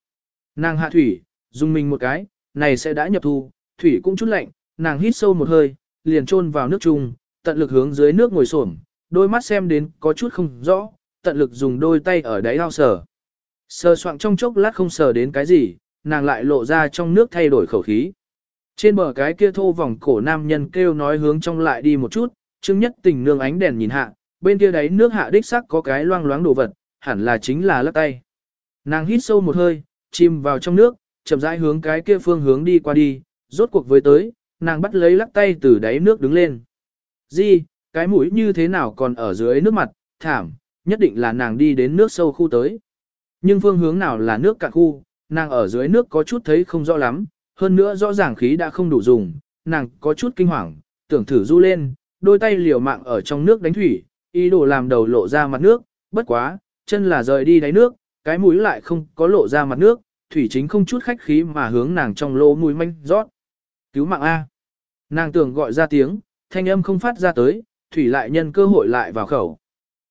Nàng hạ thủy, dùng mình một cái, này sẽ đã nhập thu, thủy cũng chút lạnh, nàng hít sâu một hơi, liền chôn vào nước chung, tận lực hướng dưới nước ngồi xổm, đôi mắt xem đến có chút không rõ, tận lực dùng đôi tay ở đáy ao sờ. Sờ soạng trong chốc lát không sờ đến cái gì, nàng lại lộ ra trong nước thay đổi khẩu khí. Trên bờ cái kia thô vòng cổ nam nhân kêu nói hướng trong lại đi một chút, chứng nhất tình nương ánh đèn nhìn hạ, bên kia đáy nước hạ đích sắc có cái loang loáng đồ vật, hẳn là chính là lắc tay. Nàng hít sâu một hơi, chìm vào trong nước, chậm rãi hướng cái kia phương hướng đi qua đi, rốt cuộc với tới, nàng bắt lấy lắc tay từ đáy nước đứng lên. Di, cái mũi như thế nào còn ở dưới nước mặt, thảm, nhất định là nàng đi đến nước sâu khu tới. Nhưng phương hướng nào là nước cạn khu, nàng ở dưới nước có chút thấy không rõ lắm, hơn nữa rõ ràng khí đã không đủ dùng, nàng có chút kinh hoàng, tưởng thử du lên, đôi tay liều mạng ở trong nước đánh thủy, ý đồ làm đầu lộ ra mặt nước, bất quá, chân là rời đi đáy nước, cái mũi lại không có lộ ra mặt nước, thủy chính không chút khách khí mà hướng nàng trong lỗ mũi manh rót. Cứu mạng A. Nàng tưởng gọi ra tiếng, thanh âm không phát ra tới, thủy lại nhân cơ hội lại vào khẩu.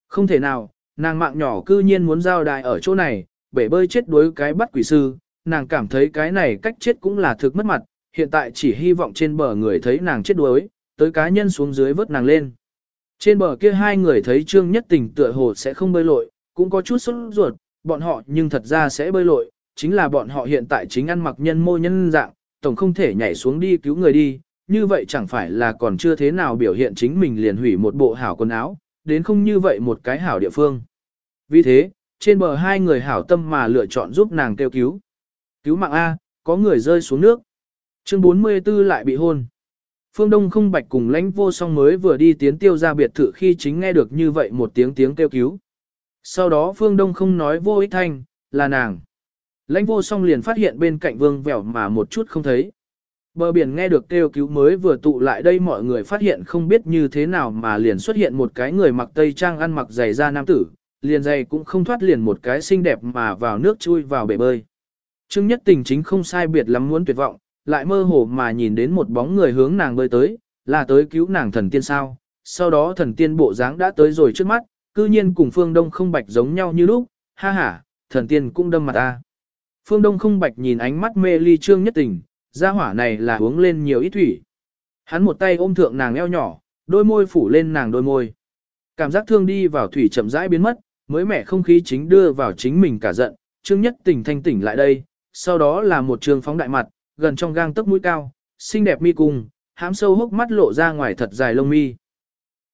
Không thể nào, nàng mạng nhỏ cư nhiên muốn giao đại ở chỗ này, bể bơi chết đuối cái bắt quỷ sư, nàng cảm thấy cái này cách chết cũng là thực mất mặt, hiện tại chỉ hy vọng trên bờ người thấy nàng chết đuối, tới cá nhân xuống dưới vớt nàng lên. Trên bờ kia hai người thấy Trương Nhất Tình tựa hồ sẽ không bơi lội, cũng có chút sốt ruột, bọn họ nhưng thật ra sẽ bơi lội, chính là bọn họ hiện tại chính ăn mặc nhân mô nhân dạng, tổng không thể nhảy xuống đi cứu người đi, như vậy chẳng phải là còn chưa thế nào biểu hiện chính mình liền hủy một bộ hảo quần áo, đến không như vậy một cái hảo địa phương. Vì thế, trên bờ hai người hảo tâm mà lựa chọn giúp nàng kêu cứu. Cứu mạng A, có người rơi xuống nước. Chương 44 lại bị hôn. Phương Đông không bạch cùng lãnh vô song mới vừa đi tiến tiêu ra biệt thự khi chính nghe được như vậy một tiếng tiếng kêu cứu. Sau đó Phương Đông không nói vô ích thanh, là nàng. Lãnh vô song liền phát hiện bên cạnh vương vẻo mà một chút không thấy. Bờ biển nghe được kêu cứu mới vừa tụ lại đây mọi người phát hiện không biết như thế nào mà liền xuất hiện một cái người mặc tây trang ăn mặc giày da nam tử, liền giày cũng không thoát liền một cái xinh đẹp mà vào nước chui vào bể bơi. Trương Nhất Tình chính không sai biệt lắm muốn tuyệt vọng, lại mơ hồ mà nhìn đến một bóng người hướng nàng bơi tới, là tới cứu nàng thần tiên sao. Sau đó thần tiên bộ dáng đã tới rồi trước mắt, cư nhiên cùng Phương Đông không bạch giống nhau như lúc, ha ha, thần tiên cũng đâm mặt ta. Phương Đông không bạch nhìn ánh mắt mê ly Trương Nhất Tình, gia hỏa này là uống lên nhiều ít thủy. Hắn một tay ôm thượng nàng eo nhỏ, đôi môi phủ lên nàng đôi môi. Cảm giác thương đi vào thủy chậm rãi biến mất, mới mẻ không khí chính đưa vào chính mình cả giận, Trương Nhất Tình thanh tỉnh lại đây, sau đó là một trường phóng đại mặt, gần trong gang tấc mũi cao, xinh đẹp mi cung, hám sâu hốc mắt lộ ra ngoài thật dài lông mi.